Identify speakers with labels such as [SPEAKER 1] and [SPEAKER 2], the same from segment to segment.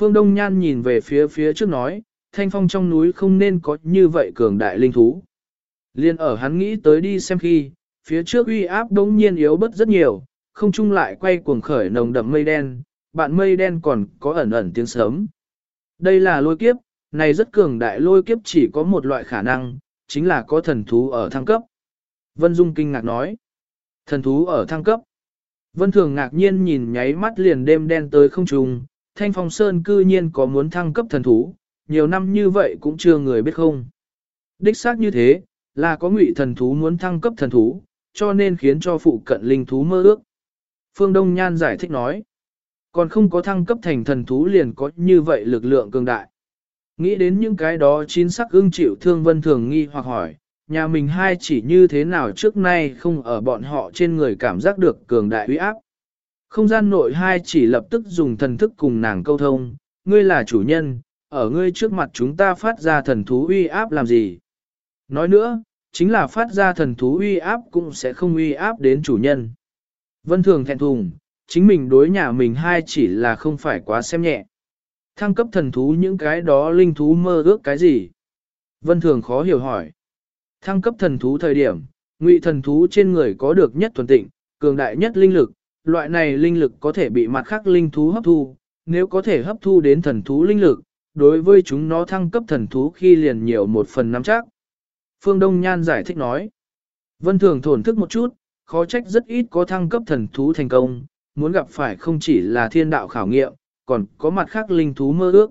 [SPEAKER 1] Phương Đông Nhan nhìn về phía phía trước nói, thanh phong trong núi không nên có như vậy cường đại linh thú. Liên ở hắn nghĩ tới đi xem khi, phía trước uy áp đống nhiên yếu bớt rất nhiều, không chung lại quay cuồng khởi nồng đậm mây đen, bạn mây đen còn có ẩn ẩn tiếng sớm. Đây là lôi kiếp, này rất cường đại lôi kiếp chỉ có một loại khả năng, chính là có thần thú ở thăng cấp. Vân Dung kinh ngạc nói, thần thú ở thăng cấp. Vân Thường ngạc nhiên nhìn nháy mắt liền đêm đen tới không trùng, Thanh Phong Sơn cư nhiên có muốn thăng cấp thần thú, nhiều năm như vậy cũng chưa người biết không. Đích xác như thế, là có ngụy thần thú muốn thăng cấp thần thú, cho nên khiến cho phụ cận linh thú mơ ước. Phương Đông Nhan giải thích nói, còn không có thăng cấp thành thần thú liền có như vậy lực lượng cường đại. Nghĩ đến những cái đó chín sắc ưng chịu thương vân thường nghi hoặc hỏi, nhà mình hai chỉ như thế nào trước nay không ở bọn họ trên người cảm giác được cường đại uy áp. Không gian nội hai chỉ lập tức dùng thần thức cùng nàng câu thông, ngươi là chủ nhân, ở ngươi trước mặt chúng ta phát ra thần thú uy áp làm gì. Nói nữa, chính là phát ra thần thú uy áp cũng sẽ không uy áp đến chủ nhân. Vân thường thẹn thùng, chính mình đối nhà mình hai chỉ là không phải quá xem nhẹ. Thăng cấp thần thú những cái đó linh thú mơ ước cái gì? Vân thường khó hiểu hỏi. Thăng cấp thần thú thời điểm, ngụy thần thú trên người có được nhất thuần tịnh, cường đại nhất linh lực, loại này linh lực có thể bị mặt khác linh thú hấp thu, nếu có thể hấp thu đến thần thú linh lực, đối với chúng nó thăng cấp thần thú khi liền nhiều một phần nắm chắc. Phương Đông Nhan giải thích nói. Vân Thường thổn thức một chút, khó trách rất ít có thăng cấp thần thú thành công, muốn gặp phải không chỉ là thiên đạo khảo nghiệm, còn có mặt khác linh thú mơ ước.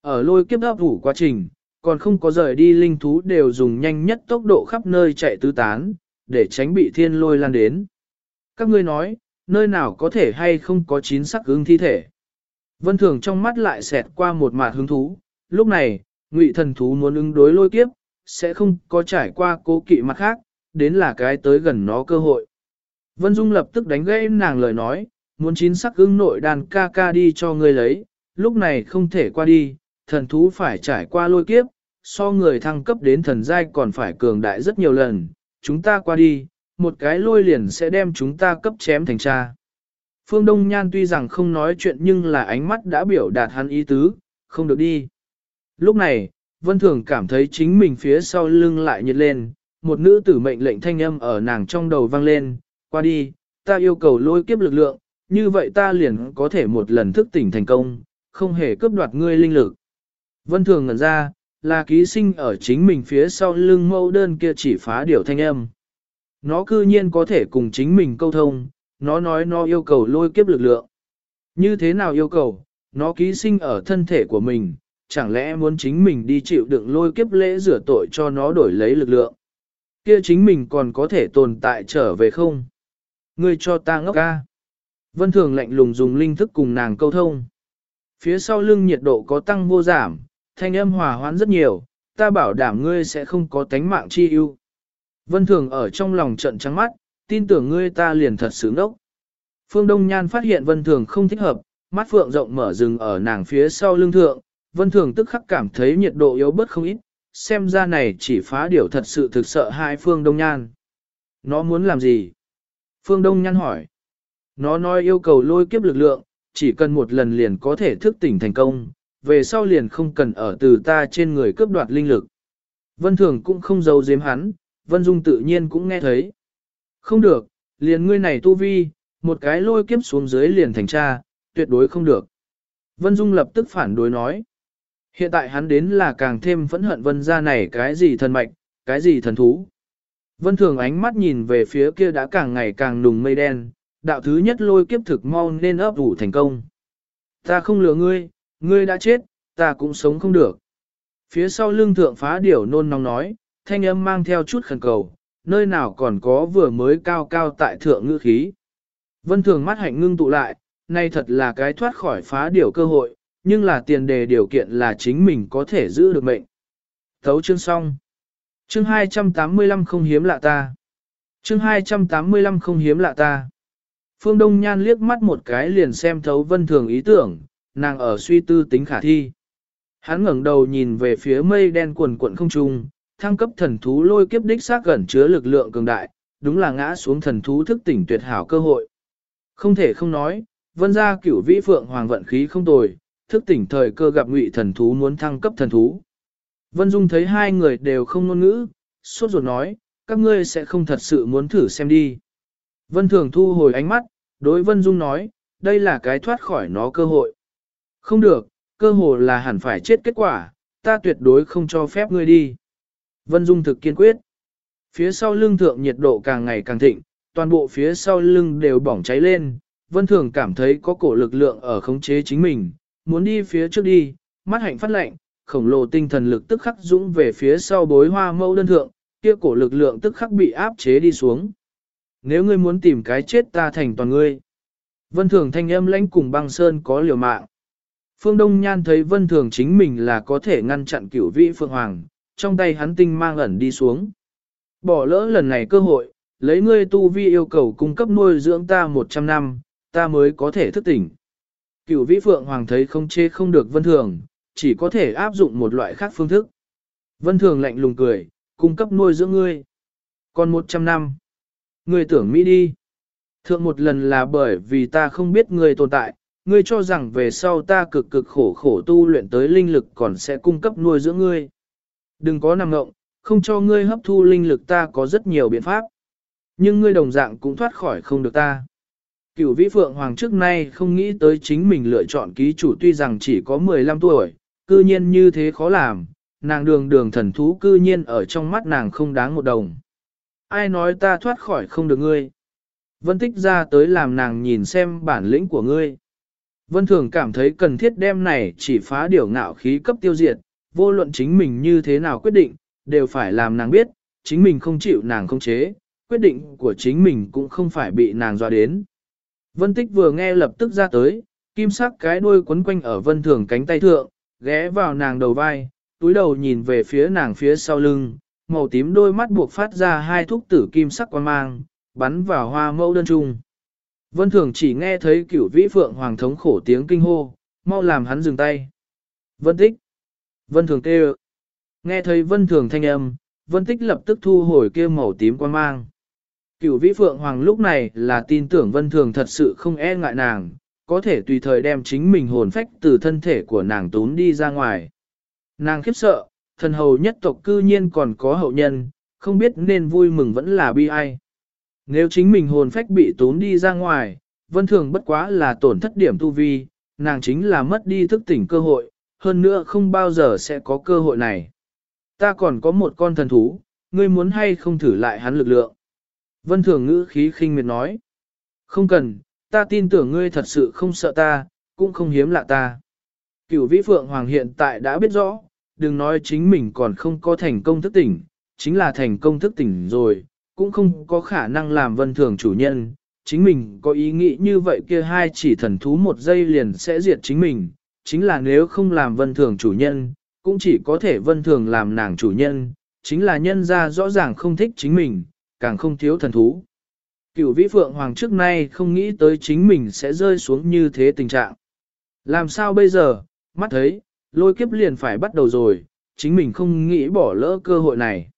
[SPEAKER 1] Ở lôi kiếp áp thủ quá trình, còn không có rời đi linh thú đều dùng nhanh nhất tốc độ khắp nơi chạy tứ tán, để tránh bị thiên lôi lan đến. Các ngươi nói, nơi nào có thể hay không có chín sắc ứng thi thể. Vân Thường trong mắt lại xẹt qua một mạt hứng thú, lúc này, ngụy thần thú muốn ứng đối lôi kiếp, sẽ không có trải qua cố kỵ mặt khác, đến là cái tới gần nó cơ hội. Vân Dung lập tức đánh gãy nàng lời nói, muốn chín sắc ứng nội đàn ca ca đi cho ngươi lấy, lúc này không thể qua đi, thần thú phải trải qua lôi kiếp, so người thăng cấp đến thần giai còn phải cường đại rất nhiều lần, chúng ta qua đi, một cái lôi liền sẽ đem chúng ta cấp chém thành cha. Phương Đông Nhan tuy rằng không nói chuyện nhưng là ánh mắt đã biểu đạt hắn ý tứ, không được đi. Lúc này, Vân Thường cảm thấy chính mình phía sau lưng lại nhiệt lên, một nữ tử mệnh lệnh thanh âm ở nàng trong đầu vang lên, qua đi, ta yêu cầu lôi kiếp lực lượng, như vậy ta liền có thể một lần thức tỉnh thành công, không hề cướp đoạt ngươi linh lực. Vân Thường ngẩn ra, là ký sinh ở chính mình phía sau lưng mẫu đơn kia chỉ phá điều thanh âm. Nó cư nhiên có thể cùng chính mình câu thông, nó nói nó yêu cầu lôi kiếp lực lượng. Như thế nào yêu cầu, nó ký sinh ở thân thể của mình, chẳng lẽ muốn chính mình đi chịu đựng lôi kiếp lễ rửa tội cho nó đổi lấy lực lượng. Kia chính mình còn có thể tồn tại trở về không? Ngươi cho ta ngốc ca. Vân Thường lạnh lùng dùng linh thức cùng nàng câu thông. Phía sau lưng nhiệt độ có tăng vô giảm, thanh âm hòa hoãn rất nhiều, ta bảo đảm ngươi sẽ không có tánh mạng chi ưu. Vân Thường ở trong lòng trận trắng mắt, tin tưởng ngươi ta liền thật sướng đốc. Phương Đông Nhan phát hiện Vân Thường không thích hợp, mắt phượng rộng mở rừng ở nàng phía sau lưng thượng, Vân Thường tức khắc cảm thấy nhiệt độ yếu bớt không ít, xem ra này chỉ phá điều thật sự thực sợ hai Phương Đông Nhan. Nó muốn làm gì? Phương Đông Nhan hỏi. Nó nói yêu cầu lôi kiếp lực lượng, chỉ cần một lần liền có thể thức tỉnh thành công, về sau liền không cần ở từ ta trên người cướp đoạt linh lực. Vân Thường cũng không giấu giếm hắn, Vân Dung tự nhiên cũng nghe thấy. Không được, liền ngươi này tu vi, một cái lôi kiếp xuống dưới liền thành cha, tuyệt đối không được. Vân Dung lập tức phản đối nói. Hiện tại hắn đến là càng thêm phẫn hận vân ra này cái gì thần mạch, cái gì thần thú. Vân thường ánh mắt nhìn về phía kia đã càng ngày càng nùng mây đen, đạo thứ nhất lôi kiếp thực mau nên ấp ủ thành công. Ta không lừa ngươi, ngươi đã chết, ta cũng sống không được. Phía sau lưng thượng phá điểu nôn nóng nói, thanh âm mang theo chút khẩn cầu, nơi nào còn có vừa mới cao cao tại thượng ngữ khí. Vân thường mắt hạnh ngưng tụ lại, nay thật là cái thoát khỏi phá điều cơ hội, nhưng là tiền đề điều kiện là chính mình có thể giữ được mệnh. Thấu chương xong. Chương 285 không hiếm lạ ta. Chương 285 không hiếm lạ ta. Phương Đông Nhan liếc mắt một cái liền xem thấu vân thường ý tưởng, nàng ở suy tư tính khả thi. Hắn ngẩng đầu nhìn về phía mây đen quần quận không trung, thăng cấp thần thú lôi kiếp đích xác gần chứa lực lượng cường đại, đúng là ngã xuống thần thú thức tỉnh tuyệt hảo cơ hội. Không thể không nói, vân gia cửu vĩ phượng hoàng vận khí không tồi, thức tỉnh thời cơ gặp ngụy thần thú muốn thăng cấp thần thú. Vân Dung thấy hai người đều không ngôn ngữ, suốt ruột nói, các ngươi sẽ không thật sự muốn thử xem đi. Vân Thường thu hồi ánh mắt, đối Vân Dung nói, đây là cái thoát khỏi nó cơ hội. Không được, cơ hội là hẳn phải chết kết quả, ta tuyệt đối không cho phép ngươi đi. Vân Dung thực kiên quyết. Phía sau lưng thượng nhiệt độ càng ngày càng thịnh, toàn bộ phía sau lưng đều bỏng cháy lên. Vân Thường cảm thấy có cổ lực lượng ở khống chế chính mình, muốn đi phía trước đi, mắt hạnh phát lạnh, khổng lồ tinh thần lực tức khắc dũng về phía sau bối hoa mẫu đơn thượng, kia cổ lực lượng tức khắc bị áp chế đi xuống. Nếu ngươi muốn tìm cái chết ta thành toàn ngươi. Vân Thường thanh âm lãnh cùng băng sơn có liều mạng. Phương Đông Nhan thấy Vân Thường chính mình là có thể ngăn chặn cửu vị Phượng Hoàng, trong tay hắn tinh mang ẩn đi xuống. Bỏ lỡ lần này cơ hội, lấy ngươi tu vi yêu cầu cung cấp nuôi dưỡng ta 100 năm, ta mới có thể thức tỉnh. Cửu vĩ Phượng Hoàng thấy không chê không được Vân Thường, chỉ có thể áp dụng một loại khác phương thức. Vân Thường lạnh lùng cười, cung cấp nuôi dưỡng ngươi. Còn 100 năm, ngươi tưởng Mỹ đi. Thượng một lần là bởi vì ta không biết ngươi tồn tại, ngươi cho rằng về sau ta cực cực khổ khổ tu luyện tới linh lực còn sẽ cung cấp nuôi dưỡng ngươi. Đừng có nằm ngộng, không cho ngươi hấp thu linh lực ta có rất nhiều biện pháp. Nhưng ngươi đồng dạng cũng thoát khỏi không được ta. Cửu vĩ phượng hoàng trước nay không nghĩ tới chính mình lựa chọn ký chủ tuy rằng chỉ có 15 tuổi, cư nhiên như thế khó làm, nàng đường đường thần thú cư nhiên ở trong mắt nàng không đáng một đồng. Ai nói ta thoát khỏi không được ngươi? Vân tích ra tới làm nàng nhìn xem bản lĩnh của ngươi. Vân thường cảm thấy cần thiết đem này chỉ phá điều ngạo khí cấp tiêu diệt, vô luận chính mình như thế nào quyết định, đều phải làm nàng biết, chính mình không chịu nàng không chế, quyết định của chính mình cũng không phải bị nàng dọa đến. Vân tích vừa nghe lập tức ra tới, kim sắc cái đuôi quấn quanh ở vân thường cánh tay thượng, ghé vào nàng đầu vai, túi đầu nhìn về phía nàng phía sau lưng, màu tím đôi mắt buộc phát ra hai thúc tử kim sắc quan mang, bắn vào hoa mẫu đơn trung. Vân thường chỉ nghe thấy cửu vĩ phượng hoàng thống khổ tiếng kinh hô, mau làm hắn dừng tay. Vân tích. Vân thường kêu. Nghe thấy vân thường thanh âm, vân tích lập tức thu hồi kia màu tím quan mang. Cửu vĩ phượng hoàng lúc này là tin tưởng vân thường thật sự không e ngại nàng, có thể tùy thời đem chính mình hồn phách từ thân thể của nàng tốn đi ra ngoài. Nàng khiếp sợ, thần hầu nhất tộc cư nhiên còn có hậu nhân, không biết nên vui mừng vẫn là bi ai. Nếu chính mình hồn phách bị tốn đi ra ngoài, vân thường bất quá là tổn thất điểm tu vi, nàng chính là mất đi thức tỉnh cơ hội, hơn nữa không bao giờ sẽ có cơ hội này. Ta còn có một con thần thú, ngươi muốn hay không thử lại hắn lực lượng. Vân thường ngữ khí khinh miệt nói. Không cần, ta tin tưởng ngươi thật sự không sợ ta, cũng không hiếm lạ ta. Cửu vĩ phượng hoàng hiện tại đã biết rõ, đừng nói chính mình còn không có thành công thức tỉnh, chính là thành công thức tỉnh rồi, cũng không có khả năng làm vân thường chủ nhân. Chính mình có ý nghĩ như vậy kia hai chỉ thần thú một giây liền sẽ diệt chính mình, chính là nếu không làm vân thường chủ nhân, cũng chỉ có thể vân thường làm nàng chủ nhân, chính là nhân ra rõ ràng không thích chính mình, càng không thiếu thần thú. cựu vĩ phượng hoàng trước nay không nghĩ tới chính mình sẽ rơi xuống như thế tình trạng. Làm sao bây giờ, mắt thấy, lôi kiếp liền phải bắt đầu rồi, chính mình không nghĩ bỏ lỡ cơ hội này.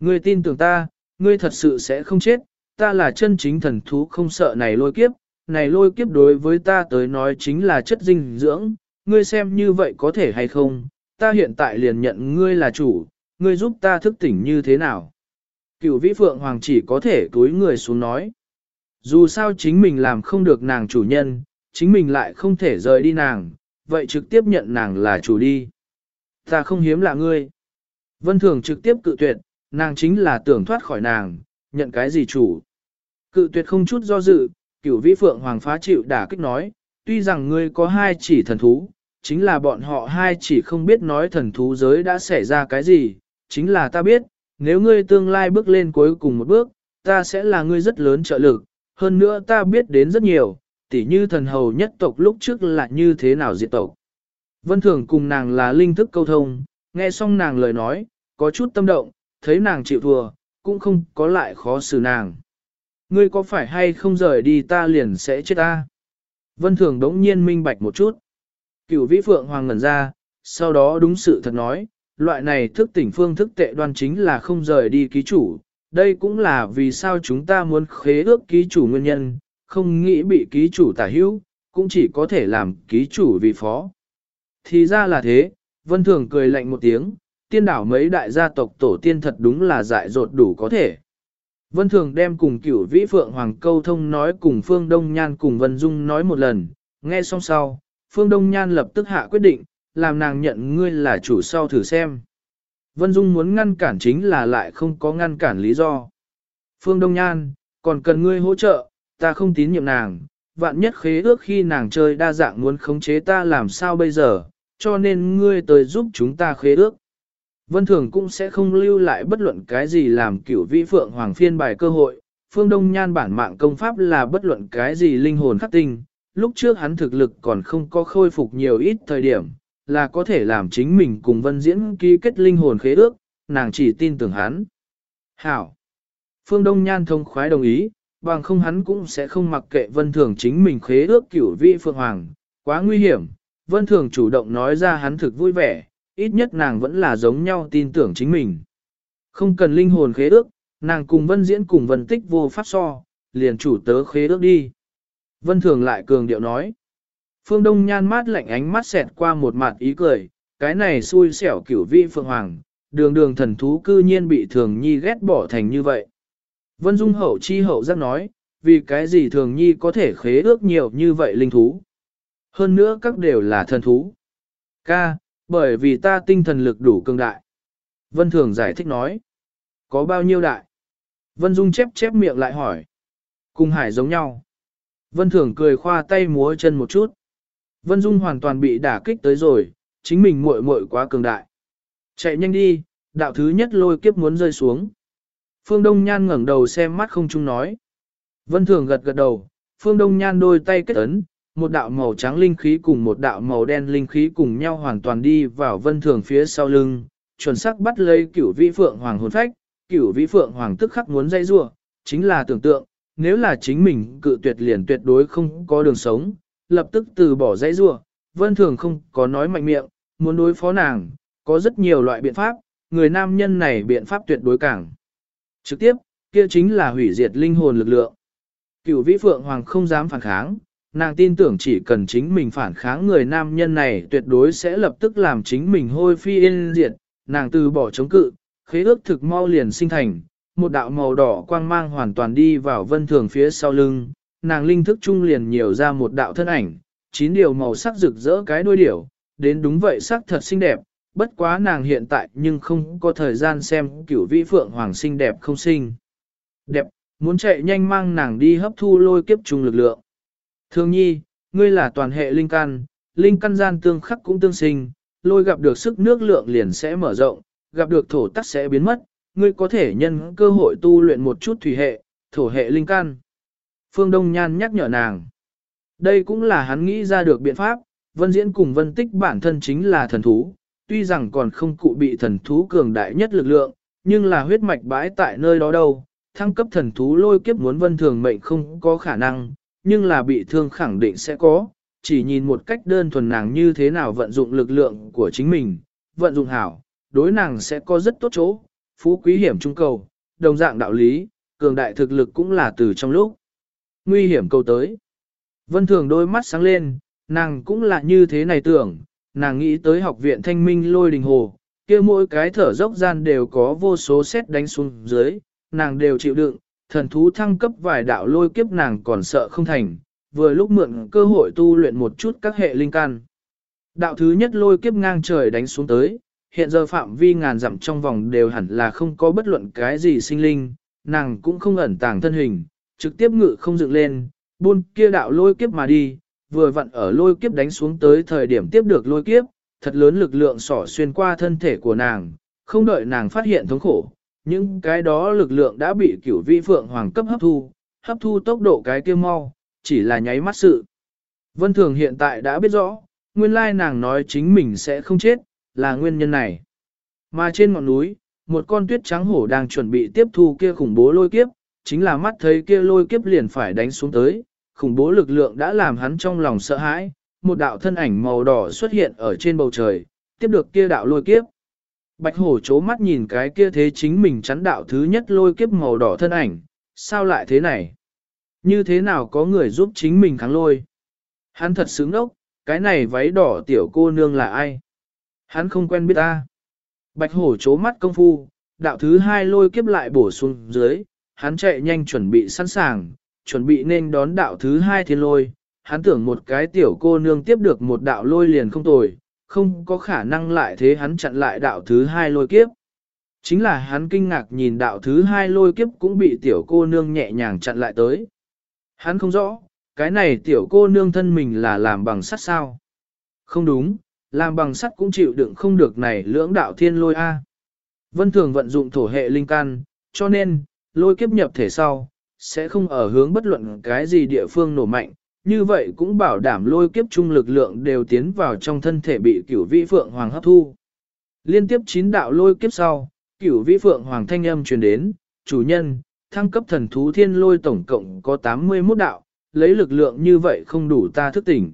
[SPEAKER 1] Ngươi tin tưởng ta, ngươi thật sự sẽ không chết, ta là chân chính thần thú không sợ này lôi kiếp, này lôi kiếp đối với ta tới nói chính là chất dinh dưỡng, ngươi xem như vậy có thể hay không, ta hiện tại liền nhận ngươi là chủ, ngươi giúp ta thức tỉnh như thế nào. Cựu vĩ phượng hoàng chỉ có thể túi người xuống nói. Dù sao chính mình làm không được nàng chủ nhân, chính mình lại không thể rời đi nàng, vậy trực tiếp nhận nàng là chủ đi. Ta không hiếm lạ ngươi. Vân thường trực tiếp cự tuyệt, nàng chính là tưởng thoát khỏi nàng, nhận cái gì chủ. Cự tuyệt không chút do dự, cửu vĩ phượng hoàng phá chịu đả kích nói, tuy rằng ngươi có hai chỉ thần thú, chính là bọn họ hai chỉ không biết nói thần thú giới đã xảy ra cái gì, chính là ta biết, nếu ngươi tương lai bước lên cuối cùng một bước, ta sẽ là ngươi rất lớn trợ lực, hơn nữa ta biết đến rất nhiều, tỉ như thần hầu nhất tộc lúc trước là như thế nào diệt tộc. Vân Thường cùng nàng là linh thức câu thông, nghe xong nàng lời nói, có chút tâm động, thấy nàng chịu thua, cũng không có lại khó xử nàng. Ngươi có phải hay không rời đi ta liền sẽ chết ta? Vân Thường đống nhiên minh bạch một chút. Cửu vĩ phượng hoàng ngẩn ra, sau đó đúng sự thật nói, loại này thức tỉnh phương thức tệ đoan chính là không rời đi ký chủ. Đây cũng là vì sao chúng ta muốn khế ước ký chủ nguyên nhân, không nghĩ bị ký chủ tả hữu, cũng chỉ có thể làm ký chủ vì phó. Thì ra là thế, vân thường cười lạnh một tiếng, tiên đảo mấy đại gia tộc tổ tiên thật đúng là dại dột đủ có thể. Vân thường đem cùng cửu vĩ phượng hoàng câu thông nói cùng Phương Đông Nhan cùng Vân Dung nói một lần, nghe xong sau, Phương Đông Nhan lập tức hạ quyết định, làm nàng nhận ngươi là chủ sau thử xem. Vân Dung muốn ngăn cản chính là lại không có ngăn cản lý do. Phương Đông Nhan, còn cần ngươi hỗ trợ, ta không tín nhiệm nàng, vạn nhất khế ước khi nàng chơi đa dạng muốn khống chế ta làm sao bây giờ, cho nên ngươi tới giúp chúng ta khế ước. Vân Thường cũng sẽ không lưu lại bất luận cái gì làm cửu vĩ phượng hoàng phiên bài cơ hội, phương đông nhan bản mạng công pháp là bất luận cái gì linh hồn khắc tinh, lúc trước hắn thực lực còn không có khôi phục nhiều ít thời điểm, là có thể làm chính mình cùng vân diễn ký kết linh hồn khế ước, nàng chỉ tin tưởng hắn. Hảo! Phương Đông Nhan thông khoái đồng ý, bằng không hắn cũng sẽ không mặc kệ vân thường chính mình khế ước cửu vị phượng hoàng, quá nguy hiểm, vân thường chủ động nói ra hắn thực vui vẻ, ít nhất nàng vẫn là giống nhau tin tưởng chính mình. Không cần linh hồn khế ước, nàng cùng vân diễn cùng vân tích vô pháp so, liền chủ tớ khế ước đi. Vân thường lại cường điệu nói. Phương Đông nhan mát lạnh ánh mắt xẹt qua một mặt ý cười, cái này xui xẻo kiểu vi phượng hoàng, đường đường thần thú cư nhiên bị thường nhi ghét bỏ thành như vậy. Vân Dung hậu chi hậu giác nói, vì cái gì thường nhi có thể khế ước nhiều như vậy linh thú. Hơn nữa các đều là thần thú. Ca, bởi vì ta tinh thần lực đủ cường đại. Vân Thường giải thích nói. Có bao nhiêu đại? Vân Dung chép chép miệng lại hỏi. Cùng hải giống nhau. Vân Thường cười khoa tay múa chân một chút. Vân Dung hoàn toàn bị đả kích tới rồi, chính mình muội muội quá cường đại. Chạy nhanh đi, đạo thứ nhất lôi kiếp muốn rơi xuống. Phương Đông Nhan ngẩng đầu xem mắt không chung nói. Vân Thường gật gật đầu, Phương Đông Nhan đôi tay kết ấn, một đạo màu trắng linh khí cùng một đạo màu đen linh khí cùng nhau hoàn toàn đi vào Vân Thường phía sau lưng, chuẩn xác bắt lấy cửu vĩ phượng hoàng hồn phách, cửu vĩ phượng hoàng tức khắc muốn dây rua, chính là tưởng tượng, nếu là chính mình cự tuyệt liền tuyệt đối không có đường sống, lập tức từ bỏ dây rua, Vân Thường không có nói mạnh miệng, muốn đối phó nàng, có rất nhiều loại biện pháp, người nam nhân này biện pháp tuyệt đối càng. Trực tiếp, kia chính là hủy diệt linh hồn lực lượng. Cửu vĩ phượng hoàng không dám phản kháng, nàng tin tưởng chỉ cần chính mình phản kháng người nam nhân này tuyệt đối sẽ lập tức làm chính mình hôi phi yên diệt, nàng từ bỏ chống cự, khế ước thực mau liền sinh thành, một đạo màu đỏ quang mang hoàn toàn đi vào vân thường phía sau lưng, nàng linh thức trung liền nhiều ra một đạo thân ảnh, chín điều màu sắc rực rỡ cái đuôi điểu, đến đúng vậy sắc thật xinh đẹp, bất quá nàng hiện tại nhưng không có thời gian xem cửu vĩ phượng hoàng xinh đẹp không xinh. Đẹp, muốn chạy nhanh mang nàng đi hấp thu lôi kiếp trung lực lượng. Thương nhi, ngươi là toàn hệ linh căn, linh căn gian tương khắc cũng tương sinh, lôi gặp được sức nước lượng liền sẽ mở rộng, gặp được thổ tắc sẽ biến mất, ngươi có thể nhân cơ hội tu luyện một chút thủy hệ, thổ hệ linh căn. Phương Đông Nhan nhắc nhở nàng. Đây cũng là hắn nghĩ ra được biện pháp, vân diễn cùng vân tích bản thân chính là thần thú, tuy rằng còn không cụ bị thần thú cường đại nhất lực lượng, nhưng là huyết mạch bãi tại nơi đó đâu, thăng cấp thần thú lôi kiếp muốn vân thường mệnh không có khả năng, nhưng là bị thương khẳng định sẽ có, chỉ nhìn một cách đơn thuần nàng như thế nào vận dụng lực lượng của chính mình, vận dụng hảo, đối nàng sẽ có rất tốt chỗ, phú quý hiểm trung cầu, đồng dạng đạo lý, cường đại thực lực cũng là từ trong lúc nguy hiểm cầu tới. Vân thường đôi mắt sáng lên, nàng cũng là như thế này tưởng, nàng nghĩ tới học viện thanh minh lôi đình hồ, kia mỗi cái thở dốc gian đều có vô số xét đánh xuống dưới, nàng đều chịu đựng, thần thú thăng cấp vài đạo lôi kiếp nàng còn sợ không thành, vừa lúc mượn cơ hội tu luyện một chút các hệ linh căn. Đạo thứ nhất lôi kiếp ngang trời đánh xuống tới, hiện giờ phạm vi ngàn dặm trong vòng đều hẳn là không có bất luận cái gì sinh linh, nàng cũng không ẩn tàng thân hình, trực tiếp ngự không dựng lên, buôn kia đạo lôi kiếp mà đi, vừa vặn ở lôi kiếp đánh xuống tới thời điểm tiếp được lôi kiếp, thật lớn lực lượng sỏ xuyên qua thân thể của nàng, không đợi nàng phát hiện thống khổ, những cái đó lực lượng đã bị cửu vi phượng hoàng cấp hấp thu, hấp thu tốc độ cái kia mau, chỉ là nháy mắt sự. Vân Thường hiện tại đã biết rõ, nguyên lai nàng nói chính mình sẽ không chết, là nguyên nhân này. Mà trên ngọn núi, một con tuyết trắng hổ đang chuẩn bị tiếp thu kia khủng bố lôi kiếp, chính là mắt thấy kia lôi kiếp liền phải đánh xuống tới, khủng bố lực lượng đã làm hắn trong lòng sợ hãi, một đạo thân ảnh màu đỏ xuất hiện ở trên bầu trời, tiếp được kia đạo lôi kiếp. Bạch hổ chố mắt nhìn cái kia thế chính mình chắn đạo thứ nhất lôi kiếp màu đỏ thân ảnh, sao lại thế này? Như thế nào có người giúp chính mình kháng lôi? Hắn thật sướng ốc, cái này váy đỏ tiểu cô nương là ai? Hắn không quen biết ta. Bạch hổ chố mắt công phu, đạo thứ hai lôi kiếp lại bổ xuống dưới, hắn chạy nhanh chuẩn bị sẵn sàng, chuẩn bị nên đón đạo thứ hai thiên lôi. Hắn tưởng một cái tiểu cô nương tiếp được một đạo lôi liền không tồi, không có khả năng lại thế hắn chặn lại đạo thứ hai lôi kiếp. Chính là hắn kinh ngạc nhìn đạo thứ hai lôi kiếp cũng bị tiểu cô nương nhẹ nhàng chặn lại tới. Hắn không rõ, cái này tiểu cô nương thân mình là làm bằng sắt sao? Không đúng, làm bằng sắt cũng chịu đựng không được này lưỡng đạo thiên lôi A. Vân thường vận dụng thổ hệ linh căn, cho nên, lôi kiếp nhập thể sau, sẽ không ở hướng bất luận cái gì địa phương nổ mạnh, như vậy cũng bảo đảm lôi kiếp trung lực lượng đều tiến vào trong thân thể bị cửu vĩ phượng hoàng hấp thu. Liên tiếp chín đạo lôi kiếp sau, cửu vĩ phượng hoàng thanh âm truyền đến, chủ nhân, thăng cấp thần thú thiên lôi tổng cộng có 81 đạo, lấy lực lượng như vậy không đủ ta thức tỉnh.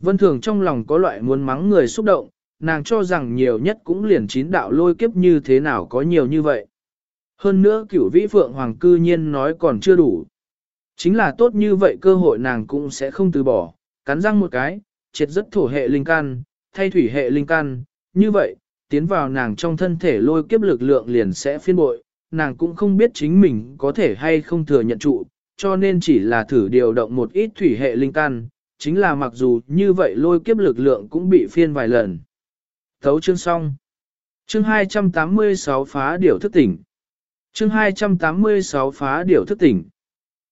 [SPEAKER 1] Vân Thường trong lòng có loại muốn mắng người xúc động, nàng cho rằng nhiều nhất cũng liền chín đạo lôi kiếp như thế nào có nhiều như vậy. Hơn nữa cửu vĩ phượng hoàng cư nhiên nói còn chưa đủ. Chính là tốt như vậy cơ hội nàng cũng sẽ không từ bỏ, cắn răng một cái, triệt rất thổ hệ linh căn, thay thủy hệ linh căn, như vậy, tiến vào nàng trong thân thể lôi kiếp lực lượng liền sẽ phiên bội, nàng cũng không biết chính mình có thể hay không thừa nhận trụ, cho nên chỉ là thử điều động một ít thủy hệ linh căn, chính là mặc dù như vậy lôi kiếp lực lượng cũng bị phiên vài lần. Thấu chương xong. Chương 286 phá điểu thức tỉnh. Chương 286 phá điểu thức tỉnh.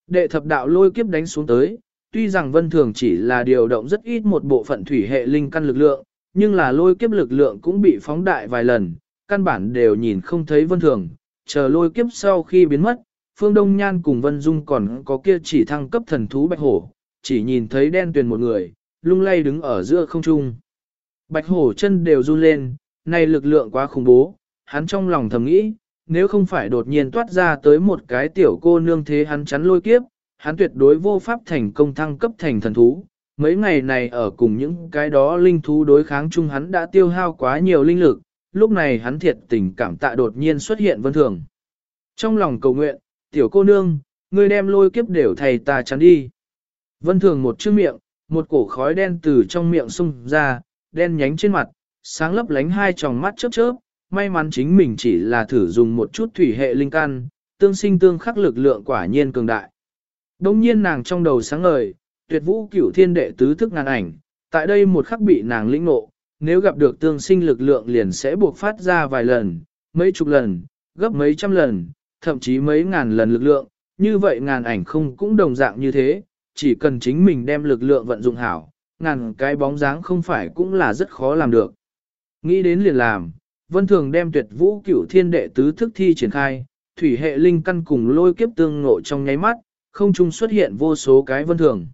[SPEAKER 1] Đệ thập đạo lôi kiếp đánh xuống tới, tuy rằng vân thường chỉ là điều động rất ít một bộ phận thủy hệ linh căn lực lượng, nhưng là lôi kiếp lực lượng cũng bị phóng đại vài lần, căn bản đều nhìn không thấy vân thường, chờ lôi kiếp sau khi biến mất, Phương Đông Nhan cùng Vân Dung còn có kia chỉ thăng cấp thần thú bạch hổ, chỉ nhìn thấy đen tuyền một người, lung lay đứng ở giữa không trung. Bạch hổ chân đều run lên, này lực lượng quá khủng bố, hắn trong lòng thầm nghĩ, nếu không phải đột nhiên toát ra tới một cái tiểu cô nương thế hắn chắn lôi kiếp, hắn tuyệt đối vô pháp thành công thăng cấp thành thần thú. Mấy ngày này ở cùng những cái đó linh thú đối kháng chung hắn đã tiêu hao quá nhiều linh lực, lúc này hắn thiệt tình cảm tạ đột nhiên xuất hiện vân thường. Trong lòng cầu nguyện, tiểu cô nương, ngươi đem lôi kiếp đều thầy ta chắn đi. Vân thường một chữ miệng, một cổ khói đen từ trong miệng xung ra, đen nhánh trên mặt, sáng lấp lánh hai tròng mắt chớp chớp, may mắn chính mình chỉ là thử dùng một chút thủy hệ linh căn, tương sinh tương khắc lực lượng quả nhiên cường đại. Đông nhiên nàng trong đầu sáng ngời, tuyệt vũ cửu thiên đệ tứ thức ngàn ảnh, tại đây một khắc bị nàng lĩnh ngộ, nếu gặp được tương sinh lực lượng liền sẽ buộc phát ra vài lần, mấy chục lần, gấp mấy trăm lần, thậm chí mấy ngàn lần lực lượng, như vậy ngàn ảnh không cũng đồng dạng như thế, chỉ cần chính mình đem lực lượng vận dụng hảo, ngàn cái bóng dáng không phải cũng là rất khó làm được. Nghĩ đến liền làm, vân thường đem tuyệt vũ cửu thiên đệ tứ thức thi triển khai, thủy hệ linh căn cùng lôi kiếp tương ngộ trong nháy mắt, không trung xuất hiện vô số cái vân thường.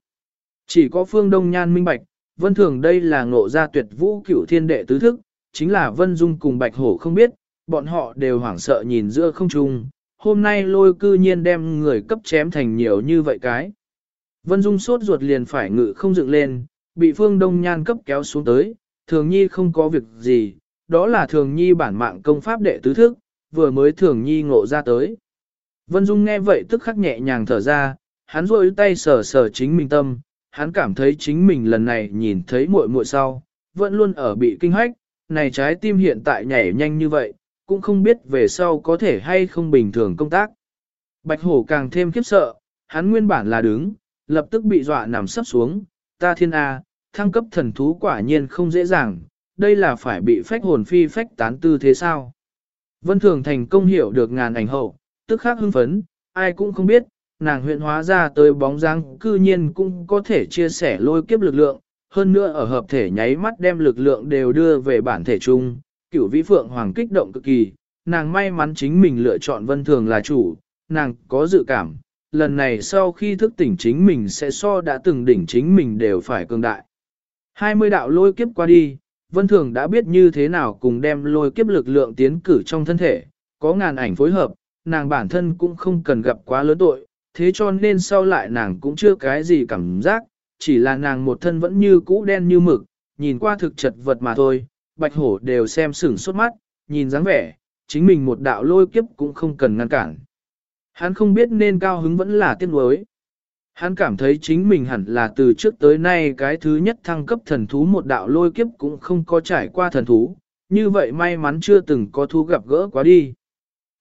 [SPEAKER 1] Chỉ có phương đông nhan minh bạch, vân thường đây là ngộ ra tuyệt vũ cửu thiên đệ tứ thức, chính là vân dung cùng bạch hổ không biết, bọn họ đều hoảng sợ nhìn giữa không trung, hôm nay lôi cư nhiên đem người cấp chém thành nhiều như vậy cái. Vân Dung sốt ruột liền phải ngự không dựng lên, bị Phương Đông Nhan cấp kéo xuống tới, Thường Nhi không có việc gì, đó là Thường Nhi bản mạng công pháp đệ tứ thức, vừa mới Thường Nhi ngộ ra tới. Vân Dung nghe vậy tức khắc nhẹ nhàng thở ra, hắn rôi tay sờ sờ chính mình tâm, hắn cảm thấy chính mình lần này nhìn thấy muội muội sau, vẫn luôn ở bị kinh hách, này trái tim hiện tại nhảy nhanh như vậy, cũng không biết về sau có thể hay không bình thường công tác. Bạch hổ càng thêm khiếp sợ, hắn nguyên bản là đứng, lập tức bị dọa nằm sấp xuống, ta thiên A, thăng cấp thần thú quả nhiên không dễ dàng, đây là phải bị phách hồn phi phách tán tư thế sao. Vân Thường thành công hiểu được ngàn ảnh hậu, tức khắc hưng phấn, ai cũng không biết, nàng huyện hóa ra tới bóng dáng cư nhiên cũng có thể chia sẻ lôi kiếp lực lượng, hơn nữa ở hợp thể nháy mắt đem lực lượng đều đưa về bản thể chung, cửu vĩ phượng hoàng kích động cực kỳ, nàng may mắn chính mình lựa chọn vân thường là chủ, nàng có dự cảm, lần này sau khi thức tỉnh chính mình sẽ so đã từng đỉnh chính mình đều phải cường đại. 20 đạo lôi kiếp qua đi, vân thường đã biết như thế nào cùng đem lôi kiếp lực lượng tiến cử trong thân thể, có ngàn ảnh phối hợp, nàng bản thân cũng không cần gặp quá lớn tội, thế cho nên sau lại nàng cũng chưa cái gì cảm giác, chỉ là nàng một thân vẫn như cũ đen như mực, nhìn qua thực chật vật mà thôi, bạch hổ đều xem sửng sốt mắt, nhìn dáng vẻ, chính mình một đạo lôi kiếp cũng không cần ngăn cản. Hắn không biết nên cao hứng vẫn là tiếc nuối. Hắn cảm thấy chính mình hẳn là từ trước tới nay cái thứ nhất thăng cấp thần thú một đạo lôi kiếp cũng không có trải qua thần thú, như vậy may mắn chưa từng có thú gặp gỡ quá đi.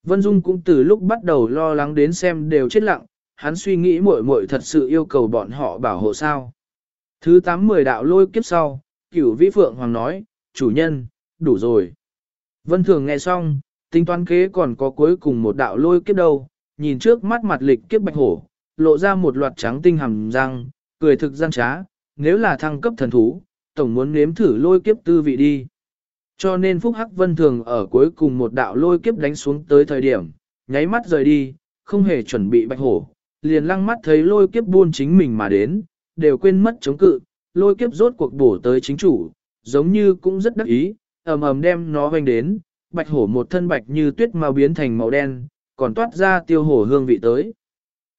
[SPEAKER 1] Vân Dung cũng từ lúc bắt đầu lo lắng đến xem đều chết lặng, hắn suy nghĩ muội muội thật sự yêu cầu bọn họ bảo hộ sao. Thứ 8-10 đạo lôi kiếp sau, cửu vĩ phượng hoàng nói, chủ nhân, đủ rồi. Vân Thường nghe xong, tính toán kế còn có cuối cùng một đạo lôi kiếp đâu, nhìn trước mắt mặt lịch kiếp bạch hổ, lộ ra một loạt trắng tinh hầm răng, cười thực gian trá, nếu là thăng cấp thần thú, tổng muốn nếm thử lôi kiếp tư vị đi. Cho nên Phúc Hắc Vân Thường ở cuối cùng một đạo lôi kiếp đánh xuống tới thời điểm, nháy mắt rời đi, không hề chuẩn bị bạch hổ, liền lăng mắt thấy lôi kiếp buôn chính mình mà đến, đều quên mất chống cự, lôi kiếp rốt cuộc bổ tới chính chủ, giống như cũng rất đắc ý, ầm ầm đem nó hoành đến, bạch hổ một thân bạch như tuyết màu biến thành màu đen, còn toát ra tiêu hổ hương vị tới.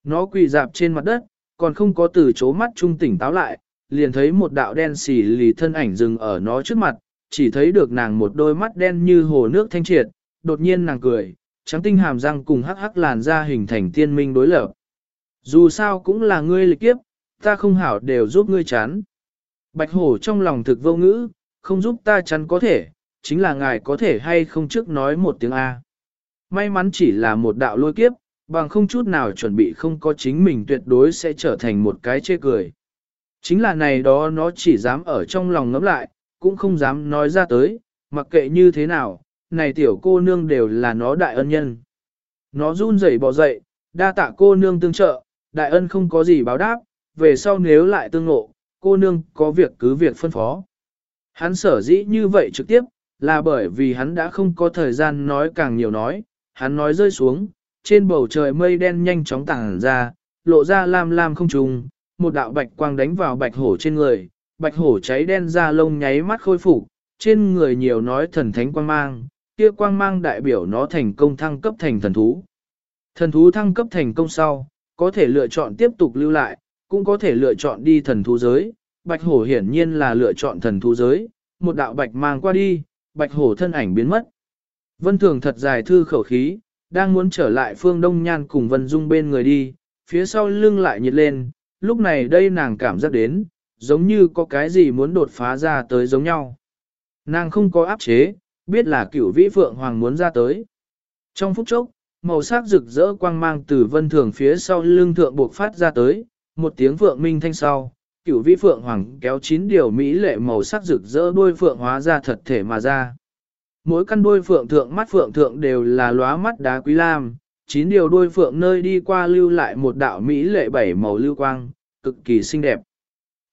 [SPEAKER 1] Nó quỳ dạp trên mặt đất, còn không có từ chố mắt trung tỉnh táo lại, liền thấy một đạo đen xì lì thân ảnh dừng ở nó trước mặt, chỉ thấy được nàng một đôi mắt đen như hồ nước thanh triệt, đột nhiên nàng cười, trắng tinh hàm răng cùng hắc hắc làn ra hình thành tiên minh đối lập. Dù sao cũng là ngươi lịch kiếp, ta không hảo đều giúp ngươi chán. Bạch hổ trong lòng thực vô ngữ, không giúp ta chắn có thể, chính là ngài có thể hay không trước nói một tiếng A. May mắn chỉ là một đạo lôi kiếp, bằng không chút nào chuẩn bị không có chính mình tuyệt đối sẽ trở thành một cái chê cười. Chính là này đó nó chỉ dám ở trong lòng ngẫm lại, cũng không dám nói ra tới, mặc kệ như thế nào, này tiểu cô nương đều là nó đại ân nhân. Nó run rẩy bỏ dậy, đa tạ cô nương tương trợ, đại ân không có gì báo đáp, về sau nếu lại tương ngộ, cô nương có việc cứ việc phân phó. Hắn sở dĩ như vậy trực tiếp, là bởi vì hắn đã không có thời gian nói càng nhiều nói, hắn nói rơi xuống, trên bầu trời mây đen nhanh chóng tàng ra, lộ ra lam lam không trùng, một đạo bạch quang đánh vào bạch hổ trên người, bạch hổ cháy đen ra lông nháy mắt khôi phục, trên người nhiều nói thần thánh quang mang, kia quang mang đại biểu nó thành công thăng cấp thành thần thú. Thần thú thăng cấp thành công sau, có thể lựa chọn tiếp tục lưu lại, cũng có thể lựa chọn đi thần thú giới. Bạch hổ hiển nhiên là lựa chọn thần thú giới, một đạo bạch mang qua đi, bạch hổ thân ảnh biến mất. Vân Thường thật dài thư khẩu khí, đang muốn trở lại phương Đông Nhan cùng Vân Dung bên người đi, phía sau lưng lại nhiệt lên, lúc này đây nàng cảm giác đến, giống như có cái gì muốn đột phá ra tới giống nhau. Nàng không có áp chế, biết là cửu vĩ phượng hoàng muốn ra tới. Trong phút chốc, màu sắc rực rỡ quang mang từ vân thường phía sau lưng thượng buộc phát ra tới, một tiếng phượng minh thanh sau, cửu vĩ phượng hoàng kéo chín điều mỹ lệ màu sắc rực rỡ đuôi phượng hóa ra thật thể mà ra. Mỗi căn đuôi phượng thượng mắt phượng thượng đều là lóa mắt đá quý lam, chín điều đuôi phượng nơi đi qua lưu lại một đạo mỹ lệ bảy màu lưu quang, cực kỳ xinh đẹp.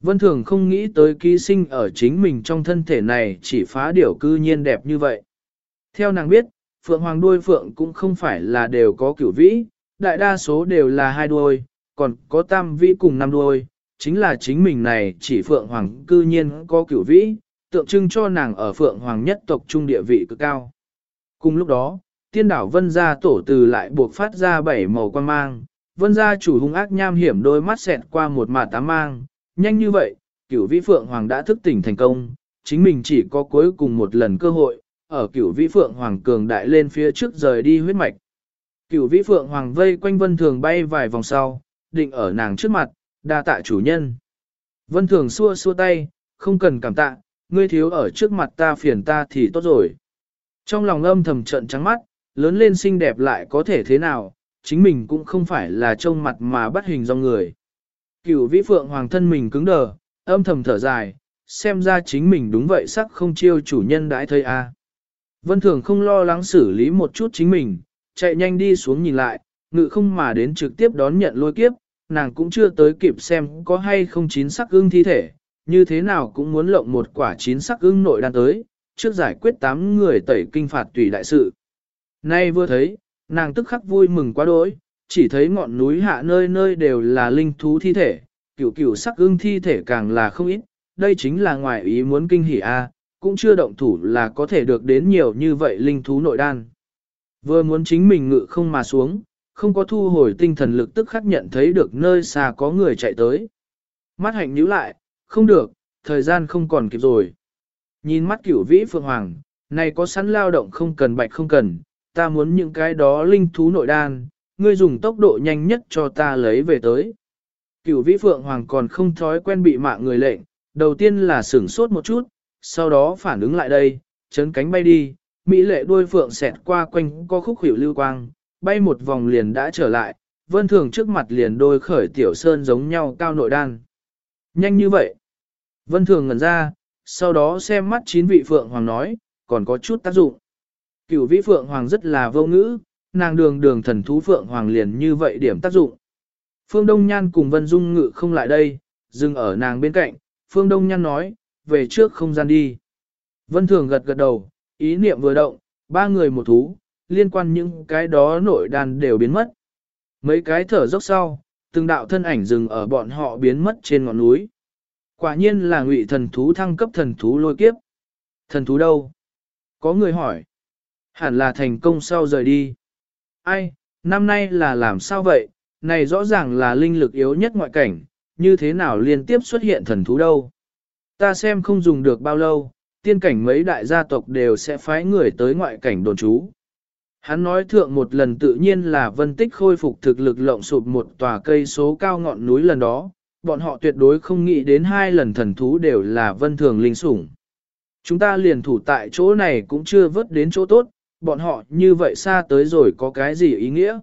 [SPEAKER 1] Vân Thường không nghĩ tới ký sinh ở chính mình trong thân thể này chỉ phá điểu cư nhiên đẹp như vậy. Theo nàng biết, Phượng Hoàng đuôi Phượng cũng không phải là đều có cửu vĩ, đại đa số đều là hai đuôi, còn có tam vĩ cùng năm đuôi, chính là chính mình này chỉ Phượng Hoàng cư nhiên có cửu vĩ, tượng trưng cho nàng ở Phượng Hoàng nhất tộc trung địa vị cực cao. Cùng lúc đó, tiên đảo Vân Gia tổ từ lại buộc phát ra bảy màu quan mang, Vân Gia chủ hung ác nham hiểm đôi mắt xẹt qua một mà tám mang, nhanh như vậy, cửu vĩ Phượng Hoàng đã thức tỉnh thành công, chính mình chỉ có cuối cùng một lần cơ hội, ở cửu vĩ Phượng Hoàng cường đại lên phía trước rời đi huyết mạch. Cửu vĩ Phượng Hoàng vây quanh Vân Thường bay vài vòng sau, định ở nàng trước mặt, đa tạ chủ nhân. Vân Thường xua xua tay, không cần cảm tạ, ngươi thiếu ở trước mặt ta phiền ta thì tốt rồi. Trong lòng âm thầm trận trắng mắt, lớn lên xinh đẹp lại có thể thế nào, chính mình cũng không phải là trông mặt mà bắt hình do người. Cửu vĩ phượng hoàng thân mình cứng đờ, âm thầm thở dài, xem ra chính mình đúng vậy sắc không chiêu chủ nhân đãi thấy a. Vân thường không lo lắng xử lý một chút chính mình, chạy nhanh đi xuống nhìn lại, ngự không mà đến trực tiếp đón nhận lôi kiếp, nàng cũng chưa tới kịp xem có hay không chín sắc ương thi thể, như thế nào cũng muốn lộng một quả chín sắc ưng nội đan tới, trước giải quyết tám người tẩy kinh phạt tùy đại sự. Nay vừa thấy, nàng tức khắc vui mừng quá đỗi, chỉ thấy ngọn núi hạ nơi nơi đều là linh thú thi thể, cửu cửu sắc ưng thi thể càng là không ít, đây chính là ngoài ý muốn kinh hỉ a, cũng chưa động thủ là có thể được đến nhiều như vậy linh thú nội đan. Vừa muốn chính mình ngự không mà xuống, không có thu hồi tinh thần lực tức khắc nhận thấy được nơi xa có người chạy tới. Mắt hạnh nhíu lại, không được, thời gian không còn kịp rồi. Nhìn mắt cửu vĩ phượng hoàng, này có sẵn lao động không cần bạch không cần, ta muốn những cái đó linh thú nội đan, ngươi dùng tốc độ nhanh nhất cho ta lấy về tới. Cửu vĩ phượng hoàng còn không thói quen bị mạng người lệnh, đầu tiên là sửng sốt một chút, sau đó phản ứng lại đây, chấn cánh bay đi, mỹ lệ đuôi phượng xẹt qua quanh có khúc hiểu lưu quang, bay một vòng liền đã trở lại, vân thường trước mặt liền đôi khởi tiểu sơn giống nhau cao nội đan. Nhanh như vậy. Vân thường ngẩn ra, sau đó xem mắt chín vị phượng hoàng nói, còn có chút tác dụng. Cửu vĩ phượng hoàng rất là vô ngữ, nàng đường đường thần thú phượng hoàng liền như vậy điểm tác dụng. Phương Đông Nhan cùng Vân Dung ngự không lại đây, dừng ở nàng bên cạnh, Phương Đông Nhan nói, về trước không gian đi. Vân Thường gật gật đầu, ý niệm vừa động, ba người một thú, liên quan những cái đó nội đàn đều biến mất. Mấy cái thở dốc sau, từng đạo thân ảnh dừng ở bọn họ biến mất trên ngọn núi. Quả nhiên là ngụy thần thú thăng cấp thần thú lôi kiếp. Thần thú đâu? Có người hỏi. Hẳn là thành công sau rời đi. Ai, năm nay là làm sao vậy? Này rõ ràng là linh lực yếu nhất ngoại cảnh, như thế nào liên tiếp xuất hiện thần thú đâu? Ta xem không dùng được bao lâu, tiên cảnh mấy đại gia tộc đều sẽ phái người tới ngoại cảnh đồn trú. Hắn nói thượng một lần tự nhiên là vân tích khôi phục thực lực lộng sụp một tòa cây số cao ngọn núi lần đó, bọn họ tuyệt đối không nghĩ đến hai lần thần thú đều là vân thường linh sủng. Chúng ta liền thủ tại chỗ này cũng chưa vớt đến chỗ tốt, bọn họ như vậy xa tới rồi có cái gì ý nghĩa?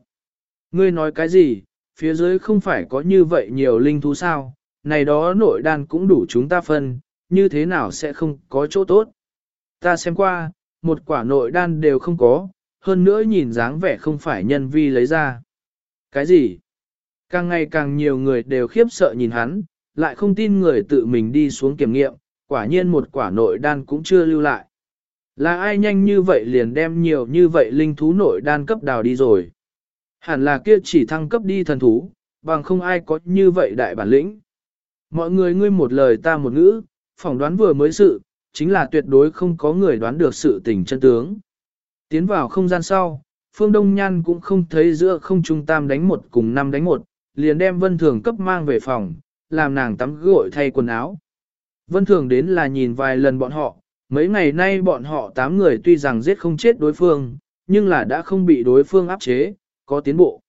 [SPEAKER 1] Ngươi nói cái gì, phía dưới không phải có như vậy nhiều linh thú sao, này đó nội đan cũng đủ chúng ta phân, như thế nào sẽ không có chỗ tốt? Ta xem qua, một quả nội đan đều không có, hơn nữa nhìn dáng vẻ không phải nhân vi lấy ra. Cái gì? Càng ngày càng nhiều người đều khiếp sợ nhìn hắn, lại không tin người tự mình đi xuống kiểm nghiệm, quả nhiên một quả nội đan cũng chưa lưu lại. Là ai nhanh như vậy liền đem nhiều như vậy linh thú nội đan cấp đào đi rồi. Hẳn là kia chỉ thăng cấp đi thần thú, bằng không ai có như vậy đại bản lĩnh. Mọi người ngươi một lời ta một ngữ, phỏng đoán vừa mới sự, chính là tuyệt đối không có người đoán được sự tình chân tướng. Tiến vào không gian sau, Phương Đông Nhan cũng không thấy giữa không trung tam đánh một cùng năm đánh một, liền đem Vân Thường cấp mang về phòng, làm nàng tắm gội thay quần áo. Vân Thường đến là nhìn vài lần bọn họ, mấy ngày nay bọn họ tám người tuy rằng giết không chết đối phương, nhưng là đã không bị đối phương áp chế, có tiến bộ.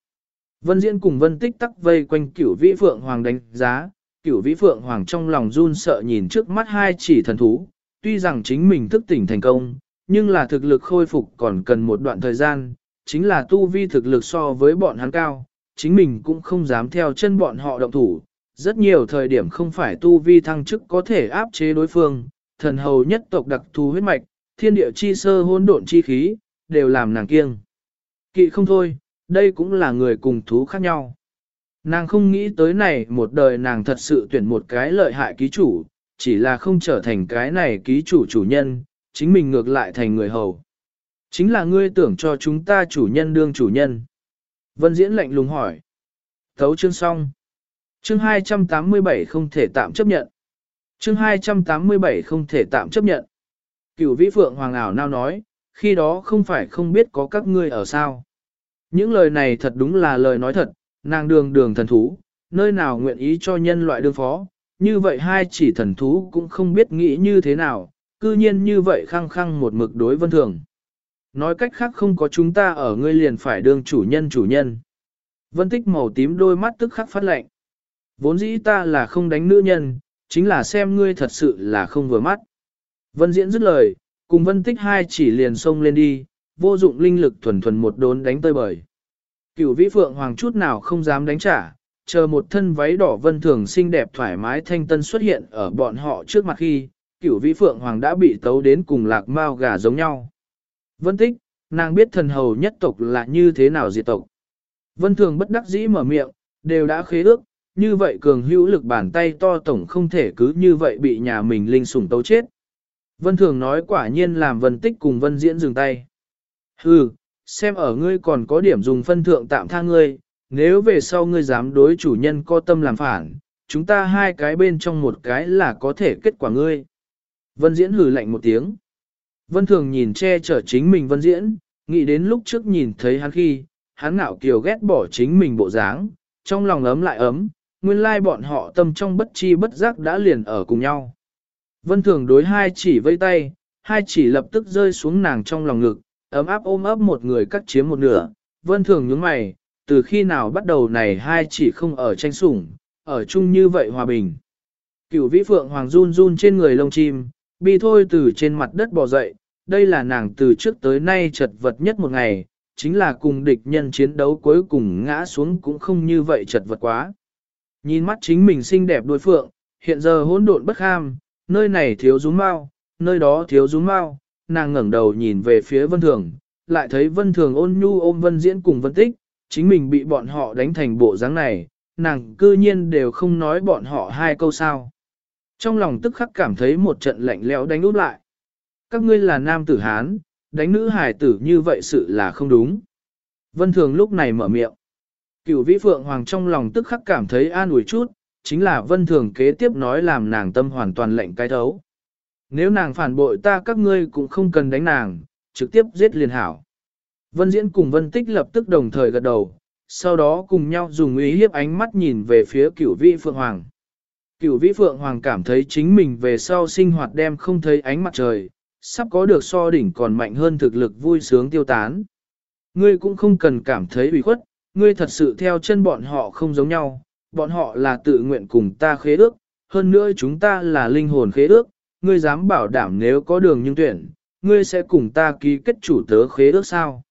[SPEAKER 1] Vân Diễn cùng Vân Tích tắc vây quanh cửu vĩ phượng hoàng đánh giá, cửu vĩ phượng hoàng trong lòng run sợ nhìn trước mắt hai chỉ thần thú, tuy rằng chính mình thức tỉnh thành công, nhưng là thực lực khôi phục còn cần một đoạn thời gian, chính là tu vi thực lực so với bọn hắn cao, chính mình cũng không dám theo chân bọn họ động thủ. Rất nhiều thời điểm không phải tu vi thăng chức có thể áp chế đối phương, thần hầu nhất tộc đặc thù huyết mạch, thiên địa chi sơ hôn độn chi khí, đều làm nàng kiêng. Kỵ không thôi, đây cũng là người cùng thú khác nhau. Nàng không nghĩ tới này một đời nàng thật sự tuyển một cái lợi hại ký chủ, chỉ là không trở thành cái này ký chủ chủ nhân, chính mình ngược lại thành người hầu. Chính là ngươi tưởng cho chúng ta chủ nhân đương chủ nhân. Vân Diễn lạnh lùng hỏi. Thấu chương xong. Chương 287 không thể tạm chấp nhận. Chương 287 không thể tạm chấp nhận. Cửu vĩ phượng hoàng ảo nao nói, khi đó không phải không biết có các ngươi ở sao. Những lời này thật đúng là lời nói thật, nàng đường đường thần thú, nơi nào nguyện ý cho nhân loại đương phó, như vậy hai chỉ thần thú cũng không biết nghĩ như thế nào, cư nhiên như vậy khăng khăng một mực đối vân thường. Nói cách khác không có chúng ta ở ngươi liền phải đương chủ nhân chủ nhân. Vân tích màu tím đôi mắt tức khắc phát lệnh. Vốn dĩ ta là không đánh nữ nhân, chính là xem ngươi thật sự là không vừa mắt. Vân diễn dứt lời, cùng vân tích hai chỉ liền xông lên đi, vô dụng linh lực thuần thuần một đốn đánh tơi bời. Cửu vĩ phượng hoàng chút nào không dám đánh trả, chờ một thân váy đỏ vân thường xinh đẹp thoải mái thanh tân xuất hiện ở bọn họ trước mặt khi, cửu vĩ phượng hoàng đã bị tấu đến cùng lạc mao gà giống nhau. Vân tích, nàng biết thần hầu nhất tộc là như thế nào diệt tộc. Vân thường bất đắc dĩ mở miệng, đều đã khế ước, như vậy cường hữu lực bàn tay to tổng không thể cứ như vậy bị nhà mình linh sủng tấu chết. Vân thường nói quả nhiên làm vân tích cùng vân diễn dừng tay. Hừ, xem ở ngươi còn có điểm dùng phân thượng tạm tha ngươi, nếu về sau ngươi dám đối chủ nhân có tâm làm phản, chúng ta hai cái bên trong một cái là có thể kết quả ngươi. Vân diễn hừ lạnh một tiếng. Vân thường nhìn che chở chính mình vân diễn, nghĩ đến lúc trước nhìn thấy hắn khi, hắn ngạo kiều ghét bỏ chính mình bộ dáng, trong lòng ấm lại ấm, nguyên lai bọn họ tâm trong bất chi bất giác đã liền ở cùng nhau. Vân thường đối hai chỉ vây tay, hai chỉ lập tức rơi xuống nàng trong lòng ngực, ấm áp ôm ấp một người cắt chiếm một nửa. Vân thường nhướng mày, từ khi nào bắt đầu này hai chỉ không ở tranh sủng, ở chung như vậy hòa bình. Cửu vĩ phượng hoàng run run trên người lông chim, bi thôi từ trên mặt đất bò dậy, đây là nàng từ trước tới nay chật vật nhất một ngày, chính là cùng địch nhân chiến đấu cuối cùng ngã xuống cũng không như vậy chật vật quá. Nhìn mắt chính mình xinh đẹp đôi phượng, hiện giờ hỗn độn bất ham, nơi này thiếu rúm mau, nơi đó thiếu rúm mau, nàng ngẩng đầu nhìn về phía vân thường, lại thấy vân thường ôn nhu ôm vân diễn cùng vân tích, chính mình bị bọn họ đánh thành bộ dáng này, nàng cư nhiên đều không nói bọn họ hai câu sao. Trong lòng tức khắc cảm thấy một trận lạnh lẽo đánh út lại. Các ngươi là nam tử Hán, đánh nữ hài tử như vậy sự là không đúng. Vân Thường lúc này mở miệng. Cửu vĩ phượng hoàng trong lòng tức khắc cảm thấy an ủi chút, chính là Vân Thường kế tiếp nói làm nàng tâm hoàn toàn lệnh cái thấu. Nếu nàng phản bội ta các ngươi cũng không cần đánh nàng, trực tiếp giết liền hảo. Vân Diễn cùng Vân Tích lập tức đồng thời gật đầu, sau đó cùng nhau dùng ý hiếp ánh mắt nhìn về phía cửu vĩ phượng hoàng. Cửu vĩ phượng hoàng cảm thấy chính mình về sau sinh hoạt đem không thấy ánh mặt trời, sắp có được so đỉnh còn mạnh hơn thực lực vui sướng tiêu tán. Ngươi cũng không cần cảm thấy ủy khuất, ngươi thật sự theo chân bọn họ không giống nhau, bọn họ là tự nguyện cùng ta khế ước, hơn nữa chúng ta là linh hồn khế ước, ngươi dám bảo đảm nếu có đường nhưng tuyển, ngươi sẽ cùng ta ký kết chủ tớ khế ước sao?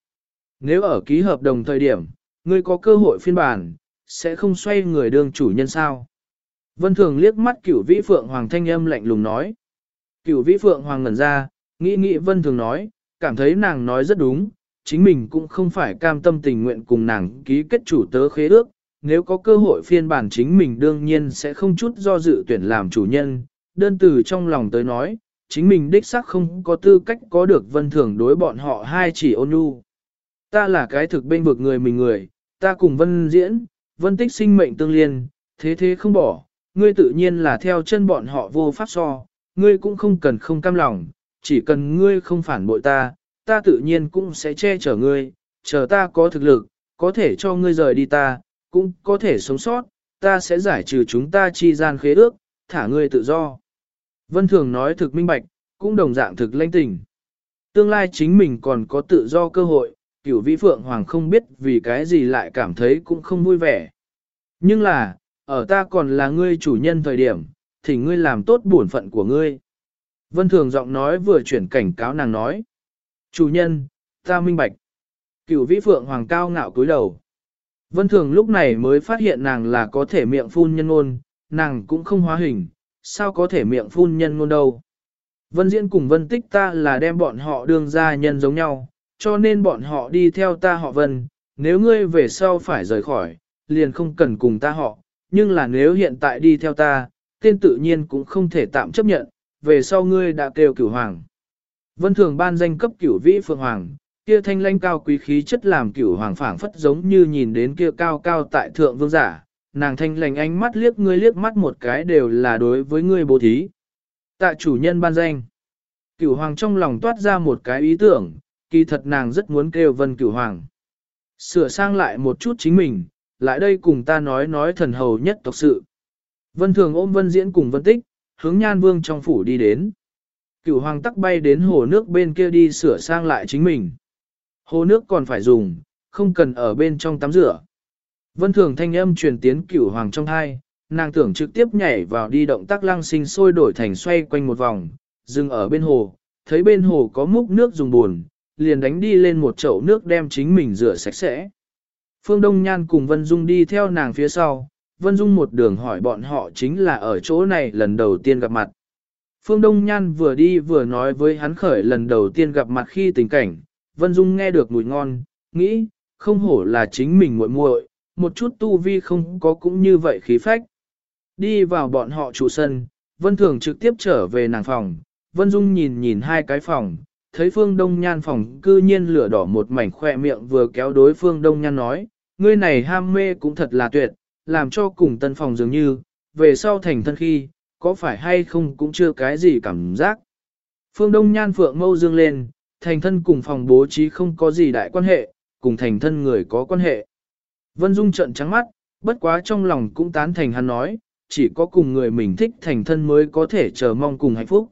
[SPEAKER 1] Nếu ở ký hợp đồng thời điểm, ngươi có cơ hội phiên bản, sẽ không xoay người đương chủ nhân sao? Vân Thường liếc mắt cửu vĩ phượng hoàng thanh âm lạnh lùng nói. Cửu vĩ phượng hoàng ngẩn ra, nghĩ nghĩ Vân Thường nói, cảm thấy nàng nói rất đúng, chính mình cũng không phải cam tâm tình nguyện cùng nàng ký kết chủ tớ khế ước, nếu có cơ hội phiên bản chính mình đương nhiên sẽ không chút do dự tuyển làm chủ nhân, đơn từ trong lòng tới nói, chính mình đích xác không có tư cách có được vân thường đối bọn họ hai chỉ ôn nhu. Ta là cái thực bên vực người mình người, ta cùng vân diễn, vân tích sinh mệnh tương liên, thế thế không bỏ, ngươi tự nhiên là theo chân bọn họ vô pháp so, ngươi cũng không cần không cam lòng, chỉ cần ngươi không phản bội ta, ta tự nhiên cũng sẽ che chở ngươi, chờ ta có thực lực, có thể cho ngươi rời đi ta, cũng có thể sống sót, ta sẽ giải trừ chúng ta chi gian khế ước, thả ngươi tự do. Vân Thường nói thực minh bạch, cũng đồng dạng thực lãnh tình. Tương lai chính mình còn có tự do cơ hội, cửu vĩ phượng hoàng không biết vì cái gì lại cảm thấy cũng không vui vẻ. Nhưng là, ở ta còn là ngươi chủ nhân thời điểm, thì ngươi làm tốt bổn phận của ngươi. Vân Thường giọng nói vừa chuyển cảnh cáo nàng nói. Chủ nhân, ta minh bạch. Cửu vĩ phượng hoàng cao ngạo cúi đầu. Vân Thường lúc này mới phát hiện nàng là có thể miệng phun nhân ngôn, nàng cũng không hóa hình, sao có thể miệng phun nhân ngôn đâu. Vân Diễn cùng Vân Tích ta là đem bọn họ đương ra nhân giống nhau, cho nên bọn họ đi theo ta họ Vân, nếu ngươi về sau phải rời khỏi, liền không cần cùng ta họ, nhưng là nếu hiện tại đi theo ta, tên tự nhiên cũng không thể tạm chấp nhận, về sau ngươi đã kêu cửu hoàng. Vân Thường ban danh cấp cửu vĩ phượng hoàng, Kia thanh lanh cao quý khí chất làm cửu hoàng phảng phất giống như nhìn đến kia cao cao tại thượng vương giả, nàng thanh lành ánh mắt liếc ngươi liếc mắt một cái đều là đối với ngươi bố thí. Tạ chủ nhân ban danh. Cửu hoàng trong lòng toát ra một cái ý tưởng, kỳ thật nàng rất muốn kêu vân cửu hoàng. Sửa sang lại một chút chính mình, lại đây cùng ta nói nói thần hầu nhất tộc sự. Vân thường ôm vân diễn cùng vân tích, hướng nhan vương trong phủ đi đến. Cửu hoàng tắc bay đến hồ nước bên kia đi sửa sang lại chính mình. Hồ nước còn phải dùng, không cần ở bên trong tắm rửa. Vân thường thanh âm truyền tiến cửu hoàng trong hai, nàng tưởng trực tiếp nhảy vào đi động tác lăng sinh sôi đổi thành xoay quanh một vòng, dừng ở bên hồ, thấy bên hồ có múc nước dùng buồn, liền đánh đi lên một chậu nước đem chính mình rửa sạch sẽ. Phương Đông Nhan cùng Vân Dung đi theo nàng phía sau, Vân Dung một đường hỏi bọn họ chính là ở chỗ này lần đầu tiên gặp mặt. Phương Đông Nhan vừa đi vừa nói với hắn khởi lần đầu tiên gặp mặt khi tình cảnh, Vân Dung nghe được mùi ngon, nghĩ, không hổ là chính mình muội muội, một chút tu vi không có cũng như vậy khí phách. Đi vào bọn họ trụ sân, Vân Thường trực tiếp trở về nàng phòng, Vân Dung nhìn nhìn hai cái phòng, thấy Phương Đông Nhan phòng cư nhiên lửa đỏ một mảnh khoe miệng vừa kéo đối Phương Đông Nhan nói, ngươi này ham mê cũng thật là tuyệt, làm cho cùng tân phòng dường như, về sau thành thân khi, có phải hay không cũng chưa cái gì cảm giác. Phương Đông Nhan phượng mâu dương lên, thành thân cùng phòng bố trí không có gì đại quan hệ, cùng thành thân người có quan hệ. Vân Dung trận trắng mắt, bất quá trong lòng cũng tán thành hắn nói, chỉ có cùng người mình thích thành thân mới có thể chờ mong cùng hạnh phúc.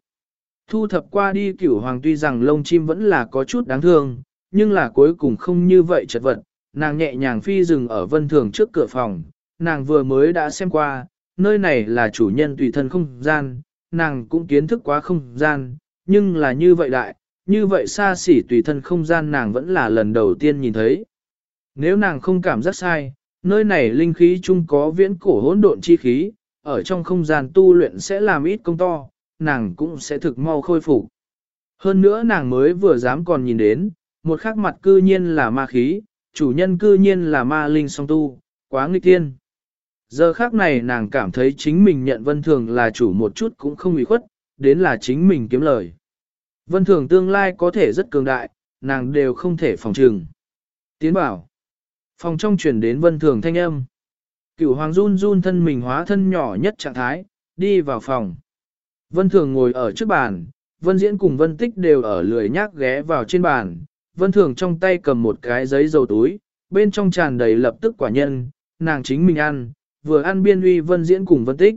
[SPEAKER 1] Thu thập qua đi cửu hoàng tuy rằng lông chim vẫn là có chút đáng thương, nhưng là cuối cùng không như vậy chật vật, nàng nhẹ nhàng phi dừng ở vân thường trước cửa phòng, nàng vừa mới đã xem qua, nơi này là chủ nhân tùy thân không gian, nàng cũng kiến thức quá không gian, nhưng là như vậy đại, như vậy xa xỉ tùy thân không gian nàng vẫn là lần đầu tiên nhìn thấy. Nếu nàng không cảm giác sai, nơi này linh khí chung có viễn cổ hỗn độn chi khí, ở trong không gian tu luyện sẽ làm ít công to, nàng cũng sẽ thực mau khôi phục. Hơn nữa nàng mới vừa dám còn nhìn đến, một khắc mặt cư nhiên là ma khí, chủ nhân cư nhiên là ma linh song tu, quá nghịch tiên. Giờ khác này nàng cảm thấy chính mình nhận vân thường là chủ một chút cũng không ủy khuất, đến là chính mình kiếm lời. Vân thường tương lai có thể rất cường đại, nàng đều không thể phòng trừng. Tiến bảo. Phòng trong chuyển đến vân thường thanh âm. Cửu hoàng run run thân mình hóa thân nhỏ nhất trạng thái, đi vào phòng. Vân thường ngồi ở trước bàn, vân diễn cùng vân tích đều ở lười nhác ghé vào trên bàn. Vân thường trong tay cầm một cái giấy dầu túi, bên trong tràn đầy lập tức quả nhân, nàng chính mình ăn, vừa ăn biên uy vân diễn cùng vân tích.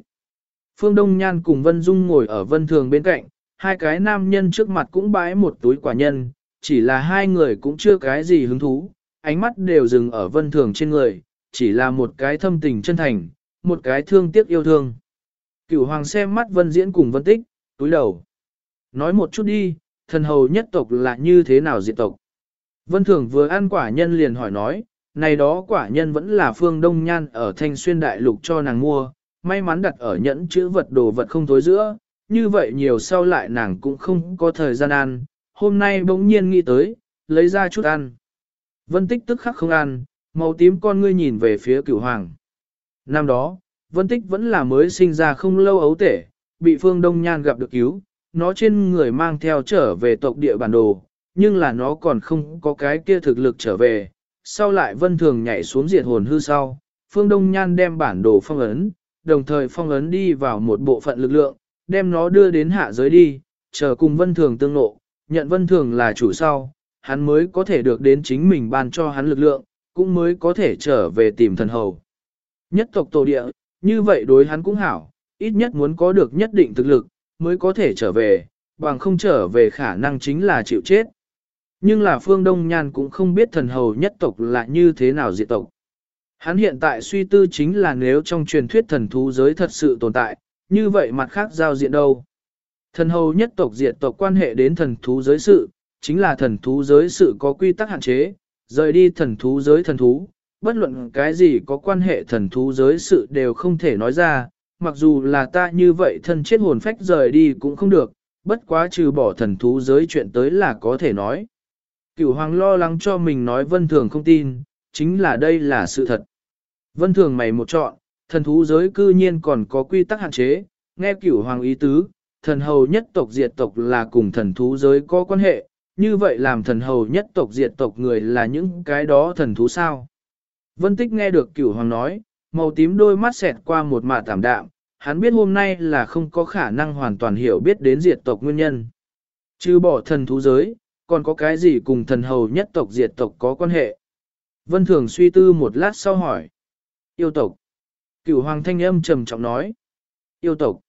[SPEAKER 1] Phương Đông Nhan cùng Vân Dung ngồi ở vân thường bên cạnh, hai cái nam nhân trước mặt cũng bãi một túi quả nhân, chỉ là hai người cũng chưa cái gì hứng thú, ánh mắt đều dừng ở vân thường trên người, chỉ là một cái thâm tình chân thành, một cái thương tiếc yêu thương. Cửu hoàng xem mắt vân diễn cùng vân tích, túi đầu. Nói một chút đi, thần hầu nhất tộc là như thế nào diệt tộc? Vân thường vừa ăn quả nhân liền hỏi nói, này đó quả nhân vẫn là phương đông nhan ở thanh xuyên đại lục cho nàng mua, may mắn đặt ở nhẫn chữ vật đồ vật không thối giữa, như vậy nhiều sau lại nàng cũng không có thời gian ăn, hôm nay bỗng nhiên nghĩ tới, lấy ra chút ăn. Vân tích tức khắc không ăn, màu tím con ngươi nhìn về phía cửu hoàng. Năm đó, vân tích vẫn là mới sinh ra không lâu ấu tể, bị phương đông nhan gặp được cứu, nó trên người mang theo trở về tộc địa bản đồ, nhưng là nó còn không có cái kia thực lực trở về. Sau lại vân thường nhảy xuống diệt hồn hư sau, phương đông nhan đem bản đồ phong ấn, đồng thời phong ấn đi vào một bộ phận lực lượng, đem nó đưa đến hạ giới đi, chờ cùng vân thường tương nộ, nhận vân thường là chủ sau, hắn mới có thể được đến chính mình ban cho hắn lực lượng, cũng mới có thể trở về tìm thần hầu. Nhất tộc tổ địa, như vậy đối hắn cũng hảo, ít nhất muốn có được nhất định thực lực, mới có thể trở về, bằng không trở về khả năng chính là chịu chết. Nhưng là phương Đông Nhan cũng không biết thần hầu nhất tộc là như thế nào diệt tộc. Hắn hiện tại suy tư chính là nếu trong truyền thuyết thần thú giới thật sự tồn tại, như vậy mặt khác giao diện đâu. Thần hầu nhất tộc diệt tộc quan hệ đến thần thú giới sự, chính là thần thú giới sự có quy tắc hạn chế, rời đi thần thú giới thần thú, bất luận cái gì có quan hệ thần thú giới sự đều không thể nói ra, mặc dù là ta như vậy thân chết hồn phách rời đi cũng không được, bất quá trừ bỏ thần thú giới chuyện tới là có thể nói. Cửu hoàng lo lắng cho mình nói vân thường không tin, chính là đây là sự thật. Vân thường mày một chọn, thần thú giới cư nhiên còn có quy tắc hạn chế, nghe cửu hoàng ý tứ, thần hầu nhất tộc diệt tộc là cùng thần thú giới có quan hệ, như vậy làm thần hầu nhất tộc diệt tộc người là những cái đó thần thú sao. Vân tích nghe được cửu hoàng nói, màu tím đôi mắt xẹt qua một mạ tảm đạm, hắn biết hôm nay là không có khả năng hoàn toàn hiểu biết đến diệt tộc nguyên nhân. Chứ bỏ thần thú giới, còn có cái gì cùng thần hầu nhất tộc diệt tộc có quan hệ? Vân Thường suy tư một lát sau hỏi. Yêu tộc. Cửu hoàng thanh âm trầm trọng nói. Yêu tộc.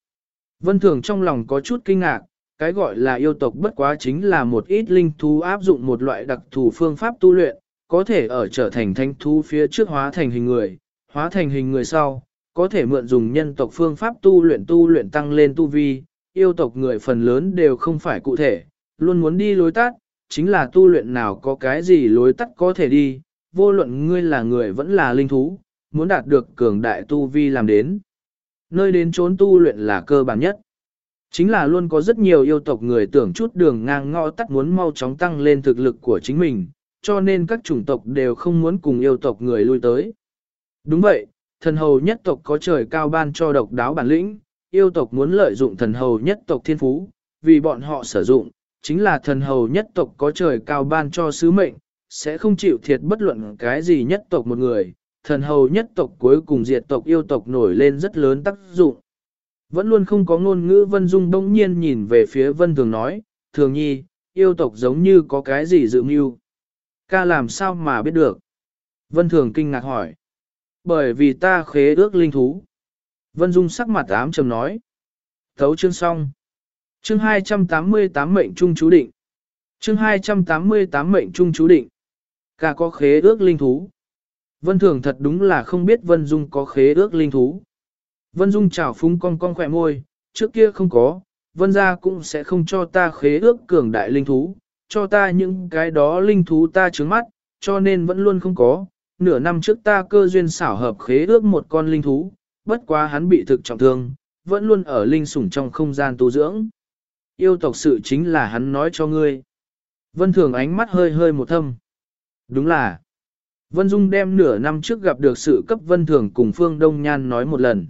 [SPEAKER 1] Vân Thường trong lòng có chút kinh ngạc, cái gọi là yêu tộc bất quá chính là một ít linh thú áp dụng một loại đặc thù phương pháp tu luyện, có thể ở trở thành thanh thú phía trước hóa thành hình người, hóa thành hình người sau, có thể mượn dùng nhân tộc phương pháp tu luyện tu luyện tăng lên tu vi, yêu tộc người phần lớn đều không phải cụ thể, luôn muốn đi lối tắt, chính là tu luyện nào có cái gì lối tắt có thể đi, vô luận ngươi là người vẫn là linh thú, muốn đạt được cường đại tu vi làm đến. Nơi đến trốn tu luyện là cơ bản nhất. Chính là luôn có rất nhiều yêu tộc người tưởng chút đường ngang ngõ tắt muốn mau chóng tăng lên thực lực của chính mình, cho nên các chủng tộc đều không muốn cùng yêu tộc người lui tới. Đúng vậy, thần hầu nhất tộc có trời cao ban cho độc đáo bản lĩnh, yêu tộc muốn lợi dụng thần hầu nhất tộc thiên phú, vì bọn họ sử dụng, chính là thần hầu nhất tộc có trời cao ban cho sứ mệnh, sẽ không chịu thiệt bất luận cái gì nhất tộc một người, thần hầu nhất tộc cuối cùng diệt tộc yêu tộc nổi lên rất lớn tác dụng. Vẫn luôn không có ngôn ngữ Vân Dung đông nhiên nhìn về phía Vân Thường nói, Thường nhi, yêu tộc giống như có cái gì dự mưu. Ca làm sao mà biết được? Vân Thường kinh ngạc hỏi. Bởi vì ta khế ước linh thú. Vân Dung sắc mặt ám trầm nói. Thấu chương xong. Chương 288 mệnh trung chú định. Chương 288 mệnh trung chú định. cả có khế ước linh thú. Vân Thường thật đúng là không biết Vân Dung có khế ước linh thú. Vân Dung chào phúng con con khỏe môi, trước kia không có, Vân gia cũng sẽ không cho ta khế ước cường đại linh thú, cho ta những cái đó linh thú ta trướng mắt, cho nên vẫn luôn không có. Nửa năm trước ta cơ duyên xảo hợp khế ước một con linh thú, bất quá hắn bị thực trọng thương, vẫn luôn ở linh sủng trong không gian tu dưỡng. Yêu tộc sự chính là hắn nói cho ngươi. Vân Thường ánh mắt hơi hơi một thâm. Đúng là. Vân Dung đem nửa năm trước gặp được sự cấp Vân Thường cùng Phương Đông Nhan nói một lần.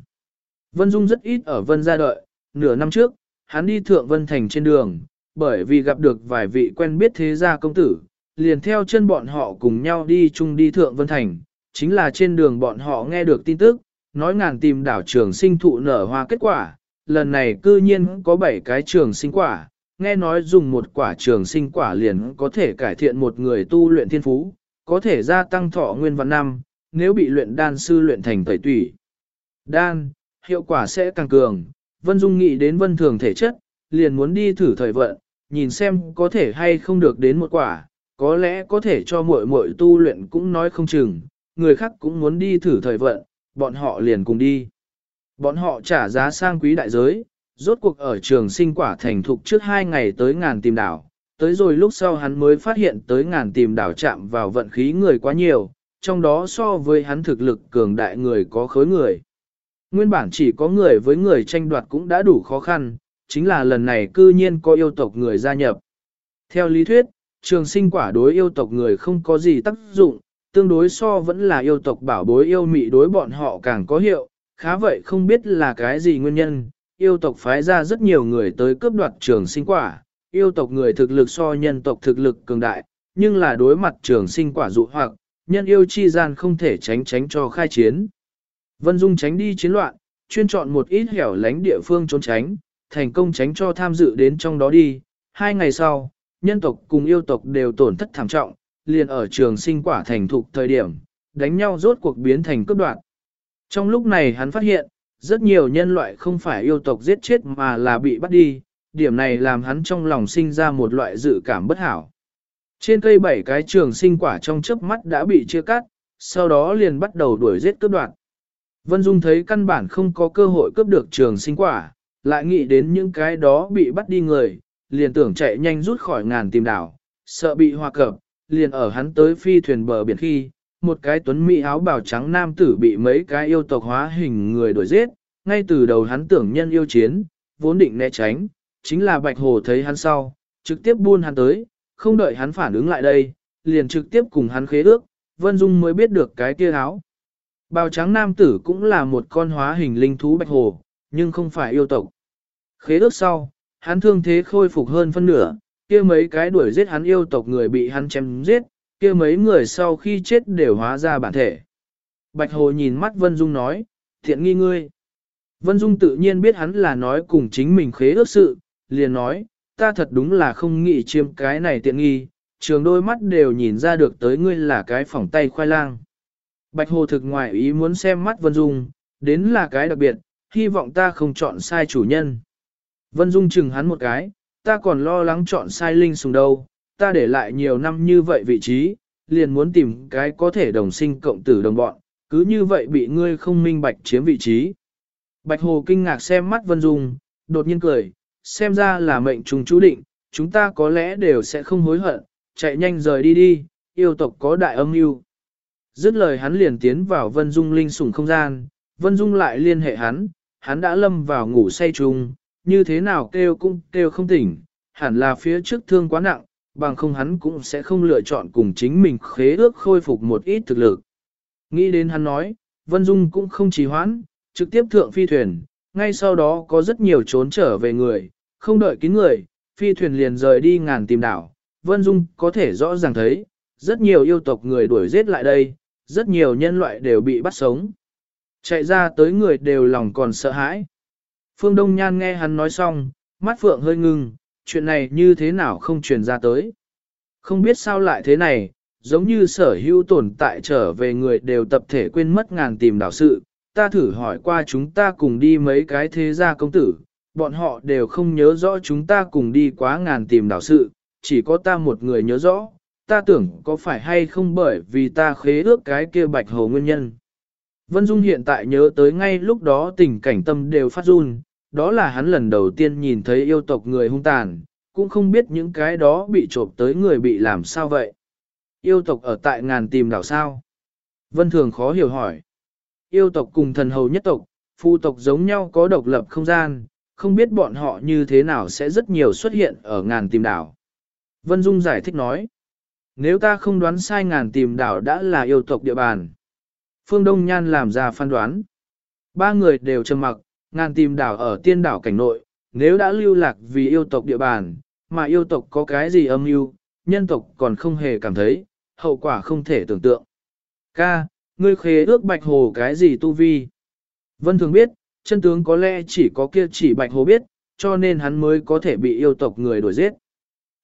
[SPEAKER 1] Vân Dung rất ít ở Vân gia đợi, nửa năm trước, hắn đi thượng Vân Thành trên đường, bởi vì gặp được vài vị quen biết thế gia công tử, liền theo chân bọn họ cùng nhau đi chung đi thượng Vân Thành, chính là trên đường bọn họ nghe được tin tức, nói ngàn tìm đảo trường sinh thụ nở hoa kết quả, lần này cư nhiên có 7 cái trường sinh quả, nghe nói dùng một quả trường sinh quả liền có thể cải thiện một người tu luyện thiên phú, có thể gia tăng thọ nguyên văn năm, nếu bị luyện đan sư luyện thành tẩy tủy. Đan, hiệu quả sẽ càng cường, Vân Dung nghĩ đến vân thường thể chất, liền muốn đi thử thời vận, nhìn xem có thể hay không được đến một quả, có lẽ có thể cho muội muội tu luyện cũng nói không chừng, người khác cũng muốn đi thử thời vận, bọn họ liền cùng đi. Bọn họ trả giá sang quý đại giới, rốt cuộc ở trường sinh quả thành thục trước hai ngày tới ngàn tìm đảo, tới rồi lúc sau hắn mới phát hiện tới ngàn tìm đảo chạm vào vận khí người quá nhiều, trong đó so với hắn thực lực cường đại người có khối người. Nguyên bản chỉ có người với người tranh đoạt cũng đã đủ khó khăn, chính là lần này cư nhiên có yêu tộc người gia nhập. Theo lý thuyết, trường sinh quả đối yêu tộc người không có gì tác dụng, tương đối so vẫn là yêu tộc bảo bối yêu mị đối bọn họ càng có hiệu, khá vậy không biết là cái gì nguyên nhân, yêu tộc phái ra rất nhiều người tới cướp đoạt trường sinh quả, yêu tộc người thực lực so nhân tộc thực lực cường đại, nhưng là đối mặt trường sinh quả dụ hoặc, nhân yêu chi gian không thể tránh tránh cho khai chiến. Vân Dung tránh đi chiến loạn, chuyên chọn một ít hẻo lánh địa phương trốn tránh, thành công tránh cho tham dự đến trong đó đi. Hai ngày sau, nhân tộc cùng yêu tộc đều tổn thất thảm trọng, liền ở trường sinh quả thành thục thời điểm, đánh nhau rốt cuộc biến thành cướp đoạt. Trong lúc này hắn phát hiện, rất nhiều nhân loại không phải yêu tộc giết chết mà là bị bắt đi, điểm này làm hắn trong lòng sinh ra một loại dự cảm bất hảo. Trên cây bảy cái trường sinh quả trong chớp mắt đã bị chia cắt, sau đó liền bắt đầu đuổi giết cướp đoạt. Vân Dung thấy căn bản không có cơ hội cướp được trường sinh quả, lại nghĩ đến những cái đó bị bắt đi người, liền tưởng chạy nhanh rút khỏi ngàn tìm đảo, sợ bị hoa cập, liền ở hắn tới phi thuyền bờ biển khi, một cái tuấn mỹ áo bào trắng nam tử bị mấy cái yêu tộc hóa hình người đuổi giết, ngay từ đầu hắn tưởng nhân yêu chiến, vốn định né tránh, chính là Bạch Hồ thấy hắn sau, trực tiếp buôn hắn tới, không đợi hắn phản ứng lại đây, liền trực tiếp cùng hắn khế ước, Vân Dung mới biết được cái kia áo. Bào trắng nam tử cũng là một con hóa hình linh thú Bạch Hồ, nhưng không phải yêu tộc. Khế ước sau, hắn thương thế khôi phục hơn phân nửa, kia mấy cái đuổi giết hắn yêu tộc người bị hắn chém giết, kia mấy người sau khi chết đều hóa ra bản thể. Bạch Hồ nhìn mắt Vân Dung nói, thiện nghi ngươi. Vân Dung tự nhiên biết hắn là nói cùng chính mình khế ước sự, liền nói, ta thật đúng là không nghĩ chiêm cái này tiện nghi, trường đôi mắt đều nhìn ra được tới ngươi là cái phỏng tay khoai lang. Bạch Hồ thực ngoại ý muốn xem mắt Vân Dung, đến là cái đặc biệt, hy vọng ta không chọn sai chủ nhân. Vân Dung chừng hắn một cái, ta còn lo lắng chọn sai linh sùng đâu, ta để lại nhiều năm như vậy vị trí, liền muốn tìm cái có thể đồng sinh cộng tử đồng bọn, cứ như vậy bị ngươi không minh bạch chiếm vị trí. Bạch Hồ kinh ngạc xem mắt Vân Dung, đột nhiên cười, xem ra là mệnh trùng chú định, chúng ta có lẽ đều sẽ không hối hận, chạy nhanh rời đi đi, yêu tộc có đại âm mưu. Dứt lời hắn liền tiến vào Vân Dung linh sủng không gian, Vân Dung lại liên hệ hắn, hắn đã lâm vào ngủ say trùng, như thế nào kêu cũng kêu không tỉnh, hẳn là phía trước thương quá nặng, bằng không hắn cũng sẽ không lựa chọn cùng chính mình khế ước khôi phục một ít thực lực. Nghĩ đến hắn nói, Vân Dung cũng không trì hoãn, trực tiếp thượng phi thuyền, ngay sau đó có rất nhiều trốn trở về người, không đợi kín người, phi thuyền liền rời đi ngàn tìm đảo. Vân Dung có thể rõ ràng thấy, rất nhiều yêu tộc người đuổi giết lại đây, rất nhiều nhân loại đều bị bắt sống. Chạy ra tới người đều lòng còn sợ hãi. Phương Đông Nhan nghe hắn nói xong, mắt phượng hơi ngưng, chuyện này như thế nào không truyền ra tới. Không biết sao lại thế này, giống như sở hữu tồn tại trở về người đều tập thể quên mất ngàn tìm đảo sự. Ta thử hỏi qua chúng ta cùng đi mấy cái thế gia công tử, bọn họ đều không nhớ rõ chúng ta cùng đi quá ngàn tìm đảo sự, chỉ có ta một người nhớ rõ, ta tưởng có phải hay không bởi vì ta khế ước cái kia bạch hồ nguyên nhân. Vân Dung hiện tại nhớ tới ngay lúc đó tình cảnh tâm đều phát run, đó là hắn lần đầu tiên nhìn thấy yêu tộc người hung tàn, cũng không biết những cái đó bị trộm tới người bị làm sao vậy. Yêu tộc ở tại ngàn tìm đảo sao? Vân Thường khó hiểu hỏi. Yêu tộc cùng thần hầu nhất tộc, phu tộc giống nhau có độc lập không gian, không biết bọn họ như thế nào sẽ rất nhiều xuất hiện ở ngàn tìm đảo. Vân Dung giải thích nói. Nếu ta không đoán sai ngàn tìm đảo đã là yêu tộc địa bàn. Phương Đông Nhan làm ra phán đoán. Ba người đều trầm mặc, ngàn tìm đảo ở tiên đảo cảnh nội, nếu đã lưu lạc vì yêu tộc địa bàn, mà yêu tộc có cái gì âm mưu, nhân tộc còn không hề cảm thấy, hậu quả không thể tưởng tượng. Ca, ngươi khế ước bạch hồ cái gì tu vi? Vân thường biết, chân tướng có lẽ chỉ có kia chỉ bạch hồ biết, cho nên hắn mới có thể bị yêu tộc người đuổi giết.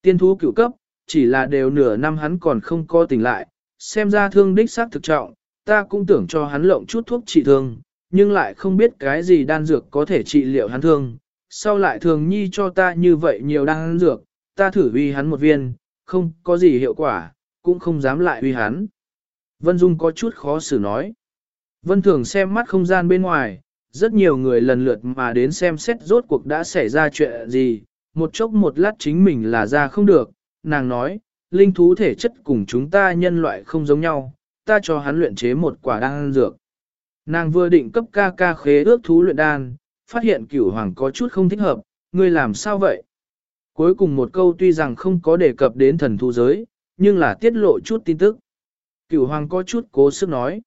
[SPEAKER 1] Tiên thú cựu cấp, chỉ là đều nửa năm hắn còn không co tỉnh lại, xem ra thương đích xác thực trọng, ta cũng tưởng cho hắn lộng chút thuốc trị thương, nhưng lại không biết cái gì đan dược có thể trị liệu hắn thương. Sau lại thường nhi cho ta như vậy nhiều đan dược, ta thử uy hắn một viên, không có gì hiệu quả, cũng không dám lại uy hắn. Vân Dung có chút khó xử nói. Vân Thường xem mắt không gian bên ngoài, rất nhiều người lần lượt mà đến xem xét rốt cuộc đã xảy ra chuyện gì, một chốc một lát chính mình là ra không được, nàng nói, linh thú thể chất cùng chúng ta nhân loại không giống nhau, ta cho hắn luyện chế một quả đan dược. Nàng vừa định cấp ca ca khế ước thú luyện đan, phát hiện cửu hoàng có chút không thích hợp, ngươi làm sao vậy? Cuối cùng một câu tuy rằng không có đề cập đến thần thú giới, nhưng là tiết lộ chút tin tức. Cửu hoàng có chút cố sức nói.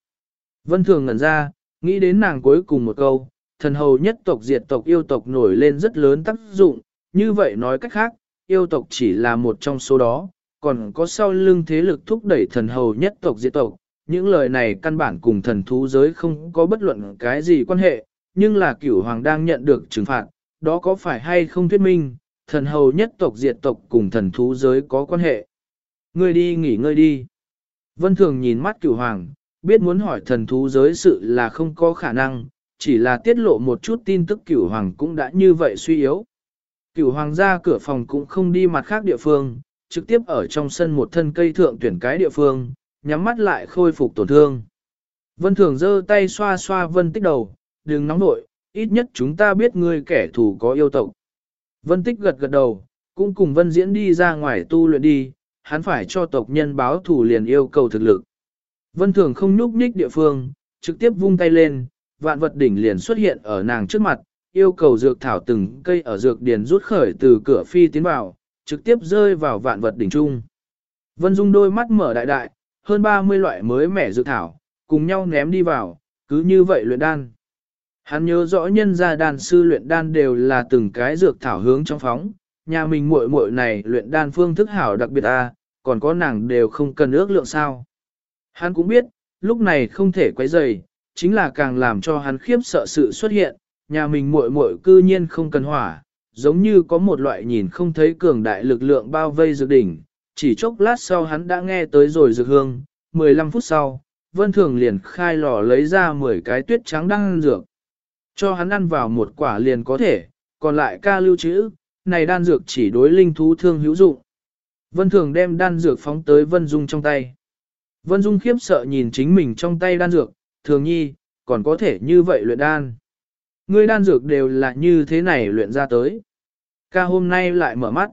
[SPEAKER 1] Vân thường ngẩn ra, nghĩ đến nàng cuối cùng một câu, thần hầu nhất tộc diệt tộc yêu tộc nổi lên rất lớn tác dụng, như vậy nói cách khác, yêu tộc chỉ là một trong số đó, còn có sau lưng thế lực thúc đẩy thần hầu nhất tộc diệt tộc. Những lời này căn bản cùng thần thú giới không có bất luận cái gì quan hệ, nhưng là cửu hoàng đang nhận được trừng phạt, đó có phải hay không thuyết minh, thần hầu nhất tộc diệt tộc cùng thần thú giới có quan hệ. Ngươi đi nghỉ ngơi đi. Vân Thường nhìn mắt cửu hoàng, biết muốn hỏi thần thú giới sự là không có khả năng, chỉ là tiết lộ một chút tin tức cửu hoàng cũng đã như vậy suy yếu. Cửu hoàng ra cửa phòng cũng không đi mặt khác địa phương, trực tiếp ở trong sân một thân cây thượng tuyển cái địa phương, nhắm mắt lại khôi phục tổn thương. Vân Thường giơ tay xoa xoa Vân Tích đầu, đừng nóng nội, ít nhất chúng ta biết ngươi kẻ thù có yêu tộc. Vân Tích gật gật đầu, cũng cùng Vân Diễn đi ra ngoài tu luyện đi, hắn phải cho tộc nhân báo thù liền yêu cầu thực lực. Vân Thường không nhúc nhích địa phương, trực tiếp vung tay lên, vạn vật đỉnh liền xuất hiện ở nàng trước mặt, yêu cầu dược thảo từng cây ở dược điền rút khởi từ cửa phi tiến vào, trực tiếp rơi vào vạn vật đỉnh trung. Vân Dung đôi mắt mở đại đại, hơn 30 loại mới mẻ dược thảo, cùng nhau ném đi vào, cứ như vậy luyện đan. Hắn nhớ rõ nhân gia đan sư luyện đan đều là từng cái dược thảo hướng trong phóng, nhà mình muội muội này luyện đan phương thức hảo đặc biệt a, à, còn có nàng đều không cần ước lượng sao. Hắn cũng biết, lúc này không thể quấy rầy, chính là càng làm cho hắn khiếp sợ sự xuất hiện, nhà mình muội muội cư nhiên không cần hỏa, giống như có một loại nhìn không thấy cường đại lực lượng bao vây dược đỉnh, chỉ chốc lát sau hắn đã nghe tới rồi dược hương, 15 phút sau, Vân Thường liền khai lò lấy ra 10 cái tuyết trắng đang ăn dược. Cho hắn ăn vào một quả liền có thể, còn lại ca lưu trữ, này đan dược chỉ đối linh thú thương hữu dụng. Vân Thường đem đan dược phóng tới Vân Dung trong tay. Vân Dung khiếp sợ nhìn chính mình trong tay đan dược, thường nhi, còn có thể như vậy luyện đan. Ngươi đan dược đều là như thế này luyện ra tới. Ca hôm nay lại mở mắt.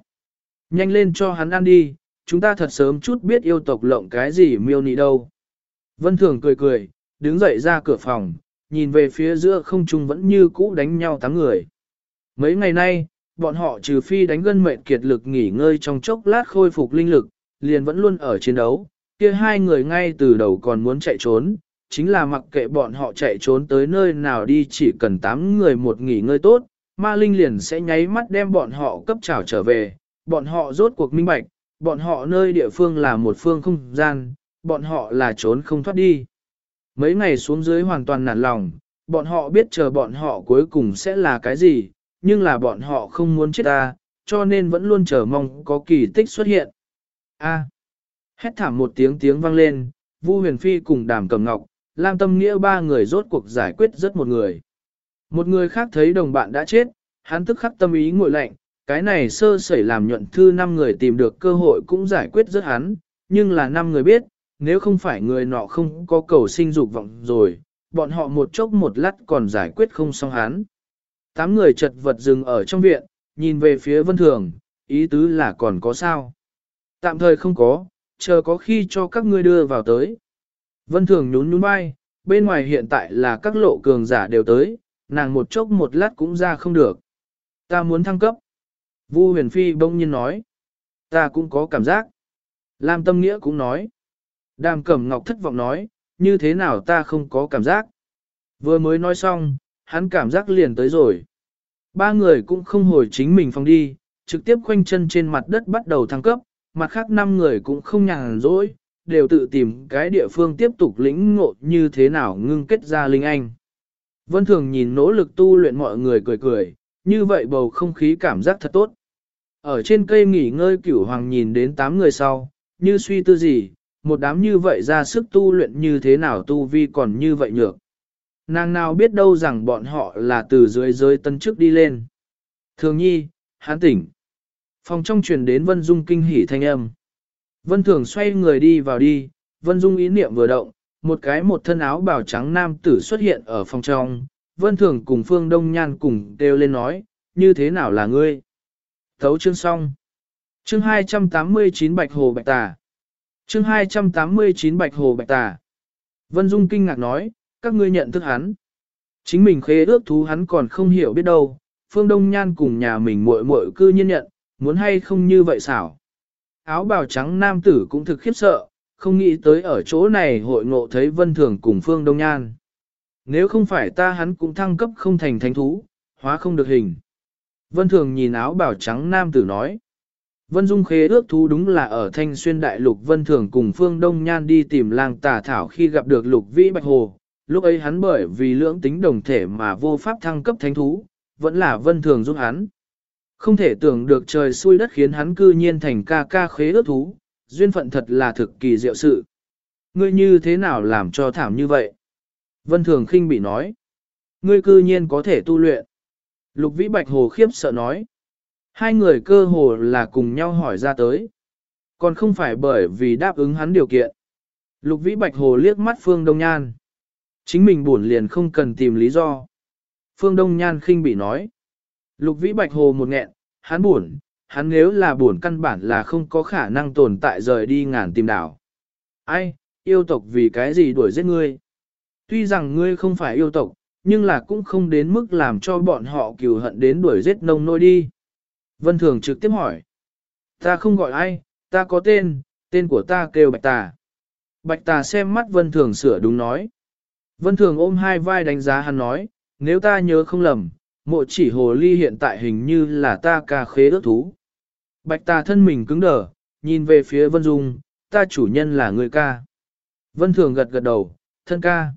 [SPEAKER 1] Nhanh lên cho hắn ăn đi, chúng ta thật sớm chút biết yêu tộc lộng cái gì miêu nị đâu. Vân Thường cười cười, đứng dậy ra cửa phòng, nhìn về phía giữa không trung vẫn như cũ đánh nhau tám người. Mấy ngày nay, bọn họ trừ phi đánh gân mệt kiệt lực nghỉ ngơi trong chốc lát khôi phục linh lực, liền vẫn luôn ở chiến đấu, kia hai người ngay từ đầu còn muốn chạy trốn, chính là mặc kệ bọn họ chạy trốn tới nơi nào đi chỉ cần tám người một nghỉ ngơi tốt, ma linh liền sẽ nháy mắt đem bọn họ cấp trảo trở về, bọn họ rốt cuộc minh bạch, bọn họ nơi địa phương là một phương không gian, bọn họ là trốn không thoát đi. Mấy ngày xuống dưới hoàn toàn nản lòng, bọn họ biết chờ bọn họ cuối cùng sẽ là cái gì, nhưng là bọn họ không muốn chết ta, cho nên vẫn luôn chờ mong có kỳ tích xuất hiện. A. À. Hét thảm một tiếng tiếng vang lên, Vu Huyền Phi cùng Đàm Cầm Ngọc, Lam Tâm Nghĩa ba người rốt cuộc giải quyết rất một người. Một người khác thấy đồng bạn đã chết, hắn tức khắc tâm ý ngồi lạnh, cái này sơ sẩy làm nhuận thư năm người tìm được cơ hội cũng giải quyết rất hắn, nhưng là năm người biết, nếu không phải người nọ không có cầu sinh dục vọng rồi, bọn họ một chốc một lát còn giải quyết không xong hắn. Tám người chật vật dừng ở trong viện, nhìn về phía vân thường, ý tứ là còn có sao. Tạm thời không có, chờ có khi cho các ngươi đưa vào tới. Vân thường nhún nhún vai, bên ngoài hiện tại là các lộ cường giả đều tới, nàng một chốc một lát cũng ra không được. Ta muốn thăng cấp. Vu huyền phi bỗng nhiên nói. Ta cũng có cảm giác. Lam tâm nghĩa cũng nói. Đàm cẩm ngọc thất vọng nói, như thế nào ta không có cảm giác. Vừa mới nói xong, hắn cảm giác liền tới rồi. Ba người cũng không hồi chính mình phòng đi, trực tiếp khoanh chân trên mặt đất bắt đầu thăng cấp, mặt khác năm người cũng không nhàn rỗi, đều tự tìm cái địa phương tiếp tục lĩnh ngộ như thế nào ngưng kết ra linh anh. Vân Thường nhìn nỗ lực tu luyện mọi người cười cười, như vậy bầu không khí cảm giác thật tốt. Ở trên cây nghỉ ngơi cửu hoàng nhìn đến tám người sau, như suy tư gì, một đám như vậy ra sức tu luyện như thế nào tu vi còn như vậy nhược. Nàng nào biết đâu rằng bọn họ là từ dưới giới tân trước đi lên. Thường nhi, hán tỉnh. Phòng trong truyền đến Vân Dung kinh hỉ thanh âm. Vân Thường xoay người đi vào đi, Vân Dung ý niệm vừa động, một cái một thân áo bào trắng nam tử xuất hiện ở phòng trong. Vân Thường cùng Phương Đông Nhan cùng đều lên nói, như thế nào là ngươi? Thấu chương xong. Chương 289 Bạch Hồ Bạch Tà. Chương 289 Bạch Hồ Bạch Tà. Vân Dung kinh ngạc nói, các ngươi nhận thức hắn. Chính mình khế ước thú hắn còn không hiểu biết đâu, Phương Đông Nhan cùng nhà mình muội muội cư nhiên nhận, muốn hay không như vậy xảo. Áo bào trắng nam tử cũng thực khiếp sợ, không nghĩ tới ở chỗ này hội ngộ thấy Vân Thường cùng Phương Đông Nhan. Nếu không phải ta hắn cũng thăng cấp không thành thánh thú, hóa không được hình. Vân Thường nhìn áo bào trắng nam tử nói. Vân Dung khế ước thú đúng là ở Thanh Xuyên Đại Lục Vân Thường cùng Phương Đông Nhan đi tìm lang tà thảo khi gặp được Lục Vĩ Bạch Hồ. Lúc ấy hắn bởi vì lưỡng tính đồng thể mà vô pháp thăng cấp thánh thú, vẫn là Vân Thường giúp hắn. Không thể tưởng được trời xui đất khiến hắn cư nhiên thành ca ca khế ước thú, duyên phận thật là thực kỳ diệu sự. Ngươi như thế nào làm cho thảm như vậy? Vân Thường khinh bị nói. Ngươi cư nhiên có thể tu luyện. Lục Vĩ Bạch Hồ khiếp sợ nói. Hai người cơ hồ là cùng nhau hỏi ra tới. Còn không phải bởi vì đáp ứng hắn điều kiện. Lục Vĩ Bạch Hồ liếc mắt Phương Đông Nhan. Chính mình buồn liền không cần tìm lý do. Phương Đông Nhan khinh bị nói. Lục Vĩ Bạch Hồ một nghẹn, hắn buồn, hắn nếu là buồn căn bản là không có khả năng tồn tại rời đi ngàn tìm đảo. Ai, yêu tộc vì cái gì đuổi giết ngươi? Tuy rằng ngươi không phải yêu tộc, nhưng là cũng không đến mức làm cho bọn họ cừu hận đến đuổi giết nông nôi đi. Vân Thường trực tiếp hỏi. Ta không gọi ai, ta có tên, tên của ta kêu Bạch Tà. Bạch Tà xem mắt Vân Thường sửa đúng nói. Vân Thường ôm hai vai đánh giá hắn nói, nếu ta nhớ không lầm, mộ chỉ hồ ly hiện tại hình như là ta ca khế ước thú. Bạch Tà thân mình cứng đờ, nhìn về phía Vân Dung, ta chủ nhân là người ca. Vân Thường gật gật đầu, thân ca.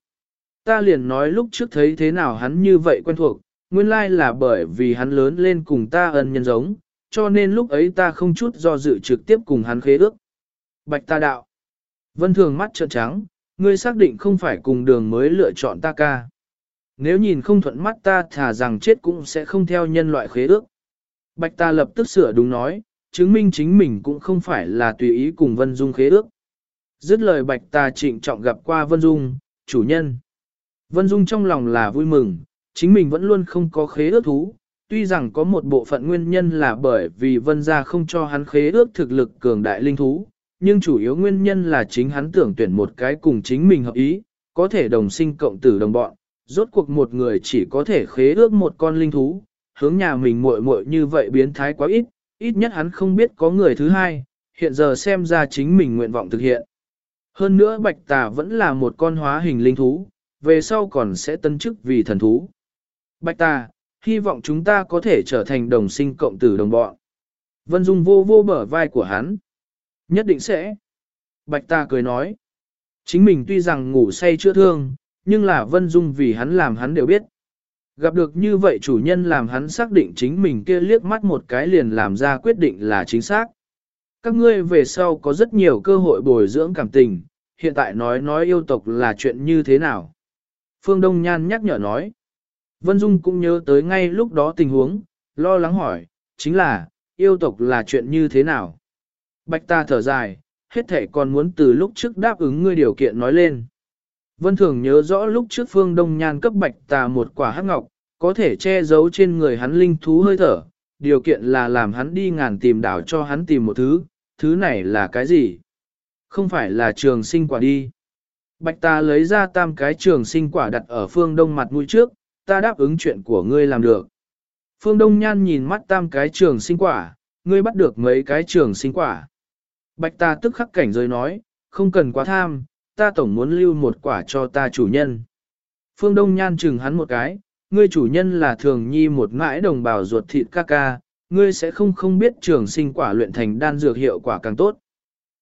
[SPEAKER 1] Ta liền nói lúc trước thấy thế nào hắn như vậy quen thuộc, nguyên lai là bởi vì hắn lớn lên cùng ta ân nhân giống, cho nên lúc ấy ta không chút do dự trực tiếp cùng hắn khế ước. Bạch ta đạo. Vân thường mắt trợn trắng, ngươi xác định không phải cùng đường mới lựa chọn ta ca. Nếu nhìn không thuận mắt ta thả rằng chết cũng sẽ không theo nhân loại khế ước. Bạch ta lập tức sửa đúng nói, chứng minh chính mình cũng không phải là tùy ý cùng Vân Dung khế ước. Dứt lời bạch ta trịnh trọng gặp qua Vân Dung, chủ nhân. Vân Dung trong lòng là vui mừng, chính mình vẫn luôn không có khế ước thú, tuy rằng có một bộ phận nguyên nhân là bởi vì vân gia không cho hắn khế ước thực lực cường đại linh thú, nhưng chủ yếu nguyên nhân là chính hắn tưởng tuyển một cái cùng chính mình hợp ý, có thể đồng sinh cộng tử đồng bọn, rốt cuộc một người chỉ có thể khế ước một con linh thú, hướng nhà mình muội muội như vậy biến thái quá ít, ít nhất hắn không biết có người thứ hai, hiện giờ xem ra chính mình nguyện vọng thực hiện. Hơn nữa bạch tà vẫn là một con hóa hình linh thú, về sau còn sẽ tân chức vì thần thú. Bạch ta, hy vọng chúng ta có thể trở thành đồng sinh cộng tử đồng bọn. Vân Dung vô vô bở vai của hắn. Nhất định sẽ. Bạch ta cười nói. Chính mình tuy rằng ngủ say chữa thương, nhưng là Vân Dung vì hắn làm hắn đều biết. Gặp được như vậy chủ nhân làm hắn xác định chính mình kia liếc mắt một cái liền làm ra quyết định là chính xác. Các ngươi về sau có rất nhiều cơ hội bồi dưỡng cảm tình, hiện tại nói nói yêu tộc là chuyện như thế nào. Phương Đông Nhan nhắc nhở nói. Vân Dung cũng nhớ tới ngay lúc đó tình huống, lo lắng hỏi, chính là, yêu tộc là chuyện như thế nào? Bạch ta thở dài, hết thể còn muốn từ lúc trước đáp ứng ngươi điều kiện nói lên. Vân Thường nhớ rõ lúc trước phương đông nhan cấp bạch tà một quả hắc ngọc, có thể che giấu trên người hắn linh thú hơi thở, điều kiện là làm hắn đi ngàn tìm đảo cho hắn tìm một thứ, thứ này là cái gì? Không phải là trường sinh quả đi. Bạch ta lấy ra tam cái trường sinh quả đặt ở phương đông mặt mũi trước, ta đáp ứng chuyện của ngươi làm được. Phương Đông Nhan nhìn mắt tam cái trường sinh quả, ngươi bắt được mấy cái trường sinh quả. Bạch ta tức khắc cảnh giới nói, không cần quá tham, ta tổng muốn lưu một quả cho ta chủ nhân. Phương Đông Nhan chừng hắn một cái, ngươi chủ nhân là thường nhi một ngãi đồng bào ruột thịt ca ca, ngươi sẽ không không biết trường sinh quả luyện thành đan dược hiệu quả càng tốt.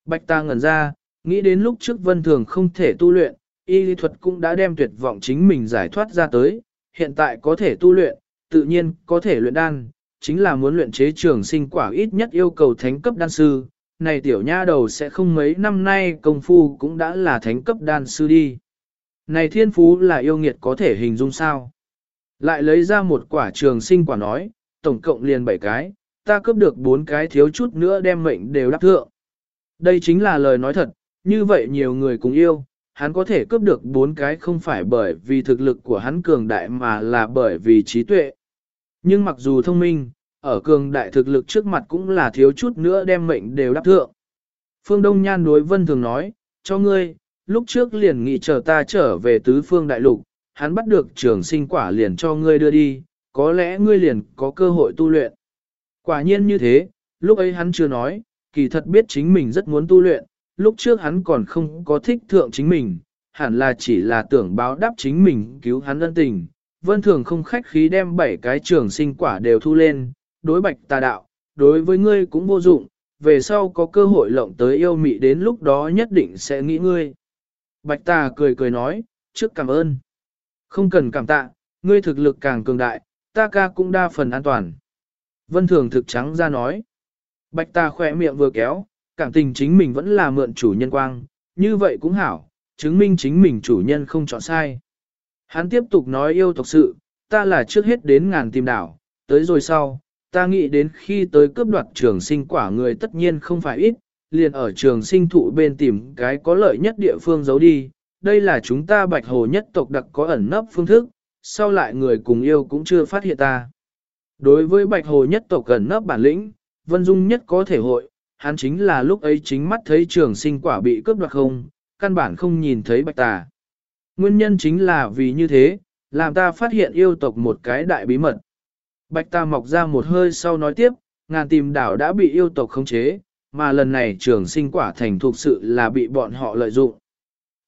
[SPEAKER 1] Bạch ta ngẩn ra, nghĩ đến lúc trước vân thường không thể tu luyện, y lý thuật cũng đã đem tuyệt vọng chính mình giải thoát ra tới, hiện tại có thể tu luyện, tự nhiên có thể luyện đan, chính là muốn luyện chế trường sinh quả ít nhất yêu cầu thánh cấp đan sư, này tiểu nha đầu sẽ không mấy năm nay công phu cũng đã là thánh cấp đan sư đi. Này thiên phú là yêu nghiệt có thể hình dung sao? Lại lấy ra một quả trường sinh quả nói, tổng cộng liền 7 cái, ta cướp được 4 cái thiếu chút nữa đem mệnh đều đáp thượng. Đây chính là lời nói thật, như vậy nhiều người cùng yêu, hắn có thể cướp được bốn cái không phải bởi vì thực lực của hắn cường đại mà là bởi vì trí tuệ. Nhưng mặc dù thông minh, ở cường đại thực lực trước mặt cũng là thiếu chút nữa đem mệnh đều đáp thượng. Phương Đông Nhan đối Vân Thường nói, cho ngươi, lúc trước liền nghị chờ ta trở về tứ phương đại lục, hắn bắt được trường sinh quả liền cho ngươi đưa đi, có lẽ ngươi liền có cơ hội tu luyện. Quả nhiên như thế, lúc ấy hắn chưa nói, kỳ thật biết chính mình rất muốn tu luyện, lúc trước hắn còn không có thích thượng chính mình, hẳn là chỉ là tưởng báo đáp chính mình cứu hắn ân tình. Vân Thường không khách khí đem bảy cái trường sinh quả đều thu lên, đối bạch tà đạo, đối với ngươi cũng vô dụng, về sau có cơ hội lộng tới yêu mị đến lúc đó nhất định sẽ nghĩ ngươi. Bạch tà cười cười nói, trước cảm ơn. Không cần cảm tạ, ngươi thực lực càng cường đại, ta ca cũng đa phần an toàn. Vân Thường thực trắng ra nói. Bạch ta khỏe miệng vừa kéo, cảm tình chính mình vẫn là mượn chủ nhân quang, như vậy cũng hảo, chứng minh chính mình chủ nhân không chọn sai. Hắn tiếp tục nói yêu tộc sự, ta là trước hết đến ngàn tìm đảo, tới rồi sau, ta nghĩ đến khi tới cướp đoạt trường sinh quả người tất nhiên không phải ít, liền ở trường sinh thụ bên tìm cái có lợi nhất địa phương giấu đi, đây là chúng ta bạch hồ nhất tộc đặc có ẩn nấp phương thức, sau lại người cùng yêu cũng chưa phát hiện ta. Đối với bạch hồ nhất tộc ẩn nấp bản lĩnh, Vân Dung nhất có thể hội, hắn chính là lúc ấy chính mắt thấy trường sinh quả bị cướp đoạt không, căn bản không nhìn thấy bạch tà. Nguyên nhân chính là vì như thế, làm ta phát hiện yêu tộc một cái đại bí mật. Bạch ta mọc ra một hơi sau nói tiếp, ngàn tìm đảo đã bị yêu tộc khống chế, mà lần này trường sinh quả thành thuộc sự là bị bọn họ lợi dụng.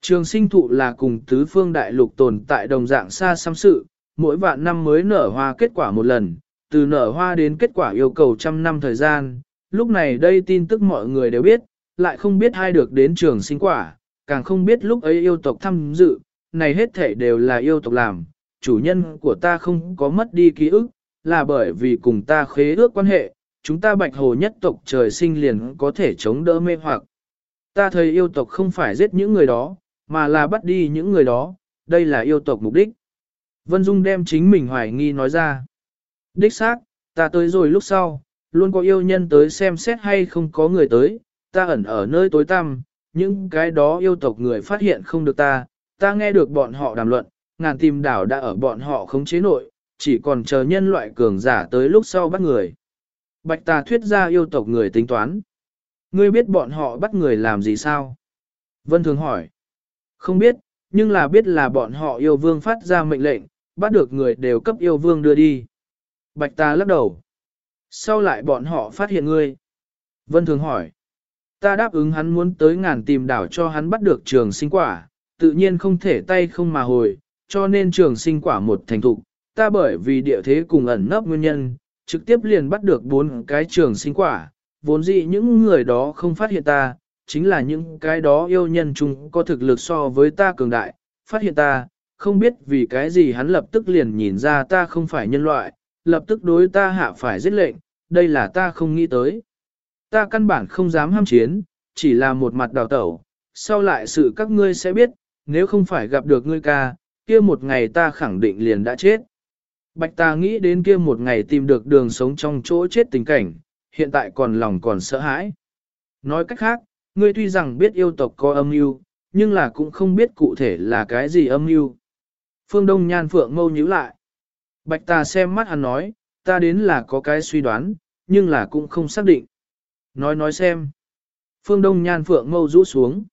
[SPEAKER 1] Trường sinh thụ là cùng tứ phương đại lục tồn tại đồng dạng xa xăm sự, mỗi vạn năm mới nở hoa kết quả một lần, từ nở hoa đến kết quả yêu cầu trăm năm thời gian, lúc này đây tin tức mọi người đều biết, lại không biết ai được đến trường sinh quả, càng không biết lúc ấy yêu tộc tham dự, này hết thể đều là yêu tộc làm, chủ nhân của ta không có mất đi ký ức, là bởi vì cùng ta khế ước quan hệ, chúng ta bạch hồ nhất tộc trời sinh liền có thể chống đỡ mê hoặc. Ta thấy yêu tộc không phải giết những người đó, mà là bắt đi những người đó, đây là yêu tộc mục đích. Vân Dung đem chính mình hoài nghi nói ra. Đích xác, ta tới rồi lúc sau, luôn có yêu nhân tới xem xét hay không có người tới, ta ẩn ở nơi tối tăm, những cái đó yêu tộc người phát hiện không được ta, ta nghe được bọn họ đàm luận, ngàn tìm đảo đã ở bọn họ khống chế nội, chỉ còn chờ nhân loại cường giả tới lúc sau bắt người. Bạch tà thuyết ra yêu tộc người tính toán. Ngươi biết bọn họ bắt người làm gì sao? Vân thường hỏi. Không biết, nhưng là biết là bọn họ yêu vương phát ra mệnh lệnh, bắt được người đều cấp yêu vương đưa đi. Bạch ta lắc đầu. Sau lại bọn họ phát hiện ngươi? Vân thường hỏi. Ta đáp ứng hắn muốn tới ngàn tìm đảo cho hắn bắt được trường sinh quả, tự nhiên không thể tay không mà hồi, cho nên trường sinh quả một thành thục. Ta bởi vì địa thế cùng ẩn nấp nguyên nhân, trực tiếp liền bắt được bốn cái trường sinh quả, vốn dĩ những người đó không phát hiện ta, chính là những cái đó yêu nhân chúng có thực lực so với ta cường đại, phát hiện ta, không biết vì cái gì hắn lập tức liền nhìn ra ta không phải nhân loại, lập tức đối ta hạ phải giết lệnh, đây là ta không nghĩ tới. Ta căn bản không dám ham chiến, chỉ là một mặt đào tẩu, sau lại sự các ngươi sẽ biết, nếu không phải gặp được ngươi ca, kia một ngày ta khẳng định liền đã chết. Bạch ta nghĩ đến kia một ngày tìm được đường sống trong chỗ chết tình cảnh, hiện tại còn lòng còn sợ hãi. Nói cách khác, ngươi tuy rằng biết yêu tộc có âm mưu, nhưng là cũng không biết cụ thể là cái gì âm mưu. Phương Đông Nhan Phượng mâu nhíu lại. Bạch ta xem mắt hắn nói, ta đến là có cái suy đoán, nhưng là cũng không xác định. Nói nói xem. Phương Đông Nhan Phượng mâu rũ xuống.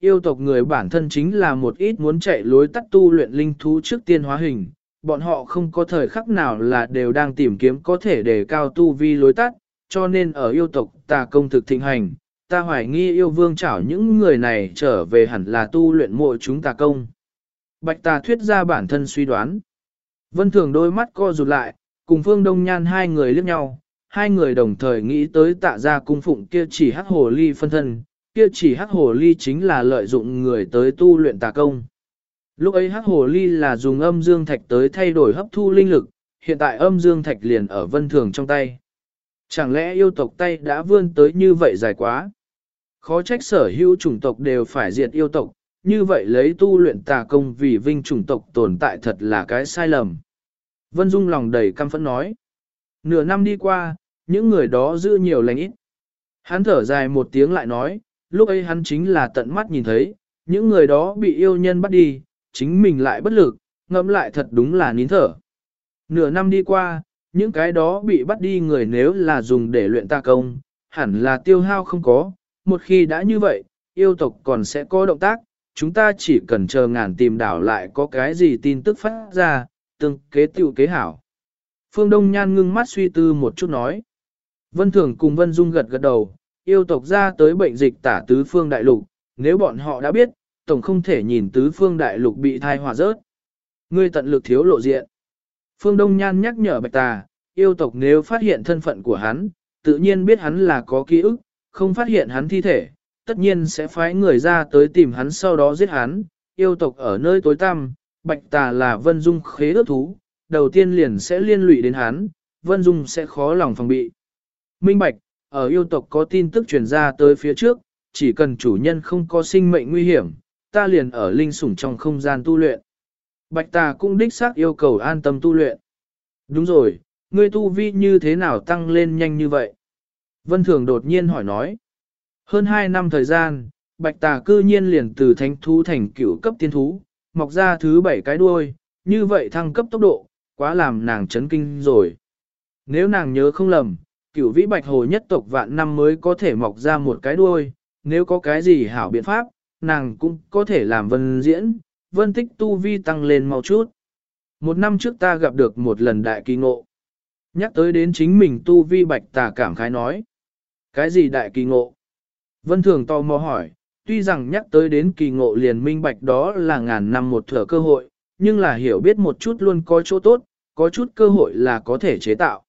[SPEAKER 1] Yêu tộc người bản thân chính là một ít muốn chạy lối tắt tu luyện linh thú trước tiên hóa hình. Bọn họ không có thời khắc nào là đều đang tìm kiếm có thể để cao tu vi lối tắt, cho nên ở yêu tộc ta công thực thịnh hành, ta hoài nghi yêu vương chảo những người này trở về hẳn là tu luyện mộ chúng ta công. Bạch tà thuyết ra bản thân suy đoán. Vân thường đôi mắt co rụt lại, cùng phương đông nhan hai người liếc nhau, hai người đồng thời nghĩ tới tạ ra cung phụng kia chỉ hắc hồ ly phân thân, kia chỉ hắc hồ ly chính là lợi dụng người tới tu luyện tà công. Lúc ấy hắc hồ ly là dùng âm dương thạch tới thay đổi hấp thu linh lực, hiện tại âm dương thạch liền ở vân thường trong tay. Chẳng lẽ yêu tộc tay đã vươn tới như vậy dài quá? Khó trách sở hữu chủng tộc đều phải diệt yêu tộc, như vậy lấy tu luyện tà công vì vinh chủng tộc tồn tại thật là cái sai lầm. Vân Dung lòng đầy căm phẫn nói. Nửa năm đi qua, những người đó giữ nhiều lành ít. Hắn thở dài một tiếng lại nói, lúc ấy hắn chính là tận mắt nhìn thấy, những người đó bị yêu nhân bắt đi, chính mình lại bất lực, ngẫm lại thật đúng là nín thở. Nửa năm đi qua, những cái đó bị bắt đi người nếu là dùng để luyện ta công, hẳn là tiêu hao không có, một khi đã như vậy, yêu tộc còn sẽ có động tác, chúng ta chỉ cần chờ ngàn tìm đảo lại có cái gì tin tức phát ra, tương kế tiểu kế hảo. Phương Đông Nhan ngưng mắt suy tư một chút nói. Vân Thường cùng Vân Dung gật gật đầu, yêu tộc ra tới bệnh dịch tả tứ phương đại lục, nếu bọn họ đã biết, tổng không thể nhìn tứ phương đại lục bị thai hòa rớt. Ngươi tận lực thiếu lộ diện. Phương Đông Nhan nhắc nhở Bạch Tà, yêu tộc nếu phát hiện thân phận của hắn, tự nhiên biết hắn là có ký ức, không phát hiện hắn thi thể, tất nhiên sẽ phái người ra tới tìm hắn sau đó giết hắn, yêu tộc ở nơi tối tăm, bạch tà là vân dung khế ước thú, đầu tiên liền sẽ liên lụy đến hắn, vân dung sẽ khó lòng phòng bị. Minh bạch, ở yêu tộc có tin tức truyền ra tới phía trước, chỉ cần chủ nhân không có sinh mệnh nguy hiểm, ta liền ở linh sủng trong không gian tu luyện. Bạch tà cũng đích xác yêu cầu an tâm tu luyện. Đúng rồi, ngươi tu vi như thế nào tăng lên nhanh như vậy? Vân Thường đột nhiên hỏi nói. Hơn 2 năm thời gian, bạch tà cư nhiên liền từ thánh thú thành cửu cấp tiên thú, mọc ra thứ bảy cái đuôi, như vậy thăng cấp tốc độ, quá làm nàng chấn kinh rồi. Nếu nàng nhớ không lầm, cửu vĩ bạch hồ nhất tộc vạn năm mới có thể mọc ra một cái đuôi, nếu có cái gì hảo biện pháp, nàng cũng có thể làm vân diễn, vân tích tu vi tăng lên mau chút. Một năm trước ta gặp được một lần đại kỳ ngộ. Nhắc tới đến chính mình tu vi bạch tà cảm khái nói. Cái gì đại kỳ ngộ? Vân Thường tò mò hỏi, tuy rằng nhắc tới đến kỳ ngộ liền minh bạch đó là ngàn năm một thở cơ hội, nhưng là hiểu biết một chút luôn có chỗ tốt, có chút cơ hội là có thể chế tạo.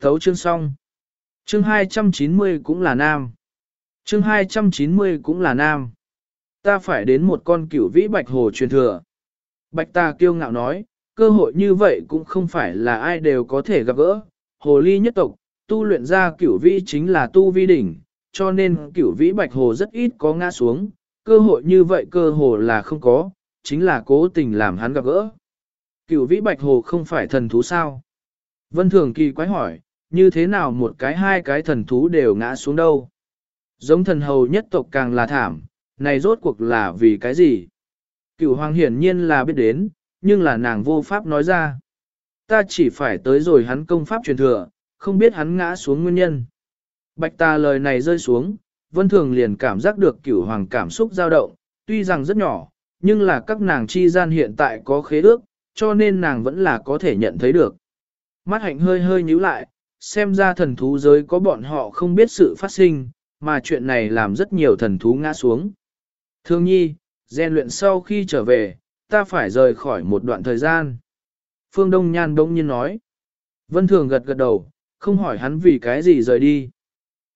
[SPEAKER 1] Thấu chương xong. Chương 290 cũng là nam. Chương 290 cũng là nam. Ta phải đến một con cửu vĩ bạch hồ truyền thừa. Bạch ta kiêu ngạo nói, cơ hội như vậy cũng không phải là ai đều có thể gặp gỡ. Hồ ly nhất tộc, tu luyện ra cửu vĩ chính là tu vi đỉnh, cho nên cửu vĩ bạch hồ rất ít có ngã xuống, cơ hội như vậy cơ hồ là không có, chính là cố tình làm hắn gặp gỡ. Cựu vĩ bạch hồ không phải thần thú sao? Vân Thường kỳ quái hỏi, như thế nào một cái hai cái thần thú đều ngã xuống đâu? Giống thần hầu nhất tộc càng là thảm, này rốt cuộc là vì cái gì? Cựu hoàng hiển nhiên là biết đến, nhưng là nàng vô pháp nói ra. Ta chỉ phải tới rồi hắn công pháp truyền thừa, không biết hắn ngã xuống nguyên nhân. Bạch ta lời này rơi xuống, vân thường liền cảm giác được cửu hoàng cảm xúc dao động, tuy rằng rất nhỏ, nhưng là các nàng chi gian hiện tại có khế ước, cho nên nàng vẫn là có thể nhận thấy được. Mắt hạnh hơi hơi nhíu lại, xem ra thần thú giới có bọn họ không biết sự phát sinh, mà chuyện này làm rất nhiều thần thú ngã xuống. Thương nhi, rèn luyện sau khi trở về, ta phải rời khỏi một đoạn thời gian. Phương Đông Nhan đông nhiên nói. Vân Thường gật gật đầu, không hỏi hắn vì cái gì rời đi.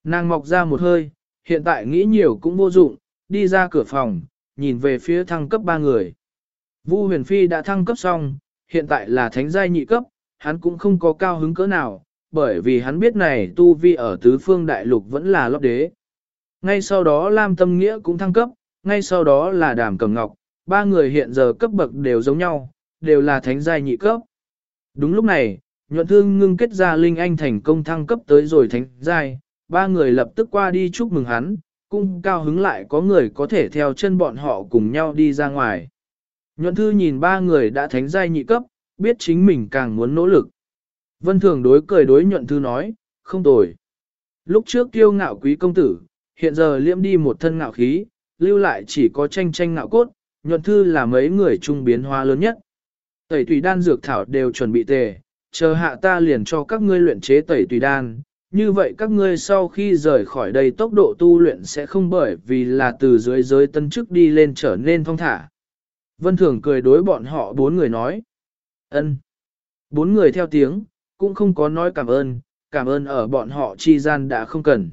[SPEAKER 1] Nàng mọc ra một hơi, hiện tại nghĩ nhiều cũng vô dụng, đi ra cửa phòng, nhìn về phía thăng cấp ba người. Vu huyền phi đã thăng cấp xong, hiện tại là thánh giai nhị cấp, hắn cũng không có cao hứng cỡ nào, bởi vì hắn biết này tu vi ở tứ phương đại lục vẫn là lót đế. Ngay sau đó Lam Tâm Nghĩa cũng thăng cấp, ngay sau đó là Đàm Cầm Ngọc, ba người hiện giờ cấp bậc đều giống nhau, đều là thánh giai nhị cấp. Đúng lúc này, nhuận thương ngưng kết ra Linh Anh thành công thăng cấp tới rồi thánh giai, ba người lập tức qua đi chúc mừng hắn, cũng cao hứng lại có người có thể theo chân bọn họ cùng nhau đi ra ngoài. Nhuận thư nhìn ba người đã thánh giai nhị cấp, biết chính mình càng muốn nỗ lực. Vân thường đối cười đối nhuận thư nói, không tồi. Lúc trước kiêu ngạo quý công tử, hiện giờ liễm đi một thân ngạo khí, lưu lại chỉ có tranh tranh ngạo cốt, nhuận thư là mấy người trung biến hóa lớn nhất. Tẩy tùy đan dược thảo đều chuẩn bị tề, chờ hạ ta liền cho các ngươi luyện chế tẩy tùy đan. Như vậy các ngươi sau khi rời khỏi đây tốc độ tu luyện sẽ không bởi vì là từ dưới giới tân chức đi lên trở nên thong thả. Vân Thường cười đối bọn họ bốn người nói. ân. Bốn người theo tiếng, cũng không có nói cảm ơn, cảm ơn ở bọn họ chi gian đã không cần.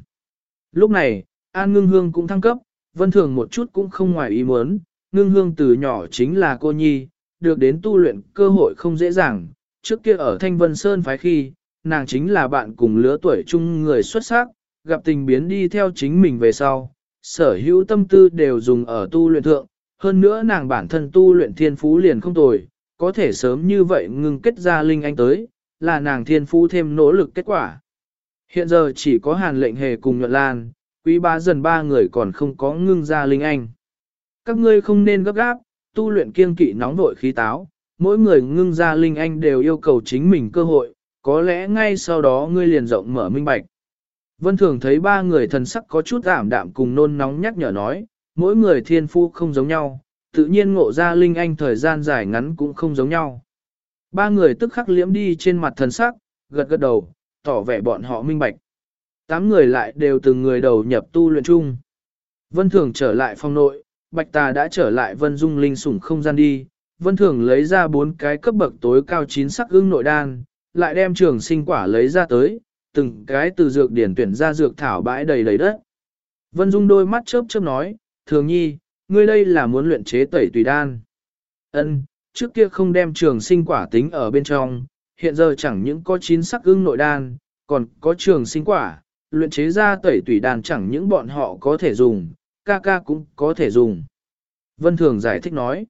[SPEAKER 1] Lúc này, An Ngưng Hương cũng thăng cấp, Vân Thường một chút cũng không ngoài ý muốn, Ngưng Hương từ nhỏ chính là cô nhi, được đến tu luyện cơ hội không dễ dàng, trước kia ở Thanh Vân Sơn phái khi, nàng chính là bạn cùng lứa tuổi chung người xuất sắc, gặp tình biến đi theo chính mình về sau, sở hữu tâm tư đều dùng ở tu luyện thượng, hơn nữa nàng bản thân tu luyện thiên phú liền không tồi, có thể sớm như vậy ngừng kết ra linh anh tới, là nàng thiên phú thêm nỗ lực kết quả. Hiện giờ chỉ có hàn lệnh hề cùng nhuận lan, quý ba dần ba người còn không có ngưng ra linh anh. Các ngươi không nên gấp gáp, tu luyện kiên kỵ nóng vội khí táo, mỗi người ngưng ra linh anh đều yêu cầu chính mình cơ hội, có lẽ ngay sau đó ngươi liền rộng mở minh bạch. Vân Thường thấy ba người thần sắc có chút ảm đạm cùng nôn nóng nhắc nhở nói, mỗi người thiên phu không giống nhau, tự nhiên ngộ ra linh anh thời gian dài ngắn cũng không giống nhau. Ba người tức khắc liễm đi trên mặt thần sắc, gật gật đầu, tỏ vẻ bọn họ minh bạch. Tám người lại đều từng người đầu nhập tu luyện chung. Vân Thường trở lại phòng nội, Bạch Tà đã trở lại Vân Dung linh sủng không gian đi. Vân Thường lấy ra bốn cái cấp bậc tối cao chín sắc ưng nội đan, lại đem trường sinh quả lấy ra tới, từng cái từ dược điển tuyển ra dược thảo bãi đầy đầy đất. Vân Dung đôi mắt chớp chớp nói, Thường nhi, ngươi đây là muốn luyện chế tẩy tùy đan. Ân, trước kia không đem trường sinh quả tính ở bên trong, hiện giờ chẳng những có chín sắc ưng nội đan, còn có trường sinh quả, luyện chế ra tẩy tùy đan chẳng những bọn họ có thể dùng, ca ca cũng có thể dùng. Vân Thường giải thích nói,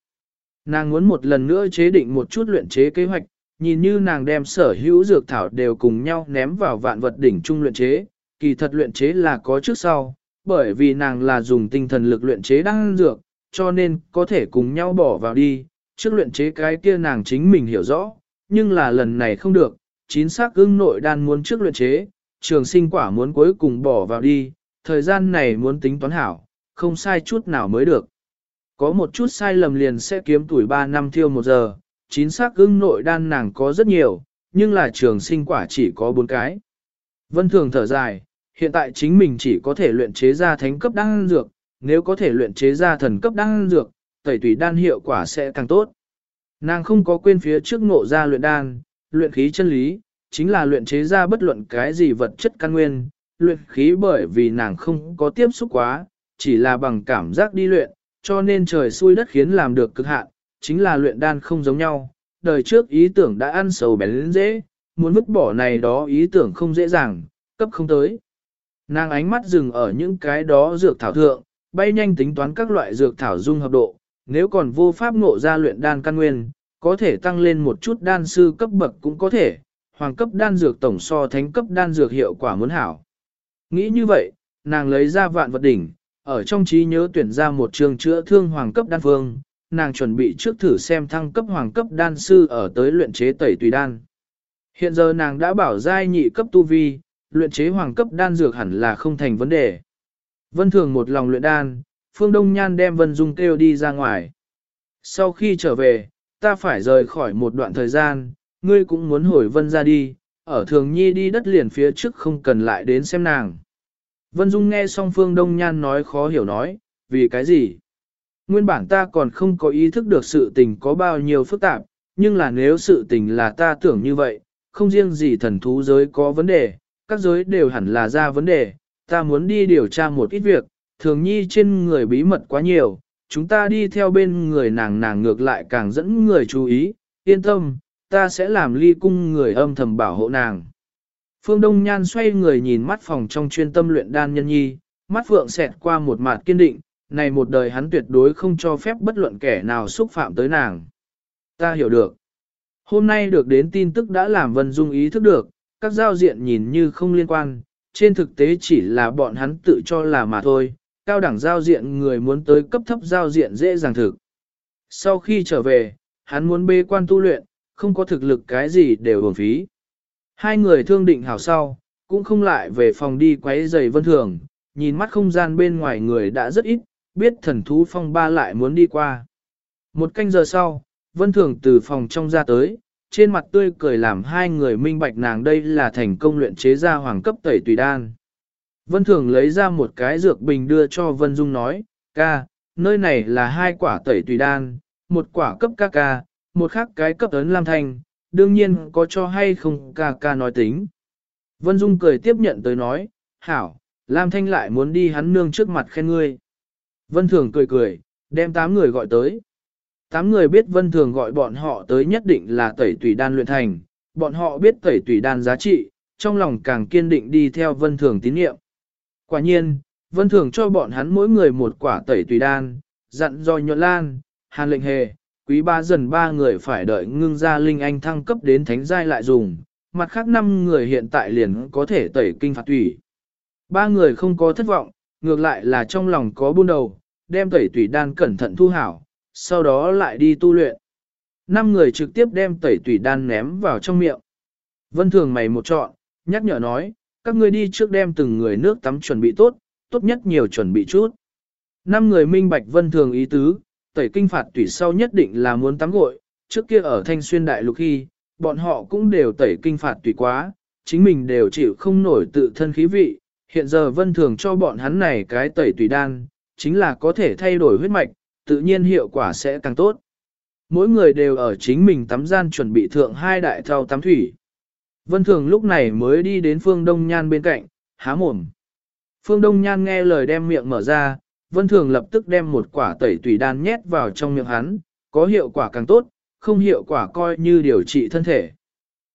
[SPEAKER 1] nàng muốn một lần nữa chế định một chút luyện chế kế hoạch, nhìn như nàng đem sở hữu dược thảo đều cùng nhau ném vào vạn vật đỉnh trung luyện chế, kỳ thật luyện chế là có trước sau, bởi vì nàng là dùng tinh thần lực luyện chế đan dược, cho nên có thể cùng nhau bỏ vào đi, trước luyện chế cái kia nàng chính mình hiểu rõ, nhưng là lần này không được, chính xác ưng nội đan muốn trước luyện chế, trường sinh quả muốn cuối cùng bỏ vào đi, thời gian này muốn tính toán hảo, không sai chút nào mới được. Có một chút sai lầm liền sẽ kiếm tuổi 3 năm thiêu một giờ, Chín xác ưng nội đan nàng có rất nhiều, nhưng là trường sinh quả chỉ có 4 cái. Vân thường thở dài, hiện tại chính mình chỉ có thể luyện chế ra thánh cấp đan dược, nếu có thể luyện chế ra thần cấp đan dược, tẩy tùy đan hiệu quả sẽ càng tốt. Nàng không có quên phía trước ngộ ra luyện đan, luyện khí chân lý, chính là luyện chế ra bất luận cái gì vật chất căn nguyên, luyện khí bởi vì nàng không có tiếp xúc quá, chỉ là bằng cảm giác đi luyện, cho nên trời xui đất khiến làm được cực hạn, chính là luyện đan không giống nhau. Đời trước ý tưởng đã ăn sầu bén dễ, muốn vứt bỏ này đó ý tưởng không dễ dàng, cấp không tới. Nàng ánh mắt dừng ở những cái đó dược thảo thượng, bay nhanh tính toán các loại dược thảo dung hợp độ, nếu còn vô pháp ngộ ra luyện đan căn nguyên, có thể tăng lên một chút đan sư cấp bậc cũng có thể, hoàng cấp đan dược tổng so thánh cấp đan dược hiệu quả muốn hảo. Nghĩ như vậy, nàng lấy ra vạn vật đỉnh, ở trong trí nhớ tuyển ra một trường chữa thương hoàng cấp đan phương, nàng chuẩn bị trước thử xem thăng cấp hoàng cấp đan sư ở tới luyện chế tẩy tùy đan. Hiện giờ nàng đã bảo giai nhị cấp tu vi, luyện chế hoàng cấp đan dược hẳn là không thành vấn đề. Vân Thường một lòng luyện đan, Phương Đông Nhan đem Vân Dung kêu đi ra ngoài. Sau khi trở về, ta phải rời khỏi một đoạn thời gian, ngươi cũng muốn hồi Vân ra đi, ở Thường Nhi đi đất liền phía trước không cần lại đến xem nàng. Vân Dung nghe xong Phương Đông Nhan nói khó hiểu nói, vì cái gì? Nguyên bản ta còn không có ý thức được sự tình có bao nhiêu phức tạp, nhưng là nếu sự tình là ta tưởng như vậy, không riêng gì thần thú giới có vấn đề, các giới đều hẳn là ra vấn đề, ta muốn đi điều tra một ít việc, thường nhi trên người bí mật quá nhiều, chúng ta đi theo bên người nàng nàng ngược lại càng dẫn người chú ý, yên tâm, ta sẽ làm ly cung người âm thầm bảo hộ nàng. Phương Đông Nhan xoay người nhìn mắt phòng trong chuyên tâm luyện đan nhân nhi, mắt phượng xẹt qua một mặt kiên định, này một đời hắn tuyệt đối không cho phép bất luận kẻ nào xúc phạm tới nàng. Ta hiểu được. Hôm nay được đến tin tức đã làm Vân Dung ý thức được, các giao diện nhìn như không liên quan, trên thực tế chỉ là bọn hắn tự cho là mà thôi, cao đẳng giao diện người muốn tới cấp thấp giao diện dễ dàng thực. Sau khi trở về, hắn muốn bê quan tu luyện, không có thực lực cái gì đều uổng phí. Hai người thương định hảo sau, cũng không lại về phòng đi quấy giày vân thường, nhìn mắt không gian bên ngoài người đã rất ít, biết thần thú phong ba lại muốn đi qua. Một canh giờ sau, vân thường từ phòng trong ra tới, trên mặt tươi cười làm hai người minh bạch nàng đây là thành công luyện chế ra hoàng cấp tẩy tùy đan. Vân thường lấy ra một cái dược bình đưa cho Vân Dung nói, ca, nơi này là hai quả tẩy tùy đan, một quả cấp ca ca, một khác cái cấp ấn lam thanh, đương nhiên có cho hay không ca ca nói tính. Vân Dung cười tiếp nhận tới nói, hảo, Lam Thanh lại muốn đi hắn nương trước mặt khen ngươi. Vân Thường cười cười, đem tám người gọi tới. Tám người biết Vân Thường gọi bọn họ tới nhất định là tẩy tùy đan luyện thành, bọn họ biết tẩy tùy đan giá trị, trong lòng càng kiên định đi theo Vân Thường tín nhiệm. Quả nhiên, Vân Thường cho bọn hắn mỗi người một quả tẩy tùy đan, dặn do nhuận lan, hàn lệnh hề, quý ba dần ba người phải đợi ngưng ra linh anh thăng cấp đến thánh giai lại dùng, mặt khác năm người hiện tại liền có thể tẩy kinh phạt tùy. Ba người không có thất vọng, ngược lại là trong lòng có buôn đầu, đem tẩy tùy đan cẩn thận thu hảo, sau đó lại đi tu luyện. Năm người trực tiếp đem tẩy tùy đan ném vào trong miệng. Vân thường mày một chọn, nhắc nhở nói, các ngươi đi trước đem từng người nước tắm chuẩn bị tốt, tốt nhất nhiều chuẩn bị chút. Năm người minh bạch vân thường ý tứ, tẩy kinh phạt tủy sau nhất định là muốn tắm gội, trước kia ở thanh xuyên đại lục khi, bọn họ cũng đều tẩy kinh phạt tùy quá, chính mình đều chịu không nổi tự thân khí vị, hiện giờ vân thường cho bọn hắn này cái tẩy tùy đan, chính là có thể thay đổi huyết mạch, tự nhiên hiệu quả sẽ càng tốt. Mỗi người đều ở chính mình tắm gian chuẩn bị thượng hai đại thao tắm thủy. Vân thường lúc này mới đi đến phương đông nhan bên cạnh, há mồm. Phương đông nhan nghe lời đem miệng mở ra, vân thường lập tức đem một quả tẩy tùy đan nhét vào trong miệng hắn, có hiệu quả càng tốt, không hiệu quả coi như điều trị thân thể.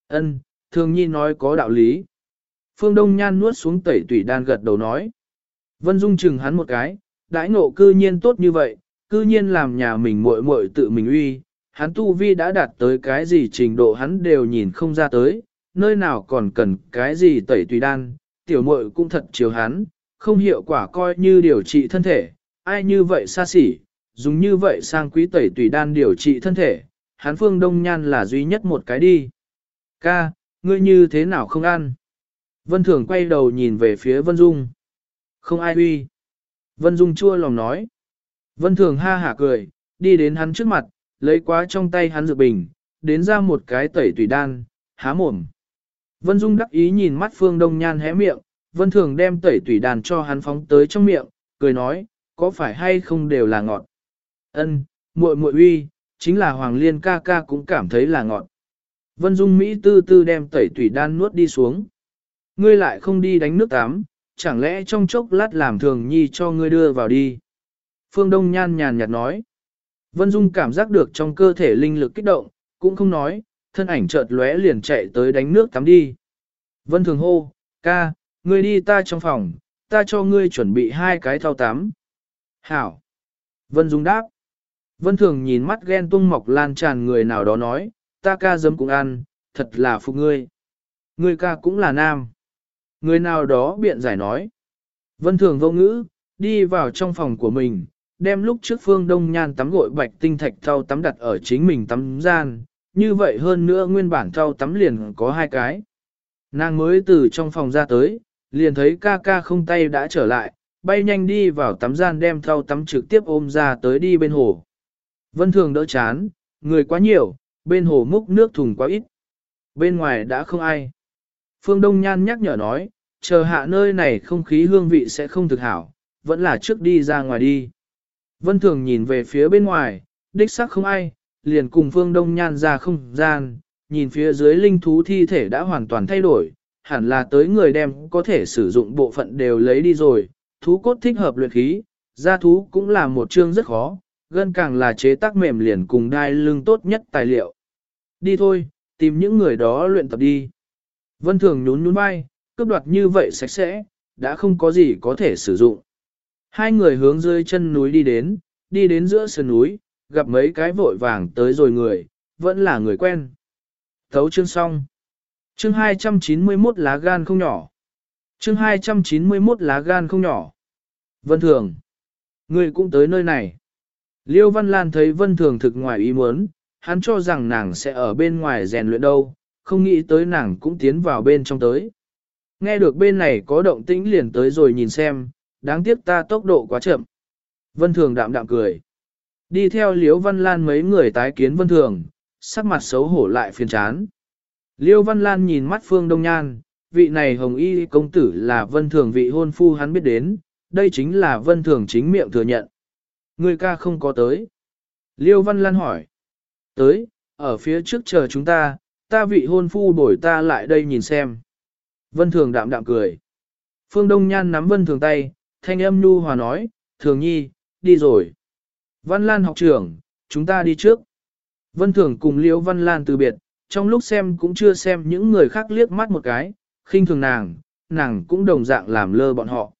[SPEAKER 1] Ân, thường nhi nói có đạo lý. Phương Đông Nhan nuốt xuống tẩy tủy đan gật đầu nói. Vân Dung chừng hắn một cái, đãi ngộ cư nhiên tốt như vậy, cư nhiên làm nhà mình muội muội tự mình uy, hắn tu vi đã đạt tới cái gì trình độ hắn đều nhìn không ra tới, nơi nào còn cần cái gì tẩy tùy đan, tiểu muội cũng thật chiều hắn, không hiệu quả coi như điều trị thân thể, ai như vậy xa xỉ, dùng như vậy sang quý tẩy tùy đan điều trị thân thể, hắn phương đông nhan là duy nhất một cái đi. Ca, ngươi như thế nào không ăn? Vân Thường quay đầu nhìn về phía Vân Dung. Không ai uy. Vân Dung chua lòng nói. Vân Thường ha hả cười, đi đến hắn trước mặt, lấy quá trong tay hắn dược bình, đến ra một cái tẩy tùy đan, há mồm. Vân Dung đắc ý nhìn mắt Phương Đông Nhan hé miệng, Vân Thường đem tẩy tùy đan cho hắn phóng tới trong miệng, cười nói, có phải hay không đều là ngọt. Ân, muội muội uy, chính là Hoàng Liên ca ca cũng cảm thấy là ngọt. Vân Dung Mỹ tư tư đem tẩy tủy đan nuốt đi xuống. Ngươi lại không đi đánh nước tắm, chẳng lẽ trong chốc lát làm thường nhi cho ngươi đưa vào đi. Phương Đông Nhan nhàn nhạt nói. Vân Dung cảm giác được trong cơ thể linh lực kích động, cũng không nói, thân ảnh chợt lóe liền chạy tới đánh nước tắm đi. Vân Thường hô, ca, ngươi đi ta trong phòng, ta cho ngươi chuẩn bị hai cái thao tắm. Hảo. Vân Dung đáp. Vân Thường nhìn mắt ghen tung mọc lan tràn người nào đó nói, ta ca dấm cũng ăn, thật là phục ngươi. Ngươi ca cũng là nam. Người nào đó biện giải nói. Vân Thường vô ngữ, đi vào trong phòng của mình, đem lúc trước phương đông nhan tắm gội bạch tinh thạch thau tắm đặt ở chính mình tắm gian, như vậy hơn nữa nguyên bản thau tắm liền có hai cái. Nàng mới từ trong phòng ra tới, liền thấy ca ca không tay đã trở lại, bay nhanh đi vào tắm gian đem thau tắm trực tiếp ôm ra tới đi bên hồ. Vân Thường đỡ chán, người quá nhiều, bên hồ múc nước thùng quá ít. Bên ngoài đã không ai. Phương Đông Nhan nhắc nhở nói, chờ hạ nơi này không khí hương vị sẽ không thực hảo, vẫn là trước đi ra ngoài đi. Vân Thường nhìn về phía bên ngoài, đích xác không ai, liền cùng Phương Đông Nhan ra không gian, nhìn phía dưới linh thú thi thể đã hoàn toàn thay đổi, hẳn là tới người đem có thể sử dụng bộ phận đều lấy đi rồi, thú cốt thích hợp luyện khí, ra thú cũng là một chương rất khó, gân càng là chế tác mềm liền cùng đai lưng tốt nhất tài liệu. Đi thôi, tìm những người đó luyện tập đi. Vân Thường nhún nhún vai, cướp đoạt như vậy sạch sẽ, đã không có gì có thể sử dụng. Hai người hướng dưới chân núi đi đến, đi đến giữa sườn núi, gặp mấy cái vội vàng tới rồi người, vẫn là người quen. Thấu chương xong. Chương 291 lá gan không nhỏ. Chương 291 lá gan không nhỏ. Vân Thường. Ngươi cũng tới nơi này. Liêu Văn Lan thấy Vân Thường thực ngoài ý muốn, hắn cho rằng nàng sẽ ở bên ngoài rèn luyện đâu, không nghĩ tới nàng cũng tiến vào bên trong tới. Nghe được bên này có động tĩnh liền tới rồi nhìn xem, đáng tiếc ta tốc độ quá chậm. Vân Thường đạm đạm cười. Đi theo Liêu Văn Lan mấy người tái kiến Vân Thường, sắc mặt xấu hổ lại phiền chán. Liêu Văn Lan nhìn mắt Phương Đông Nhan, vị này hồng y công tử là Vân Thường vị hôn phu hắn biết đến, đây chính là Vân Thường chính miệng thừa nhận. Người ca không có tới. Liêu Văn Lan hỏi. Tới, ở phía trước chờ chúng ta, ta vị hôn phu bồi ta lại đây nhìn xem. Vân Thường đạm đạm cười. Phương Đông Nhan nắm Vân Thường tay, thanh âm nhu hòa nói, Thường Nhi, đi rồi. Văn Lan học trưởng, chúng ta đi trước. Vân Thường cùng Liễu Văn Lan từ biệt, trong lúc xem cũng chưa xem những người khác liếc mắt một cái, khinh thường nàng, nàng cũng đồng dạng làm lơ bọn họ.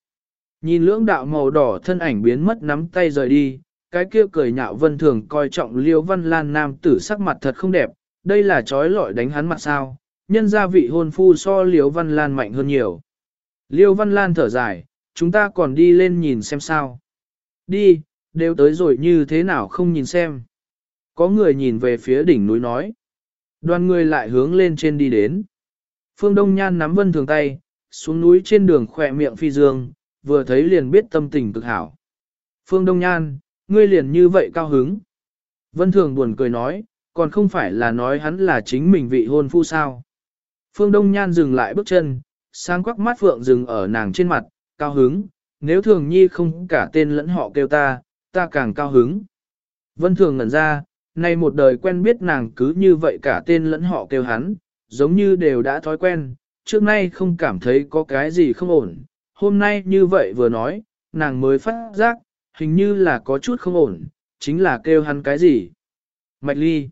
[SPEAKER 1] Nhìn lưỡng đạo màu đỏ thân ảnh biến mất nắm tay rời đi, cái kia cười nhạo vân thường coi trọng Liễu văn lan nam tử sắc mặt thật không đẹp, đây là trói lọi đánh hắn mặt sao, nhân gia vị hôn phu so liêu văn lan mạnh hơn nhiều. Liêu văn lan thở dài, chúng ta còn đi lên nhìn xem sao. Đi, đều tới rồi như thế nào không nhìn xem. Có người nhìn về phía đỉnh núi nói. Đoàn người lại hướng lên trên đi đến. Phương Đông Nhan nắm vân thường tay, xuống núi trên đường khỏe miệng phi dương, vừa thấy liền biết tâm tình cực hảo. Phương Đông Nhan, ngươi liền như vậy cao hứng. Vân Thường buồn cười nói, còn không phải là nói hắn là chính mình vị hôn phu sao. Phương Đông Nhan dừng lại bước chân, sang quắc mắt phượng dừng ở nàng trên mặt, cao hứng, nếu Thường Nhi không cả tên lẫn họ kêu ta, ta càng cao hứng. Vân Thường ngẩn ra, nay một đời quen biết nàng cứ như vậy cả tên lẫn họ kêu hắn, giống như đều đã thói quen, trước nay không cảm thấy có cái gì không ổn, hôm nay như vậy vừa nói, nàng mới phát giác, hình như là có chút không ổn, chính là kêu hắn cái gì. Mạch ly.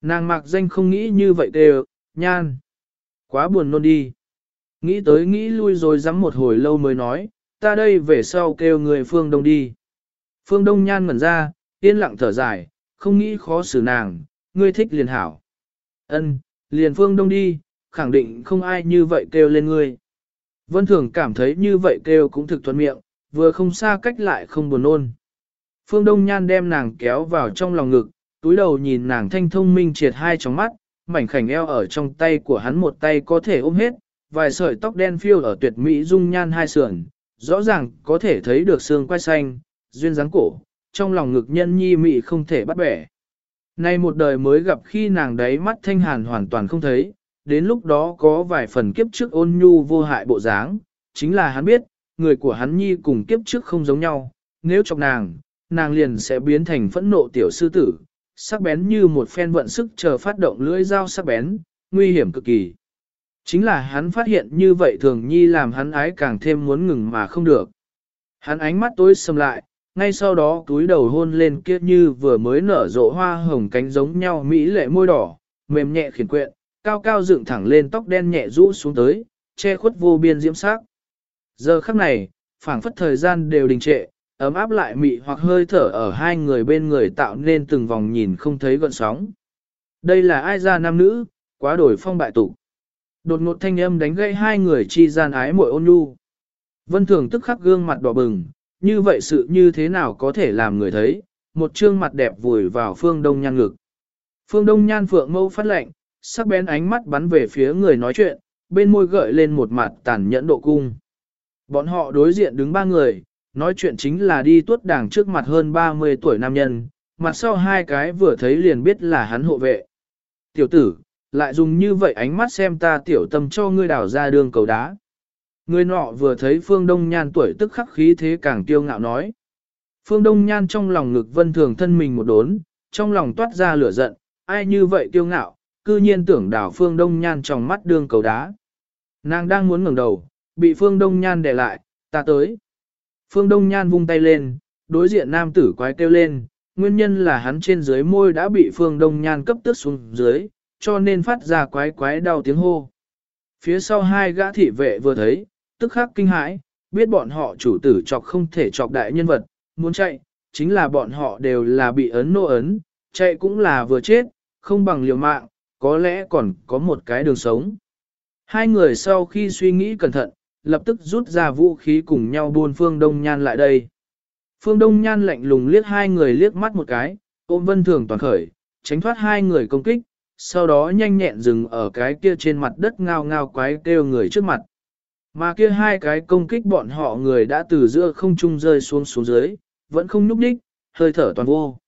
[SPEAKER 1] Nàng mặc danh không nghĩ như vậy đều nhan. Quá buồn nôn đi. Nghĩ tới nghĩ lui rồi dám một hồi lâu mới nói, ta đây về sau kêu người phương đông đi. Phương đông nhan ngẩn ra, yên lặng thở dài, không nghĩ khó xử nàng, ngươi thích liền hảo. Ân, liền phương đông đi, khẳng định không ai như vậy kêu lên ngươi. Vân Thường cảm thấy như vậy kêu cũng thực thuận miệng, vừa không xa cách lại không buồn nôn. Phương Đông Nhan đem nàng kéo vào trong lòng ngực, túi đầu nhìn nàng thanh thông minh triệt hai trong mắt, mảnh khảnh eo ở trong tay của hắn một tay có thể ôm hết, vài sợi tóc đen phiêu ở tuyệt mỹ dung nhan hai sườn, rõ ràng có thể thấy được xương quai xanh, duyên dáng cổ, trong lòng ngực nhân nhi mị không thể bắt bẻ. Nay một đời mới gặp khi nàng đấy mắt thanh hàn hoàn toàn không thấy, đến lúc đó có vài phần kiếp trước ôn nhu vô hại bộ dáng, chính là hắn biết, người của hắn nhi cùng kiếp trước không giống nhau, nếu chọc nàng, nàng liền sẽ biến thành phẫn nộ tiểu sư tử, sắc bén như một phen vận sức chờ phát động lưỡi dao sắc bén, nguy hiểm cực kỳ. Chính là hắn phát hiện như vậy thường nhi làm hắn ái càng thêm muốn ngừng mà không được. Hắn ánh mắt tối sầm lại, ngay sau đó túi đầu hôn lên kia như vừa mới nở rộ hoa hồng cánh giống nhau mỹ lệ môi đỏ, mềm nhẹ khiển quyện, cao cao dựng thẳng lên tóc đen nhẹ rũ xuống tới, che khuất vô biên diễm sắc. Giờ khắc này, phảng phất thời gian đều đình trệ, ấm áp lại mị hoặc hơi thở ở hai người bên người tạo nên từng vòng nhìn không thấy gợn sóng. Đây là ai ra nam nữ, quá đổi phong bại tụ. Đột ngột thanh âm đánh gây hai người chi gian ái muội ôn nhu. Vân Thường tức khắc gương mặt đỏ bừng, như vậy sự như thế nào có thể làm người thấy, một trương mặt đẹp vùi vào phương đông nhan ngực. Phương đông nhan phượng mâu phát lệnh, sắc bén ánh mắt bắn về phía người nói chuyện, bên môi gợi lên một mặt tàn nhẫn độ cung. Bọn họ đối diện đứng ba người, nói chuyện chính là đi tuốt đảng trước mặt hơn 30 tuổi nam nhân, mặt sau hai cái vừa thấy liền biết là hắn hộ vệ. Tiểu tử, lại dùng như vậy ánh mắt xem ta tiểu tâm cho ngươi đảo ra đường cầu đá. Người nọ vừa thấy Phương Đông Nhan tuổi tức khắc khí thế càng tiêu ngạo nói. Phương Đông Nhan trong lòng ngực vân thường thân mình một đốn, trong lòng toát ra lửa giận, ai như vậy tiêu ngạo, cư nhiên tưởng đảo Phương Đông Nhan trong mắt đường cầu đá. Nàng đang muốn ngẩng đầu, bị Phương Đông Nhan đè lại, ta tới. Phương Đông Nhan vung tay lên, đối diện nam tử quái kêu lên, nguyên nhân là hắn trên dưới môi đã bị Phương Đông Nhan cấp tức xuống dưới, cho nên phát ra quái quái đau tiếng hô. Phía sau hai gã thị vệ vừa thấy, tức khắc kinh hãi, biết bọn họ chủ tử chọc không thể chọc đại nhân vật, muốn chạy, chính là bọn họ đều là bị ấn nô ấn, chạy cũng là vừa chết, không bằng liều mạng, có lẽ còn có một cái đường sống. Hai người sau khi suy nghĩ cẩn thận, lập tức rút ra vũ khí cùng nhau buôn phương đông nhan lại đây. Phương Đông Nhan lạnh lùng liếc hai người liếc mắt một cái, ôm vân thường toàn khởi, tránh thoát hai người công kích, sau đó nhanh nhẹn dừng ở cái kia trên mặt đất ngao ngao quái kêu người trước mặt. Mà kia hai cái công kích bọn họ người đã từ giữa không trung rơi xuống xuống dưới, vẫn không nhúc đích, hơi thở toàn vô.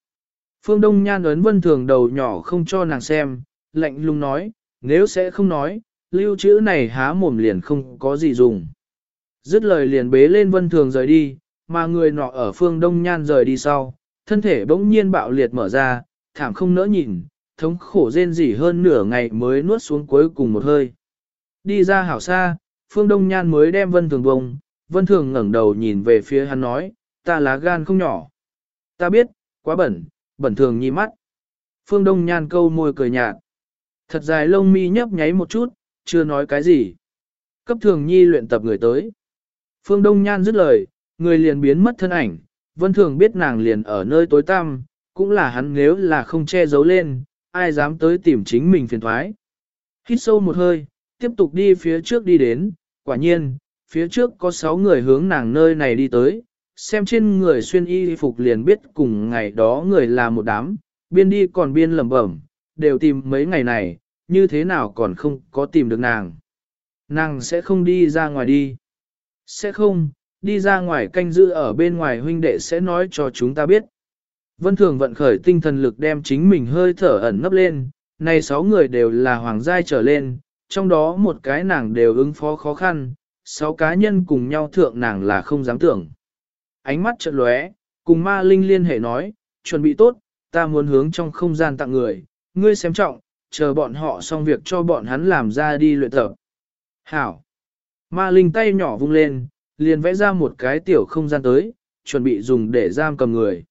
[SPEAKER 1] Phương Đông Nhan ấn vân thường đầu nhỏ không cho nàng xem, lạnh lùng nói, nếu sẽ không nói, lưu trữ này há mồm liền không có gì dùng. Dứt lời liền bế lên vân thường rời đi, mà người nọ ở phương Đông Nhan rời đi sau, thân thể bỗng nhiên bạo liệt mở ra, thảm không nỡ nhìn, thống khổ rên rỉ hơn nửa ngày mới nuốt xuống cuối cùng một hơi. Đi ra hảo xa, phương Đông Nhan mới đem vân thường bông, vân thường ngẩng đầu nhìn về phía hắn nói, ta lá gan không nhỏ. Ta biết, quá bẩn, bẩn thường nhi mắt. Phương Đông Nhan câu môi cười nhạt. Thật dài lông mi nhấp nháy một chút, chưa nói cái gì. Cấp thường nhi luyện tập người tới. Phương Đông Nhan dứt lời, người liền biến mất thân ảnh, vân thường biết nàng liền ở nơi tối tăm, cũng là hắn nếu là không che giấu lên, ai dám tới tìm chính mình phiền thoái. Hít sâu một hơi, tiếp tục đi phía trước đi đến, quả nhiên, phía trước có sáu người hướng nàng nơi này đi tới, xem trên người xuyên y phục liền biết cùng ngày đó người là một đám, biên đi còn biên lẩm bẩm, đều tìm mấy ngày này, như thế nào còn không có tìm được nàng. Nàng sẽ không đi ra ngoài đi. Sẽ không, đi ra ngoài canh giữ ở bên ngoài huynh đệ sẽ nói cho chúng ta biết. Vân Thường vận khởi tinh thần lực đem chính mình hơi thở ẩn nấp lên, này sáu người đều là hoàng giai trở lên, trong đó một cái nàng đều ứng phó khó khăn, sáu cá nhân cùng nhau thượng nàng là không dám tưởng. Ánh mắt chợt lóe, cùng ma linh liên hệ nói, chuẩn bị tốt, ta muốn hướng trong không gian tặng người, ngươi xem trọng, chờ bọn họ xong việc cho bọn hắn làm ra đi luyện tập. Hảo! Ma linh tay nhỏ vung lên, liền vẽ ra một cái tiểu không gian tới, chuẩn bị dùng để giam cầm người.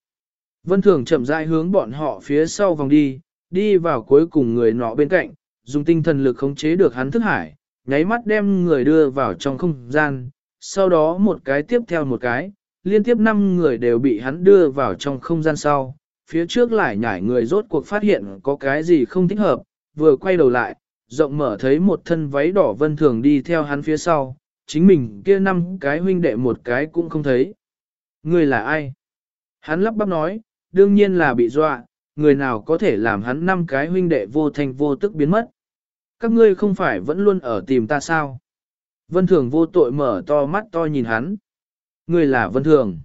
[SPEAKER 1] Vân Thường chậm rãi hướng bọn họ phía sau vòng đi, đi vào cuối cùng người nọ bên cạnh, dùng tinh thần lực khống chế được hắn thức hải, nháy mắt đem người đưa vào trong không gian, sau đó một cái tiếp theo một cái, liên tiếp 5 người đều bị hắn đưa vào trong không gian sau. Phía trước lại nhảy người rốt cuộc phát hiện có cái gì không thích hợp, vừa quay đầu lại, rộng mở thấy một thân váy đỏ vân thường đi theo hắn phía sau, chính mình kia năm cái huynh đệ một cái cũng không thấy. Người là ai? Hắn lắp bắp nói, đương nhiên là bị dọa, người nào có thể làm hắn năm cái huynh đệ vô thành vô tức biến mất. Các ngươi không phải vẫn luôn ở tìm ta sao? Vân Thường vô tội mở to mắt to nhìn hắn. Người là Vân Thường.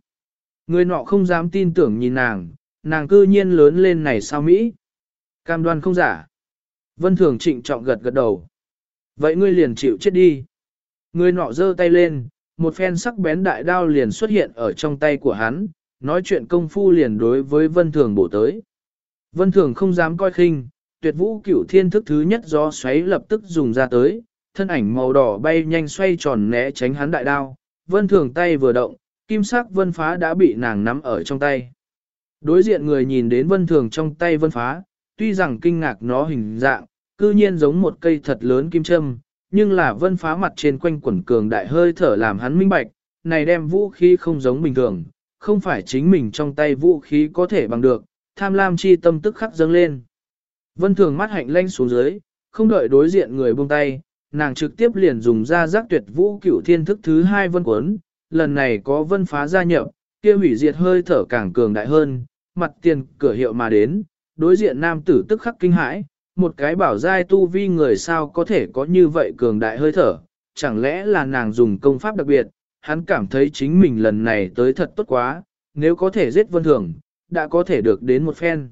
[SPEAKER 1] Người nọ không dám tin tưởng nhìn nàng, nàng cư nhiên lớn lên này sao Mỹ? Cam đoan không giả. Vân Thường trịnh trọng gật gật đầu. Vậy ngươi liền chịu chết đi. Ngươi nọ giơ tay lên, một phen sắc bén đại đao liền xuất hiện ở trong tay của hắn, nói chuyện công phu liền đối với Vân Thường bổ tới. Vân Thường không dám coi khinh, tuyệt vũ cửu thiên thức thứ nhất do xoáy lập tức dùng ra tới, thân ảnh màu đỏ bay nhanh xoay tròn né tránh hắn đại đao, Vân Thường tay vừa động, kim sắc vân phá đã bị nàng nắm ở trong tay. Đối diện người nhìn đến Vân Thường trong tay vân phá, tuy rằng kinh ngạc nó hình dạng, cư nhiên giống một cây thật lớn kim châm, nhưng là vân phá mặt trên quanh quẩn cường đại hơi thở làm hắn minh bạch, này đem vũ khí không giống bình thường, không phải chính mình trong tay vũ khí có thể bằng được, tham lam chi tâm tức khắc dâng lên. Vân thường mắt hạnh lanh xuống dưới, không đợi đối diện người buông tay, nàng trực tiếp liền dùng ra giác tuyệt vũ cửu thiên thức thứ hai vân cuốn, lần này có vân phá gia nhập, kia hủy diệt hơi thở càng cường đại hơn, mặt tiền cửa hiệu mà đến, đối diện nam tử tức khắc kinh hãi, một cái bảo giai tu vi người sao có thể có như vậy cường đại hơi thở, chẳng lẽ là nàng dùng công pháp đặc biệt, hắn cảm thấy chính mình lần này tới thật tốt quá, nếu có thể giết vân thường, đã có thể được đến một phen.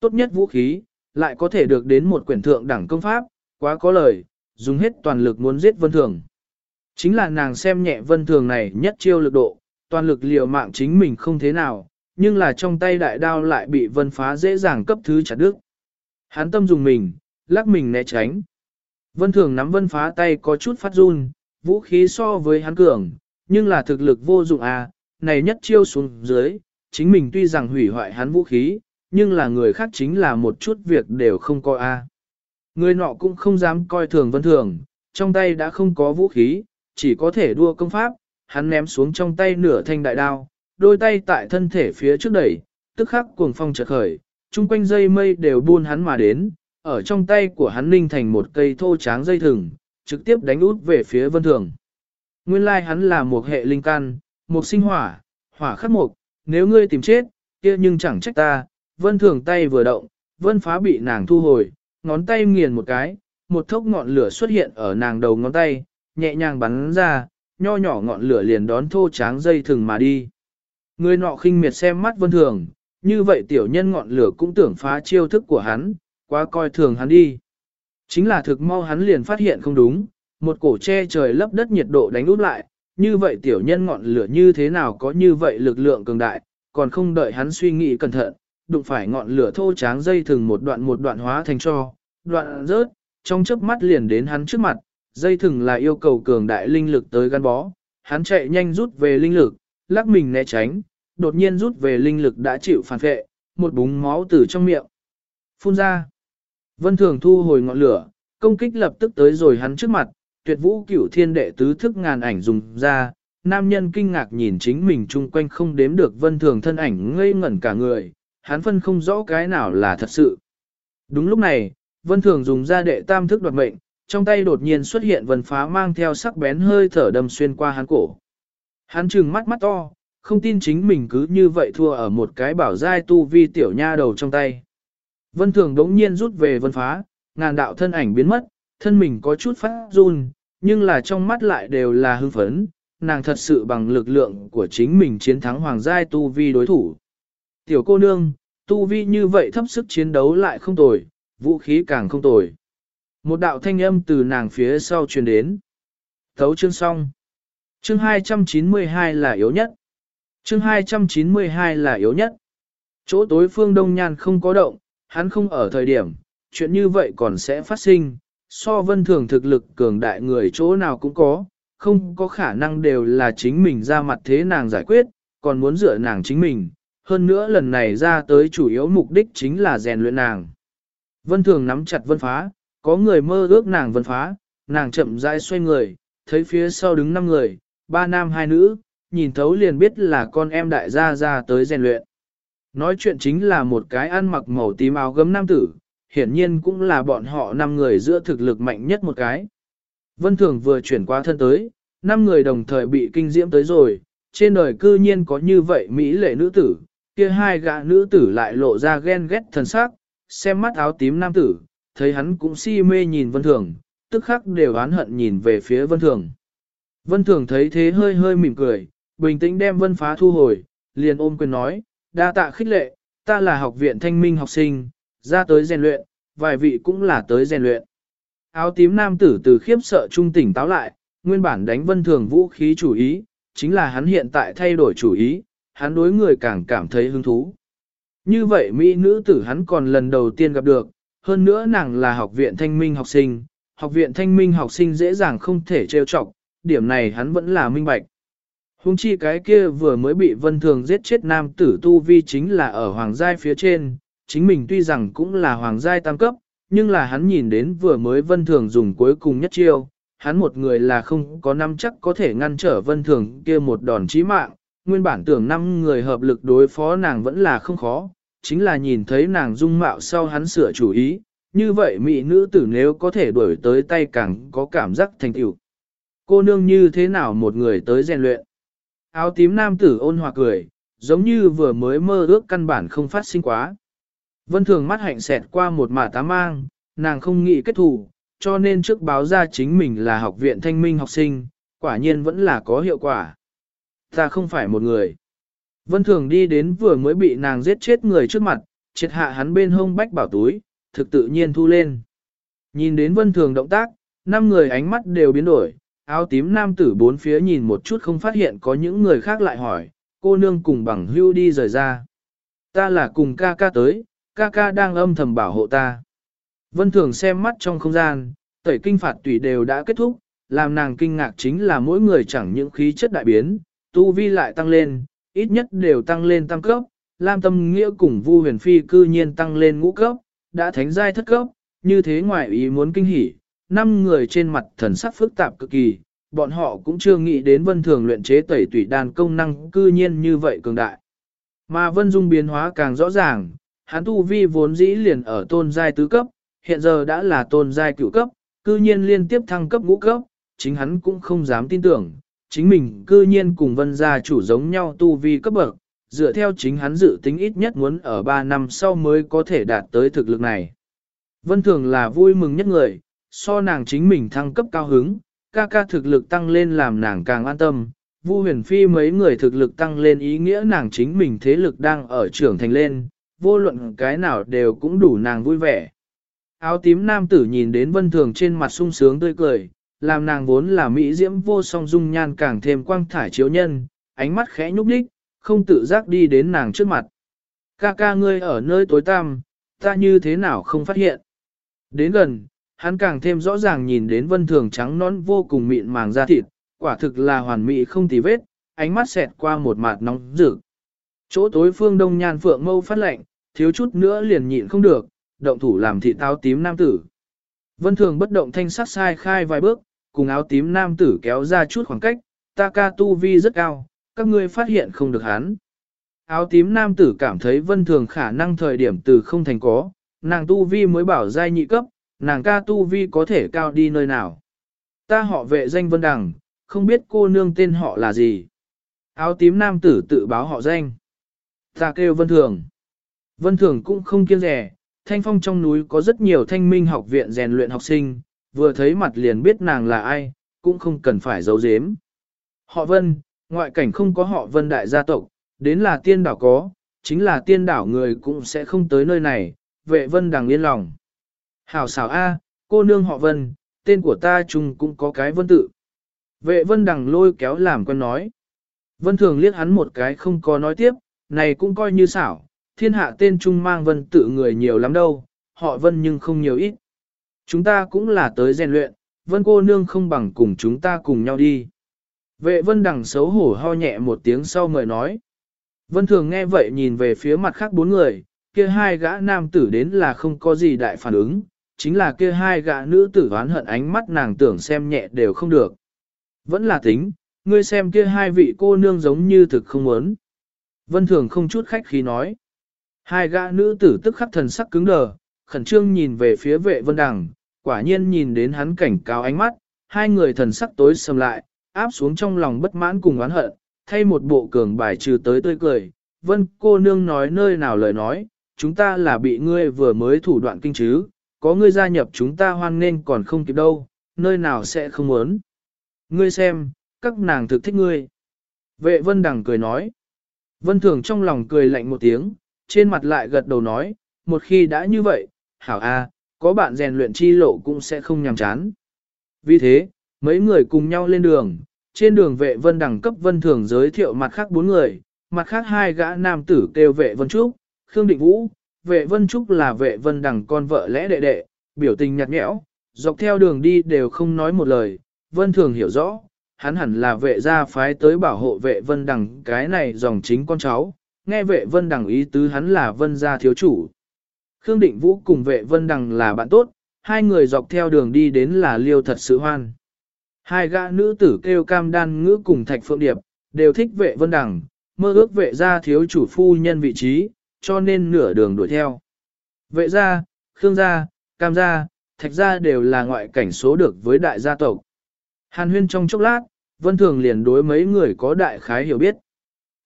[SPEAKER 1] Tốt nhất vũ khí, lại có thể được đến một quyển thượng đẳng công pháp, quá có lời, dùng hết toàn lực muốn giết vân thường. Chính là nàng xem nhẹ vân thường này nhất chiêu lực độ, toàn lực liều mạng chính mình không thế nào, nhưng là trong tay đại đao lại bị vân phá dễ dàng cấp thứ chặt đứt. Hắn tâm dùng mình, lắc mình né tránh. Vân thường nắm vân phá tay có chút phát run, vũ khí so với hắn cường, nhưng là thực lực vô dụng à, này nhất chiêu xuống dưới, chính mình tuy rằng hủy hoại hắn vũ khí, nhưng là người khác chính là một chút việc đều không coi a. À. Người nọ cũng không dám coi thường vân thường, trong tay đã không có vũ khí, chỉ có thể đua công pháp, hắn ném xuống trong tay nửa thanh đại đao, đôi tay tại thân thể phía trước đẩy, tức khắc cuồng phong chợt khởi, chung quanh dây mây đều buôn hắn mà đến, ở trong tay của hắn ninh thành một cây thô tráng dây thừng, trực tiếp đánh út về phía vân thường. Nguyên lai like hắn là một hệ linh căn, một sinh hỏa, hỏa khắc mục, nếu ngươi tìm chết, kia nhưng chẳng trách ta, vân thường tay vừa động, vân phá bị nàng thu hồi, ngón tay nghiền một cái, một thốc ngọn lửa xuất hiện ở nàng đầu ngón tay, nhẹ nhàng bắn ra, nho nhỏ ngọn lửa liền đón thô tráng dây thừng mà đi. Người nọ khinh miệt xem mắt vân thường, như vậy tiểu nhân ngọn lửa cũng tưởng phá chiêu thức của hắn, quá coi thường hắn đi. Chính là thực mau hắn liền phát hiện không đúng, một cổ che trời lấp đất nhiệt độ đánh úp lại, như vậy tiểu nhân ngọn lửa như thế nào có như vậy lực lượng cường đại, còn không đợi hắn suy nghĩ cẩn thận, đụng phải ngọn lửa thô tráng dây thừng một đoạn một đoạn hóa thành cho, đoạn rớt, trong chớp mắt liền đến hắn trước mặt, dây thừng là yêu cầu cường đại linh lực tới gắn bó, hắn chạy nhanh rút về linh lực, lắc mình né tránh, đột nhiên rút về linh lực đã chịu phản vệ, một búng máu từ trong miệng. Phun ra. Vân Thường thu hồi ngọn lửa, công kích lập tức tới rồi hắn trước mặt, tuyệt vũ cửu thiên đệ tứ thức ngàn ảnh dùng ra. Nam nhân kinh ngạc nhìn chính mình chung quanh không đếm được Vân Thường thân ảnh ngây ngẩn cả người, hắn phân không rõ cái nào là thật sự. Đúng lúc này, Vân Thường dùng ra đệ tam thức đoạt mệnh, trong tay đột nhiên xuất hiện vân phá mang theo sắc bén hơi thở đâm xuyên qua hắn cổ. Hắn trừng mắt mắt to, không tin chính mình cứ như vậy thua ở một cái bảo giai tu vi tiểu nha đầu trong tay. Vân Thường đống nhiên rút về vân phá, ngàn đạo thân ảnh biến mất, thân mình có chút phát run, nhưng là trong mắt lại đều là hưng phấn, nàng thật sự bằng lực lượng của chính mình chiến thắng hoàng giai tu vi đối thủ. Tiểu cô nương, tu vi như vậy thấp sức chiến đấu lại không tồi, vũ khí càng không tồi. Một đạo thanh âm từ nàng phía sau truyền đến. Thấu chương xong. Chương 292 là yếu nhất. Chương 292 là yếu nhất. Chỗ tối phương đông nhan không có động, hắn không ở thời điểm, chuyện như vậy còn sẽ phát sinh. So vân thường thực lực cường đại người chỗ nào cũng có, không có khả năng đều là chính mình ra mặt thế nàng giải quyết, còn muốn dựa nàng chính mình. Hơn nữa lần này ra tới chủ yếu mục đích chính là rèn luyện nàng. Vân thường nắm chặt vân phá, có người mơ ước nàng vân phá, nàng chậm rãi xoay người, thấy phía sau đứng năm người, ba nam hai nữ, nhìn thấu liền biết là con em đại gia ra tới rèn luyện. Nói chuyện chính là một cái ăn mặc màu tím áo gấm nam tử, hiển nhiên cũng là bọn họ năm người giữa thực lực mạnh nhất một cái. Vân Thường vừa chuyển qua thân tới, năm người đồng thời bị kinh diễm tới rồi, trên đời cư nhiên có như vậy Mỹ lệ nữ tử, kia hai gã nữ tử lại lộ ra ghen ghét thần sắc, xem mắt áo tím nam tử, thấy hắn cũng si mê nhìn Vân Thường, tức khắc đều oán hận nhìn về phía Vân Thường. Vân Thường thấy thế hơi hơi mỉm cười, bình tĩnh đem Vân Phá thu hồi, liền ôm quyền nói, đa tạ khích lệ, ta là học viện thanh minh học sinh, ra tới rèn luyện, vài vị cũng là tới rèn luyện. Áo tím nam tử từ khiếp sợ trung tỉnh táo lại, nguyên bản đánh Vân Thường vũ khí chủ ý, chính là hắn hiện tại thay đổi chủ ý, hắn đối người càng cảm thấy hứng thú. Như vậy Mỹ nữ tử hắn còn lần đầu tiên gặp được, hơn nữa nàng là học viện thanh minh học sinh, học viện thanh minh học sinh dễ dàng không thể trêu chọc, điểm này hắn vẫn là minh bạch. Hùng chi cái kia vừa mới bị vân thường giết chết nam tử tu vi chính là ở hoàng giai phía trên, chính mình tuy rằng cũng là hoàng giai tam cấp, nhưng là hắn nhìn đến vừa mới vân thường dùng cuối cùng nhất chiêu, hắn một người là không có năm chắc có thể ngăn trở vân thường kia một đòn chí mạng, nguyên bản tưởng năm người hợp lực đối phó nàng vẫn là không khó, chính là nhìn thấy nàng dung mạo sau hắn sửa chủ ý, như vậy mỹ nữ tử nếu có thể đuổi tới tay càng có cảm giác thành tựu. Cô nương như thế nào một người tới rèn luyện? Áo tím nam tử ôn hòa cười, giống như vừa mới mơ ước căn bản không phát sinh quá. Vân thường mắt hạnh xẹt qua một mả tá mang, nàng không nghĩ kết thù, cho nên trước báo ra chính mình là học viện thanh minh học sinh, quả nhiên vẫn là có hiệu quả. Ta không phải một người. Vân Thường đi đến vừa mới bị nàng giết chết người trước mặt, triệt hạ hắn bên hông bách bảo túi, thực tự nhiên thu lên. Nhìn đến Vân Thường động tác, năm người ánh mắt đều biến đổi, áo tím nam tử bốn phía nhìn một chút không phát hiện có những người khác lại hỏi, cô nương cùng bằng hưu đi rời ra. Ta là cùng ca ca tới, ca ca đang âm thầm bảo hộ ta. Vân Thường xem mắt trong không gian, tẩy kinh phạt tùy đều đã kết thúc, làm nàng kinh ngạc chính là mỗi người chẳng những khí chất đại biến, tu vi lại tăng lên, ít nhất đều tăng lên tăng cấp, Lam Tâm Nghĩa cùng Vu Huyền Phi cư nhiên tăng lên ngũ cấp, đã thánh giai thất cấp, như thế ngoài ý muốn kinh hỉ, năm người trên mặt thần sắc phức tạp cực kỳ, bọn họ cũng chưa nghĩ đến vân thường luyện chế tẩy tủy đan công năng cư nhiên như vậy cường đại. Mà vân dung biến hóa càng rõ ràng, hắn tu vi vốn dĩ liền ở tôn giai tứ cấp, hiện giờ đã là tôn giai cửu cấp, cư nhiên liên tiếp thăng cấp ngũ cấp, chính hắn cũng không dám tin tưởng, chính mình cư nhiên cùng vân gia chủ giống nhau tu vi cấp bậc, dựa theo chính hắn dự tính ít nhất muốn ở 3 năm sau mới có thể đạt tới thực lực này. Vân Thường là vui mừng nhất người, so nàng chính mình thăng cấp cao hứng, ca ca thực lực tăng lên làm nàng càng an tâm. Vu huyền phi mấy người thực lực tăng lên ý nghĩa nàng chính mình thế lực đang ở trưởng thành lên, vô luận cái nào đều cũng đủ nàng vui vẻ. Áo tím nam tử nhìn đến vân thường trên mặt sung sướng tươi cười, làm nàng vốn là mỹ diễm vô song dung nhan càng thêm quang thải chiếu nhân, ánh mắt khẽ nhúc đích, không tự giác đi đến nàng trước mặt. Ca ca ngươi ở nơi tối tăm, ta như thế nào không phát hiện. Đến gần, hắn càng thêm rõ ràng nhìn đến vân thường trắng nón vô cùng mịn màng da thịt, quả thực là hoàn mỹ không tì vết, ánh mắt xẹt qua một mặt nóng rực. Chỗ tối phương đông nhan phượng mâu phát lệnh, thiếu chút nữa liền nhịn không được, động thủ làm thị táo tím nam tử. Vân thường bất động thanh sắc sai khai vài bước, cùng áo tím nam tử kéo ra chút khoảng cách, ta ca tu vi rất cao, các ngươi phát hiện không được hắn. Áo tím nam tử cảm thấy vân thường khả năng thời điểm từ không thành có, nàng tu vi mới bảo giai nhị cấp, nàng ca tu vi có thể cao đi nơi nào. Ta họ vệ danh vân đằng, không biết cô nương tên họ là gì. Áo tím nam tử tự báo họ danh. Ta kêu vân thường. Vân thường cũng không kiêng rẻ, thanh phong trong núi có rất nhiều thanh minh học viện rèn luyện học sinh, vừa thấy mặt liền biết nàng là ai, cũng không cần phải giấu giếm. Họ vân, ngoại cảnh không có họ vân đại gia tộc, đến là tiên đảo có, chính là tiên đảo người cũng sẽ không tới nơi này, vệ vân đằng yên lòng. Hảo xảo A, cô nương họ vân, tên của ta chung cũng có cái vân tự. Vệ vân đằng lôi kéo làm quen nói. Vân thường liếc hắn một cái không có nói tiếp, này cũng coi như xảo, thiên hạ tên trung mang vân tự người nhiều lắm đâu, họ vân nhưng không nhiều ít. Chúng ta cũng là tới rèn luyện, vân cô nương không bằng cùng chúng ta cùng nhau đi. Vệ vân đằng xấu hổ ho nhẹ một tiếng sau người nói. Vân thường nghe vậy nhìn về phía mặt khác bốn người, kia hai gã nam tử đến là không có gì đại phản ứng, chính là kia hai gã nữ tử oán hận ánh mắt nàng tưởng xem nhẹ đều không được. Vẫn là tính, ngươi xem kia hai vị cô nương giống như thực không muốn. Vân thường không chút khách khí nói. Hai gã nữ tử tức khắc thần sắc cứng đờ, khẩn trương nhìn về phía vệ vân đằng, quả nhiên nhìn đến hắn cảnh cáo ánh mắt, hai người thần sắc tối sầm lại, áp xuống trong lòng bất mãn cùng oán hận, thay một bộ cường bài trừ tới tươi cười. Vân cô nương nói nơi nào lời nói, chúng ta là bị ngươi vừa mới thủ đoạn kinh chứ, có ngươi gia nhập chúng ta hoan nên còn không kịp đâu, nơi nào sẽ không muốn. Ngươi xem, các nàng thực thích ngươi. Vệ vân đằng cười nói. Vân thường trong lòng cười lạnh một tiếng, trên mặt lại gật đầu nói, một khi đã như vậy, hảo a, có bạn rèn luyện chi lộ cũng sẽ không nhàm chán. Vì thế, mấy người cùng nhau lên đường, trên đường vệ vân đẳng cấp vân thường giới thiệu mặt khác bốn người, mặt khác hai gã nam tử kêu vệ vân trúc, Khương Định Vũ, vệ vân trúc là vệ vân Đằng con vợ lẽ đệ đệ, biểu tình nhạt nhẽo, dọc theo đường đi đều không nói một lời, vân thường hiểu rõ, hắn hẳn là vệ gia phái tới bảo hộ vệ vân Đằng cái này dòng chính con cháu, nghe vệ vân Đằng ý tứ hắn là vân gia thiếu chủ. Khương Định Vũ cùng vệ vân đằng là bạn tốt, hai người dọc theo đường đi đến là liêu thật sự hoan. Hai gã nữ tử kêu cam đan ngữ cùng thạch phượng điệp, đều thích vệ vân đằng, mơ ước vệ gia thiếu chủ phu nhân vị trí, cho nên nửa đường đuổi theo. Vệ gia, khương gia, cam gia, thạch gia đều là ngoại cảnh số được với đại gia tộc. Hàn huyên trong chốc lát, vân thường liền đối mấy người có đại khái hiểu biết.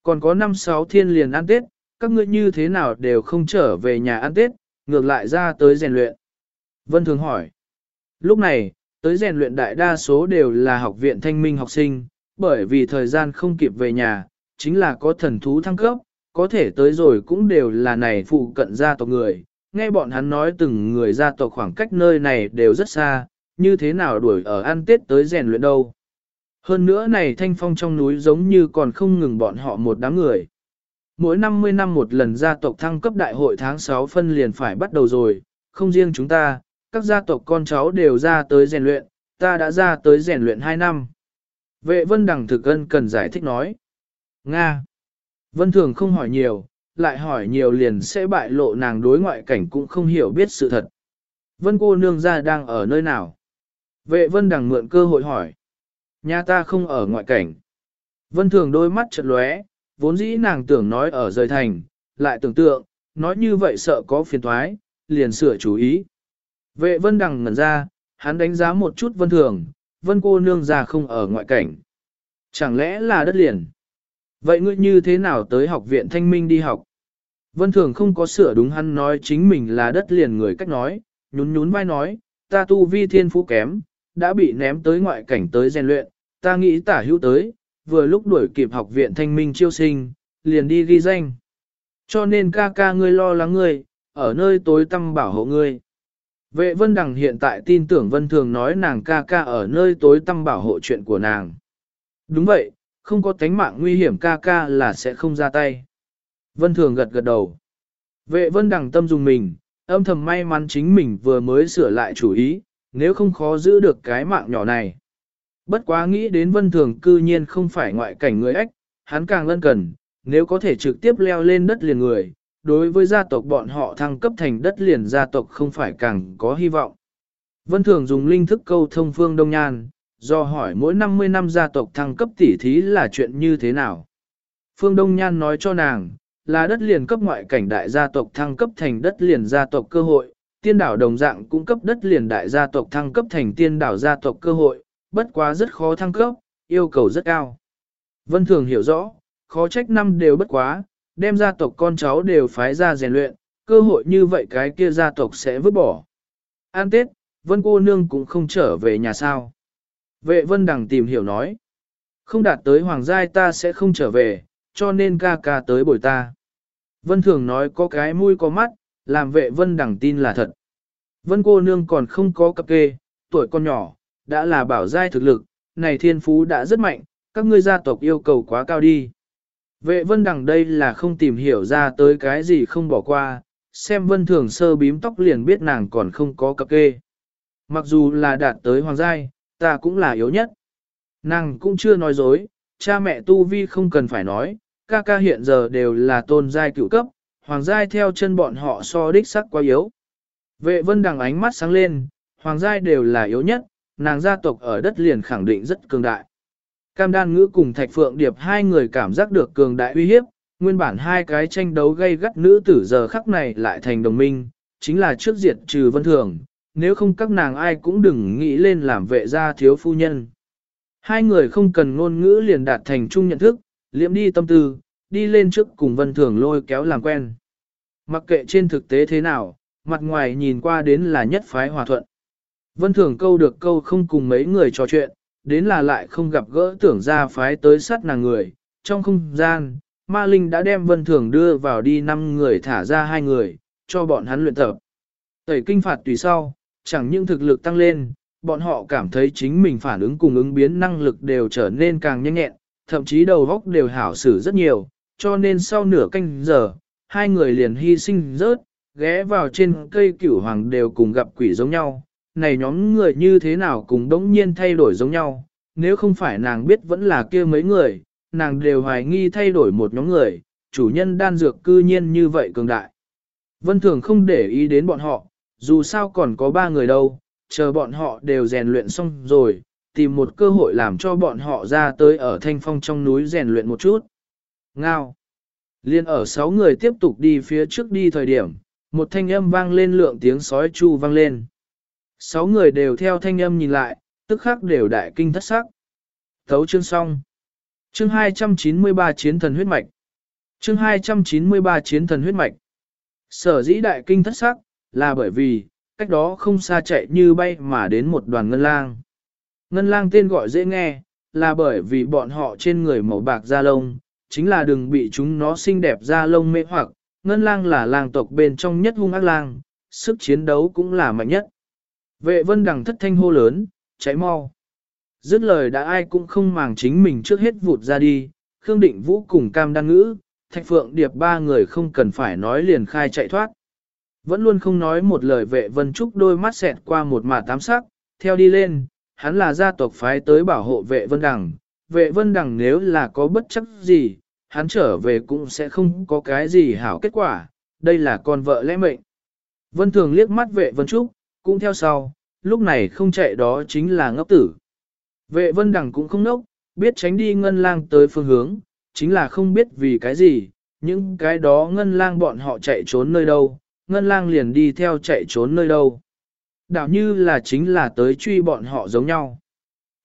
[SPEAKER 1] Còn có năm sáu thiên liền ăn Tết, các ngươi như thế nào đều không trở về nhà ăn Tết, ngược lại ra tới rèn luyện. Vân thường hỏi. Lúc này, tới rèn luyện đại đa số đều là học viện thanh minh học sinh, bởi vì thời gian không kịp về nhà, chính là có thần thú thăng cấp, có thể tới rồi cũng đều là này phụ cận gia tộc người. Nghe bọn hắn nói từng người gia tộc khoảng cách nơi này đều rất xa, như thế nào đuổi ở ăn Tết tới rèn luyện đâu. Hơn nữa này thanh phong trong núi giống như còn không ngừng bọn họ một đám người. Mỗi 50 năm một lần gia tộc thăng cấp đại hội tháng 6 phân liền phải bắt đầu rồi, không riêng chúng ta, các gia tộc con cháu đều ra tới rèn luyện, ta đã ra tới rèn luyện 2 năm. Vệ vân đằng thực ân cần giải thích nói. Nga. Vân thường không hỏi nhiều, lại hỏi nhiều liền sẽ bại lộ nàng đối ngoại cảnh cũng không hiểu biết sự thật. Vân cô nương ra đang ở nơi nào? Vệ vân đằng mượn cơ hội hỏi. Nhà ta không ở ngoại cảnh. Vân thường đôi mắt chật lóe, vốn dĩ nàng tưởng nói ở rời thành, lại tưởng tượng, nói như vậy sợ có phiền thoái, liền sửa chú ý. Vệ vân đằng ngẩn ra, hắn đánh giá một chút vân thường, vân cô nương ra không ở ngoại cảnh. Chẳng lẽ là đất liền? Vậy ngươi như thế nào tới học viện thanh minh đi học? Vân Thường không có sửa đúng hắn nói chính mình là đất liền người cách nói, nhún nhún vai nói, ta tu vi thiên phú kém, đã bị ném tới ngoại cảnh tới rèn luyện, ta nghĩ tả hữu tới, vừa lúc đuổi kịp học viện thanh minh chiêu sinh, liền đi ghi danh. Cho nên ca ca ngươi lo lắng ngươi, ở nơi tối tăm bảo hộ ngươi. Vệ vân đằng hiện tại tin tưởng vân thường nói nàng ca ca ở nơi tối tăm bảo hộ chuyện của nàng. Đúng vậy, không có tánh mạng nguy hiểm ca ca là sẽ không ra tay. Vân thường gật gật đầu. Vệ vân đằng tâm dùng mình, âm thầm may mắn chính mình vừa mới sửa lại chủ ý, nếu không khó giữ được cái mạng nhỏ này. Bất quá nghĩ đến vân thường cư nhiên không phải ngoại cảnh người ếch, hắn càng lân cần, nếu có thể trực tiếp leo lên đất liền người, đối với gia tộc bọn họ thăng cấp thành đất liền gia tộc không phải càng có hy vọng. Vân thường dùng linh thức câu thông phương Đông Nhan, do hỏi mỗi 50 năm gia tộc thăng cấp tỷ thí là chuyện như thế nào. Phương Đông Nhan nói cho nàng, là đất liền cấp ngoại cảnh đại gia tộc thăng cấp thành đất liền gia tộc cơ hội, tiên đảo đồng dạng cung cấp đất liền đại gia tộc thăng cấp thành tiên đảo gia tộc cơ hội, bất quá rất khó thăng cấp, yêu cầu rất cao. Vân Thường hiểu rõ, khó trách năm đều bất quá, đem gia tộc con cháu đều phái ra rèn luyện, cơ hội như vậy cái kia gia tộc sẽ vứt bỏ. An Tết, Vân cô nương cũng không trở về nhà sao. Vệ Vân Đằng tìm hiểu nói, không đạt tới hoàng giai ta sẽ không trở về, cho nên ca ca tới bồi ta. Vân Thường nói có cái mũi có mắt, làm vệ Vân Đằng tin là thật. Vân cô nương còn không có cặp kê, tuổi con nhỏ, đã là bảo giai thực lực, này thiên phú đã rất mạnh, các ngươi gia tộc yêu cầu quá cao đi. Vệ vân đằng đây là không tìm hiểu ra tới cái gì không bỏ qua, xem vân thường sơ bím tóc liền biết nàng còn không có cặp kê. Mặc dù là đạt tới hoàng giai, ta cũng là yếu nhất. Nàng cũng chưa nói dối, cha mẹ tu vi không cần phải nói, ca ca hiện giờ đều là tôn giai cựu cấp, hoàng giai theo chân bọn họ so đích sắc quá yếu. Vệ vân đằng ánh mắt sáng lên, hoàng giai đều là yếu nhất, nàng gia tộc ở đất liền khẳng định rất cường đại. Cam đan ngữ cùng thạch phượng điệp hai người cảm giác được cường đại uy hiếp, nguyên bản hai cái tranh đấu gây gắt nữ tử giờ khắc này lại thành đồng minh, chính là trước diệt trừ vân thường, nếu không các nàng ai cũng đừng nghĩ lên làm vệ gia thiếu phu nhân. Hai người không cần ngôn ngữ liền đạt thành chung nhận thức, liễm đi tâm tư, đi lên trước cùng vân thường lôi kéo làm quen. Mặc kệ trên thực tế thế nào, mặt ngoài nhìn qua đến là nhất phái hòa thuận. Vân thường câu được câu không cùng mấy người trò chuyện, đến là lại không gặp gỡ tưởng ra phái tới sát nàng người. Trong không gian, Ma Linh đã đem Vân Thường đưa vào đi năm người thả ra hai người, cho bọn hắn luyện tập. Tẩy kinh phạt tùy sau, chẳng những thực lực tăng lên, bọn họ cảm thấy chính mình phản ứng cùng ứng biến năng lực đều trở nên càng nhanh nhẹn, thậm chí đầu góc đều hảo xử rất nhiều, cho nên sau nửa canh giờ, hai người liền hy sinh rớt, ghé vào trên cây cửu hoàng đều cùng gặp quỷ giống nhau, này nhóm người như thế nào cùng đống nhiên thay đổi giống nhau, nếu không phải nàng biết vẫn là kia mấy người, nàng đều hoài nghi thay đổi một nhóm người, chủ nhân đan dược cư nhiên như vậy cường đại. Vân Thường không để ý đến bọn họ, dù sao còn có ba người đâu, chờ bọn họ đều rèn luyện xong rồi, tìm một cơ hội làm cho bọn họ ra tới ở thanh phong trong núi rèn luyện một chút. Ngao. Liên ở sáu người tiếp tục đi phía trước đi thời điểm, một thanh âm vang lên lượng tiếng sói chu vang lên. Sáu người đều theo thanh âm nhìn lại, tức khắc đều đại kinh thất sắc. Thấu chương xong. Chương 293 chiến thần huyết mạch. Chương 293 chiến thần huyết mạch. Sở dĩ đại kinh thất sắc, là bởi vì, cách đó không xa chạy như bay mà đến một đoàn ngân lang. Ngân lang tên gọi dễ nghe, là bởi vì bọn họ trên người màu bạc da lông, chính là đừng bị chúng nó xinh đẹp da lông mê hoặc, ngân lang là lang tộc bên trong nhất hung ác lang, sức chiến đấu cũng là mạnh nhất. Vệ vân đằng thất thanh hô lớn, cháy mau. Dứt lời đã ai cũng không màng chính mình trước hết vụt ra đi, Khương Định Vũ cùng Cam Đăng Ngữ, Thạch Phượng Điệp ba người không cần phải nói liền khai chạy thoát. Vẫn luôn không nói một lời vệ vân trúc đôi mắt xẹt qua một mả tám sắc, theo đi lên, hắn là gia tộc phái tới bảo hộ vệ vân đằng. Vệ vân đằng nếu là có bất chấp gì, hắn trở về cũng sẽ không có cái gì hảo kết quả, đây là con vợ lẽ mệnh. Vân thường liếc mắt vệ vân trúc, cũng theo sau, lúc này không chạy đó chính là ngốc tử. Vệ vân đằng cũng không nốc, biết tránh đi ngân lang tới phương hướng, chính là không biết vì cái gì, những cái đó ngân lang bọn họ chạy trốn nơi đâu, ngân lang liền đi theo chạy trốn nơi đâu. Đảo như là chính là tới truy bọn họ giống nhau.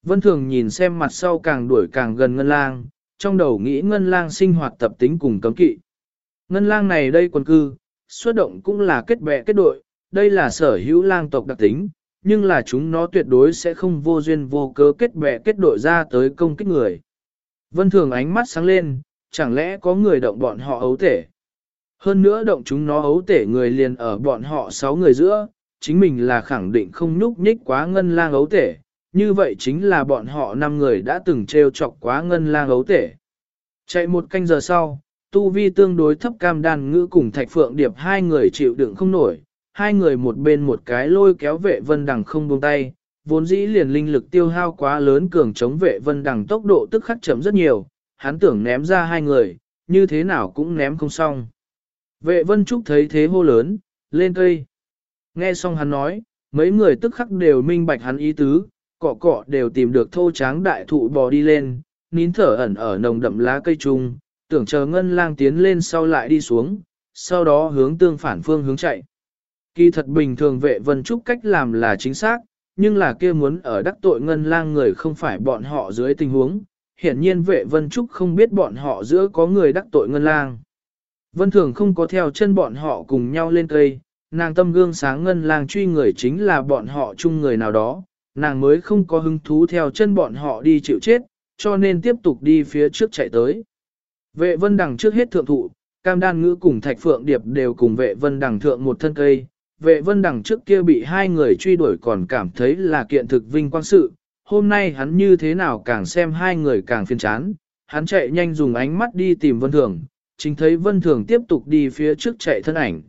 [SPEAKER 1] Vân thường nhìn xem mặt sau càng đuổi càng gần ngân lang, trong đầu nghĩ ngân lang sinh hoạt tập tính cùng cấm kỵ. Ngân lang này đây quần cư, xuất động cũng là kết bè kết đội, đây là sở hữu lang tộc đặc tính, nhưng là chúng nó tuyệt đối sẽ không vô duyên vô cớ kết bè kết đội ra tới công kích người. Vân Thường ánh mắt sáng lên, chẳng lẽ có người động bọn họ ấu thể? Hơn nữa động chúng nó ấu tể người liền ở bọn họ sáu người giữa, chính mình là khẳng định không nhúc nhích quá ngân lang ấu tể, như vậy chính là bọn họ năm người đã từng trêu chọc quá ngân lang ấu tể. Chạy một canh giờ sau, tu vi tương đối thấp cam đan ngữ cùng thạch phượng điệp hai người chịu đựng không nổi, hai người một bên một cái lôi kéo vệ vân đằng không buông tay, vốn dĩ liền linh lực tiêu hao quá lớn cường chống vệ vân đằng tốc độ tức khắc chậm rất nhiều, hắn tưởng ném ra hai người, như thế nào cũng ném không xong. Vệ vân trúc thấy thế hô lớn, lên cây. Nghe xong hắn nói, mấy người tức khắc đều minh bạch hắn ý tứ, cọ cọ đều tìm được thô tráng đại thụ bò đi lên, nín thở ẩn ở nồng đậm lá cây trung, tưởng chờ ngân lang tiến lên sau lại đi xuống, sau đó hướng tương phản phương hướng chạy. Kỳ thật bình thường vệ vân trúc cách làm là chính xác, nhưng là kia muốn ở đắc tội ngân lang người không phải bọn họ dưới tình huống, hiển nhiên vệ vân trúc không biết bọn họ giữa có người đắc tội ngân lang. Vân thường không có theo chân bọn họ cùng nhau lên cây, nàng tâm gương sáng ngân làng truy người chính là bọn họ chung người nào đó, nàng mới không có hứng thú theo chân bọn họ đi chịu chết, cho nên tiếp tục đi phía trước chạy tới. Vệ vân đằng trước hết thượng thụ, cam đan ngữ cùng thạch phượng điệp đều cùng vệ vân đằng thượng một thân cây. Vệ vân đằng trước kia bị hai người truy đuổi còn cảm thấy là kiện thực vinh quang sự, hôm nay hắn như thế nào càng xem hai người càng phiền chán, hắn chạy nhanh dùng ánh mắt đi tìm vân thường, chính thấy vân thường tiếp tục đi phía trước chạy thân ảnh.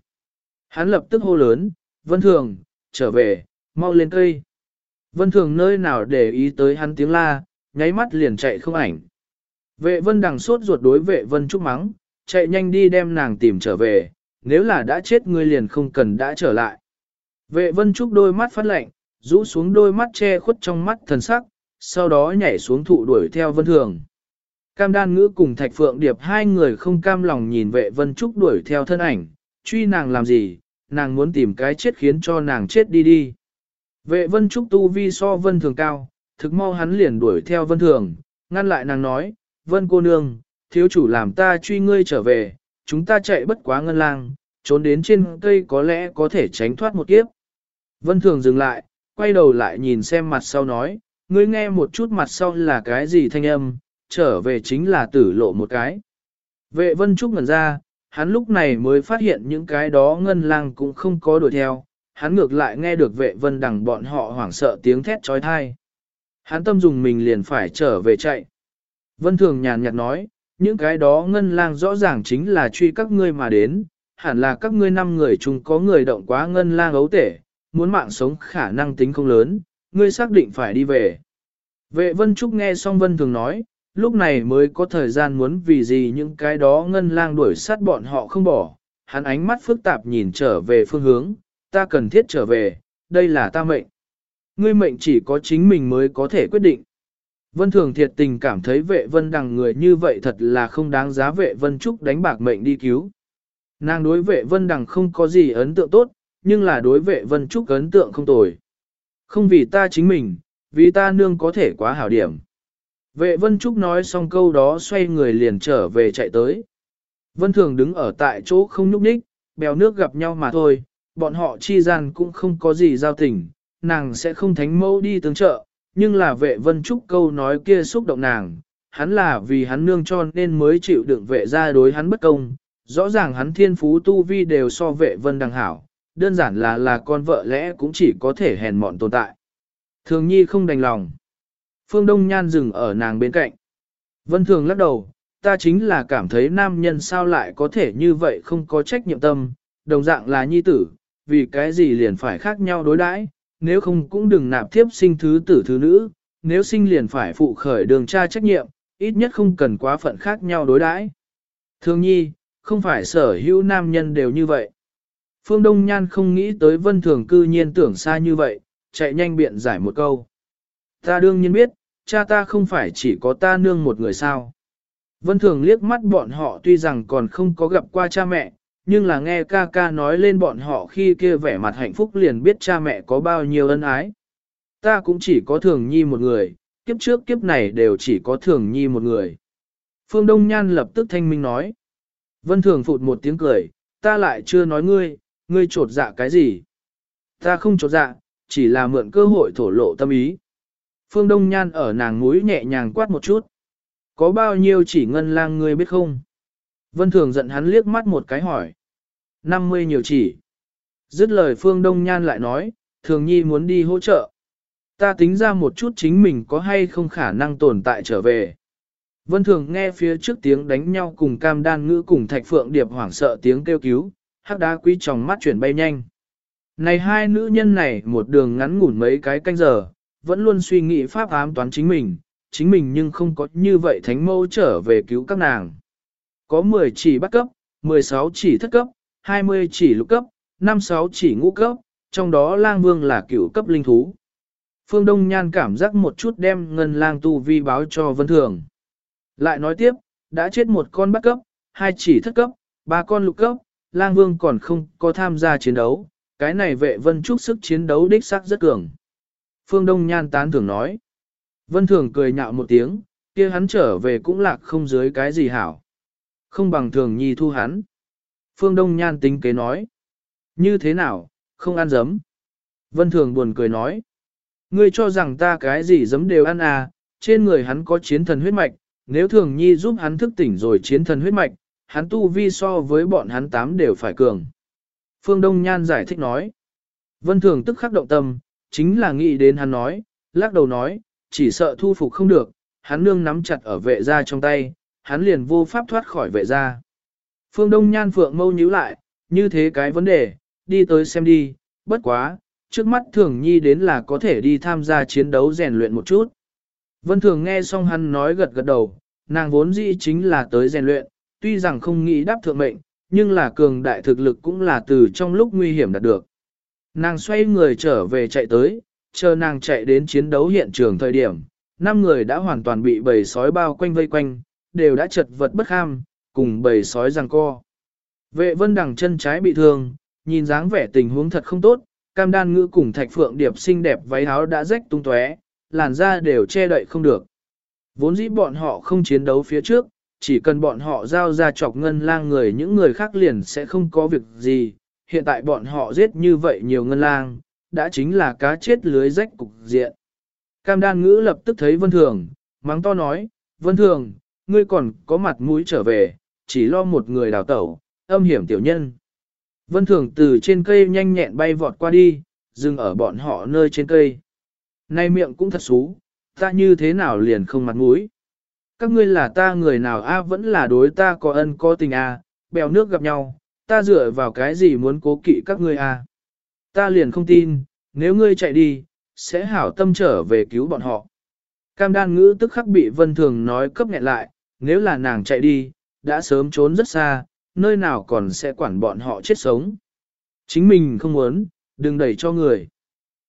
[SPEAKER 1] Hắn lập tức hô lớn, vân thường, trở về, mau lên cây. Vân thường nơi nào để ý tới hắn tiếng la, nháy mắt liền chạy không ảnh. Vệ vân đằng sốt ruột đối vệ vân trúc mắng, chạy nhanh đi đem nàng tìm trở về, nếu là đã chết ngươi liền không cần đã trở lại. Vệ vân trúc đôi mắt phát lạnh, rũ xuống đôi mắt che khuất trong mắt thần sắc, sau đó nhảy xuống thụ đuổi theo vân thường. Cam đan ngữ cùng thạch phượng điệp hai người không cam lòng nhìn vệ vân trúc đuổi theo thân ảnh, truy nàng làm gì, nàng muốn tìm cái chết khiến cho nàng chết đi đi. Vệ vân trúc tu vi so vân thường cao, thực mau hắn liền đuổi theo vân thường, ngăn lại nàng nói, vân cô nương, thiếu chủ làm ta truy ngươi trở về, chúng ta chạy bất quá ngân lang, trốn đến trên cây có lẽ có thể tránh thoát một kiếp. Vân thường dừng lại, quay đầu lại nhìn xem mặt sau nói, ngươi nghe một chút mặt sau là cái gì thanh âm, trở về chính là tử lộ một cái. Vệ vân trúc ngẩn ra, hắn lúc này mới phát hiện những cái đó ngân lang cũng không có đuổi theo, hắn ngược lại nghe được vệ vân đằng bọn họ hoảng sợ tiếng thét trói thai. Hắn tâm dùng mình liền phải trở về chạy. Vân Thường nhàn nhạt nói, những cái đó ngân lang rõ ràng chính là truy các ngươi mà đến, hẳn là các ngươi năm người chung có người động quá ngân lang ấu tể, muốn mạng sống khả năng tính không lớn, ngươi xác định phải đi về. Vệ Vân Trúc nghe xong Vân Thường nói, lúc này mới có thời gian muốn vì gì những cái đó ngân lang đuổi sát bọn họ không bỏ, hắn ánh mắt phức tạp nhìn trở về phương hướng, ta cần thiết trở về, đây là ta mệnh. Ngươi mệnh chỉ có chính mình mới có thể quyết định. Vân Thường thiệt tình cảm thấy vệ vân đằng người như vậy thật là không đáng giá vệ vân trúc đánh bạc mệnh đi cứu. Nàng đối vệ vân đằng không có gì ấn tượng tốt, nhưng là đối vệ vân trúc ấn tượng không tồi. Không vì ta chính mình, vì ta nương có thể quá hảo điểm. Vệ vân trúc nói xong câu đó xoay người liền trở về chạy tới. Vân Thường đứng ở tại chỗ không nhúc nhích, bèo nước gặp nhau mà thôi, bọn họ chi gian cũng không có gì giao tình, nàng sẽ không thánh mẫu đi tướng trợ, nhưng là vệ vân trúc câu nói kia xúc động nàng, hắn là vì hắn nương cho nên mới chịu đựng vệ ra đối hắn bất công, rõ ràng hắn thiên phú tu vi đều so vệ vân đằng hảo, đơn giản là là con vợ lẽ cũng chỉ có thể hèn mọn tồn tại. Thường nhi không đành lòng. Phương Đông Nhan dừng ở nàng bên cạnh. Vân Thường lắc đầu, ta chính là cảm thấy nam nhân sao lại có thể như vậy không có trách nhiệm tâm, đồng dạng là nhi tử, vì cái gì liền phải khác nhau đối đãi, nếu không cũng đừng nạp tiếp sinh thứ tử thứ nữ, nếu sinh liền phải phụ khởi đường cha trách nhiệm, ít nhất không cần quá phận khác nhau đối đãi. Thường nhi, không phải sở hữu nam nhân đều như vậy. Phương Đông Nhan không nghĩ tới vân thường cư nhiên tưởng xa như vậy, chạy nhanh biện giải một câu. Ta đương nhiên biết, cha ta không phải chỉ có ta nương một người sao. Vân thường liếc mắt bọn họ tuy rằng còn không có gặp qua cha mẹ, nhưng là nghe ca ca nói lên bọn họ khi kia vẻ mặt hạnh phúc liền biết cha mẹ có bao nhiêu ân ái. Ta cũng chỉ có thường nhi một người, kiếp trước kiếp này đều chỉ có thường nhi một người. Phương Đông Nhan lập tức thanh minh nói. Vân Thường phụt một tiếng cười, ta lại chưa nói ngươi, ngươi trột dạ cái gì? Ta không trột dạ, chỉ là mượn cơ hội thổ lộ tâm ý. Phương Đông Nhan ở nàng mũi nhẹ nhàng quát một chút. Có bao nhiêu chỉ ngân lang ngươi biết không? Vân Thường giận hắn liếc mắt một cái hỏi. 50 nhiều chỉ. Dứt lời Phương Đông Nhan lại nói, Thường Nhi muốn đi hỗ trợ. Ta tính ra một chút chính mình có hay không khả năng tồn tại trở về. Vân Thường nghe phía trước tiếng đánh nhau cùng cam đan ngữ cùng thạch phượng điệp hoảng sợ tiếng kêu cứu, hắc đá quý trong mắt chuyển bay nhanh. Này hai nữ nhân này một đường ngắn ngủn mấy cái canh giờ, vẫn luôn suy nghĩ pháp ám toán chính mình, chính mình nhưng không có như vậy thánh mâu trở về cứu các nàng. Có 10 chỉ bắt cấp, 16 chỉ thất cấp, 20 chỉ lục cấp, 56 chỉ ngũ cấp, trong đó lang vương là cửu cấp linh thú. Phương Đông Nhan cảm giác một chút đem ngân lang tu vi báo cho Vân Thường. Lại nói tiếp, đã chết một con bắt cấp, hai chỉ thất cấp, ba con lục cấp, lang vương còn không có tham gia chiến đấu, cái này vệ vân trúc sức chiến đấu đích xác rất cường. Phương Đông Nhan tán thưởng nói. Vân Thường cười nhạo một tiếng, kia hắn trở về cũng lạc không dưới cái gì hảo. Không bằng thường nhi thu hắn. Phương Đông Nhan tính kế nói. Như thế nào, không ăn dấm. Vân Thường buồn cười nói. Ngươi cho rằng ta cái gì dấm đều ăn à, trên người hắn có chiến thần huyết mạch, nếu thường nhi giúp hắn thức tỉnh rồi chiến thần huyết mạch, hắn tu vi so với bọn hắn tám đều phải cường. Phương Đông Nhan giải thích nói. Vân Thường tức khắc động tâm, chính là nghĩ đến hắn nói, lắc đầu nói, chỉ sợ thu phục không được, hắn nương nắm chặt ở vệ gia trong tay, hắn liền vô pháp thoát khỏi vệ gia. Phương Đông Nhan Phượng mâu nhíu lại, như thế cái vấn đề, đi tới xem đi, bất quá, trước mắt Thường Nhi đến là có thể đi tham gia chiến đấu rèn luyện một chút. Vân Thường nghe xong hắn nói gật gật đầu, nàng vốn dĩ chính là tới rèn luyện, tuy rằng không nghĩ đáp thượng mệnh, nhưng là cường đại thực lực cũng là từ trong lúc nguy hiểm đạt được. Nàng xoay người trở về chạy tới, chờ nàng chạy đến chiến đấu hiện trường thời điểm, năm người đã hoàn toàn bị bầy sói bao quanh vây quanh, đều đã chật vật bất kham, cùng bầy sói giằng co. Vệ vân đằng chân trái bị thương, nhìn dáng vẻ tình huống thật không tốt, cam đan ngữ cùng thạch phượng điệp xinh đẹp váy áo đã rách tung tóe, làn da đều che đậy không được. Vốn dĩ bọn họ không chiến đấu phía trước, chỉ cần bọn họ giao ra chọc ngân lang người những người khác liền sẽ không có việc gì. Hiện tại bọn họ giết như vậy nhiều ngân lang, đã chính là cá chết lưới rách cục diện. Cam đan ngữ lập tức thấy Vân Thường, mắng to nói, Vân Thường, ngươi còn có mặt mũi trở về, chỉ lo một người đào tẩu, âm hiểm tiểu nhân. Vân Thường từ trên cây nhanh nhẹn bay vọt qua đi, dừng ở bọn họ nơi trên cây. Nay miệng cũng thật xú, ta như thế nào liền không mặt mũi. Các ngươi là ta người nào a vẫn là đối ta có ân có tình a, bèo nước gặp nhau, ta dựa vào cái gì muốn cố kỵ các ngươi à? Ta liền không tin, nếu ngươi chạy đi, sẽ hảo tâm trở về cứu bọn họ. Cam đan ngữ tức khắc bị vân thường nói cấp nghẹn lại, nếu là nàng chạy đi, đã sớm trốn rất xa, nơi nào còn sẽ quản bọn họ chết sống. Chính mình không muốn, đừng đẩy cho người.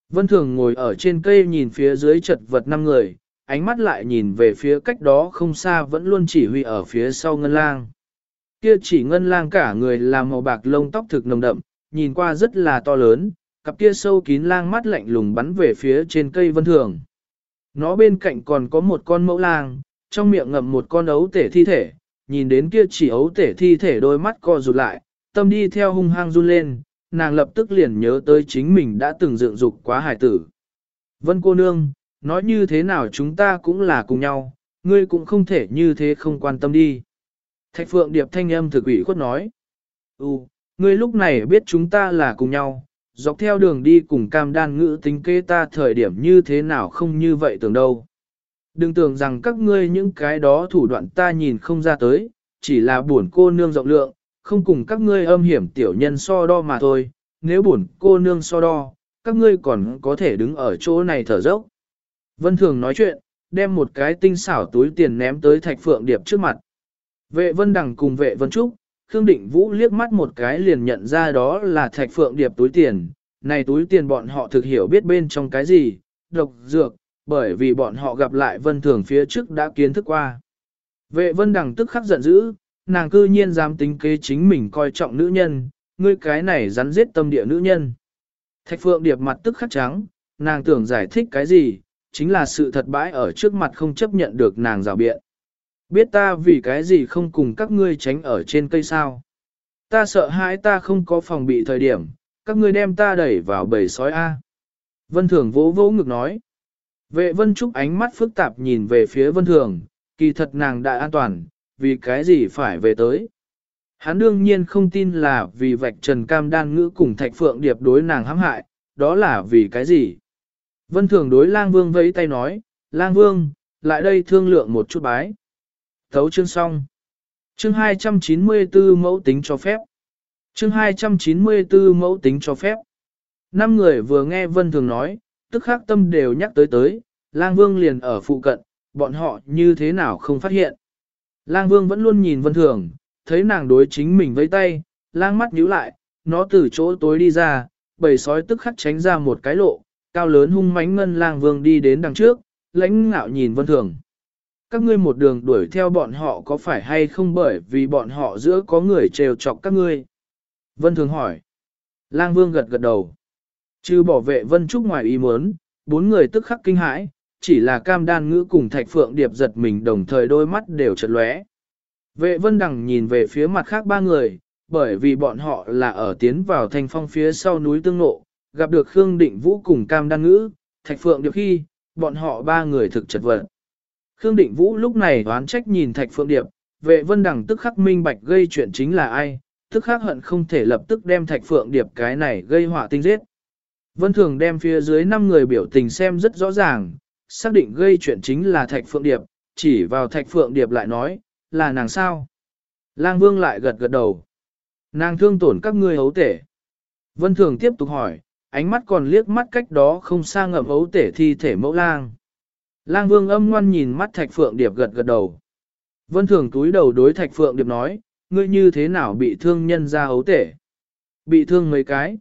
[SPEAKER 1] Vân thường ngồi ở trên cây nhìn phía dưới chật vật năm người, ánh mắt lại nhìn về phía cách đó không xa vẫn luôn chỉ huy ở phía sau ngân lang. Kia chỉ ngân lang cả người là màu bạc lông tóc thực nồng đậm, nhìn qua rất là to lớn, cặp kia sâu kín lang mắt lạnh lùng bắn về phía trên cây vân thường. Nó bên cạnh còn có một con mẫu lang, trong miệng ngậm một con ấu tể thi thể, nhìn đến kia chỉ ấu tể thi thể đôi mắt co rụt lại, tâm đi theo hung hăng run lên, nàng lập tức liền nhớ tới chính mình đã từng dựng dục quá hải tử. Vân cô nương, nói như thế nào chúng ta cũng là cùng nhau, ngươi cũng không thể như thế không quan tâm đi. Thạch phượng điệp thanh âm thực ủy khuất nói. Ừ, ngươi lúc này biết chúng ta là cùng nhau, dọc theo đường đi cùng cam đan ngữ tính kế ta thời điểm như thế nào không như vậy tưởng đâu. Đừng tưởng rằng các ngươi những cái đó thủ đoạn ta nhìn không ra tới, chỉ là buồn cô nương rộng lượng, không cùng các ngươi âm hiểm tiểu nhân so đo mà thôi, nếu buồn cô nương so đo, các ngươi còn có thể đứng ở chỗ này thở dốc. Vân Thường nói chuyện, đem một cái tinh xảo túi tiền ném tới Thạch Phượng Điệp trước mặt. Vệ Vân Đằng cùng vệ Vân Trúc, Khương Định Vũ liếc mắt một cái liền nhận ra đó là Thạch Phượng Điệp túi tiền. Này túi tiền bọn họ thực hiểu biết bên trong cái gì, độc, dược, bởi vì bọn họ gặp lại Vân Thường phía trước đã kiến thức qua. Vệ Vân Đằng tức khắc giận dữ, nàng cư nhiên dám tính kế chính mình coi trọng nữ nhân, ngươi cái này rắn giết tâm địa nữ nhân. Thạch Phượng Điệp mặt tức khắc trắng, nàng tưởng giải thích cái gì, chính là sự thật bãi ở trước mặt không chấp nhận được nàng rào biện. Biết ta vì cái gì không cùng các ngươi tránh ở trên cây sao. Ta sợ hãi ta không có phòng bị thời điểm, các ngươi đem ta đẩy vào bầy sói A. Vân Thường vỗ vỗ ngực nói. Vệ Vân Trúc ánh mắt phức tạp nhìn về phía Vân Thường, kỳ thật nàng đã an toàn, vì cái gì phải về tới. Hắn đương nhiên không tin là vì vạch trần cam đan ngữ cùng thạch phượng điệp đối nàng hãm hại, đó là vì cái gì. Vân Thường đối lang vương vẫy tay nói, lang vương, lại đây thương lượng một chút bái. Thấu chương xong. Chương 294 mẫu tính cho phép. Chương 294 mẫu tính cho phép. Năm người vừa nghe Vân Thường nói, tức khắc tâm đều nhắc tới tới, lang vương liền ở phụ cận, bọn họ như thế nào không phát hiện. Lang vương vẫn luôn nhìn Vân Thường, thấy nàng đối chính mình với tay, lang mắt nhíu lại, nó từ chỗ tối đi ra, bầy sói tức khắc tránh ra một cái lộ, cao lớn hung mãnh ngân lang vương đi đến đằng trước, lãnh ngạo nhìn Vân Thường. Các ngươi một đường đuổi theo bọn họ có phải hay không bởi vì bọn họ giữa có người trêu chọc các ngươi? Vân Thường hỏi. Lang Vương gật gật đầu. chứ bỏ vệ Vân Trúc ngoài ý muốn, bốn người tức khắc kinh hãi, chỉ là cam đan ngữ cùng thạch phượng điệp giật mình đồng thời đôi mắt đều chật lóe. Vệ Vân Đằng nhìn về phía mặt khác ba người, bởi vì bọn họ là ở tiến vào thanh phong phía sau núi tương nộ, gặp được Khương Định Vũ cùng cam đan ngữ, thạch phượng điệp khi, bọn họ ba người thực chật vật. Khương Định Vũ lúc này đoán trách nhìn thạch phượng điệp, vệ Vân Đằng tức khắc minh bạch gây chuyện chính là ai, tức khắc hận không thể lập tức đem thạch phượng điệp cái này gây họa tinh giết. Vân Thường đem phía dưới 5 người biểu tình xem rất rõ ràng, xác định gây chuyện chính là Thạch Phượng Điệp, chỉ vào Thạch Phượng Điệp lại nói, là nàng sao? Lang Vương lại gật gật đầu. Nàng thương tổn các ngươi hấu tể. Vân Thường tiếp tục hỏi, ánh mắt còn liếc mắt cách đó không xa ngậm hấu tể thi thể mẫu lang. Lang Vương âm ngoan nhìn mắt Thạch Phượng Điệp gật gật đầu. Vân Thường túi đầu đối Thạch Phượng Điệp nói, ngươi như thế nào bị thương nhân ra hấu tể? Bị thương mấy cái?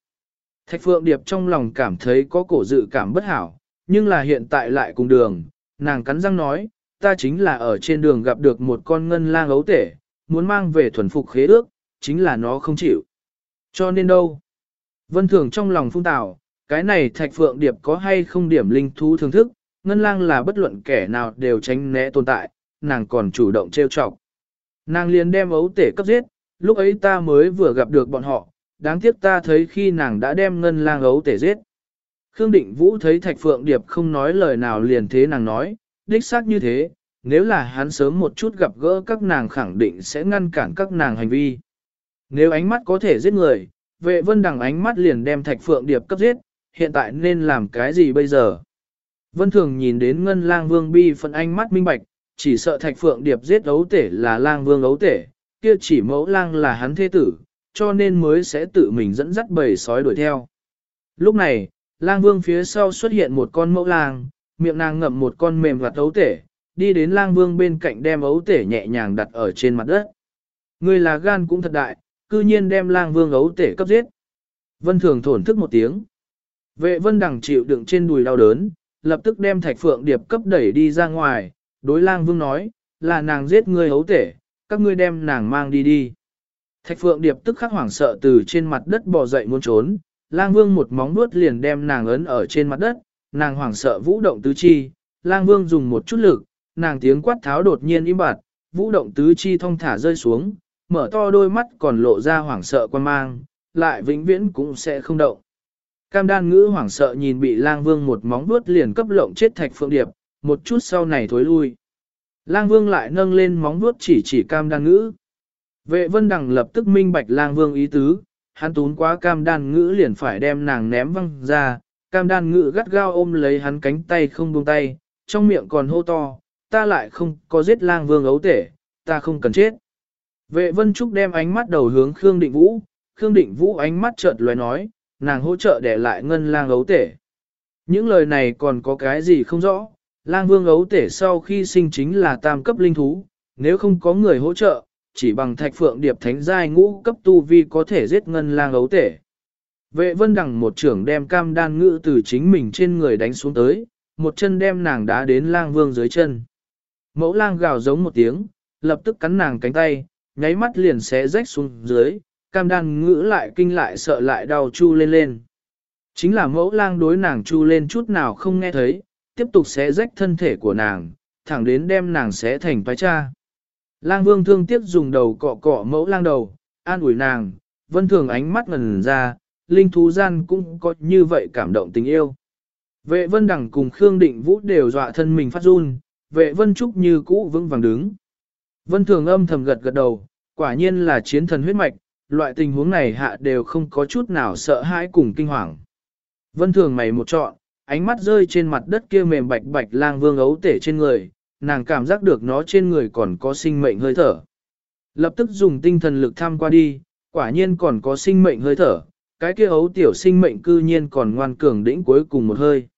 [SPEAKER 1] Thạch Phượng Điệp trong lòng cảm thấy có cổ dự cảm bất hảo, nhưng là hiện tại lại cùng đường, nàng cắn răng nói, ta chính là ở trên đường gặp được một con ngân lang ấu tể, muốn mang về thuần phục khế ước, chính là nó không chịu. Cho nên đâu? Vân Thường trong lòng phung tạo, cái này Thạch Phượng Điệp có hay không điểm linh thú thưởng thức, ngân lang là bất luận kẻ nào đều tránh né tồn tại, nàng còn chủ động trêu chọc. Nàng liền đem ấu tể cấp giết, lúc ấy ta mới vừa gặp được bọn họ, đáng tiếc ta thấy khi nàng đã đem ngân lang ấu tể giết. Khương Định Vũ thấy Thạch Phượng Điệp không nói lời nào liền thế nàng nói, đích xác như thế, nếu là hắn sớm một chút gặp gỡ các nàng khẳng định sẽ ngăn cản các nàng hành vi. Nếu ánh mắt có thể giết người, vệ vân đằng ánh mắt liền đem Thạch Phượng Điệp cấp giết, hiện tại nên làm cái gì bây giờ? Vân Thường nhìn đến Ngân Lang Vương Bi phân ánh mắt minh bạch, chỉ sợ Thạch Phượng Điệp giết ấu tể là Lang Vương ấu tể, kia chỉ mẫu lang là hắn thế tử, cho nên mới sẽ tự mình dẫn dắt bầy sói đuổi theo. Lúc này, lang vương phía sau xuất hiện một con mẫu lang, miệng nàng ngậm một con mềm hoạt ấu tể, đi đến lang vương bên cạnh đem ấu tể nhẹ nhàng đặt ở trên mặt đất. Người là gan cũng thật đại, cư nhiên đem lang vương ấu tể cấp giết. Vân thường thổn thức một tiếng. Vệ vân đằng chịu đựng trên đùi đau đớn, lập tức đem thạch phượng điệp cấp đẩy đi ra ngoài, đối lang vương nói, là nàng giết ngươi hấu tể, các ngươi đem nàng mang đi đi. Thạch Phượng Điệp tức khắc hoảng sợ từ trên mặt đất bò dậy muốn trốn, Lang Vương một móng vuốt liền đem nàng ấn ở trên mặt đất, nàng hoảng sợ vũ động tứ chi, Lang Vương dùng một chút lực, nàng tiếng quát tháo đột nhiên im bặt, vũ động tứ chi thong thả rơi xuống, mở to đôi mắt còn lộ ra hoảng sợ quan mang, lại vĩnh viễn cũng sẽ không động. Cam đan ngữ hoảng sợ nhìn bị lang vương một móng vuốt liền cấp lộng chết thạch phượng điệp, một chút sau này thối lui. Lang vương lại nâng lên móng vuốt chỉ chỉ cam đan ngữ. Vệ vân đằng lập tức minh bạch lang vương ý tứ, hắn tún quá cam đan ngữ liền phải đem nàng ném văng ra, cam đan ngữ gắt gao ôm lấy hắn cánh tay không buông tay, trong miệng còn hô to, ta lại không có giết lang vương ấu tể, ta không cần chết. Vệ vân trúc đem ánh mắt đầu hướng Khương Định Vũ, Khương Định Vũ ánh mắt chợt lóe nói, nàng hỗ trợ để lại ngân lang ấu tể. Những lời này còn có cái gì không rõ, lang vương ấu tể sau khi sinh chính là tam cấp linh thú, nếu không có người hỗ trợ, chỉ bằng thạch phượng điệp thánh giai ngũ cấp tu vi có thể giết ngân lang ấu tể. Vệ vân đằng một trưởng đem cam đan ngữ từ chính mình trên người đánh xuống tới, một chân đem nàng đá đến lang vương dưới chân. Mẫu lang gào giống một tiếng, lập tức cắn nàng cánh tay, nháy mắt liền xé rách xuống dưới, cam đan ngữ lại kinh lại sợ lại đau chu lên lên. Chính là mẫu lang đối nàng chu lên chút nào không nghe thấy, tiếp tục xé rách thân thể của nàng, thẳng đến đem nàng xé thành phái cha. Lang vương thương tiếc dùng đầu cọ cọ mẫu lang đầu, an ủi nàng, vân thường ánh mắt ngần ra, linh thú gian cũng có như vậy cảm động tình yêu. Vệ vân đẳng cùng Khương Định Vũ đều dọa thân mình phát run, vệ vân trúc như cũ vững vàng đứng. Vân thường âm thầm gật gật đầu, quả nhiên là chiến thần huyết mạch, loại tình huống này hạ đều không có chút nào sợ hãi cùng kinh hoàng. Vân thường mày một trọn, ánh mắt rơi trên mặt đất kia mềm bạch bạch lang vương ấu tể trên người, nàng cảm giác được nó trên người còn có sinh mệnh hơi thở. Lập tức dùng tinh thần lực tham qua đi, quả nhiên còn có sinh mệnh hơi thở, cái kia ấu tiểu sinh mệnh cư nhiên còn ngoan cường đĩnh cuối cùng một hơi.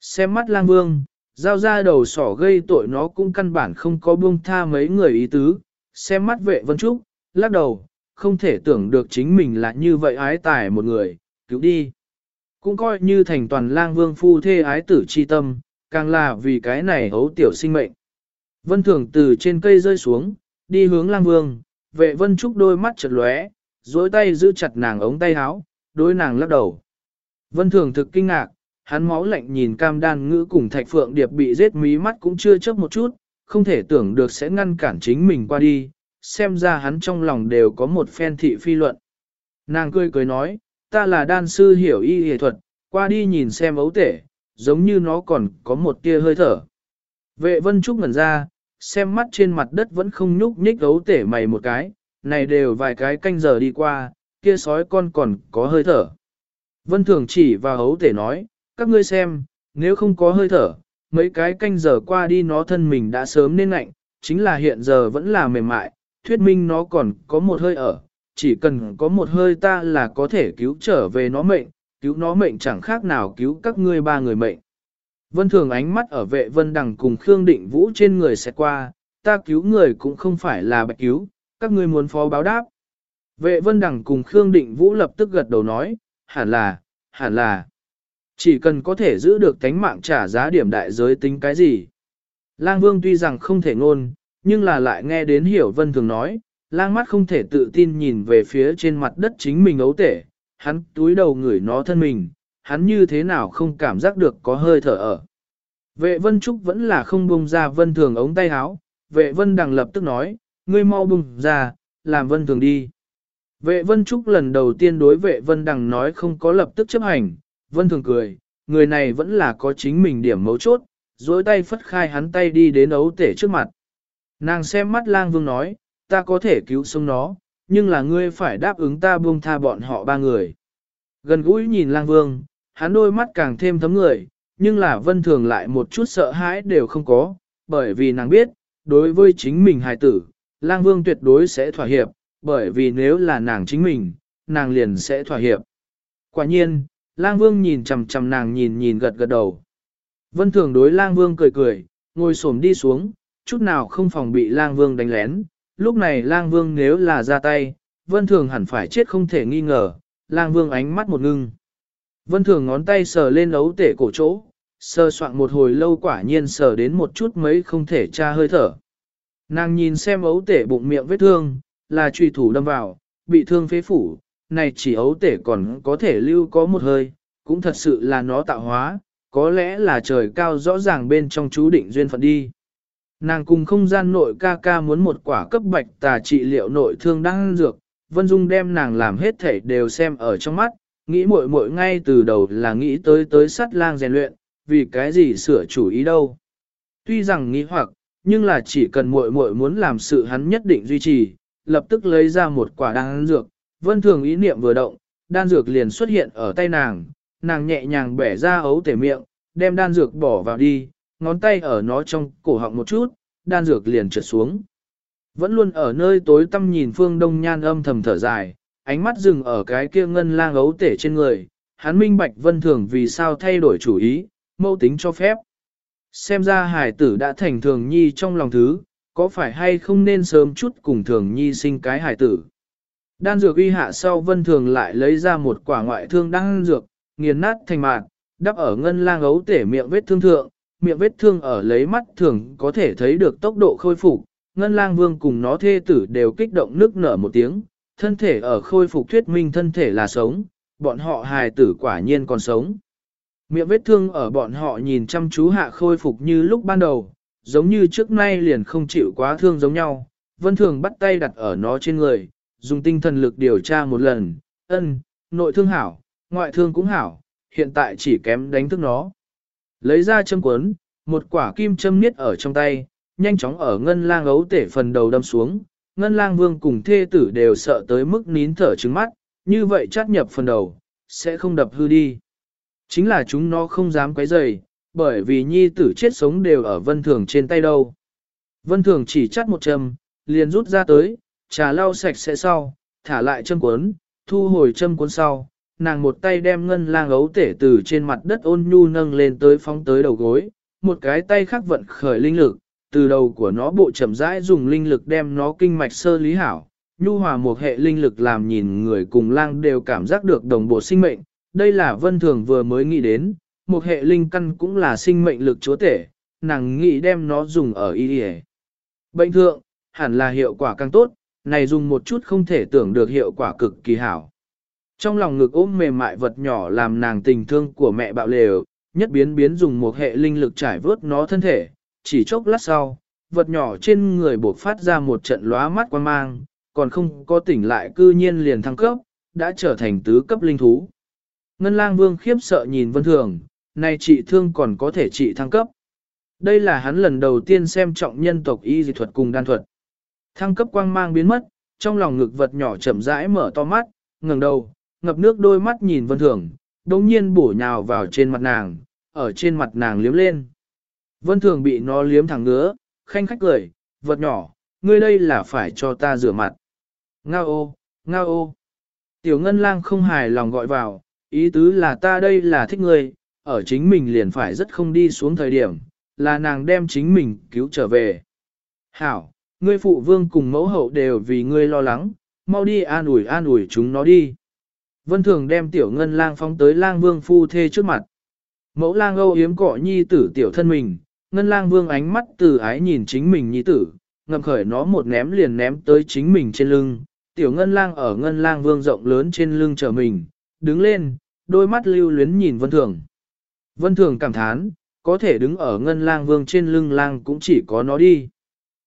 [SPEAKER 1] Xem mắt lang vương, giao ra đầu sỏ gây tội nó cũng căn bản không có buông tha mấy người ý tứ, xem mắt vệ vân trúc, lắc đầu, không thể tưởng được chính mình là như vậy ái tài một người, cứu đi. Cũng coi như thành toàn lang vương phu thê ái tử chi tâm, càng là vì cái này hấu tiểu sinh mệnh. Vân thường từ trên cây rơi xuống, đi hướng lang vương, vệ vân trúc đôi mắt chật lóe, dối tay giữ chặt nàng ống tay áo, đối nàng lắc đầu. Vân thường thực kinh ngạc, hắn máu lạnh nhìn cam đan ngữ cùng thạch phượng điệp bị giết mí mắt cũng chưa chớp một chút, không thể tưởng được sẽ ngăn cản chính mình qua đi, xem ra hắn trong lòng đều có một phen thị phi luận. Nàng cười cười nói, ta là đan sư hiểu y y thuật, qua đi nhìn xem ấu tể, giống như nó còn có một tia hơi thở. Vệ vân trúc ngẩn ra, xem mắt trên mặt đất vẫn không nhúc nhích ấu tể mày một cái, này đều vài cái canh giờ đi qua, kia sói con còn có hơi thở. Vân thường chỉ vào ấu tể nói, các ngươi xem, nếu không có hơi thở, mấy cái canh giờ qua đi nó thân mình đã sớm nên lạnh, chính là hiện giờ vẫn là mềm mại, thuyết minh nó còn có một hơi ở, chỉ cần có một hơi ta là có thể cứu trở về nó mệnh, cứu nó mệnh chẳng khác nào cứu các ngươi ba người mệnh. Vân thường ánh mắt ở vệ vân đằng cùng Khương Định Vũ trên người sẽ qua, ta cứu người cũng không phải là bạch cứu, các ngươi muốn phó báo đáp. Vệ vân đằng cùng Khương Định Vũ lập tức gật đầu nói, hẳn là, hẳn là. Chỉ cần có thể giữ được tánh mạng trả giá điểm đại giới tính cái gì. Lang Vương tuy rằng không thể ngôn, nhưng là lại nghe đến hiểu vân thường nói, lang mắt không thể tự tin nhìn về phía trên mặt đất chính mình ấu tể, hắn túi đầu ngửi nó thân mình, hắn như thế nào không cảm giác được có hơi thở ở. Vệ vân trúc vẫn là không bung ra vân thường ống tay áo, vệ vân đằng lập tức nói, ngươi mau bung ra, làm vân thường đi. Vệ vân trúc lần đầu tiên đối vệ vân đằng nói không có lập tức chấp hành, vân thường cười, người này vẫn là có chính mình điểm mấu chốt, dối tay phất khai hắn tay đi đến ấu tể trước mặt. Nàng xem mắt lang vương nói, ta có thể cứu sống nó, nhưng là ngươi phải đáp ứng ta buông tha bọn họ ba người. Gần gũi nhìn lang vương, hắn đôi mắt càng thêm thấm người, nhưng là vân thường lại một chút sợ hãi đều không có, bởi vì nàng biết, đối với chính mình hài tử, lang vương tuyệt đối sẽ thỏa hiệp, bởi vì nếu là nàng chính mình, nàng liền sẽ thỏa hiệp. Quả nhiên, lang vương nhìn chằm chằm nàng nhìn nhìn gật gật đầu. Vân thường đối lang vương cười cười, ngồi xổm đi xuống, chút nào không phòng bị lang vương đánh lén. Lúc này lang vương nếu là ra tay, vân thường hẳn phải chết không thể nghi ngờ, lang vương ánh mắt một ngưng. Vân thường ngón tay sờ lên ấu tể cổ chỗ, sờ soạn một hồi lâu quả nhiên sờ đến một chút mấy không thể tra hơi thở. Nàng nhìn xem ấu tể bụng miệng vết thương, là truy thủ đâm vào, bị thương phế phủ, này chỉ ấu tể còn có thể lưu có một hơi, cũng thật sự là nó tạo hóa, có lẽ là trời cao rõ ràng bên trong chú định duyên phận đi. Nàng cùng không gian nội ca ca muốn một quả cấp bạch tà trị liệu nội thương đang dược, Vân Dung đem nàng làm hết thể đều xem ở trong mắt, nghĩ muội muội ngay từ đầu là nghĩ tới tới sắt lang rèn luyện, vì cái gì sửa chủ ý đâu. Tuy rằng nghĩ hoặc, nhưng là chỉ cần muội muội muốn làm sự hắn nhất định duy trì, lập tức lấy ra một quả đan dược, Vân Thường ý niệm vừa động, đan dược liền xuất hiện ở tay nàng, nàng nhẹ nhàng bẻ ra ấu tể miệng, đem đan dược bỏ vào đi, ngón tay ở nó trong cổ họng một chút, đan dược liền trượt xuống. Vẫn luôn ở nơi tối tăm nhìn phương đông nhan âm thầm thở dài, ánh mắt dừng ở cái kia ngân lang ấu tể trên người, hắn minh bạch vân thường vì sao thay đổi chủ ý, mâu tính cho phép. Xem ra hải tử đã thành thường nhi trong lòng thứ, có phải hay không nên sớm chút cùng thường nhi sinh cái hải tử. Đan dược uy hạ sau vân thường lại lấy ra một quả ngoại thương đan dược, nghiền nát thành mạt, đắp ở ngân lang ấu tể miệng vết thương thượng, miệng vết thương ở lấy mắt thường có thể thấy được tốc độ khôi phục. Ngân lang vương cùng nó thê tử đều kích động nước nở một tiếng, thân thể ở khôi phục thuyết minh thân thể là sống, bọn họ hài tử quả nhiên còn sống. Miệng vết thương ở bọn họ nhìn chăm chú hạ khôi phục như lúc ban đầu, giống như trước nay liền không chịu quá thương giống nhau, vân thường bắt tay đặt ở nó trên người, dùng tinh thần lực điều tra một lần, ân, nội thương hảo, ngoại thương cũng hảo, hiện tại chỉ kém đánh thức nó. Lấy ra châm cuốn, một quả kim châm niết ở trong tay, nhanh chóng ở ngân lang ấu tể phần đầu đâm xuống, ngân lang vương cùng thê tử đều sợ tới mức nín thở trứng mắt, như vậy chát nhập phần đầu, sẽ không đập hư đi. Chính là chúng nó không dám quấy rầy, bởi vì nhi tử chết sống đều ở vân thường trên tay đâu. Vân thường chỉ chắt một châm, liền rút ra tới, trà lau sạch sẽ sau, thả lại châm cuốn, thu hồi châm cuốn sau, nàng một tay đem ngân lang ấu tể từ trên mặt đất ôn nhu nâng lên tới phóng tới đầu gối, một cái tay khác vận khởi linh lực, từ đầu của nó bộ chậm rãi dùng linh lực đem nó kinh mạch sơ lý hảo, nhu hòa một hệ linh lực làm nhìn người cùng lang đều cảm giác được đồng bộ sinh mệnh, đây là vân thường vừa mới nghĩ đến, một hệ linh căn cũng là sinh mệnh lực chúa tể, nàng nghĩ đem nó dùng ở y đi Bệnh thượng, hẳn là hiệu quả càng tốt, này dùng một chút không thể tưởng được hiệu quả cực kỳ hảo. Trong lòng ngực ôm mềm mại vật nhỏ làm nàng tình thương của mẹ bạo lều, nhất biến biến dùng một hệ linh lực trải vớt nó thân thể, chỉ chốc lát sau, vật nhỏ trên người bộc phát ra một trận lóa mắt quan mang, còn không có tỉnh lại cư nhiên liền thăng cấp, đã trở thành tứ cấp linh thú. Ngân lang vương khiếp sợ nhìn vân thường, này trị thương còn có thể trị thăng cấp. Đây là hắn lần đầu tiên xem trọng nhân tộc y dị thuật cùng đan thuật. Thăng cấp quang mang biến mất, trong lòng ngực vật nhỏ chậm rãi mở to mắt, ngẩng đầu, ngập nước đôi mắt nhìn vân thường, đồng nhiên bổ nhào vào trên mặt nàng, ở trên mặt nàng liếm lên. Vân thường bị nó liếm thẳng ngứa, khanh khách cười, vật nhỏ, ngươi đây là phải cho ta rửa mặt. nga ô, nga ô. Tiểu ngân lang không hài lòng gọi vào, ý tứ là ta đây là thích ngươi, ở chính mình liền phải rất không đi xuống thời điểm, là nàng đem chính mình cứu trở về. Hảo, ngươi phụ vương cùng mẫu hậu đều vì ngươi lo lắng, mau đi an ủi an ủi chúng nó đi. Vân Thường đem tiểu ngân lang phóng tới lang vương phu thê trước mặt. Mẫu lang âu yếm cọ nhi tử tiểu thân mình, ngân lang vương ánh mắt từ ái nhìn chính mình nhi tử, ngầm khởi nó một ném liền ném tới chính mình trên lưng. Tiểu ngân lang ở ngân lang vương rộng lớn trên lưng chờ mình, đứng lên, đôi mắt lưu luyến nhìn vân thường. Vân thường cảm thán, có thể đứng ở ngân lang vương trên lưng lang cũng chỉ có nó đi.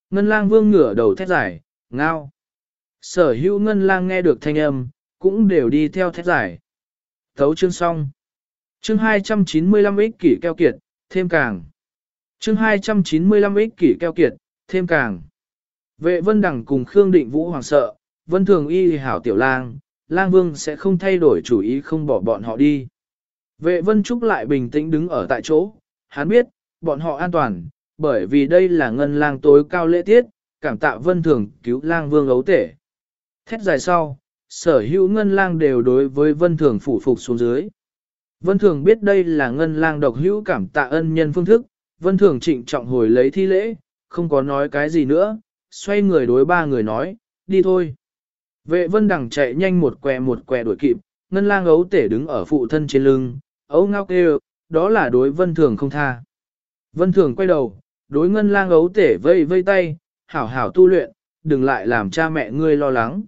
[SPEAKER 1] Ngân lang vương ngửa đầu thét giải, ngao. Sở hữu ngân lang nghe được thanh âm, cũng đều đi theo thét giải. Thấu chương xong. Chương 295 ích kỷ keo kiệt, thêm càng. Chương 295 ích kỷ keo kiệt, thêm càng. Vệ vân đẳng cùng Khương Định Vũ hoàng sợ, vân thường y hảo tiểu lang, lang vương sẽ không thay đổi chủ ý không bỏ bọn họ đi. Vệ vân trúc lại bình tĩnh đứng ở tại chỗ, hắn biết, bọn họ an toàn, bởi vì đây là ngân lang tối cao lễ tiết, cảm tạ vân thường cứu lang vương ấu tể. Thét dài sau, sở hữu ngân lang đều đối với vân thường phủ phục xuống dưới. Vân thường biết đây là ngân lang độc hữu cảm tạ ân nhân phương thức, vân thường trịnh trọng hồi lấy thi lễ, không có nói cái gì nữa, xoay người đối ba người nói, đi thôi. Vệ vân đằng chạy nhanh một què một què đuổi kịp, ngân lang ấu tể đứng ở phụ thân trên lưng, ấu ngao kêu, đó là đối vân thường không tha. Vân thường quay đầu, đối ngân lang ấu tể vây vây tay, hảo hảo tu luyện, đừng lại làm cha mẹ ngươi lo lắng.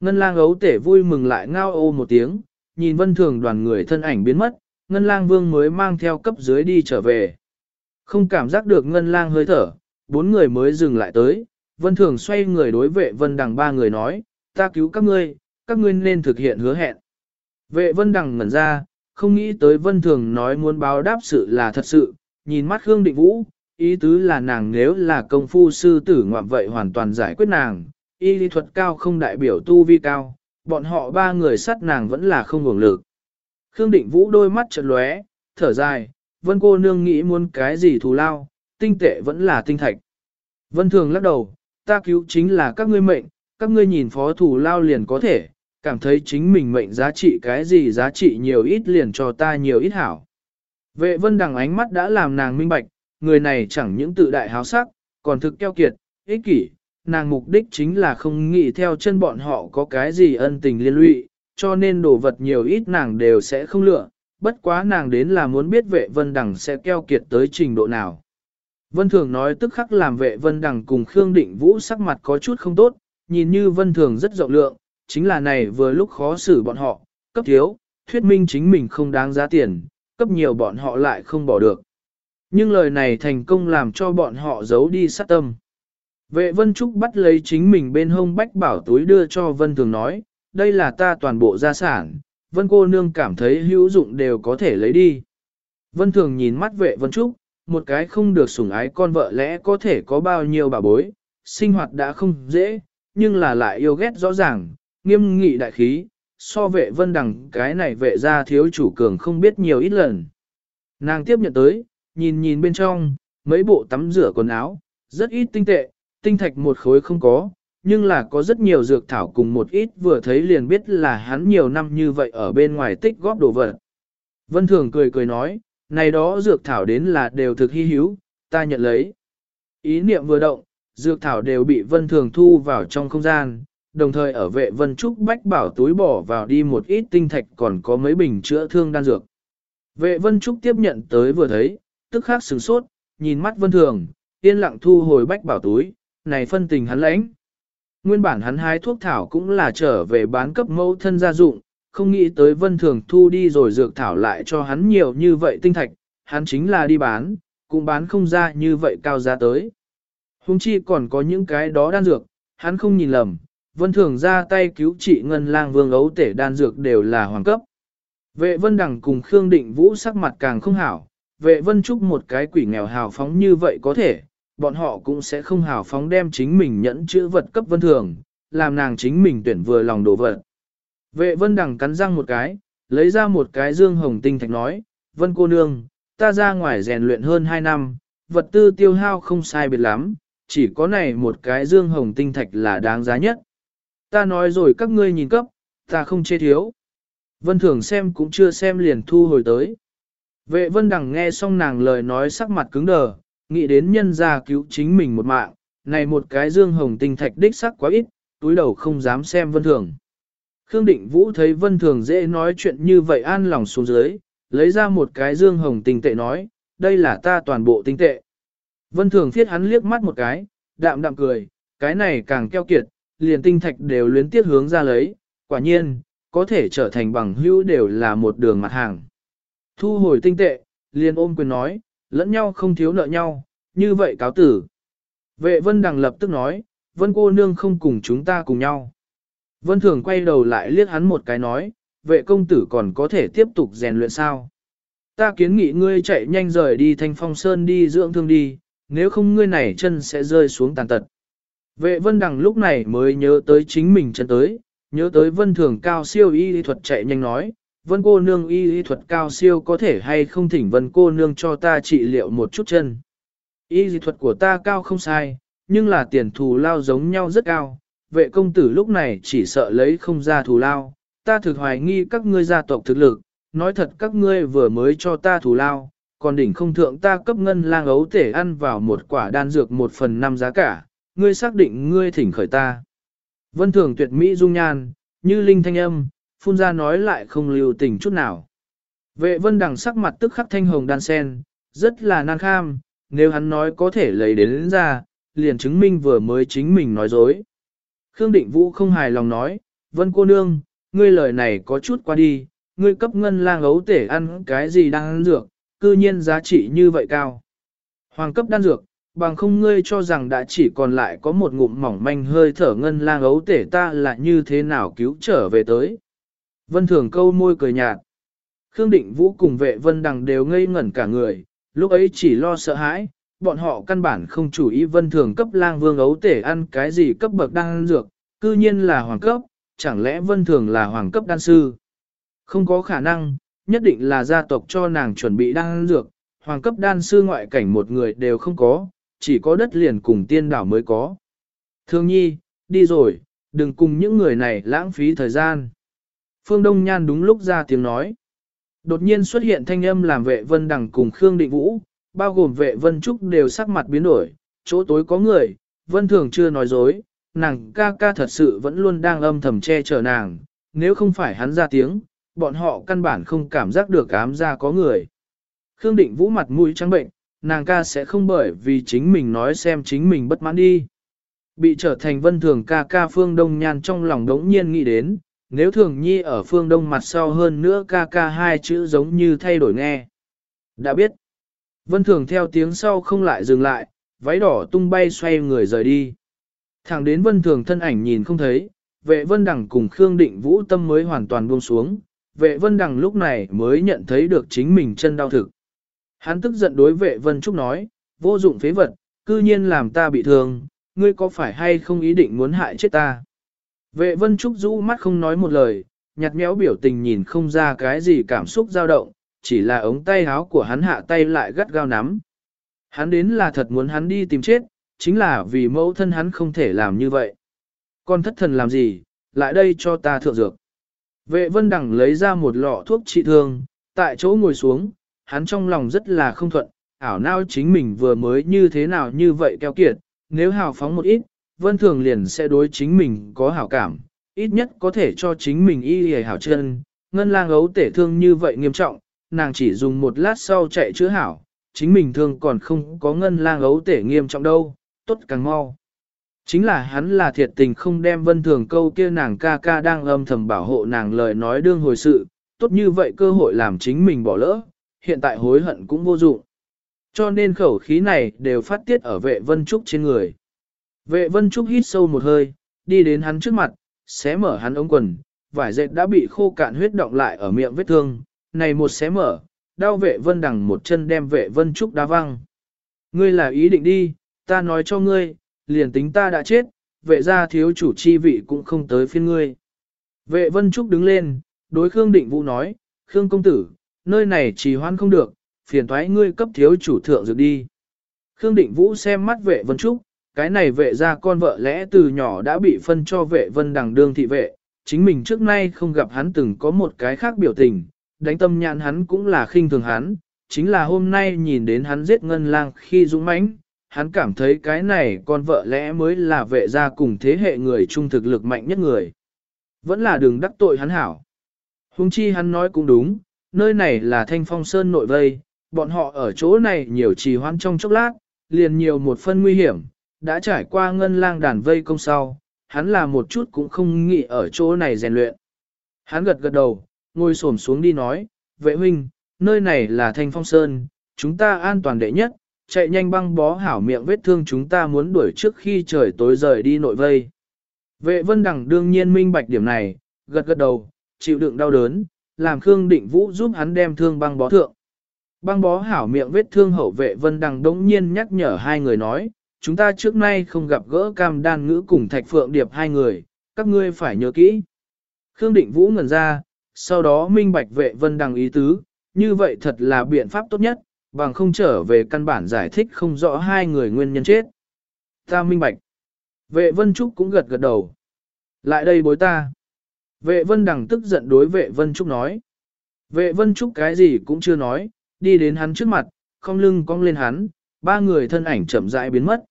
[SPEAKER 1] Ngân lang ấu tể vui mừng lại ngao ô một tiếng, nhìn vân thường đoàn người thân ảnh biến mất, ngân lang vương mới mang theo cấp dưới đi trở về. Không cảm giác được ngân lang hơi thở, bốn người mới dừng lại tới, vân thường xoay người đối vệ vân đằng ba người nói, ta cứu các ngươi, các ngươi nên thực hiện hứa hẹn. Vệ vân đằng ngẩn ra, không nghĩ tới vân thường nói muốn báo đáp sự là thật sự, nhìn mắt Khương Định Vũ, ý tứ là nàng nếu là công phu sư tử ngoạm vậy hoàn toàn giải quyết nàng, y lý thuật cao không đại biểu tu vi cao, bọn họ ba người sát nàng vẫn là không hưởng lực. Khương Định Vũ đôi mắt chợt lóe, thở dài, vân cô nương nghĩ muốn cái gì thù lao, tinh tệ vẫn là tinh thạch. Vân thường lắc đầu, ta cứu chính là các ngươi mệnh, các ngươi nhìn phó thù lao liền có thể, cảm thấy chính mình mệnh giá trị cái gì giá trị nhiều ít liền cho ta nhiều ít hảo. Vệ vân đằng ánh mắt đã làm nàng minh bạch, người này chẳng những tự đại háo sắc, còn thực keo kiệt, ích kỷ, nàng mục đích chính là không nghĩ theo chân bọn họ có cái gì ân tình liên lụy, cho nên đồ vật nhiều ít nàng đều sẽ không lựa, bất quá nàng đến là muốn biết vệ vân đằng sẽ keo kiệt tới trình độ nào. Vân Thường nói tức khắc làm vệ vân đằng cùng Khương Định Vũ sắc mặt có chút không tốt, nhìn như Vân Thường rất rộng lượng, chính là này vừa lúc khó xử bọn họ, cấp thiếu, thuyết minh chính mình không đáng giá tiền, cấp nhiều bọn họ lại không bỏ được. Nhưng lời này thành công làm cho bọn họ giấu đi sát tâm. Vệ Vân Trúc bắt lấy chính mình bên hông bách bảo túi đưa cho Vân Thường nói, đây là ta toàn bộ gia sản, Vân cô nương cảm thấy hữu dụng đều có thể lấy đi. Vân Thường nhìn mắt vệ Vân Trúc, một cái không được sủng ái con vợ lẽ có thể có bao nhiêu bà bối, sinh hoạt đã không dễ, nhưng là lại yêu ghét rõ ràng, nghiêm nghị đại khí, so vệ Vân Đằng cái này vệ ra thiếu chủ cường không biết nhiều ít lần. Nàng tiếp nhận tới, nhìn nhìn bên trong, mấy bộ tắm rửa quần áo, rất ít tinh tệ, tinh thạch một khối không có, nhưng là có rất nhiều dược thảo cùng một ít vừa thấy liền biết là hắn nhiều năm như vậy ở bên ngoài tích góp đồ vật. Vân Thường cười cười nói, này đó dược thảo đến là đều thực hy hữu, ta nhận lấy. Ý niệm vừa động, dược thảo đều bị Vân Thường thu vào trong không gian, đồng thời ở vệ Vân Trúc bách bảo túi bỏ vào đi một ít tinh thạch còn có mấy bình chữa thương đan dược. Vệ Vân Trúc tiếp nhận tới vừa thấy, tức khắc sửng sốt, nhìn mắt Vân Thường, yên lặng thu hồi bách bảo túi, này phân tình hắn lãnh. Nguyên bản hắn hái thuốc thảo cũng là trở về bán cấp mẫu thân gia dụng, không nghĩ tới vân thường thu đi rồi dược thảo lại cho hắn nhiều như vậy tinh thạch, hắn chính là đi bán, cũng bán không ra như vậy cao giá tới. Hùng chi còn có những cái đó đan dược, hắn không nhìn lầm, vân thường ra tay cứu trị ngân lang vương ấu tể đan dược đều là hoàng cấp. Vệ vân đằng cùng Khương Định Vũ sắc mặt càng không hảo, vệ vân trúc một cái quỷ nghèo hào phóng như vậy có thể, bọn họ cũng sẽ không hào phóng đem chính mình nhẫn chữ vật cấp vân thường, làm nàng chính mình tuyển vừa lòng đồ vật. Vệ vân đằng cắn răng một cái, lấy ra một cái dương hồng tinh thạch nói, vân cô nương, ta ra ngoài rèn luyện hơn 2 năm, vật tư tiêu hao không sai biệt lắm, chỉ có này một cái dương hồng tinh thạch là đáng giá nhất. Ta nói rồi các ngươi nhìn cấp, ta không chê thiếu. Vân thường xem cũng chưa xem liền thu hồi tới. Vệ vân đằng nghe xong nàng lời nói sắc mặt cứng đờ, nghĩ đến nhân gia cứu chính mình một mạng, này một cái dương hồng tinh thạch đích sắc quá ít, túi đầu không dám xem vân thường. Khương Định Vũ thấy vân thường dễ nói chuyện như vậy an lòng xuống dưới, lấy ra một cái dương hồng tinh tệ nói, đây là ta toàn bộ tinh tệ. Vân thường thiết hắn liếc mắt một cái, đạm đạm cười, cái này càng keo kiệt, liền tinh thạch đều luyến tiếc hướng ra lấy, quả nhiên, có thể trở thành bằng hữu đều là một đường mặt hàng. Thu hồi tinh tệ, liền ôm quyền nói, lẫn nhau không thiếu nợ nhau, như vậy cáo tử. Vệ vân đằng lập tức nói, vân cô nương không cùng chúng ta cùng nhau. Vân thường quay đầu lại liếc hắn một cái nói, vệ công tử còn có thể tiếp tục rèn luyện sao. Ta kiến nghị ngươi chạy nhanh rời đi thanh phong sơn đi dưỡng thương đi, nếu không ngươi này chân sẽ rơi xuống tàn tật. Vệ vân đằng lúc này mới nhớ tới chính mình chân tới, nhớ tới vân thường cao siêu y thuật chạy nhanh nói, vân cô nương y y thuật cao siêu có thể hay không thỉnh vân cô nương cho ta trị liệu một chút chân. Y y thuật của ta cao không sai, nhưng là tiền thù lao giống nhau rất cao, vệ công tử lúc này chỉ sợ lấy không ra thù lao, ta thực hoài nghi các ngươi gia tộc thực lực, nói thật các ngươi vừa mới cho ta thù lao, còn đỉnh không thượng ta cấp ngân lang ấu thể ăn vào một quả đan dược một phần năm giá cả, ngươi xác định ngươi thỉnh khởi ta. Vân thường tuyệt mỹ dung nhan, như linh thanh âm, phun ra nói lại không lưu tình chút nào. Vệ vân đằng sắc mặt tức khắc thanh hồng đan sen, rất là nan kham, nếu hắn nói có thể lấy đến, đến ra, liền chứng minh vừa mới chính mình nói dối. Khương Định Vũ không hài lòng nói, vân cô nương, ngươi lời này có chút qua đi, ngươi cấp ngân lang ấu tể ăn cái gì đang ăn dược, cư nhiên giá trị như vậy cao. Hoàng cấp đan dược, bằng không ngươi cho rằng đã chỉ còn lại có một ngụm mỏng manh hơi thở ngân lang ấu tể ta là như thế nào cứu trở về tới. Vân Thường câu môi cười nhạt. Khương Định Vũ cùng vệ Vân Đằng đều ngây ngẩn cả người, lúc ấy chỉ lo sợ hãi, bọn họ căn bản không chủ ý Vân Thường cấp lang vương ấu tể ăn cái gì cấp bậc đan dược, cư nhiên là hoàng cấp, chẳng lẽ Vân Thường là hoàng cấp đan sư? Không có khả năng, nhất định là gia tộc cho nàng chuẩn bị đan dược, hoàng cấp đan sư ngoại cảnh một người đều không có, chỉ có đất liền cùng tiên đảo mới có. Thương nhi, đi rồi, đừng cùng những người này lãng phí thời gian. Phương Đông Nhan đúng lúc ra tiếng nói. Đột nhiên xuất hiện thanh âm làm vệ vân đằng cùng Khương Định Vũ, bao gồm vệ vân trúc đều sắc mặt biến đổi, chỗ tối có người, vân thường chưa nói dối, nàng ca ca thật sự vẫn luôn đang âm thầm che chở nàng, nếu không phải hắn ra tiếng, bọn họ căn bản không cảm giác được ám ra có người. Khương Định Vũ mặt mũi trắng bệnh, nàng ca sẽ không bởi vì chính mình nói xem chính mình bất mãn đi. Bị trở thành vân thường ca ca phương đông nhan trong lòng đống nhiên nghĩ đến, nếu thường nhi ở phương đông mặt sau hơn nữa ca ca hai chữ giống như thay đổi nghe. Đã biết, vân thường theo tiếng sau không lại dừng lại, váy đỏ tung bay xoay người rời đi. Thẳng đến vân thường thân ảnh nhìn không thấy, vệ vân đằng cùng Khương Định Vũ tâm mới hoàn toàn buông xuống, vệ vân đằng lúc này mới nhận thấy được chính mình chân đau thực. Hắn tức giận đối vệ vân trúc nói, vô dụng phế vật, cư nhiên làm ta bị thương, ngươi có phải hay không ý định muốn hại chết ta? Vệ vân trúc rũ mắt không nói một lời, nhặt méo biểu tình nhìn không ra cái gì cảm xúc dao động, chỉ là ống tay áo của hắn hạ tay lại gắt gao nắm. Hắn đến là thật muốn hắn đi tìm chết, chính là vì mẫu thân hắn không thể làm như vậy. Con thất thần làm gì, lại đây cho ta thượng dược. Vệ vân đẳng lấy ra một lọ thuốc trị thương, tại chỗ ngồi xuống, hắn trong lòng rất là không thuận, ảo nao chính mình vừa mới như thế nào như vậy keo kiệt, nếu hào phóng một ít, vân thường liền sẽ đối chính mình có hảo cảm, ít nhất có thể cho chính mình y hề hảo chân, ngân lang ấu tể thương như vậy nghiêm trọng, nàng chỉ dùng một lát sau chạy chữa hảo, chính mình thương còn không có ngân lang ấu tể nghiêm trọng đâu, tốt càng mau. Chính là hắn là thiệt tình không đem vân thường câu kia nàng ca ca đang âm thầm bảo hộ nàng lời nói đương hồi sự, tốt như vậy cơ hội làm chính mình bỏ lỡ, hiện tại hối hận cũng vô dụng. Cho nên khẩu khí này đều phát tiết ở vệ vân trúc trên người. Vệ vân trúc hít sâu một hơi, đi đến hắn trước mặt, xé mở hắn ống quần, vải dệt đã bị khô cạn huyết động lại ở miệng vết thương, này một xé mở, đau vệ vân đằng một chân đem vệ vân trúc đá văng. Ngươi là ý định đi, ta nói cho ngươi, liền tính ta đã chết, vệ gia thiếu chủ chi vị cũng không tới phiên ngươi. Vệ vân trúc đứng lên, đối Khương Định Vũ nói, Khương công tử, nơi này trì hoãn không được, phiền thoái ngươi cấp thiếu chủ thượng dược đi. Khương Định Vũ xem mắt vệ vân trúc, cái này vệ ra con vợ lẽ từ nhỏ đã bị phân cho vệ vân đằng đương thị vệ, chính mình trước nay không gặp hắn từng có một cái khác biểu tình, đánh tâm nhãn hắn cũng là khinh thường hắn, chính là hôm nay nhìn đến hắn giết ngân lang khi dũng mãnh, hắn cảm thấy cái này con vợ lẽ mới là vệ gia cùng thế hệ người trung thực lực mạnh nhất người. Vẫn là đường đắc tội hắn hảo. Hùng chi hắn nói cũng đúng, nơi này là thanh phong sơn nội vây, bọn họ ở chỗ này nhiều trì hoãn trong chốc lát, liền nhiều một phân nguy hiểm, đã trải qua ngân lang đàn vây công sau, hắn là một chút cũng không nghĩ ở chỗ này rèn luyện. Hắn gật gật đầu, ngồi xổm xuống đi nói, vệ huynh, nơi này là thanh phong sơn, chúng ta an toàn đệ nhất, chạy nhanh băng bó hảo miệng vết thương chúng ta muốn đuổi trước khi trời tối rời đi nội vây. Vệ vân đẳng đương nhiên minh bạch điểm này, gật gật đầu, chịu đựng đau đớn, làm Khương Định Vũ giúp hắn đem thương băng bó thượng. Băng bó hảo miệng vết thương hậu vệ vân đằng đống nhiên nhắc nhở hai người nói, chúng ta trước nay không gặp gỡ cam đan ngữ cùng thạch phượng điệp hai người, các ngươi phải nhớ kỹ. Khương Định Vũ ngẩn ra, sau đó minh bạch vệ vân đằng ý tứ, như vậy thật là biện pháp tốt nhất, bằng không trở về căn bản giải thích không rõ hai người nguyên nhân chết. Ta minh bạch. Vệ vân trúc cũng gật gật đầu. Lại đây bối ta. Vệ vân đằng tức giận đối vệ vân trúc nói. Vệ vân trúc cái gì cũng chưa nói, đi đến hắn trước mặt, không lưng cong lên hắn, ba người thân ảnh chậm rãi biến mất.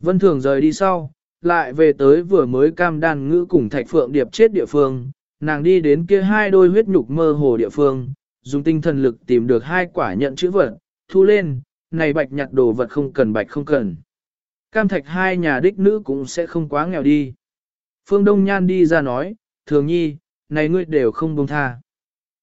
[SPEAKER 1] Vân thường rời đi sau, lại về tới vừa mới cam đan ngữ cùng thạch phượng điệp chết địa phương, nàng đi đến kia hai đôi huyết nhục mơ hồ địa phương, dùng tinh thần lực tìm được hai quả nhận chữ vật, thu lên, này bạch nhặt đồ vật không cần bạch không cần. Cam thạch hai nhà đích nữ cũng sẽ không quá nghèo đi. Phương Đông Nhan đi ra nói, thường nhi, này ngươi đều không buông tha.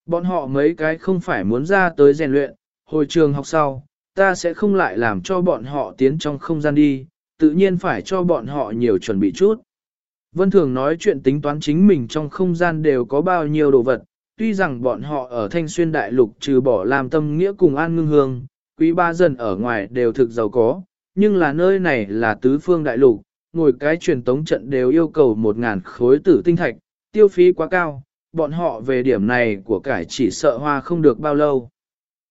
[SPEAKER 1] Bọn họ mấy cái không phải muốn ra tới rèn luyện, hồi trường học sau, ta sẽ không lại làm cho bọn họ tiến trong không gian đi, tự nhiên phải cho bọn họ nhiều chuẩn bị chút. Vân Thường nói chuyện tính toán chính mình trong không gian đều có bao nhiêu đồ vật, tuy rằng bọn họ ở Thanh Xuyên Đại Lục trừ bỏ làm tâm nghĩa cùng an ngưng hương, quý ba dần ở ngoài đều thực giàu có, nhưng là nơi này là tứ phương đại lục, ngồi cái truyền tống trận đều yêu cầu một ngàn khối tử tinh thạch, tiêu phí quá cao, bọn họ về điểm này của cải chỉ sợ hoa không được bao lâu.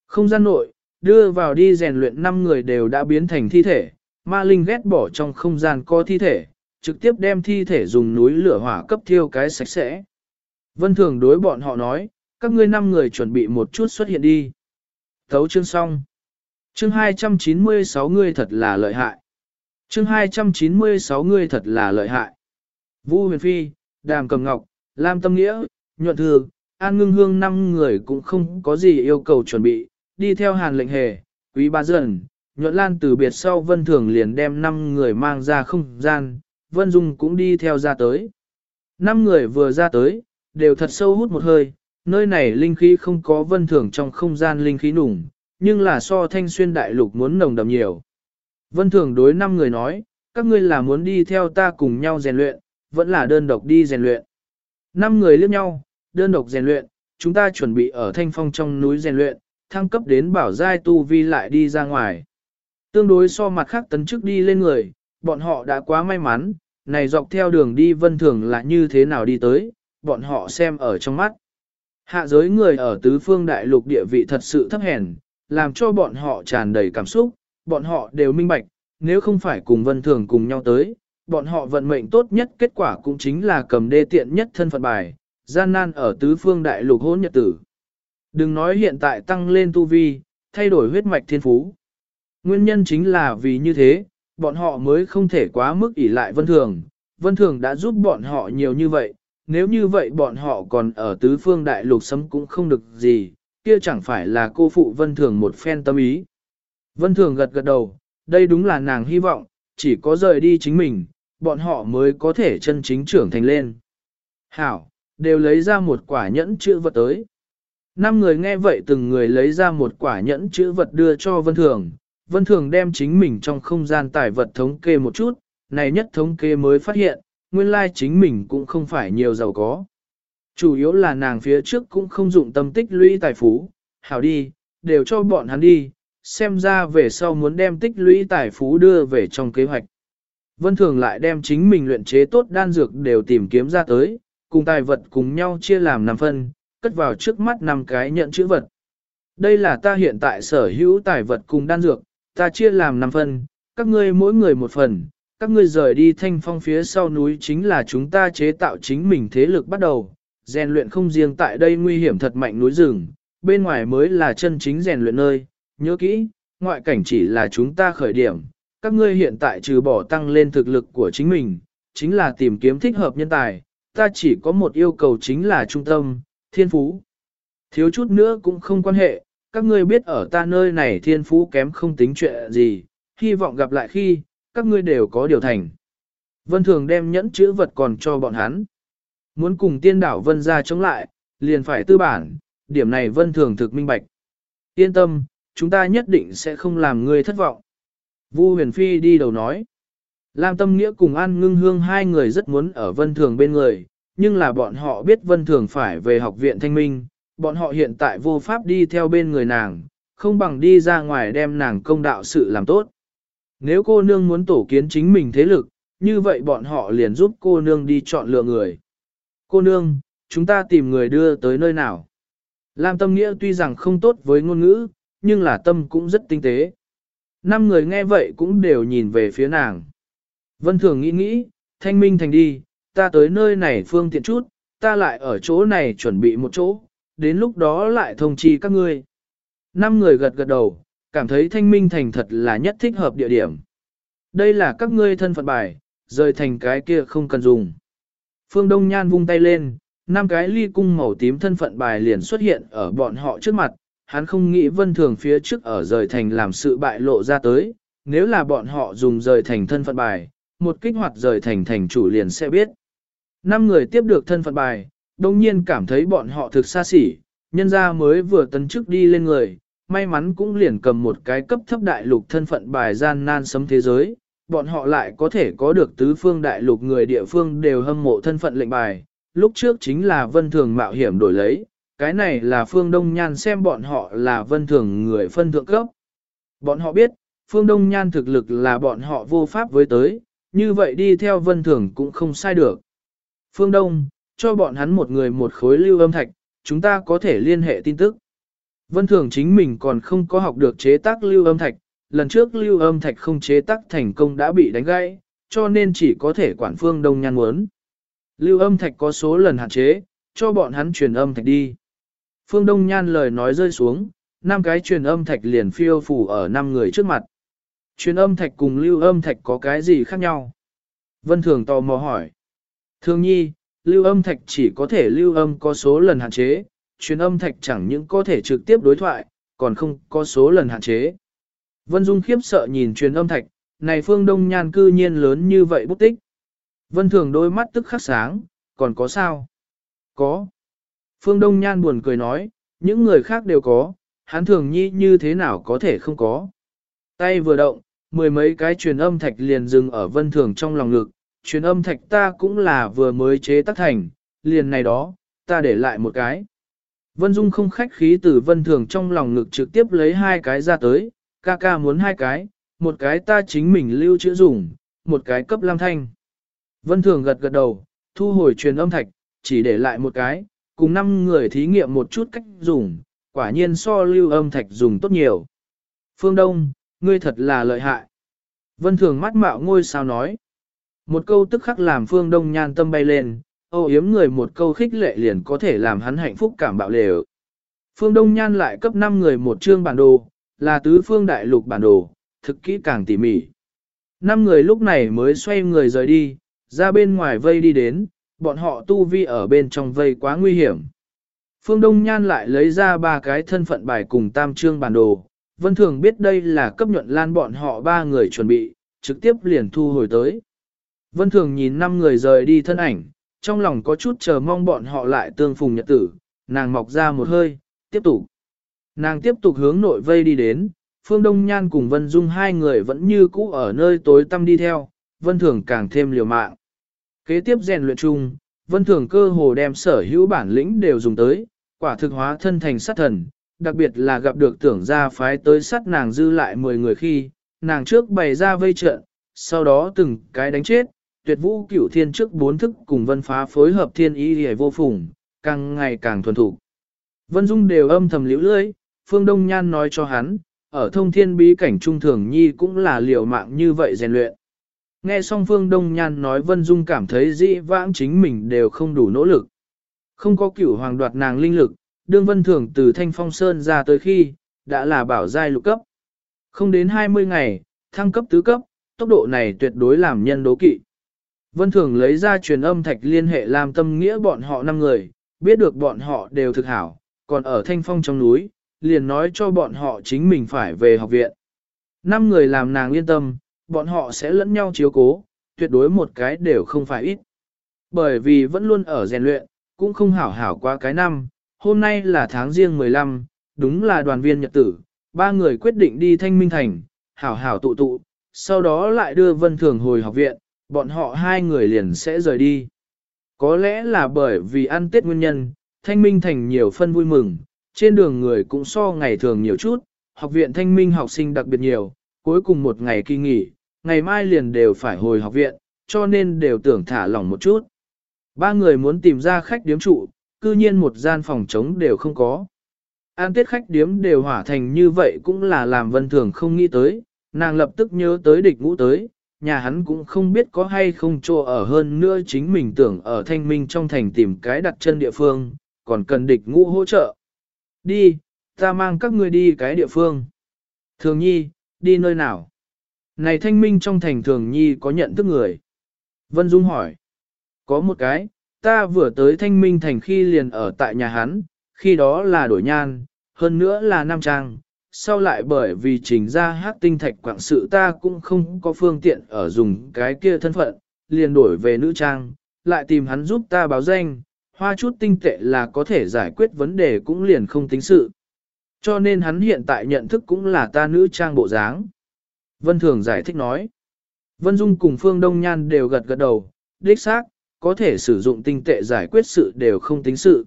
[SPEAKER 1] Không gian nội, đưa vào đi rèn luyện 5 người đều đã biến thành thi thể, ma linh ghét bỏ trong không gian có thi thể, trực tiếp đem thi thể dùng núi lửa hỏa cấp thiêu cái sạch sẽ. Vân Thường đối bọn họ nói, các ngươi 5 người chuẩn bị một chút xuất hiện đi. Thấu chương xong. Chương 296 ngươi thật là lợi hại. Chương 296 ngươi thật là lợi hại. Vũ Huyền Phi, Đàm Cầm Ngọc, Lam Tâm Nghĩa, Nhuận Thường, An Ngưng Hương năm người cũng không có gì yêu cầu chuẩn bị, đi theo hàn lệnh hề, quý ba dần. Nhuận Lan từ biệt sau Vân Thường liền đem năm người mang ra không gian, Vân Dung cũng đi theo ra tới. Năm người vừa ra tới, đều thật sâu hút một hơi, nơi này linh khí không có Vân Thường trong không gian linh khí nùng, nhưng là so thanh xuyên đại lục muốn nồng đậm nhiều. Vân Thường đối năm người nói, các ngươi là muốn đi theo ta cùng nhau rèn luyện, vẫn là đơn độc đi rèn luyện. Năm người liếc nhau, đơn độc rèn luyện, chúng ta chuẩn bị ở thanh phong trong núi rèn luyện, thăng cấp đến bảo giai tu vi lại đi ra ngoài. Tương đối so mặt khác tấn chức đi lên người, bọn họ đã quá may mắn, này dọc theo đường đi vân thường là như thế nào đi tới, bọn họ xem ở trong mắt. Hạ giới người ở tứ phương đại lục địa vị thật sự thấp hèn, làm cho bọn họ tràn đầy cảm xúc, bọn họ đều minh bạch, nếu không phải cùng vân thường cùng nhau tới, bọn họ vận mệnh tốt nhất kết quả cũng chính là cầm đê tiện nhất thân phận bài, gian nan ở tứ phương đại lục hôn nhật tử. Đừng nói hiện tại tăng lên tu vi, thay đổi huyết mạch thiên phú. Nguyên nhân chính là vì như thế, bọn họ mới không thể quá mức ỷ lại vân thường. Vân thường đã giúp bọn họ nhiều như vậy, nếu như vậy bọn họ còn ở tứ phương đại lục sấm cũng không được gì, kia chẳng phải là cô phụ vân thường một phen tâm ý. Vân thường gật gật đầu, đây đúng là nàng hy vọng, chỉ có rời đi chính mình, bọn họ mới có thể chân chính trưởng thành lên. Hảo, đều lấy ra một quả nhẫn chữ vật tới. Năm người nghe vậy từng người lấy ra một quả nhẫn chữ vật đưa cho Vân Thường. Vân Thường đem chính mình trong không gian tài vật thống kê một chút, này nhất thống kê mới phát hiện, nguyên lai chính mình cũng không phải nhiều giàu có. Chủ yếu là nàng phía trước cũng không dụng tâm tích lũy tài phú, hảo đi, đều cho bọn hắn đi, xem ra về sau muốn đem tích lũy tài phú đưa về trong kế hoạch. Vân Thường lại đem chính mình luyện chế tốt đan dược đều tìm kiếm ra tới, cùng tài vật cùng nhau chia làm 5 phân, cất vào trước mắt năm cái nhận chữ vật. Đây là ta hiện tại sở hữu tài vật cùng đan dược, ta chia làm 5 phần, các ngươi mỗi người một phần, các ngươi rời đi thanh phong phía sau núi chính là chúng ta chế tạo chính mình thế lực bắt đầu, rèn luyện không riêng tại đây nguy hiểm thật mạnh núi rừng, bên ngoài mới là chân chính rèn luyện nơi, nhớ kỹ, ngoại cảnh chỉ là chúng ta khởi điểm, các ngươi hiện tại trừ bỏ tăng lên thực lực của chính mình, chính là tìm kiếm thích hợp nhân tài, ta chỉ có một yêu cầu chính là trung tâm, thiên phú. Thiếu chút nữa cũng không quan hệ, các ngươi biết ở ta nơi này thiên phú kém không tính chuyện gì, hy vọng gặp lại khi, các ngươi đều có điều thành. Vân Thường đem nhẫn chữ vật còn cho bọn hắn. Muốn cùng tiên đảo Vân ra chống lại, liền phải tư bản, điểm này Vân Thường thực minh bạch. Yên tâm, chúng ta nhất định sẽ không làm ngươi thất vọng. Vu huyền phi đi đầu nói. Lam Tâm Nghĩa cùng An Ngưng Hương hai người rất muốn ở Vân Thường bên người, nhưng là bọn họ biết Vân Thường phải về học viện thanh minh, bọn họ hiện tại vô pháp đi theo bên người nàng, không bằng đi ra ngoài đem nàng công đạo sự làm tốt. Nếu cô nương muốn tổ kiến chính mình thế lực, như vậy bọn họ liền giúp cô nương đi chọn lựa người. Cô nương, chúng ta tìm người đưa tới nơi nào? Lam Tâm Nghĩa tuy rằng không tốt với ngôn ngữ, nhưng là tâm cũng rất tinh tế. Năm người nghe vậy cũng đều nhìn về phía nàng. Vân Thường nghĩ nghĩ, thanh minh thành đi, ta tới nơi này phương tiện chút, ta lại ở chỗ này chuẩn bị một chỗ, đến lúc đó lại thông chi các ngươi. Năm người gật gật đầu, cảm thấy thanh minh thành thật là nhất thích hợp địa điểm. Đây là các ngươi thân phận bài, rời thành cái kia không cần dùng. Phương Đông Nhan vung tay lên, năm cái ly cung màu tím thân phận bài liền xuất hiện ở bọn họ trước mặt, hắn không nghĩ vân thường phía trước ở rời thành làm sự bại lộ ra tới, nếu là bọn họ dùng rời thành thân phận bài, một kích hoạt rời thành thành chủ liền sẽ biết. Năm người tiếp được thân phận bài, đồng nhiên cảm thấy bọn họ thực xa xỉ, nhân ra mới vừa tấn chức đi lên người, may mắn cũng liền cầm một cái cấp thấp đại lục thân phận bài gian nan sấm thế giới, bọn họ lại có thể có được tứ phương đại lục người địa phương đều hâm mộ thân phận lệnh bài, lúc trước chính là vân thường mạo hiểm đổi lấy, cái này là phương đông nhan xem bọn họ là vân thường người phân thượng cấp. Bọn họ biết, phương đông nhan thực lực là bọn họ vô pháp với tới, như vậy đi theo vân thường cũng không sai được. Phương Đông, cho bọn hắn một người một khối lưu âm thạch, chúng ta có thể liên hệ tin tức. Vân thường chính mình còn không có học được chế tác lưu âm thạch, lần trước lưu âm thạch không chế tác thành công đã bị đánh gãy, cho nên chỉ có thể quản phương Đông nhan muốn. Lưu âm thạch có số lần hạn chế, cho bọn hắn truyền âm thạch đi. Phương Đông Nhan lời nói rơi xuống, năm cái truyền âm thạch liền phiêu phủ ở năm người trước mặt. Truyền âm thạch cùng lưu âm thạch có cái gì khác nhau? Vân Thường tò mò hỏi. Thường nhi, lưu âm thạch chỉ có thể lưu âm có số lần hạn chế, truyền âm thạch chẳng những có thể trực tiếp đối thoại, còn không có số lần hạn chế. Vân Dung khiếp sợ nhìn truyền âm thạch, này phương đông nhan cư nhiên lớn như vậy bút tích. Vân Thường đôi mắt tức khắc sáng, còn có sao? Có. Phương Đông Nhan buồn cười nói, những người khác đều có, hắn thường nhi như thế nào có thể không có. Tay vừa động, mười mấy cái truyền âm thạch liền dừng ở vân thường trong lòng ngực, truyền âm thạch ta cũng là vừa mới chế tác thành, liền này đó, ta để lại một cái. Vân Dung không khách khí từ vân thường trong lòng ngực trực tiếp lấy hai cái ra tới, ca ca muốn hai cái, một cái ta chính mình lưu trữ dùng, một cái cấp lam thanh. Vân thường gật gật đầu, thu hồi truyền âm thạch, chỉ để lại một cái, cùng năm người thí nghiệm một chút cách dùng, quả nhiên so lưu âm thạch dùng tốt nhiều. Phương Đông, ngươi thật là lợi hại. Vân thường mắt mạo ngôi sao nói. Một câu tức khắc làm Phương Đông nhan tâm bay lên, âu yếm người một câu khích lệ liền có thể làm hắn hạnh phúc cảm bạo lều. Phương Đông Nhan lại cấp 5 người một chương bản đồ, là tứ phương đại lục bản đồ, thực kỹ càng tỉ mỉ. Năm người lúc này mới xoay người rời đi, ra bên ngoài vây đi đến, bọn họ tu vi ở bên trong vây quá nguy hiểm. Phương Đông Nhan lại lấy ra ba cái thân phận bài cùng tam trương bản đồ, Vân Thường biết đây là cấp nhuận lan bọn họ ba người chuẩn bị, trực tiếp liền thu hồi tới. Vân Thường nhìn năm người rời đi thân ảnh, trong lòng có chút chờ mong bọn họ lại tương phùng nhật tử, nàng mọc ra một hơi, tiếp tục. Nàng tiếp tục hướng nội vây đi đến, Phương Đông Nhan cùng Vân Dung hai người vẫn như cũ ở nơi tối tăm đi theo, Vân Thường càng thêm liều mạng. Kế tiếp rèn luyện chung, Vân Thường cơ hồ đem sở hữu bản lĩnh đều dùng tới, quả thực hóa thân thành sát thần, đặc biệt là gặp được tưởng ra phái tới sát nàng dư lại 10 người khi, nàng trước bày ra vây trận, sau đó từng cái đánh chết, tuyệt vũ cửu thiên trước bốn thức cùng vân phá phối hợp thiên ý hề vô phùng, càng ngày càng thuần thủ. Vân Dung đều âm thầm liễu lưỡi, Phương Đông Nhan nói cho hắn, ở thông thiên bí cảnh trung thường nhi cũng là liều mạng như vậy rèn luyện. Nghe xong Phương Đông Nhan nói Vân Dung cảm thấy dĩ vãng chính mình đều không đủ nỗ lực. Không có cửu hoàng đoạt nàng linh lực, đương Vân Thường từ Thanh Phong Sơn ra tới khi, đã là bảo giai lục cấp. Không đến 20 ngày, thăng cấp tứ cấp, tốc độ này tuyệt đối làm nhân đố kỵ. Vân Thường lấy ra truyền âm thạch liên hệ làm tâm nghĩa bọn họ năm người, biết được bọn họ đều thực hảo, còn ở thanh phong trong núi, liền nói cho bọn họ chính mình phải về học viện. Năm người làm nàng yên tâm, bọn họ sẽ lẫn nhau chiếu cố, tuyệt đối một cái đều không phải ít. Bởi vì vẫn luôn ở rèn luyện, cũng không hảo hảo qua cái năm, hôm nay là tháng riêng 15, đúng là đoàn viên nhật tử, ba người quyết định đi thanh minh thành, hảo hảo tụ tụ, sau đó lại đưa Vân Thường hồi học viện, bọn họ hai người liền sẽ rời đi. Có lẽ là bởi vì ăn tết nguyên nhân, thanh minh thành nhiều phân vui mừng, trên đường người cũng so ngày thường nhiều chút, học viện thanh minh học sinh đặc biệt nhiều, cuối cùng một ngày kỳ nghỉ, ngày mai liền đều phải hồi học viện, cho nên đều tưởng thả lỏng một chút. Ba người muốn tìm ra khách điếm trụ, cư nhiên một gian phòng trống đều không có. An tiết khách điếm đều hỏa thành như vậy cũng là làm vân thường không nghĩ tới, nàng lập tức nhớ tới địch ngũ tới, nhà hắn cũng không biết có hay không chỗ ở hơn nữa chính mình tưởng ở thanh minh trong thành tìm cái đặt chân địa phương, còn cần địch ngũ hỗ trợ. Đi, ta mang các ngươi đi cái địa phương. Thường nhi, đi nơi nào? Này thanh minh trong thành thường nhi có nhận thức người. Vân Dung hỏi. Có một cái, ta vừa tới thanh minh thành khi liền ở tại nhà hắn, khi đó là đổi nhan, hơn nữa là nam trang, sau lại bởi vì trình ra hát tinh thạch quạng sự ta cũng không có phương tiện ở dùng cái kia thân phận, liền đổi về nữ trang, lại tìm hắn giúp ta báo danh, hoa chút tinh tệ là có thể giải quyết vấn đề cũng liền không tính sự. Cho nên hắn hiện tại nhận thức cũng là ta nữ trang bộ dáng. Vân Thường giải thích nói. Vân Dung cùng Phương Đông Nhan đều gật gật đầu, đích xác, có thể sử dụng tinh tệ giải quyết sự đều không tính sự.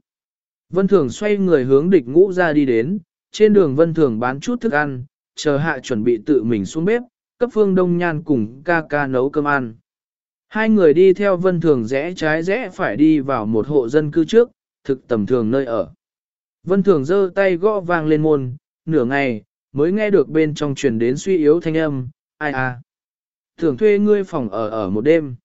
[SPEAKER 1] Vân Thường xoay người hướng địch ngũ ra đi đến, trên đường vân thường bán chút thức ăn, chờ hạ chuẩn bị tự mình xuống bếp, cấp phương đông nhan cùng ca ca nấu cơm ăn. Hai người đi theo vân thường rẽ trái rẽ phải đi vào một hộ dân cư trước, thực tầm thường nơi ở. Vân thường giơ tay gõ vang lên môn, nửa ngày, mới nghe được bên trong truyền đến suy yếu thanh âm, ai à. Thường thuê ngươi phòng ở ở một đêm.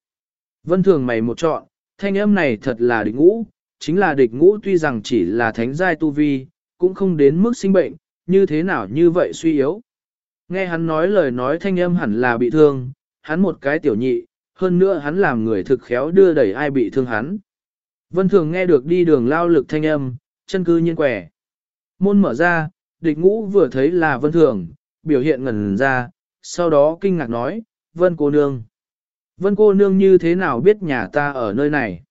[SPEAKER 1] Vân thường mày một chọn, thanh âm này thật là địch ngũ, chính là địch ngũ tuy rằng chỉ là thánh giai tu vi, cũng không đến mức sinh bệnh, như thế nào như vậy suy yếu. Nghe hắn nói lời nói thanh âm hẳn là bị thương, hắn một cái tiểu nhị, hơn nữa hắn làm người thực khéo đưa đẩy ai bị thương hắn. Vân thường nghe được đi đường lao lực thanh âm, chân cư nhiên quẻ. Môn mở ra, địch ngũ vừa thấy là vân thường, biểu hiện ngẩn ra, sau đó kinh ngạc nói, vân cô nương. Vân cô nương như thế nào biết nhà ta ở nơi này?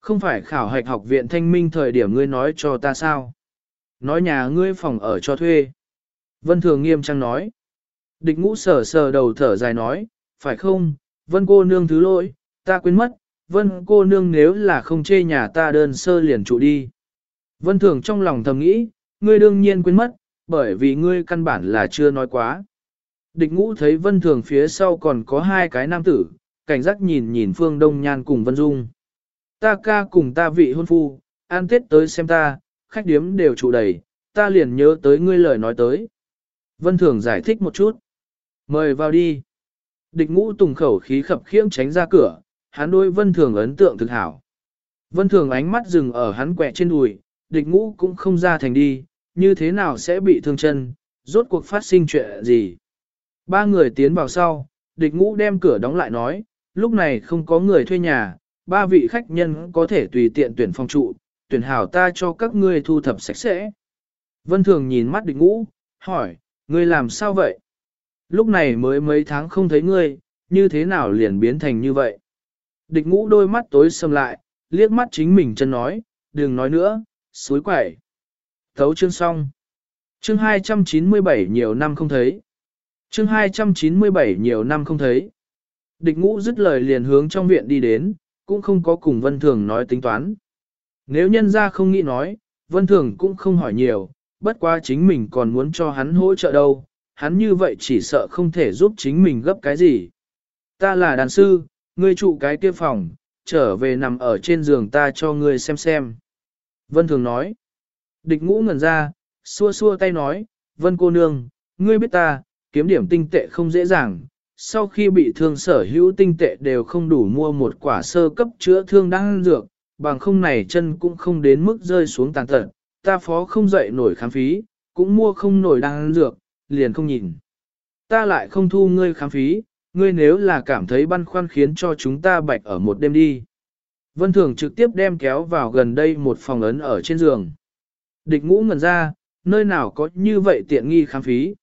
[SPEAKER 1] Không phải khảo hạch học viện thanh minh thời điểm ngươi nói cho ta sao? Nói nhà ngươi phòng ở cho thuê. Vân Thường nghiêm trang nói. Địch ngũ sờ sờ đầu thở dài nói, phải không, vân cô nương thứ lỗi, ta quên mất, vân cô nương nếu là không chê nhà ta đơn sơ liền trụ đi. Vân thường trong lòng thầm nghĩ, ngươi đương nhiên quên mất, bởi vì ngươi căn bản là chưa nói quá. Địch ngũ thấy vân thường phía sau còn có hai cái nam tử, cảnh giác nhìn nhìn phương đông nhan cùng vân dung. Ta ca cùng ta vị hôn phu, an tết tới xem ta, khách điếm đều trụ đầy, ta liền nhớ tới ngươi lời nói tới. Vân thường giải thích một chút. Mời vào đi. Địch ngũ tùng khẩu khí khập khiễng tránh ra cửa, hắn đôi vân thường ấn tượng thực hảo. Vân thường ánh mắt dừng ở hắn quẹ trên đùi, địch ngũ cũng không ra thành đi, như thế nào sẽ bị thương chân, rốt cuộc phát sinh chuyện gì. Ba người tiến vào sau, địch ngũ đem cửa đóng lại nói, lúc này không có người thuê nhà, ba vị khách nhân có thể tùy tiện tuyển phòng trụ, tuyển hảo ta cho các ngươi thu thập sạch sẽ. Vân thường nhìn mắt địch ngũ, hỏi, ngươi làm sao vậy? Lúc này mới mấy tháng không thấy ngươi, như thế nào liền biến thành như vậy? Địch ngũ đôi mắt tối sầm lại, liếc mắt chính mình chân nói, đừng nói nữa, suối quẩy. Thấu chương xong. Chương 297 nhiều năm không thấy. Chương 297 nhiều năm không thấy. Địch ngũ dứt lời liền hướng trong viện đi đến, cũng không có cùng Vân Thường nói tính toán. Nếu nhân ra không nghĩ nói, Vân Thường cũng không hỏi nhiều, bất quá chính mình còn muốn cho hắn hỗ trợ đâu, hắn như vậy chỉ sợ không thể giúp chính mình gấp cái gì. Ta là đàn sư, ngươi trụ cái kia phòng, trở về nằm ở trên giường ta cho ngươi xem xem. Vân Thường nói. Địch ngũ ngẩn ra, xua xua tay nói, Vân cô nương, ngươi biết ta, kiếm điểm tinh tệ không dễ dàng. Sau khi bị thương sở hữu tinh tệ đều không đủ mua một quả sơ cấp chữa thương đang dược, bằng không này chân cũng không đến mức rơi xuống tàn tật, ta phó không dậy nổi khám phí, cũng mua không nổi đang dược, liền không nhìn. Ta lại không thu ngươi khám phí, ngươi nếu là cảm thấy băn khoăn khiến cho chúng ta bạch ở một đêm đi. Vân Thường trực tiếp đem kéo vào gần đây một phòng ấn ở trên giường. Địch ngũ ngần ra, nơi nào có như vậy tiện nghi khám phí.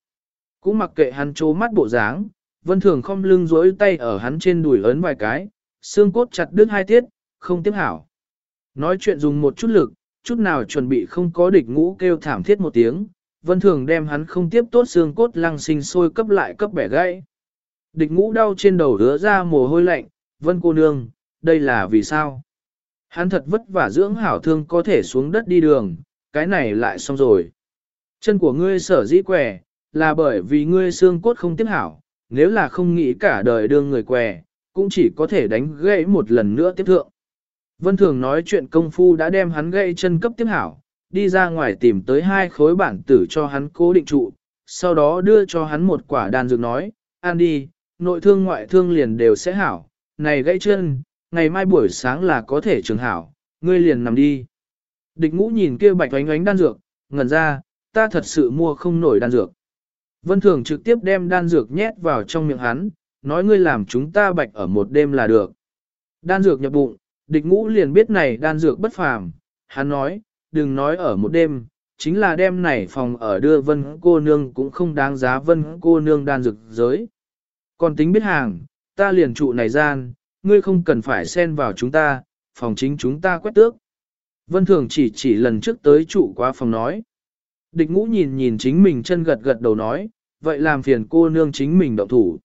[SPEAKER 1] Cũng mặc kệ hắn trố mắt bộ dáng, Vân Thường không lưng dối tay ở hắn trên đùi ấn vài cái, xương cốt chặt đứt hai tiết, không tiếp hảo. Nói chuyện dùng một chút lực, chút nào chuẩn bị không có địch ngũ kêu thảm thiết một tiếng, Vân Thường đem hắn không tiếp tốt xương cốt lăng sinh sôi cấp lại cấp bẻ gãy. Địch ngũ đau trên đầu hứa ra mồ hôi lạnh, Vân cô nương, đây là vì sao? Hắn thật vất vả dưỡng hảo thương có thể xuống đất đi đường, cái này lại xong rồi. Chân của ngươi sở dĩ quẻ, là bởi vì ngươi xương cốt không tiếp hảo, nếu là không nghĩ cả đời đương người què, cũng chỉ có thể đánh gãy một lần nữa tiếp thượng. Vân Thường nói chuyện công phu đã đem hắn gãy chân cấp tiếp hảo, đi ra ngoài tìm tới hai khối bản tử cho hắn cố định trụ, sau đó đưa cho hắn một quả đan dược nói, ăn đi, nội thương ngoại thương liền đều sẽ hảo, này gãy chân, ngày mai buổi sáng là có thể trường hảo, ngươi liền nằm đi. Địch ngũ nhìn kia bạch oánh oánh đan dược, ngẩn ra, ta thật sự mua không nổi đan dược. Vân Thường trực tiếp đem đan dược nhét vào trong miệng hắn, nói ngươi làm chúng ta bạch ở một đêm là được. Đan dược nhập bụng, địch ngũ liền biết này đan dược bất phàm, hắn nói, đừng nói ở một đêm, chính là đêm này phòng ở đưa vân cô nương cũng không đáng giá vân cô nương đan dược giới. Còn tính biết hàng, ta liền trụ này gian, ngươi không cần phải xen vào chúng ta, phòng chính chúng ta quét tước. Vân Thường chỉ chỉ lần trước tới trụ qua phòng nói. Địch ngũ nhìn nhìn chính mình chân gật gật đầu nói, vậy làm phiền cô nương chính mình động thủ.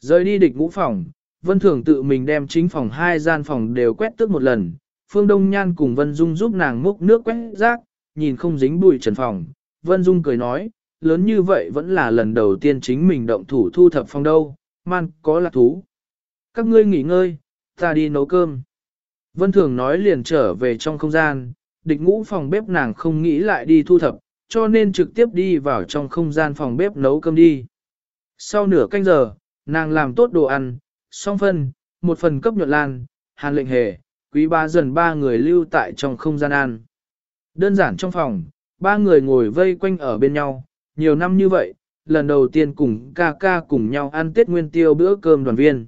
[SPEAKER 1] Rời đi địch ngũ phòng, Vân Thường tự mình đem chính phòng hai gian phòng đều quét tước một lần, Phương Đông Nhan cùng Vân Dung giúp nàng múc nước quét rác, nhìn không dính bụi trần phòng. Vân Dung cười nói, lớn như vậy vẫn là lần đầu tiên chính mình động thủ thu thập phòng đâu, man có lạc thú. Các ngươi nghỉ ngơi, ta đi nấu cơm. Vân Thường nói liền trở về trong không gian, địch ngũ phòng bếp nàng không nghĩ lại đi thu thập, cho nên trực tiếp đi vào trong không gian phòng bếp nấu cơm đi. Sau nửa canh giờ, nàng làm tốt đồ ăn, song phân, một phần cấp nhuận lan, hàn lệnh hề, quý ba dần ba người lưu tại trong không gian ăn. Đơn giản trong phòng, ba người ngồi vây quanh ở bên nhau, nhiều năm như vậy, lần đầu tiên cùng ca ca cùng nhau ăn Tết Nguyên Tiêu bữa cơm đoàn viên.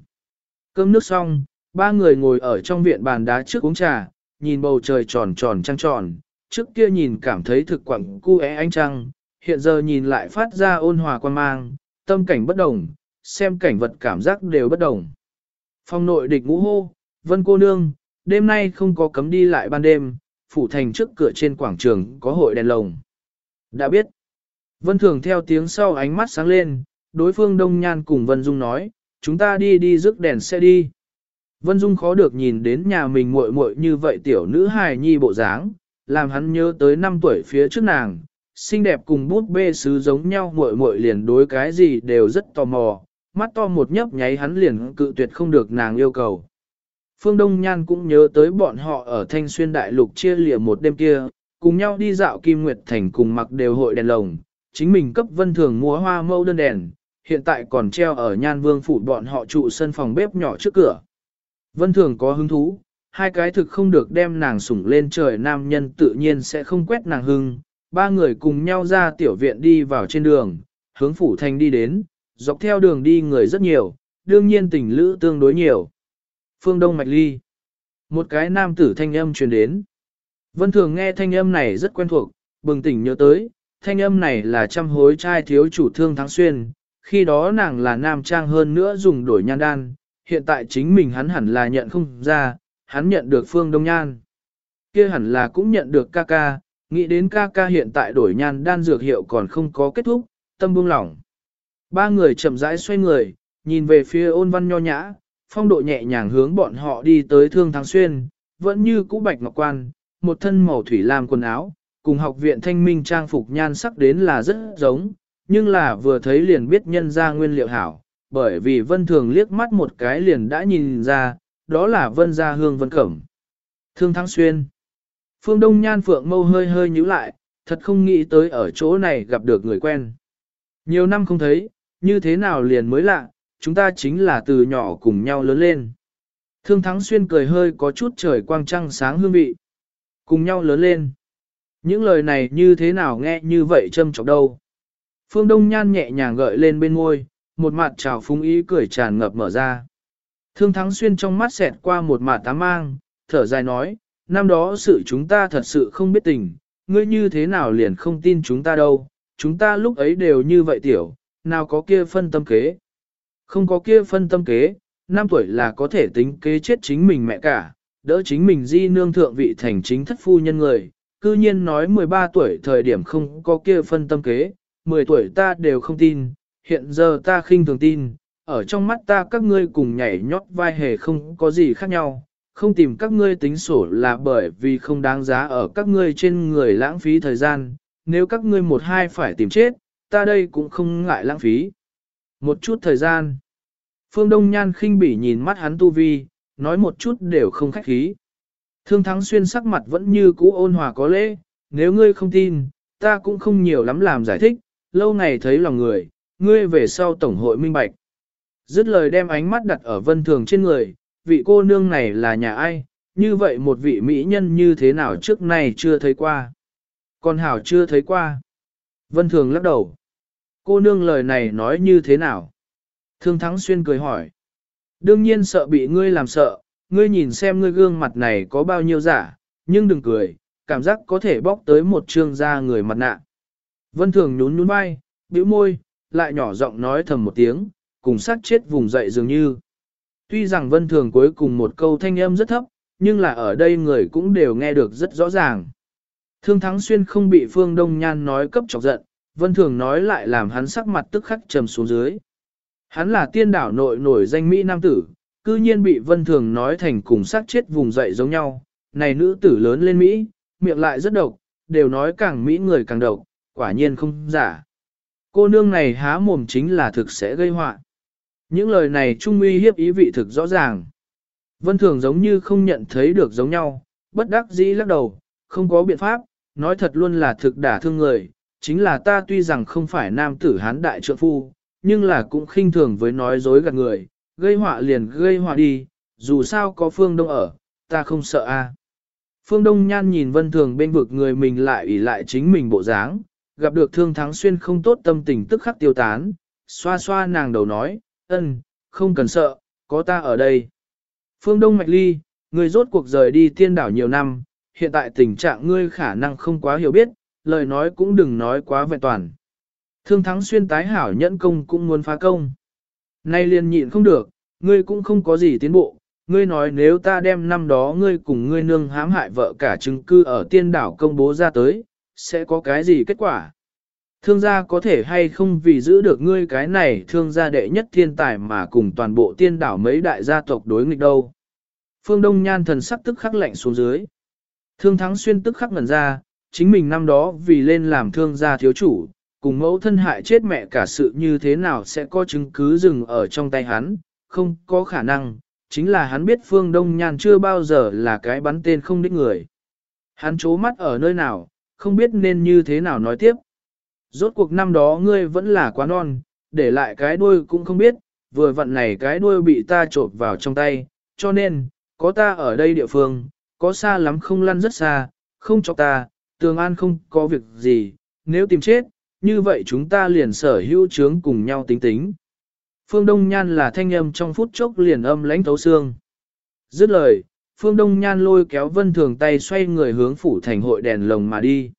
[SPEAKER 1] Cơm nước xong, ba người ngồi ở trong viện bàn đá trước uống trà, nhìn bầu trời tròn tròn trăng tròn, trước kia nhìn cảm thấy thực quặng cu é ánh trăng, hiện giờ nhìn lại phát ra ôn hòa quan mang, tâm cảnh bất đồng, xem cảnh vật cảm giác đều bất đồng. Phong nội địch ngũ hô, vân cô nương, đêm nay không có cấm đi lại ban đêm, phủ thành trước cửa trên quảng trường có hội đèn lồng. Đã biết, vân thường theo tiếng sau ánh mắt sáng lên, đối phương Đông Nhan cùng Vân Dung nói, chúng ta đi đi rước đèn xe đi. Vân Dung khó được nhìn đến nhà mình muội muội như vậy tiểu nữ hài nhi bộ dáng, làm hắn nhớ tới năm tuổi phía trước nàng, xinh đẹp cùng bút bê sứ giống nhau muội muội liền đối cái gì đều rất tò mò, mắt to một nhấp nháy hắn liền cự tuyệt không được nàng yêu cầu. Phương Đông Nhan cũng nhớ tới bọn họ ở Thanh Xuyên Đại Lục chia lìa một đêm kia, cùng nhau đi dạo Kim Nguyệt Thành cùng mặc đều hội đèn lồng, chính mình cấp vân thường mua hoa mâu đơn đèn, hiện tại còn treo ở Nhan Vương phủ bọn họ trụ sân phòng bếp nhỏ trước cửa. Vân thường có hứng thú, hai cái thực không được đem nàng sủng lên trời nam nhân tự nhiên sẽ không quét nàng hưng, ba người cùng nhau ra tiểu viện đi vào trên đường, hướng phủ thành đi đến, dọc theo đường đi người rất nhiều, đương nhiên tình lữ tương đối nhiều. Phương Đông Mạch Ly. Một cái nam tử thanh âm truyền đến. Vân Thường nghe thanh âm này rất quen thuộc, bừng tỉnh nhớ tới, thanh âm này là trăm hối trai thiếu chủ thương thắng xuyên, khi đó nàng là nam trang hơn nữa dùng đổi nhan đan, hiện tại chính mình hắn hẳn là nhận không ra, hắn nhận được Phương Đông Nhan. kia hẳn là cũng nhận được ca ca, nghĩ đến ca ca hiện tại đổi nhan đan dược hiệu còn không có kết thúc, tâm buông lỏng. Ba người chậm rãi xoay người, nhìn về phía ôn văn nho nhã, phong độ nhẹ nhàng hướng bọn họ đi tới thương thắng xuyên, vẫn như cũ bạch ngọc quan, một thân màu thủy lam quần áo, cùng học viện thanh minh trang phục nhan sắc đến là rất giống, nhưng là vừa thấy liền biết nhân ra nguyên liệu hảo, bởi vì vân thường liếc mắt một cái liền đã nhìn ra, đó là vân gia hương vân cẩm. Thương thắng xuyên. Phương Đông Nhan Phượng mâu hơi hơi nhíu lại, thật không nghĩ tới ở chỗ này gặp được người quen. Nhiều năm không thấy, như thế nào liền mới lạ, chúng ta chính là từ nhỏ cùng nhau lớn lên. Thương Thắng Xuyên cười hơi có chút trời quang trăng sáng hương vị. Cùng nhau lớn lên. Những lời này như thế nào nghe như vậy châm trọng đâu. Phương Đông Nhan nhẹ nhàng gợi lên bên môi, một mặt trào phúng ý cười tràn ngập mở ra. Thương Thắng Xuyên trong mắt xẹt qua một mặt tám mang, thở dài nói, năm đó sự chúng ta thật sự không biết tình, ngươi như thế nào liền không tin chúng ta đâu, chúng ta lúc ấy đều như vậy tiểu, nào có kia phân tâm kế. Không có kia phân tâm kế, năm tuổi là có thể tính kế chết chính mình mẹ cả, đỡ chính mình di nương thượng vị thành chính thất phu nhân người, cư nhiên nói 13 tuổi thời điểm không có kia phân tâm kế, 10 tuổi ta đều không tin, hiện giờ ta khinh thường tin, ở trong mắt ta các ngươi cùng nhảy nhót vai hề không có gì khác nhau, không tìm các ngươi tính sổ là bởi vì không đáng giá ở các ngươi trên người lãng phí thời gian, nếu các ngươi một hai phải tìm chết, ta đây cũng không ngại lãng phí. Một chút thời gian. Phương Đông Nhan khinh bỉ nhìn mắt hắn tu vi, nói một chút đều không khách khí. Thương Thắng Xuyên sắc mặt vẫn như cũ ôn hòa có lễ, nếu ngươi không tin, ta cũng không nhiều lắm làm giải thích, lâu ngày thấy lòng người, ngươi về sau tổng hội minh bạch. Dứt lời đem ánh mắt đặt ở vân thường trên người, vị cô nương này là nhà ai, như vậy một vị mỹ nhân như thế nào trước nay chưa thấy qua. Con hảo chưa thấy qua. Vân thường lắc đầu. Cô nương lời này nói như thế nào? Thương Thắng Xuyên cười hỏi. Đương nhiên sợ bị ngươi làm sợ, ngươi nhìn xem ngươi gương mặt này có bao nhiêu giả, nhưng đừng cười, cảm giác có thể bóc tới một trương da người mặt nạ. Vân Thường nhún nhún vai, bĩu môi, lại nhỏ giọng nói thầm một tiếng, cùng sát chết vùng dậy dường như. Tuy rằng Vân Thường cuối cùng một câu thanh âm rất thấp, nhưng là ở đây người cũng đều nghe được rất rõ ràng. Thương Thắng Xuyên không bị Phương Đông Nhan nói cấp chọc giận, Vân Thường nói lại làm hắn sắc mặt tức khắc trầm xuống dưới. Hắn là tiên đảo nội nổi danh Mỹ Nam tử, cư nhiên bị Vân Thường nói thành cùng sát chết vùng dậy giống nhau. Này nữ tử lớn lên Mỹ, miệng lại rất độc, đều nói càng Mỹ người càng độc, quả nhiên không giả. Cô nương này há mồm chính là thực sẽ gây họa. Những lời này trung uy hiếp ý vị thực rõ ràng. Vân Thường giống như không nhận thấy được giống nhau, bất đắc dĩ lắc đầu, không có biện pháp, nói thật luôn là thực đả thương người, chính là ta tuy rằng không phải nam tử hán đại trượng phu, nhưng là cũng khinh thường với nói dối gạt người, gây họa liền gây họa đi, dù sao có phương đông ở, ta không sợ a. Phương Đông Nhan nhìn Vân Thường bên vực người mình lại ủy lại chính mình bộ dáng, gặp được Thương Thắng Xuyên không tốt tâm tình tức khắc tiêu tán, xoa xoa nàng đầu nói, ân, không cần sợ, có ta ở đây. Phương Đông Mạch Ly, người rốt cuộc rời đi tiên đảo nhiều năm, hiện tại tình trạng ngươi khả năng không quá hiểu biết, lời nói cũng đừng nói quá vẹn toàn. Thương thắng xuyên tái hảo nhẫn công cũng muốn phá công. Nay liền nhịn không được, ngươi cũng không có gì tiến bộ, ngươi nói nếu ta đem năm đó ngươi cùng ngươi nương hãm hại vợ cả chứng cư ở tiên đảo công bố ra tới, sẽ có cái gì kết quả? Thương gia có thể hay không vì giữ được ngươi cái này thương gia đệ nhất thiên tài mà cùng toàn bộ tiên đảo mấy đại gia tộc đối nghịch đâu. Phương Đông Nhan thần sắc tức khắc lạnh xuống dưới. Thương thắng xuyên tức khắc ngẩn ra, chính mình năm đó vì lên làm thương gia thiếu chủ, cùng mẫu thân hại chết mẹ cả sự như thế nào sẽ có chứng cứ dừng ở trong tay hắn, không có khả năng, chính là hắn biết Phương Đông Nhan chưa bao giờ là cái bắn tên không đích người. Hắn chố mắt ở nơi nào, không biết nên như thế nào nói tiếp. Rốt cuộc năm đó ngươi vẫn là quá non, để lại cái đuôi cũng không biết, vừa vặn này cái đuôi bị ta trộn vào trong tay, cho nên, có ta ở đây địa phương, có xa lắm không lăn rất xa, không cho ta, tường an không có việc gì, nếu tìm chết, như vậy chúng ta liền sở hữu chướng cùng nhau tính tính. Phương Đông Nhan là thanh âm trong phút chốc liền âm lãnh thấu xương. Dứt lời, Phương Đông Nhan lôi kéo Vân Thường tay xoay người hướng phủ thành hội đèn lồng mà đi.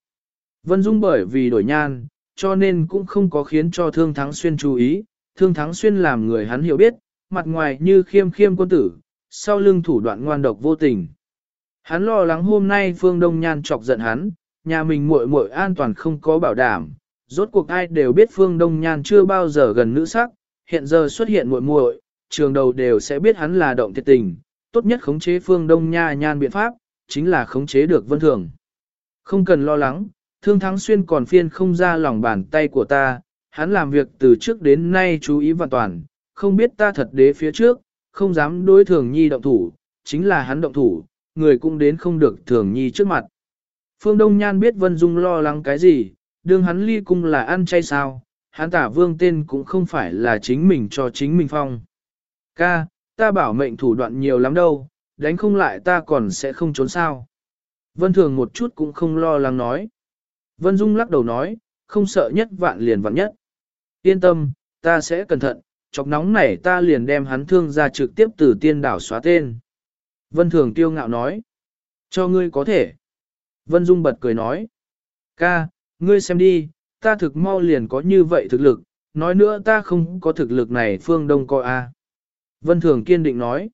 [SPEAKER 1] Vân Dung bởi vì đổi nhan, cho nên cũng không có khiến cho Thương Thắng Xuyên chú ý. Thương Thắng Xuyên làm người hắn hiểu biết, mặt ngoài như khiêm khiêm quân tử, sau lưng thủ đoạn ngoan độc vô tình. Hắn lo lắng hôm nay Phương Đông Nhan chọc giận hắn, nhà mình muội muội an toàn không có bảo đảm. Rốt cuộc ai đều biết Phương Đông Nhan chưa bao giờ gần nữ sắc, hiện giờ xuất hiện muội muội, trường đầu đều sẽ biết hắn là động thiệt tình, tốt nhất khống chế phương đông nha nhan biện pháp, chính là khống chế được vân thường. Không cần lo lắng, thương thắng xuyên còn phiên không ra lòng bàn tay của ta, hắn làm việc từ trước đến nay chú ý hoàn toàn, không biết ta thật đế phía trước, không dám đối thường nhi động thủ, chính là hắn động thủ, người cũng đến không được thường nhi trước mặt. Phương Đông Nhan biết Vân Dung lo lắng cái gì, đương hắn ly cung là ăn chay sao, hắn tả vương tên cũng không phải là chính mình cho chính mình phong. Ca, ta bảo mệnh thủ đoạn nhiều lắm đâu, đánh không lại ta còn sẽ không trốn sao. Vân Thường một chút cũng không lo lắng nói. Vân Dung lắc đầu nói, không sợ nhất vạn liền vạn nhất. Yên tâm, ta sẽ cẩn thận, chọc nóng này ta liền đem hắn thương ra trực tiếp từ tiên đảo xóa tên. Vân Thường tiêu ngạo nói, cho ngươi có thể. Vân Dung bật cười nói, ca, ngươi xem đi, ta thực mau liền có như vậy thực lực, nói nữa ta không có thực lực này phương đông coi a. Vân Thường kiên định nói.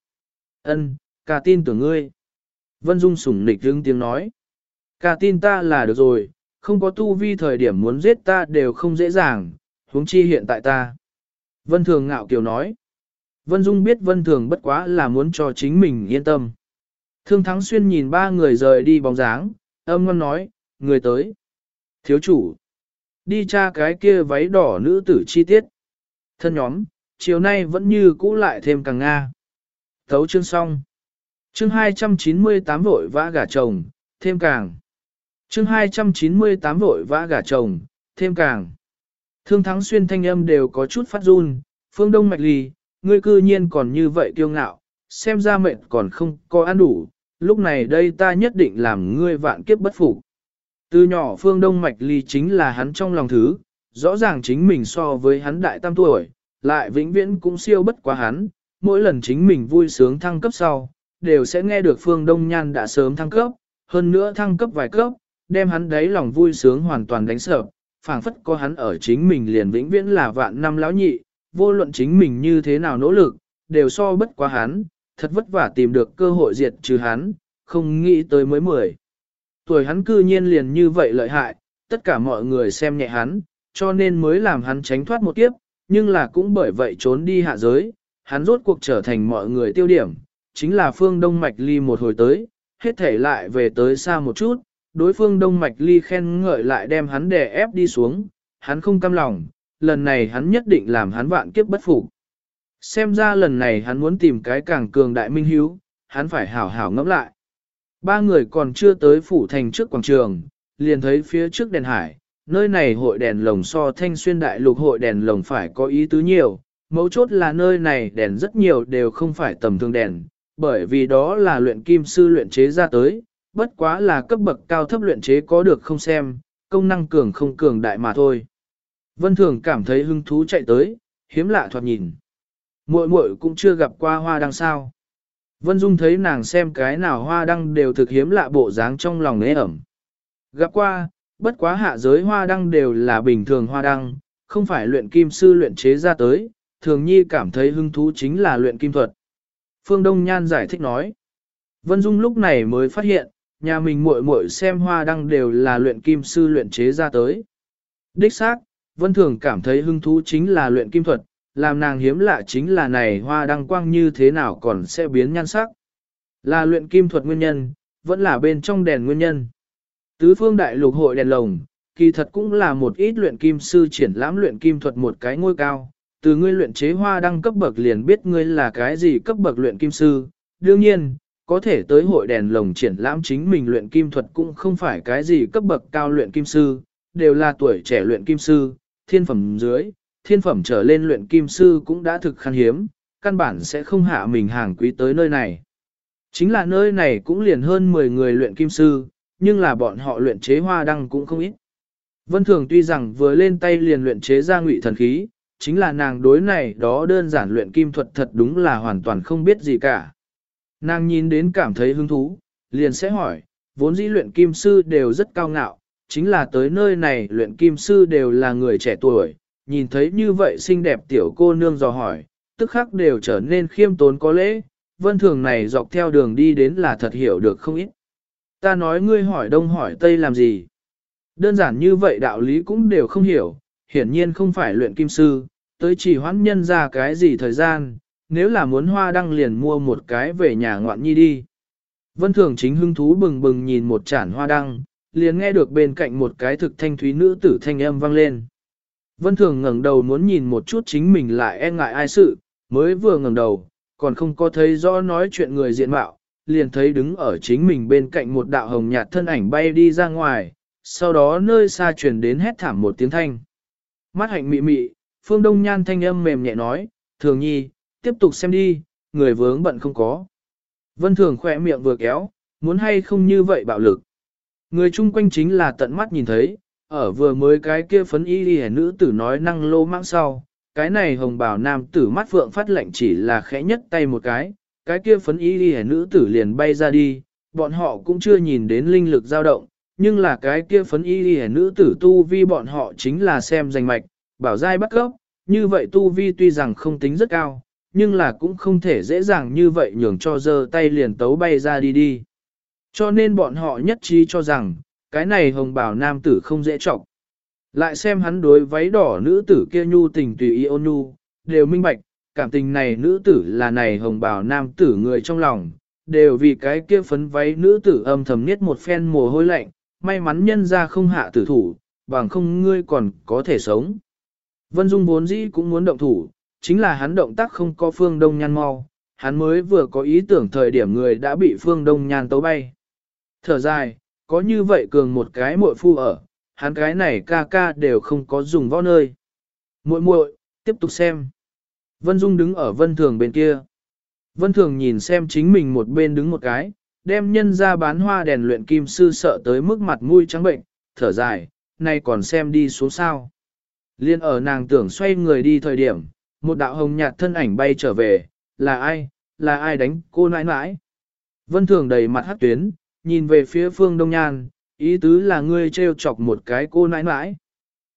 [SPEAKER 1] ân, ca tin tưởng ngươi. Vân Dung sủng nịch hướng tiếng nói. Ca tin ta là được rồi, không có tu vi thời điểm muốn giết ta đều không dễ dàng, huống chi hiện tại ta. Vân Thường ngạo kiều nói. Vân Dung biết Vân Thường bất quá là muốn cho chính mình yên tâm. Thương Thắng Xuyên nhìn ba người rời đi bóng dáng, âm ngon nói, người tới. Thiếu chủ. Đi tra cái kia váy đỏ nữ tử chi tiết. Thân nhóm, chiều nay vẫn như cũ lại thêm càng Nga. Thấu chương xong. Chương 298 vội vã gả chồng, thêm càng. Chương 298 vội vã gả chồng, thêm càng. Thương thắng xuyên thanh âm đều có chút phát run, phương đông mạch lì ngươi cư nhiên còn như vậy kiêu ngạo, xem ra mệnh còn không có ăn đủ, lúc này đây ta nhất định làm ngươi vạn kiếp bất phục. Từ nhỏ phương đông mạch ly chính là hắn trong lòng thứ, rõ ràng chính mình so với hắn đại tam tuổi, lại vĩnh viễn cũng siêu bất quá hắn, mỗi lần chính mình vui sướng thăng cấp sau, đều sẽ nghe được phương đông nhan đã sớm thăng cấp, hơn nữa thăng cấp vài cấp, đem hắn đấy lòng vui sướng hoàn toàn đánh sợ, phảng phất có hắn ở chính mình liền vĩnh viễn là vạn năm lão nhị, vô luận chính mình như thế nào nỗ lực, đều so bất quá hắn, thật vất vả tìm được cơ hội diệt trừ hắn, không nghĩ tới mới mười. Tuổi hắn cư nhiên liền như vậy lợi hại, tất cả mọi người xem nhẹ hắn, cho nên mới làm hắn tránh thoát một kiếp, nhưng là cũng bởi vậy trốn đi hạ giới, hắn rốt cuộc trở thành mọi người tiêu điểm, chính là phương Đông Mạch Ly một hồi tới, hết thể lại về tới xa một chút, đối phương Đông Mạch Ly khen ngợi lại đem hắn đè ép đi xuống, hắn không cam lòng, lần này hắn nhất định làm hắn vạn kiếp bất phục. Xem ra lần này hắn muốn tìm cái càng cường đại minh hiếu, hắn phải hảo hảo ngẫm lại. Ba người còn chưa tới phủ thành trước quảng trường, liền thấy phía trước đèn hải, nơi này hội đèn lồng so thanh xuyên đại lục hội đèn lồng phải có ý tứ nhiều, mấu chốt là nơi này đèn rất nhiều đều không phải tầm thường đèn, bởi vì đó là luyện kim sư luyện chế ra tới, bất quá là cấp bậc cao thấp luyện chế có được không xem, công năng cường không cường đại mà thôi. Vân Thường cảm thấy hứng thú chạy tới, hiếm lạ thoạt nhìn. Muội muội cũng chưa gặp qua hoa đăng sao. Vân Dung thấy nàng xem cái nào hoa đăng đều thực hiếm lạ bộ dáng trong lòng nế ẩm. Gặp qua, bất quá hạ giới hoa đăng đều là bình thường hoa đăng, không phải luyện kim sư luyện chế ra tới, thường nhi cảm thấy hứng thú chính là luyện kim thuật. Phương Đông Nhan giải thích nói. Vân Dung lúc này mới phát hiện, nhà mình muội muội xem hoa đăng đều là luyện kim sư luyện chế ra tới. Đích xác, Vân Thường cảm thấy hứng thú chính là luyện kim thuật, làm nàng hiếm lạ chính là này hoa đăng quang như thế nào còn sẽ biến nhan sắc. Là luyện kim thuật nguyên nhân, vẫn là bên trong đèn nguyên nhân. Tứ phương đại lục hội đèn lồng, kỳ thật cũng là một ít luyện kim sư triển lãm luyện kim thuật một cái ngôi cao. Từ ngươi luyện chế hoa đăng cấp bậc liền biết ngươi là cái gì cấp bậc luyện kim sư. Đương nhiên, có thể tới hội đèn lồng triển lãm chính mình luyện kim thuật cũng không phải cái gì cấp bậc cao luyện kim sư, đều là tuổi trẻ luyện kim sư, thiên phẩm dưới, thiên phẩm trở lên luyện kim sư cũng đã thực khan hiếm, căn bản sẽ không hạ mình hàng quý tới nơi này. Chính là nơi này cũng liền hơn 10 người luyện kim sư, nhưng là bọn họ luyện chế hoa đăng cũng không ít. Vân Thường tuy rằng vừa lên tay liền luyện chế ra ngụy thần khí, chính là nàng đối này đó đơn giản luyện kim thuật thật đúng là hoàn toàn không biết gì cả. Nàng nhìn đến cảm thấy hứng thú, liền sẽ hỏi, vốn dĩ luyện kim sư đều rất cao ngạo, chính là tới nơi này luyện kim sư đều là người trẻ tuổi, nhìn thấy như vậy xinh đẹp tiểu cô nương dò hỏi, tức khắc đều trở nên khiêm tốn có lễ, vân thường này dọc theo đường đi đến là thật hiểu được không ít. Ta nói ngươi hỏi đông hỏi tây làm gì? Đơn giản như vậy đạo lý cũng đều không hiểu, hiển nhiên không phải luyện kim sư, tới chỉ hoãn nhân ra cái gì thời gian, nếu là muốn hoa đăng liền mua một cái về nhà ngoạn nhi đi. Vân thường chính hưng thú bừng bừng nhìn một chản hoa đăng, liền nghe được bên cạnh một cái thực thanh thúy nữ tử thanh âm vang lên. Vân thường ngẩng đầu muốn nhìn một chút chính mình lại e ngại ai sự, mới vừa ngẩng đầu, còn không có thấy rõ nói chuyện người diện mạo, liền thấy đứng ở chính mình bên cạnh một đạo hồng nhạt thân ảnh bay đi ra ngoài, sau đó nơi xa truyền đến hét thảm một tiếng thanh. Mắt hạnh mị mị, phương đông nhan thanh âm mềm nhẹ nói, thường nhi, tiếp tục xem đi, người vướng bận không có. Vân thường khỏe miệng vừa kéo, muốn hay không như vậy bạo lực. Người chung quanh chính là tận mắt nhìn thấy, ở vừa mới cái kia phấn y đi nữ tử nói năng lô mạng sau, cái này hồng bảo nam tử mắt phượng phát lệnh chỉ là khẽ nhất tay một cái, cái kia phấn y đi nữ tử liền bay ra đi, bọn họ cũng chưa nhìn đến linh lực dao động, nhưng là cái kia phấn y đi nữ tử tu vi bọn họ chính là xem danh mạch, bảo giai bắt gốc, như vậy tu vi tuy rằng không tính rất cao, nhưng là cũng không thể dễ dàng như vậy nhường cho dơ tay liền tấu bay ra đi đi. Cho nên bọn họ nhất trí cho rằng, cái này hồng bảo nam tử không dễ trọng. Lại xem hắn đối váy đỏ nữ tử kia nhu tình tùy ý ôn nhu, đều minh bạch, cảm tình này nữ tử là này hồng bảo nam tử người trong lòng, đều vì cái kia phấn váy nữ tử âm thầm niết một phen mồ hôi lạnh, may mắn nhân ra không hạ tử thủ, bằng không ngươi còn có thể sống. Vân Dung vốn dĩ cũng muốn động thủ, chính là hắn động tác không có phương đông nhan mau, hắn mới vừa có ý tưởng thời điểm người đã bị phương đông nhan tấu bay. Thở dài, có như vậy cường một cái muội phu ở, hắn cái này ca ca đều không có dùng võ nơi. Muội muội, tiếp tục xem. Vân Dung đứng ở Vân Thường bên kia. Vân Thường nhìn xem chính mình một bên đứng một cái, đem nhân ra bán hoa đèn luyện kim sư sợ tới mức mặt mũi trắng bệnh, thở dài, nay còn xem đi xuống sao. Liên ở nàng tưởng xoay người đi thời điểm, một đạo hồng nhạt thân ảnh bay trở về, là ai, là ai đánh cô nãi nãi. Vân Thường đầy mặt hát tuyến, nhìn về phía phương Đông Nhan, ý tứ là ngươi trêu chọc một cái cô nãi nãi.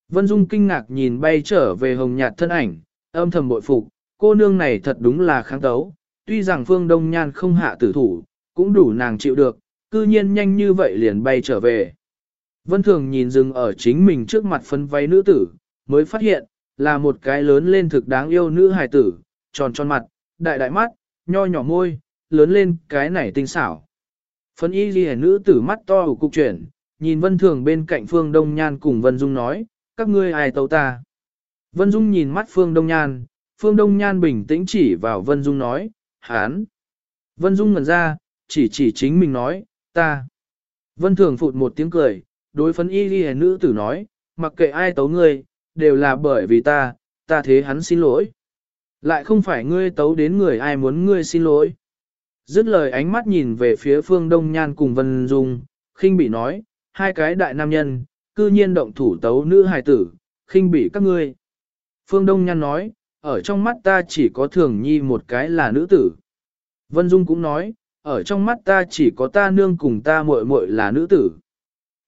[SPEAKER 1] Vân Dung kinh ngạc nhìn bay trở về hồng nhạt thân ảnh, âm thầm bội phục, cô nương này thật đúng là kháng tấu, tuy rằng phương Đông Nhan không hạ tử thủ, cũng đủ nàng chịu được, cư nhiên nhanh như vậy liền bay trở về. Vân Thường nhìn dừng ở chính mình trước mặt phân váy nữ tử, mới phát hiện, là một cái lớn lên thực đáng yêu nữ hài tử, tròn tròn mặt, đại đại mắt, nho nhỏ môi, lớn lên cái này tinh xảo. Phân y ghi nữ tử mắt to ở cục chuyển, nhìn Vân Thường bên cạnh Phương Đông Nhan cùng Vân Dung nói, các ngươi ai tấu ta. Vân Dung nhìn mắt Phương Đông Nhan, Phương Đông Nhan bình tĩnh chỉ vào Vân Dung nói, hán. Vân Dung ngẩn ra, chỉ chỉ chính mình nói, ta. Vân Thường phụt một tiếng cười, đối phấn y ghi nữ tử nói, mặc kệ ai tấu ngươi, đều là bởi vì ta, ta thế hắn xin lỗi. Lại không phải ngươi tấu đến người ai muốn ngươi xin lỗi. Dứt lời ánh mắt nhìn về phía phương Đông Nhan cùng Vân Dung, khinh bị nói, hai cái đại nam nhân, cư nhiên động thủ tấu nữ hài tử, khinh bị các ngươi. Phương Đông Nhan nói, ở trong mắt ta chỉ có thường nhi một cái là nữ tử. Vân Dung cũng nói, ở trong mắt ta chỉ có ta nương cùng ta muội muội là nữ tử.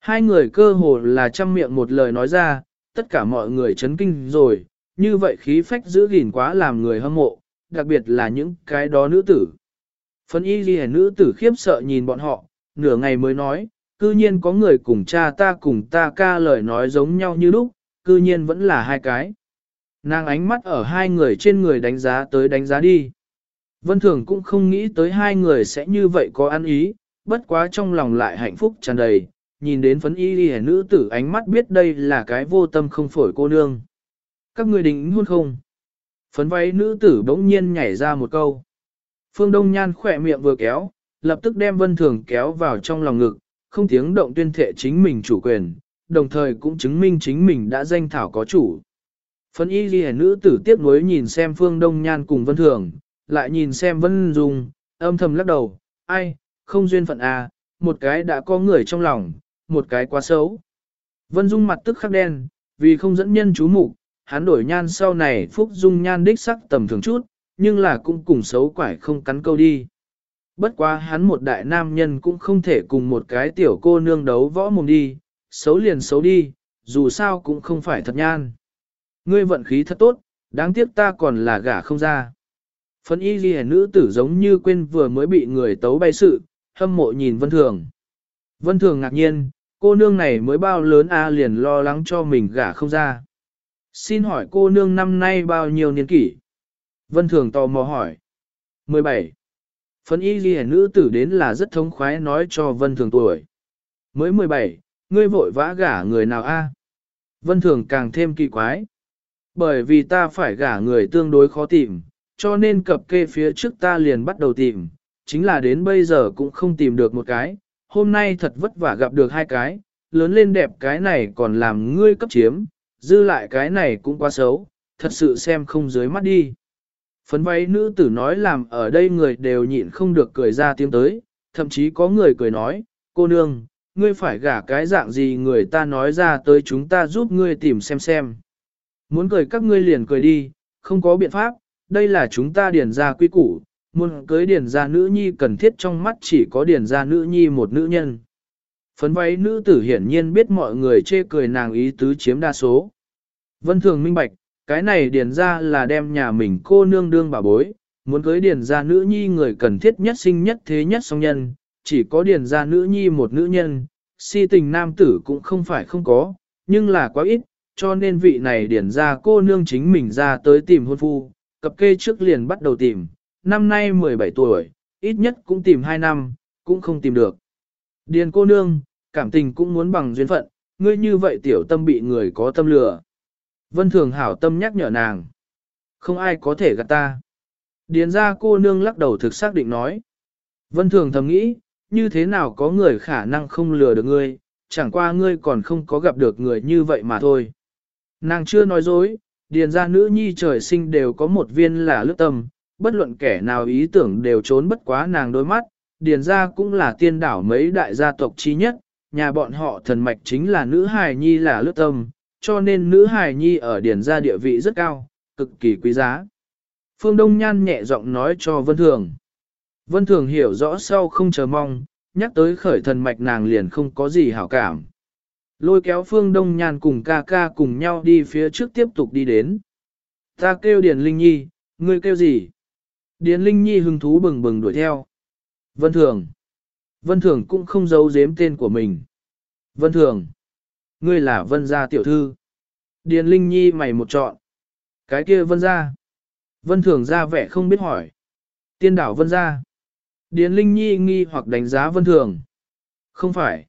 [SPEAKER 1] Hai người cơ hồ là trăm miệng một lời nói ra, tất cả mọi người chấn kinh rồi, như vậy khí phách giữ gìn quá làm người hâm mộ, đặc biệt là những cái đó nữ tử. Phân y ghi nữ tử khiếp sợ nhìn bọn họ, nửa ngày mới nói, cư nhiên có người cùng cha ta cùng ta ca lời nói giống nhau như lúc, cư nhiên vẫn là hai cái. Nàng ánh mắt ở hai người trên người đánh giá tới đánh giá đi. Vân Thường cũng không nghĩ tới hai người sẽ như vậy có ăn ý, bất quá trong lòng lại hạnh phúc tràn đầy, nhìn đến phấn y ghi nữ tử ánh mắt biết đây là cái vô tâm không phổi cô nương. Các người định hôn không? Phấn váy nữ tử bỗng nhiên nhảy ra một câu. Phương Đông Nhan khỏe miệng vừa kéo, lập tức đem Vân Thường kéo vào trong lòng ngực, không tiếng động tuyên thệ chính mình chủ quyền, đồng thời cũng chứng minh chính mình đã danh thảo có chủ. Phân y ghi nữ tử tiếp nối nhìn xem Phương Đông Nhan cùng Vân Thường, lại nhìn xem Vân Dung, âm thầm lắc đầu, ai, không duyên phận à, một cái đã có người trong lòng, một cái quá xấu. Vân Dung mặt tức khắc đen, vì không dẫn nhân chú mục, hắn đổi nhan sau này Phúc Dung nhan đích sắc tầm thường chút, nhưng là cũng cùng xấu quải không cắn câu đi. Bất quá hắn một đại nam nhân cũng không thể cùng một cái tiểu cô nương đấu võ mồm đi, xấu liền xấu đi, dù sao cũng không phải thật nhan. Ngươi vận khí thật tốt, đáng tiếc ta còn là gả không ra. Phân y ghi nữ tử giống như quên vừa mới bị người tấu bay sự, hâm mộ nhìn Vân Thường. Vân Thường ngạc nhiên, cô nương này mới bao lớn a liền lo lắng cho mình gả không ra. Xin hỏi cô nương năm nay bao nhiêu niên kỷ? Vân Thường tò mò hỏi. 17. Phân y ghi nữ tử đến là rất thống khoái nói cho Vân Thường tuổi. Mới 17, ngươi vội vã gả người nào a? Vân Thường càng thêm kỳ quái. Bởi vì ta phải gả người tương đối khó tìm, cho nên cập kê phía trước ta liền bắt đầu tìm, chính là đến bây giờ cũng không tìm được một cái, hôm nay thật vất vả gặp được hai cái, lớn lên đẹp cái này còn làm ngươi cấp chiếm, dư lại cái này cũng quá xấu, thật sự xem không dưới mắt đi. Phấn váy nữ tử nói làm ở đây người đều nhịn không được cười ra tiếng tới, thậm chí có người cười nói, cô nương, ngươi phải gả cái dạng gì người ta nói ra tới chúng ta giúp ngươi tìm xem xem. Muốn cười các ngươi liền cười đi, không có biện pháp, đây là chúng ta điền ra quy củ, muốn cưới điền ra nữ nhi cần thiết trong mắt chỉ có điền ra nữ nhi một nữ nhân. Phấn váy nữ tử hiển nhiên biết mọi người chê cười nàng ý tứ chiếm đa số. Vân thường minh bạch, cái này điền ra là đem nhà mình cô nương đương bà bối, muốn cưới điền ra nữ nhi người cần thiết nhất sinh nhất thế nhất song nhân, chỉ có điền ra nữ nhi một nữ nhân, si tình nam tử cũng không phải không có, nhưng là quá ít, cho nên vị này điền ra cô nương chính mình ra tới tìm hôn phu, cập kê trước liền bắt đầu tìm, năm nay 17 tuổi, ít nhất cũng tìm 2 năm, cũng không tìm được. Điền cô nương, cảm tình cũng muốn bằng duyên phận, ngươi như vậy tiểu tâm bị người có tâm lừa. Vân Thường hảo tâm nhắc nhở nàng. Không ai có thể gạt ta. Điền ra cô nương lắc đầu thực xác định nói. Vân Thường thầm nghĩ, như thế nào có người khả năng không lừa được ngươi, chẳng qua ngươi còn không có gặp được người như vậy mà thôi. Nàng chưa nói dối, điền ra nữ nhi trời sinh đều có một viên là lướt tâm, bất luận kẻ nào ý tưởng đều trốn bất quá nàng đôi mắt, điền ra cũng là tiên đảo mấy đại gia tộc chi nhất, nhà bọn họ thần mạch chính là nữ hài nhi là lướt tâm, cho nên nữ hài nhi ở điển ra địa vị rất cao, cực kỳ quý giá. Phương Đông Nhan nhẹ giọng nói cho Vân Thường. Vân Thường hiểu rõ sau không chờ mong, nhắc tới khởi thần mạch nàng liền không có gì hảo cảm. Lôi kéo Phương Đông Nhan cùng ca ca cùng nhau đi phía trước tiếp tục đi đến. Ta kêu Điền Linh Nhi, ngươi kêu gì? Điền Linh Nhi hứng thú bừng bừng đuổi theo. Vân Thường. Vân Thường cũng không giấu giếm tên của mình. Vân Thường. Ngươi là Vân gia tiểu thư. Điền Linh Nhi mày một chọn. Cái kia Vân gia. Vân Thường ra vẻ không biết hỏi. Tiên đảo Vân gia. Điền Linh Nhi nghi hoặc đánh giá Vân Thường. Không phải.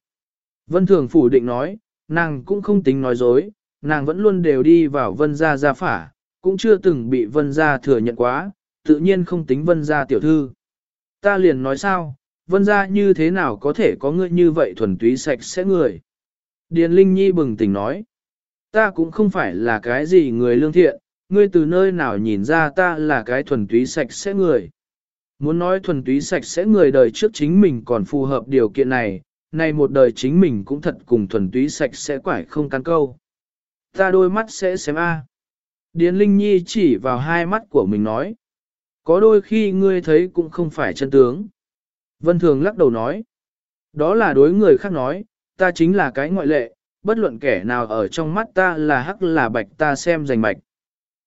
[SPEAKER 1] Vân Thường phủ định nói, nàng cũng không tính nói dối, nàng vẫn luôn đều đi vào Vân gia gia phả, cũng chưa từng bị Vân gia thừa nhận quá, tự nhiên không tính Vân gia tiểu thư. Ta liền nói sao, Vân gia như thế nào có thể có ngươi như vậy thuần túy sạch sẽ người. Điền Linh Nhi bừng tỉnh nói, ta cũng không phải là cái gì người lương thiện, ngươi từ nơi nào nhìn ra ta là cái thuần túy sạch sẽ người. Muốn nói thuần túy sạch sẽ người đời trước chính mình còn phù hợp điều kiện này, nay một đời chính mình cũng thật cùng thuần túy sạch sẽ quải không cắn câu. Ta đôi mắt sẽ xem a. Điền Linh Nhi chỉ vào hai mắt của mình nói. Có đôi khi ngươi thấy cũng không phải chân tướng. Vân Thường lắc đầu nói. Đó là đối người khác nói, ta chính là cái ngoại lệ, bất luận kẻ nào ở trong mắt ta là hắc là bạch ta xem giành mạch.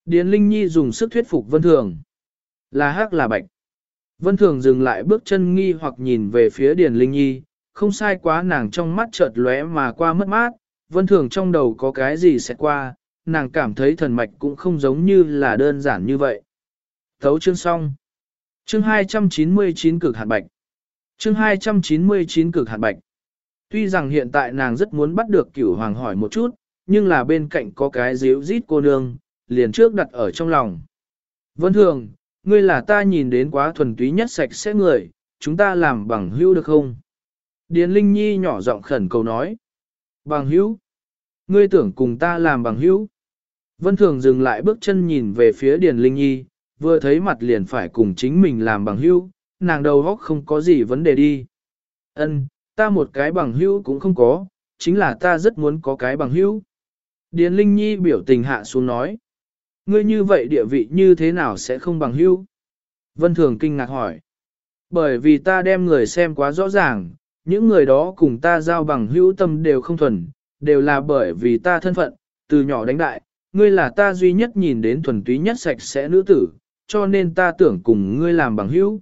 [SPEAKER 1] Điền Linh Nhi dùng sức thuyết phục Vân Thường. Là hắc là bạch. Vân Thường dừng lại bước chân nghi hoặc nhìn về phía Điền Linh Nhi, không sai quá nàng trong mắt chợt lóe mà qua mất mát, Vân Thường trong đầu có cái gì sẽ qua, nàng cảm thấy thần mạch cũng không giống như là đơn giản như vậy. Thấu chương xong. Chương 299 cực hạt bạch. Chương 299 cực hạt bạch. Tuy rằng hiện tại nàng rất muốn bắt được cửu hoàng hỏi một chút, nhưng là bên cạnh có cái díu rít cô nương, liền trước đặt ở trong lòng. Vân thường, ngươi là ta nhìn đến quá thuần túy nhất sạch sẽ người, chúng ta làm bằng hữu được không? Điền Linh Nhi nhỏ giọng khẩn cầu nói. Bằng hữu? Ngươi tưởng cùng ta làm bằng hữu? Vân Thường dừng lại bước chân nhìn về phía Điền Linh Nhi, vừa thấy mặt liền phải cùng chính mình làm bằng hữu, nàng đầu góc không có gì vấn đề đi. Ân, ta một cái bằng hữu cũng không có, chính là ta rất muốn có cái bằng hữu. Điền Linh Nhi biểu tình hạ xuống nói. Ngươi như vậy địa vị như thế nào sẽ không bằng hữu? Vân Thường kinh ngạc hỏi. Bởi vì ta đem người xem quá rõ ràng, những người đó cùng ta giao bằng hữu tâm đều không thuần, đều là bởi vì ta thân phận, từ nhỏ đánh đại, ngươi là ta duy nhất nhìn đến thuần túy nhất sạch sẽ nữ tử, cho nên ta tưởng cùng ngươi làm bằng hữu.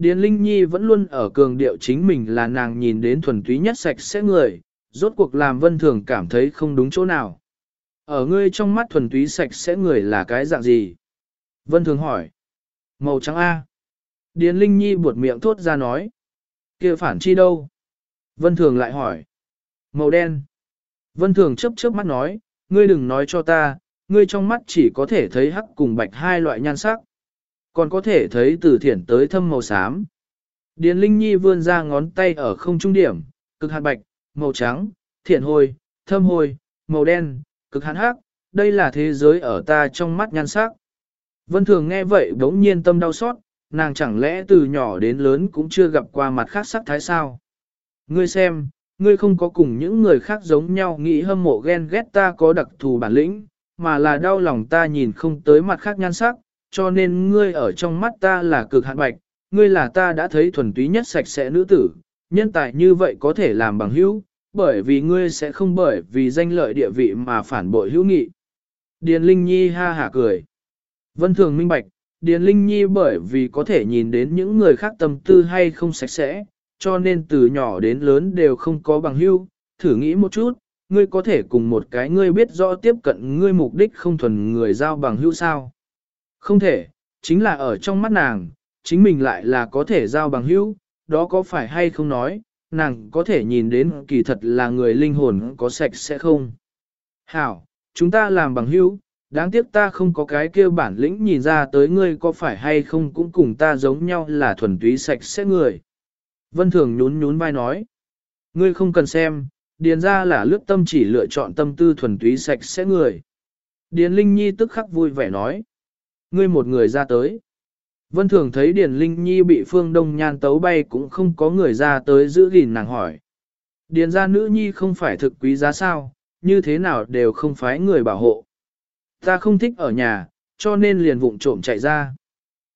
[SPEAKER 1] Điền Linh Nhi vẫn luôn ở cường điệu chính mình là nàng nhìn đến thuần túy nhất sạch sẽ người, rốt cuộc làm vân thường cảm thấy không đúng chỗ nào. Ở ngươi trong mắt thuần túy sạch sẽ người là cái dạng gì? Vân thường hỏi. Màu trắng A. Điền Linh Nhi buột miệng thốt ra nói. kia phản chi đâu? Vân thường lại hỏi. Màu đen. Vân thường chớp chớp mắt nói, ngươi đừng nói cho ta, ngươi trong mắt chỉ có thể thấy hắc cùng bạch hai loại nhan sắc. Còn có thể thấy từ thiển tới thâm màu xám. Điền Linh Nhi vươn ra ngón tay ở không trung điểm, cực hạt bạch, màu trắng, thiển hôi, thâm hôi, màu đen, cực hạt hắc, đây là thế giới ở ta trong mắt nhan sắc. Vân Thường nghe vậy bỗng nhiên tâm đau xót, nàng chẳng lẽ từ nhỏ đến lớn cũng chưa gặp qua mặt khác sắc thái sao. Ngươi xem, ngươi không có cùng những người khác giống nhau nghĩ hâm mộ ghen ghét ta có đặc thù bản lĩnh, mà là đau lòng ta nhìn không tới mặt khác nhan sắc, cho nên ngươi ở trong mắt ta là cực hạn bạch, ngươi là ta đã thấy thuần túy nhất sạch sẽ nữ tử, nhân tài như vậy có thể làm bằng hữu, bởi vì ngươi sẽ không bởi vì danh lợi địa vị mà phản bội hữu nghị. Điền Linh Nhi ha hả cười. Vân thường minh bạch, Điền Linh Nhi bởi vì có thể nhìn đến những người khác tâm tư hay không sạch sẽ, cho nên từ nhỏ đến lớn đều không có bằng hữu. Thử nghĩ một chút, ngươi có thể cùng một cái ngươi biết rõ tiếp cận ngươi mục đích không thuần người giao bằng hữu sao. Không thể, chính là ở trong mắt nàng, chính mình lại là có thể giao bằng hữu, đó có phải hay không nói, nàng có thể nhìn đến kỳ thật là người linh hồn có sạch sẽ không. Hảo, chúng ta làm bằng hữu, đáng tiếc ta không có cái kia bản lĩnh nhìn ra tới ngươi có phải hay không cũng cùng ta giống nhau là thuần túy sạch sẽ người. Vân Thường nhún nhún vai nói, ngươi không cần xem, điền ra là lướt tâm chỉ lựa chọn tâm tư thuần túy sạch sẽ người. Điền Linh Nhi tức khắc vui vẻ nói, ngươi một người ra tới. Vân Thường thấy Điền Linh Nhi bị Phương Đông Nhan tấu bay cũng không có người ra tới giữ gìn nàng hỏi. Điền gia nữ nhi không phải thực quý giá sao, như thế nào đều không phải người bảo hộ. Ta không thích ở nhà, cho nên liền vụng trộm chạy ra.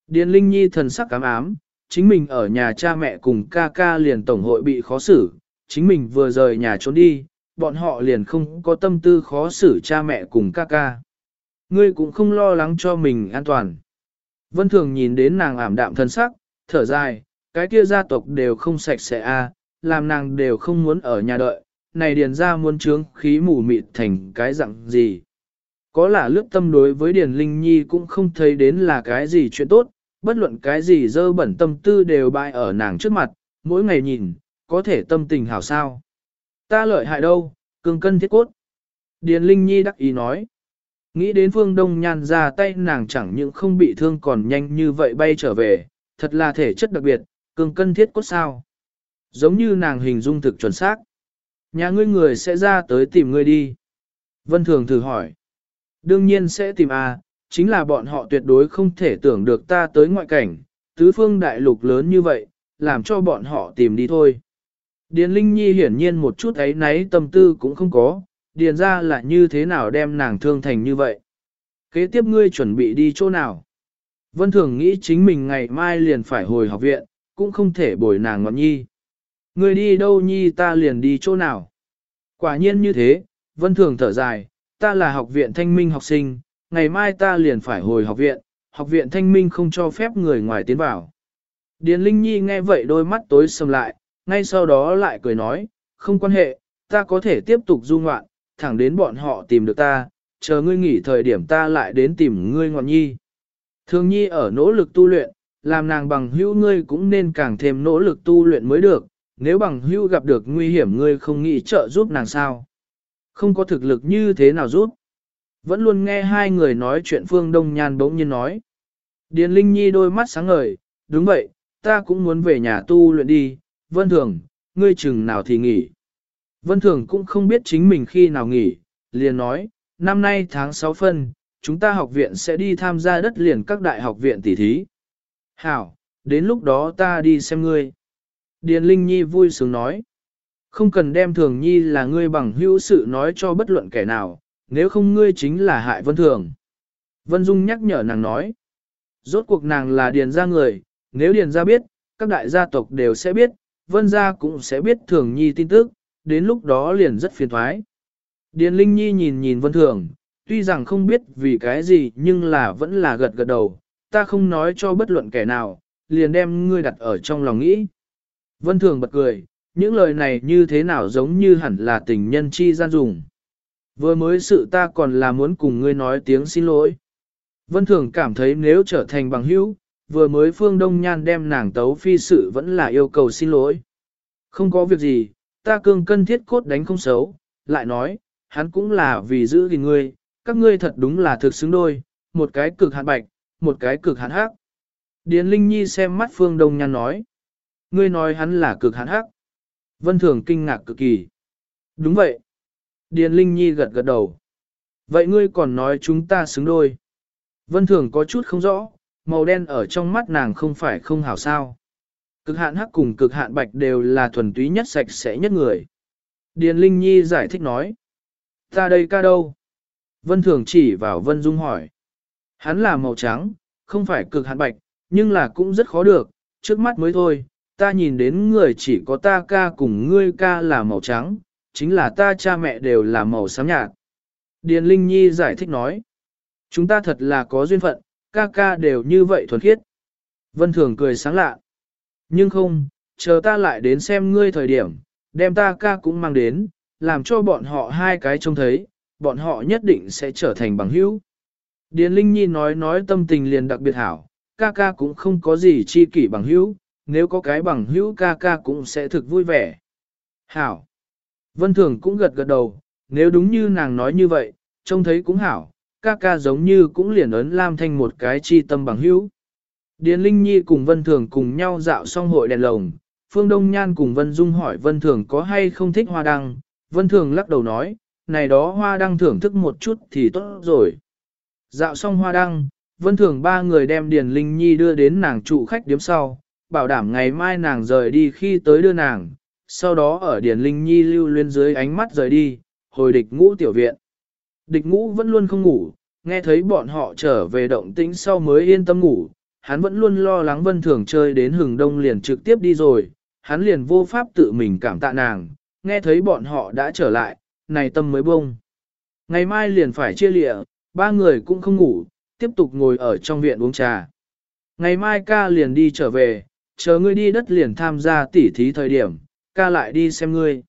[SPEAKER 1] Điền Linh Nhi thần sắc cám ám, chính mình ở nhà cha mẹ cùng ca ca liền tổng hội bị khó xử, chính mình vừa rời nhà trốn đi, bọn họ liền không có tâm tư khó xử cha mẹ cùng ca ca. Ngươi cũng không lo lắng cho mình an toàn. Vân Thường nhìn đến nàng ảm đạm thân sắc, thở dài, cái kia gia tộc đều không sạch sẽ a, làm nàng đều không muốn ở nhà đợi, này điền ra muốn trướng khí mù mịt thành cái dạng gì. Có là lướt tâm đối với Điền Linh Nhi cũng không thấy đến là cái gì chuyện tốt, bất luận cái gì dơ bẩn tâm tư đều bại ở nàng trước mặt, mỗi ngày nhìn, có thể tâm tình hảo sao. Ta lợi hại đâu, cương cân thiết cốt. Điền Linh Nhi đắc ý nói. Nghĩ đến phương đông nhan ra tay nàng chẳng những không bị thương còn nhanh như vậy bay trở về, thật là thể chất đặc biệt, cường cân thiết cốt sao. Giống như nàng hình dung thực chuẩn xác. Nhà ngươi người sẽ ra tới tìm ngươi đi. Vân Thường thử hỏi. Đương nhiên sẽ tìm a, chính là bọn họ tuyệt đối không thể tưởng được ta tới ngoại cảnh, tứ phương đại lục lớn như vậy, làm cho bọn họ tìm đi thôi. Điền Linh Nhi hiển nhiên một chút ấy náy tâm tư cũng không có, điền ra là như thế nào đem nàng thương thành như vậy. Kế tiếp ngươi chuẩn bị đi chỗ nào? Vân Thường nghĩ chính mình ngày mai liền phải hồi học viện, cũng không thể bồi nàng ngọn nhi. Ngươi đi đâu nhi ta liền đi chỗ nào? Quả nhiên như thế, Vân Thường thở dài, ta là học viện thanh minh học sinh, ngày mai ta liền phải hồi học viện, học viện thanh minh không cho phép người ngoài tiến vào. Điền Linh Nhi nghe vậy đôi mắt tối sầm lại, ngay sau đó lại cười nói, không quan hệ, ta có thể tiếp tục du ngoạn, thẳng đến bọn họ tìm được ta, chờ ngươi nghỉ thời điểm ta lại đến tìm ngươi ngọn nhi. Thường nhi ở nỗ lực tu luyện, làm nàng bằng hữu ngươi cũng nên càng thêm nỗ lực tu luyện mới được, nếu bằng hữu gặp được nguy hiểm ngươi không nghĩ trợ giúp nàng sao. Không có thực lực như thế nào giúp. Vẫn luôn nghe hai người nói chuyện Phương Đông Nhan bỗng nhiên nói. Điền Linh Nhi đôi mắt sáng ngời, đúng vậy, ta cũng muốn về nhà tu luyện đi, Vân Thường, ngươi chừng nào thì nghỉ. Vân Thường cũng không biết chính mình khi nào nghỉ, liền nói, năm nay tháng 6 phân, chúng ta học viện sẽ đi tham gia đất liền các đại học viện tỷ thí. Hảo, đến lúc đó ta đi xem ngươi. Điền Linh Nhi vui sướng nói. Không cần đem Thường Nhi là ngươi bằng hữu sự nói cho bất luận kẻ nào, nếu không ngươi chính là hại Vân Thường. Vân Dung nhắc nhở nàng nói. Rốt cuộc nàng là Điền gia người, nếu Điền gia biết, các đại gia tộc đều sẽ biết, Vân gia cũng sẽ biết Thường Nhi tin tức, đến lúc đó liền rất phiền thoái. Điền Linh Nhi nhìn nhìn Vân Thường, tuy rằng không biết vì cái gì nhưng là vẫn là gật gật đầu, ta không nói cho bất luận kẻ nào, liền đem ngươi đặt ở trong lòng nghĩ. Vân Thường bật cười, những lời này như thế nào giống như hẳn là tình nhân chi gian dùng. Vừa mới sự ta còn là muốn cùng ngươi nói tiếng xin lỗi. Vân Thường cảm thấy nếu trở thành bằng hữu, vừa mới Phương Đông Nhan đem nàng tấu phi sự vẫn là yêu cầu xin lỗi. Không có việc gì, ta cương cân thiết cốt đánh không xấu, lại nói, hắn cũng là vì giữ gìn ngươi, các ngươi thật đúng là thực xứng đôi, một cái cực hạn bạch, một cái cực hạn hắc. Điền Linh Nhi xem mắt Phương Đông Nhan nói, ngươi nói hắn là cực hạn hắc. Vân Thường kinh ngạc cực kỳ. Đúng vậy. Điền Linh Nhi gật gật đầu. Vậy ngươi còn nói chúng ta xứng đôi. Vân Thường có chút không rõ, màu đen ở trong mắt nàng không phải không hảo sao. Cực hạn hắc cùng cực hạn bạch đều là thuần túy nhất sạch sẽ nhất người. Điền Linh Nhi giải thích nói. Ta đây ca đâu? Vân Thường chỉ vào Vân Dung hỏi. Hắn là màu trắng, không phải cực hạn bạch, nhưng là cũng rất khó được, trước mắt mới thôi. Ta nhìn đến người chỉ có ta ca cùng ngươi ca là màu trắng, chính là ta cha mẹ đều là màu xám nhạt. Điền Linh Nhi giải thích nói. Chúng ta thật là có duyên phận, ca ca đều như vậy thuần khiết. Vân Thường cười sáng lạ. Nhưng không, chờ ta lại đến xem ngươi thời điểm, đem ta ca cũng mang đến, làm cho bọn họ hai cái trông thấy, bọn họ nhất định sẽ trở thành bằng hữu. Điền Linh Nhi nói nói tâm tình liền đặc biệt hảo, ca ca cũng không có gì chi kỷ bằng hữu, nếu có cái bằng hữu ca ca cũng sẽ thực vui vẻ. Hảo. Vân Thường cũng gật gật đầu, nếu đúng như nàng nói như vậy, trông thấy cũng hảo, ca ca giống như cũng liền ấn Lam Thanh một cái chi tâm bằng hữu. Điền Linh Nhi cùng Vân Thường cùng nhau dạo xong hội đèn lồng, Phương Đông Nhan cùng Vân Dung hỏi Vân Thường có hay không thích hoa đăng, Vân Thường lắc đầu nói, này đó hoa đăng thưởng thức một chút thì tốt rồi. Dạo xong hoa đăng, Vân Thường ba người đem Điền Linh Nhi đưa đến nàng trụ khách điếm sau, bảo đảm ngày mai nàng rời đi khi tới đưa nàng, sau đó ở Điền Linh Nhi lưu luyến dưới ánh mắt rời đi, hồi địch ngũ tiểu viện. Địch ngũ vẫn luôn không ngủ, nghe thấy bọn họ trở về động tĩnh sau mới yên tâm ngủ, hắn vẫn luôn lo lắng vân thường chơi đến hừng đông liền trực tiếp đi rồi, hắn liền vô pháp tự mình cảm tạ nàng, nghe thấy bọn họ đã trở lại, này tâm mới bông. Ngày mai liền phải chia lịa, ba người cũng không ngủ, tiếp tục ngồi ở trong viện uống trà. Ngày mai ca liền đi trở về, chờ ngươi đi đất liền tham gia tỉ thí thời điểm, ca lại đi xem ngươi.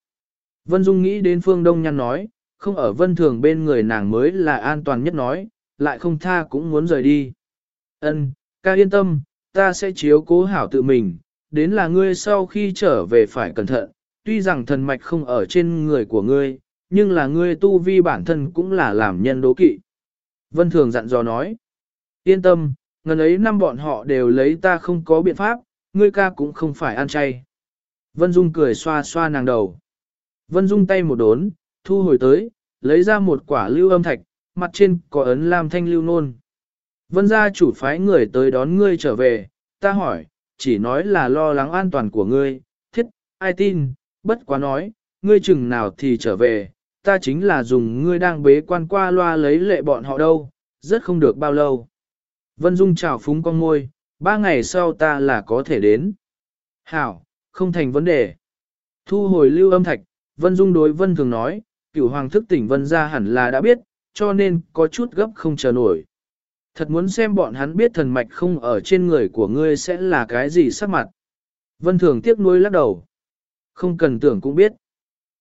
[SPEAKER 1] Vân Dung nghĩ đến phương Đông Nhăn nói, không ở vân thường bên người nàng mới là an toàn nhất nói, lại không tha cũng muốn rời đi. Ân, ca yên tâm, ta sẽ chiếu cố hảo tự mình, đến là ngươi sau khi trở về phải cẩn thận, tuy rằng thần mạch không ở trên người của ngươi, nhưng là ngươi tu vi bản thân cũng là làm nhân đố kỵ. Vân thường dặn dò nói, yên tâm, ngần ấy năm bọn họ đều lấy ta không có biện pháp, ngươi ca cũng không phải ăn chay. Vân Dung cười xoa xoa nàng đầu. Vân Dung tay một đốn, thu hồi tới, lấy ra một quả lưu âm thạch, mặt trên có ấn lam thanh lưu nôn. Vân gia chủ phái người tới đón ngươi trở về, ta hỏi, chỉ nói là lo lắng an toàn của ngươi, thiết, ai tin, bất quá nói, ngươi chừng nào thì trở về, ta chính là dùng ngươi đang bế quan qua loa lấy lệ bọn họ đâu, rất không được bao lâu. Vân Dung chào phúng con môi, ba ngày sau ta là có thể đến. Hảo, không thành vấn đề. Thu hồi lưu âm thạch, Vân Dung đối Vân Thường nói, cửu hoàng thức tỉnh Vân gia hẳn là đã biết, cho nên có chút gấp không chờ nổi. Thật muốn xem bọn hắn biết thần mạch không ở trên người của ngươi sẽ là cái gì sắc mặt. Vân Thường tiếc nuối lắc đầu. Không cần tưởng cũng biết.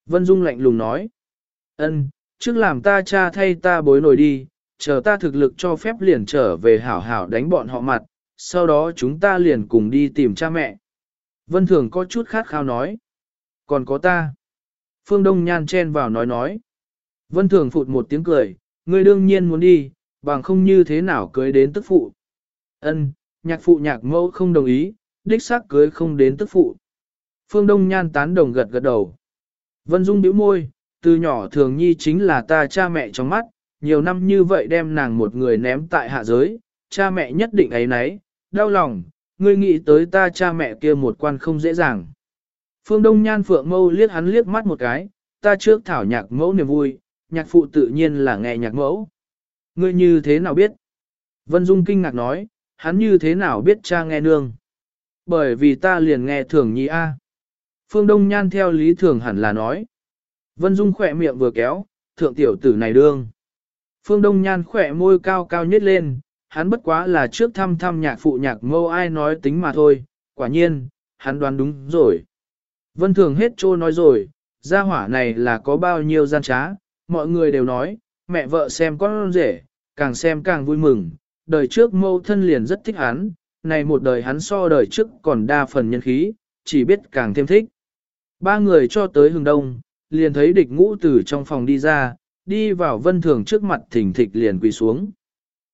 [SPEAKER 1] Vân Dung lạnh lùng nói. ân, Trước làm ta cha thay ta bối nổi đi, chờ ta thực lực cho phép liền trở về hảo hảo đánh bọn họ mặt, sau đó chúng ta liền cùng đi tìm cha mẹ. Vân Thường có chút khát khao nói. Còn có ta. Phương Đông Nhan chen vào nói nói. Vân Thường phụt một tiếng cười, ngươi đương nhiên muốn đi, bằng không như thế nào cưới đến tức phụ. Ân, nhạc phụ nhạc mẫu không đồng ý, đích xác cưới không đến tức phụ. Phương Đông Nhan tán đồng gật gật đầu. Vân Dung bĩu môi, từ nhỏ thường nhi chính là ta cha mẹ trong mắt, nhiều năm như vậy đem nàng một người ném tại hạ giới, cha mẹ nhất định ấy nấy, đau lòng, ngươi nghĩ tới ta cha mẹ kia một quan không dễ dàng. Phương Đông Nhan Phượng Mâu liếc hắn liếc mắt một cái, ta trước thảo nhạc mẫu niềm vui, nhạc phụ tự nhiên là nghe nhạc mẫu. Ngươi như thế nào biết? Vân Dung kinh ngạc nói, hắn như thế nào biết cha nghe nương? Bởi vì ta liền nghe thường nhi A. Phương Đông Nhan theo lý thường hẳn là nói. Vân Dung khỏe miệng vừa kéo, thượng tiểu tử này đương. Phương Đông Nhan khỏe môi cao cao nhất lên, hắn bất quá là trước thăm thăm nhạc phụ nhạc mâu ai nói tính mà thôi, quả nhiên, hắn đoán đúng rồi. Vân Thường hết trô nói rồi, gia hỏa này là có bao nhiêu gian trá, mọi người đều nói, mẹ vợ xem con rể, càng xem càng vui mừng, đời trước mâu thân liền rất thích hắn, này một đời hắn so đời trước còn đa phần nhân khí, chỉ biết càng thêm thích. Ba người cho tới hừng đông, liền thấy địch ngũ từ trong phòng đi ra, đi vào vân thường trước mặt thỉnh thịch liền quỳ xuống.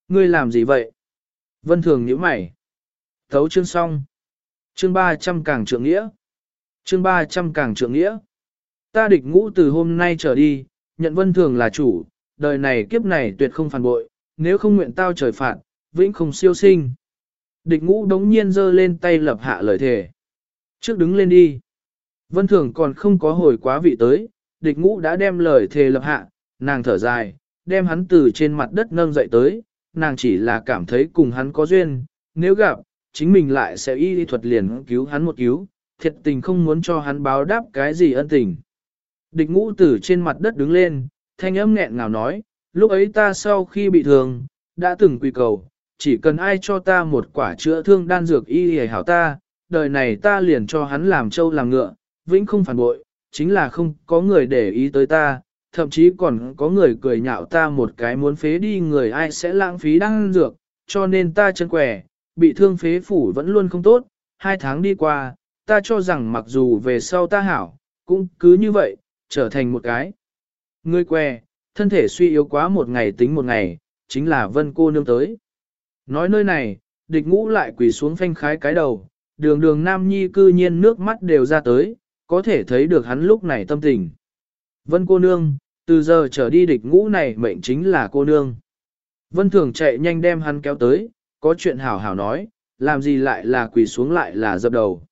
[SPEAKER 1] Ngươi làm gì vậy? Vân thường nhíu mày. Thấu chương xong. Chương 300 càng trượng nghĩa. Chương 300 càng trượng nghĩa. Ta địch ngũ từ hôm nay trở đi, nhận vân thường là chủ, đời này kiếp này tuyệt không phản bội, nếu không nguyện tao trời phạt, vĩnh không siêu sinh. Địch ngũ đống nhiên giơ lên tay lập hạ lời thề. Trước đứng lên đi. Vân thường còn không có hồi quá vị tới, địch ngũ đã đem lời thề lập hạ, nàng thở dài, đem hắn từ trên mặt đất nâng dậy tới, nàng chỉ là cảm thấy cùng hắn có duyên, nếu gặp, chính mình lại sẽ y đi thuật liền cứu hắn một cứu, thiệt tình không muốn cho hắn báo đáp cái gì ân tình. Địch ngũ từ trên mặt đất đứng lên, thanh âm nghẹn ngào nói, lúc ấy ta sau khi bị thương, đã từng quy cầu, chỉ cần ai cho ta một quả chữa thương đan dược y hề hảo ta, đời này ta liền cho hắn làm trâu làm ngựa, vĩnh không phản bội, chính là không có người để ý tới ta, thậm chí còn có người cười nhạo ta một cái muốn phế đi người ai sẽ lãng phí đan dược, cho nên ta chân quẻ, bị thương phế phủ vẫn luôn không tốt, hai tháng đi qua, ta cho rằng mặc dù về sau ta hảo, cũng cứ như vậy, trở thành một cái. Ngươi que, thân thể suy yếu quá một ngày tính một ngày, chính là vân cô nương tới. Nói nơi này, địch ngũ lại quỳ xuống phanh khái cái đầu, đường đường nam nhi cư nhiên nước mắt đều ra tới, có thể thấy được hắn lúc này tâm tình. Vân cô nương, từ giờ trở đi địch ngũ này mệnh chính là cô nương. Vân thường chạy nhanh đem hắn kéo tới, có chuyện hảo hảo nói, làm gì lại là quỳ xuống lại là dập đầu.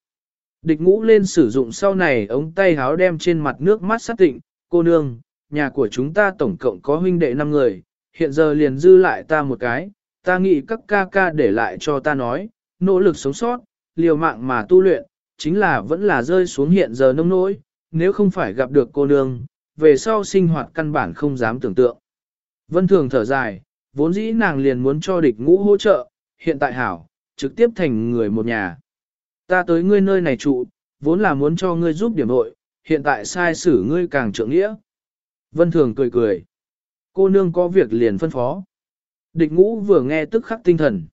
[SPEAKER 1] Địch ngũ lên sử dụng sau này ống tay háo đem trên mặt nước mắt sát tịnh, cô nương, nhà của chúng ta tổng cộng có huynh đệ 5 người, hiện giờ liền dư lại ta một cái, ta nghĩ các ca ca để lại cho ta nói, nỗ lực sống sót, liều mạng mà tu luyện, chính là vẫn là rơi xuống hiện giờ nông nỗi, nếu không phải gặp được cô nương, về sau sinh hoạt căn bản không dám tưởng tượng. Vân Thường thở dài, vốn dĩ nàng liền muốn cho địch ngũ hỗ trợ, hiện tại hảo, trực tiếp thành người một nhà. Ta tới ngươi nơi này trụ, vốn là muốn cho ngươi giúp điểm hội, hiện tại sai xử ngươi càng trượng nghĩa. Vân Thường cười cười. Cô nương có việc liền phân phó. Địch ngũ vừa nghe tức khắc tinh thần.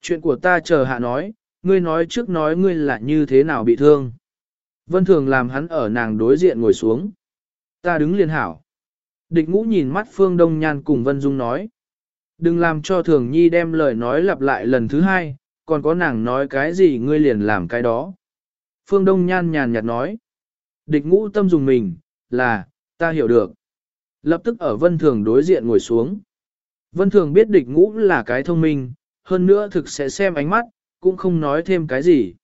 [SPEAKER 1] Chuyện của ta chờ hạ nói, ngươi nói trước nói ngươi là như thế nào bị thương. Vân Thường làm hắn ở nàng đối diện ngồi xuống. Ta đứng liền hảo. Địch ngũ nhìn mắt Phương Đông Nhan cùng Vân Dung nói. Đừng làm cho Thường Nhi đem lời nói lặp lại lần thứ hai, còn có nàng nói cái gì ngươi liền làm cái đó. Phương Đông Nhan nhàn nhạt nói. Địch ngũ tâm dùng mình, là, ta hiểu được. Lập tức ở Vân Thường đối diện ngồi xuống. Vân Thường biết địch ngũ là cái thông minh, hơn nữa thực sẽ xem ánh mắt, cũng không nói thêm cái gì.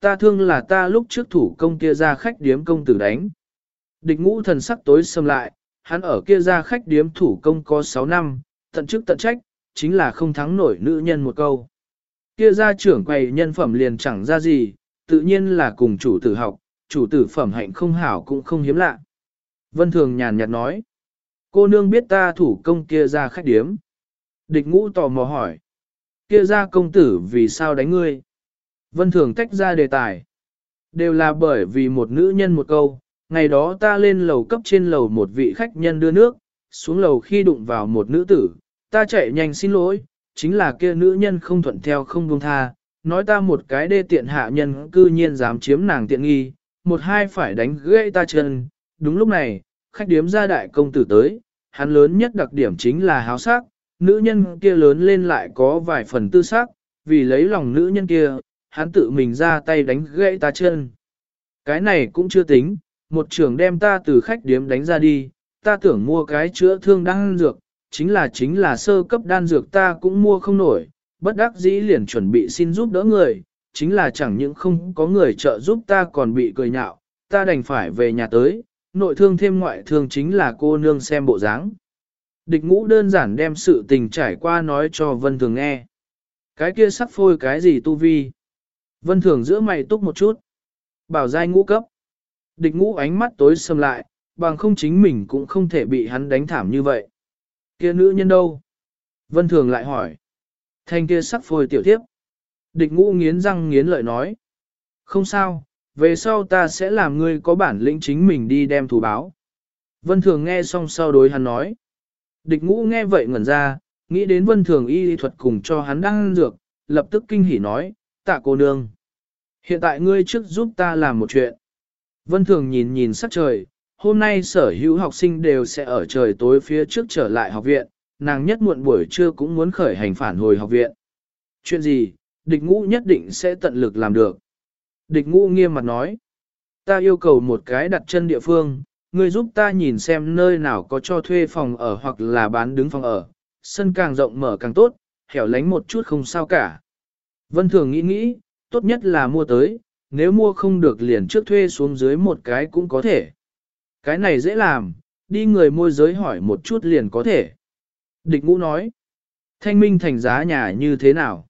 [SPEAKER 1] Ta thương là ta lúc trước thủ công kia ra khách điếm công tử đánh. Địch ngũ thần sắc tối xâm lại, hắn ở kia ra khách điếm thủ công có 6 năm, tận chức tận trách, chính là không thắng nổi nữ nhân một câu. Kia ra trưởng quầy nhân phẩm liền chẳng ra gì, tự nhiên là cùng chủ tử học, chủ tử phẩm hạnh không hảo cũng không hiếm lạ. Vân Thường nhàn nhạt nói, cô nương biết ta thủ công kia ra khách điếm. Địch ngũ tò mò hỏi, kia ra công tử vì sao đánh ngươi? Vân Thường tách ra đề tài. Đều là bởi vì một nữ nhân một câu, ngày đó ta lên lầu cấp trên lầu một vị khách nhân đưa nước, xuống lầu khi đụng vào một nữ tử, ta chạy nhanh xin lỗi, chính là kia nữ nhân không thuận theo không buông tha, nói ta một cái đê tiện hạ nhân cư nhiên dám chiếm nàng tiện nghi, một hai phải đánh gãy ta chân. Đúng lúc này, khách điếm gia đại công tử tới, hắn lớn nhất đặc điểm chính là háo sắc, nữ nhân kia lớn lên lại có vài phần tư sắc, vì lấy lòng nữ nhân kia, hắn tự mình ra tay đánh gãy ta chân. Cái này cũng chưa tính, một trưởng đem ta từ khách điếm đánh ra đi, ta tưởng mua cái chữa thương đan dược, chính là chính là sơ cấp đan dược ta cũng mua không nổi, bất đắc dĩ liền chuẩn bị xin giúp đỡ người, chính là chẳng những không có người trợ giúp ta còn bị cười nhạo, ta đành phải về nhà tới, nội thương thêm ngoại thương chính là cô nương xem bộ dáng. Địch ngũ đơn giản đem sự tình trải qua nói cho Vân Thường nghe. Cái kia sắc phôi cái gì tu vi? Vân Thường giữa mày túc một chút. Bảo giai ngũ cấp. Địch ngũ ánh mắt tối sầm lại, bằng không chính mình cũng không thể bị hắn đánh thảm như vậy. Kia nữ nhân đâu? Vân Thường lại hỏi. Thanh kia sắc phôi tiểu thiếp. Địch ngũ nghiến răng nghiến lợi nói. Không sao, về sau ta sẽ làm ngươi có bản lĩnh chính mình đi đem thù báo. Vân Thường nghe xong sau đối hắn nói. Địch ngũ nghe vậy ngẩn ra, nghĩ đến Vân Thường y thuật cùng cho hắn đang dược, lập tức kinh hỉ nói, tạ cô nương. Hiện tại ngươi trước giúp ta làm một chuyện. Vân Thường nhìn nhìn sắc trời, hôm nay sở hữu học sinh đều sẽ ở trời tối phía trước trở lại học viện, nàng nhất muộn buổi trưa cũng muốn khởi hành phản hồi học viện. Chuyện gì, địch ngũ nhất định sẽ tận lực làm được. Địch ngũ nghiêm mặt nói, ta yêu cầu một cái đặt chân địa phương, ngươi giúp ta nhìn xem nơi nào có cho thuê phòng ở hoặc là bán đứng phòng ở, sân càng rộng mở càng tốt, hẻo lánh một chút không sao cả. Vân Thường nghĩ nghĩ, tốt nhất là mua tới, nếu mua không được liền trước thuê xuống dưới một cái cũng có thể. Cái này dễ làm, đi người môi giới hỏi một chút liền có thể. Địch ngũ nói, thanh minh thành giá nhà như thế nào?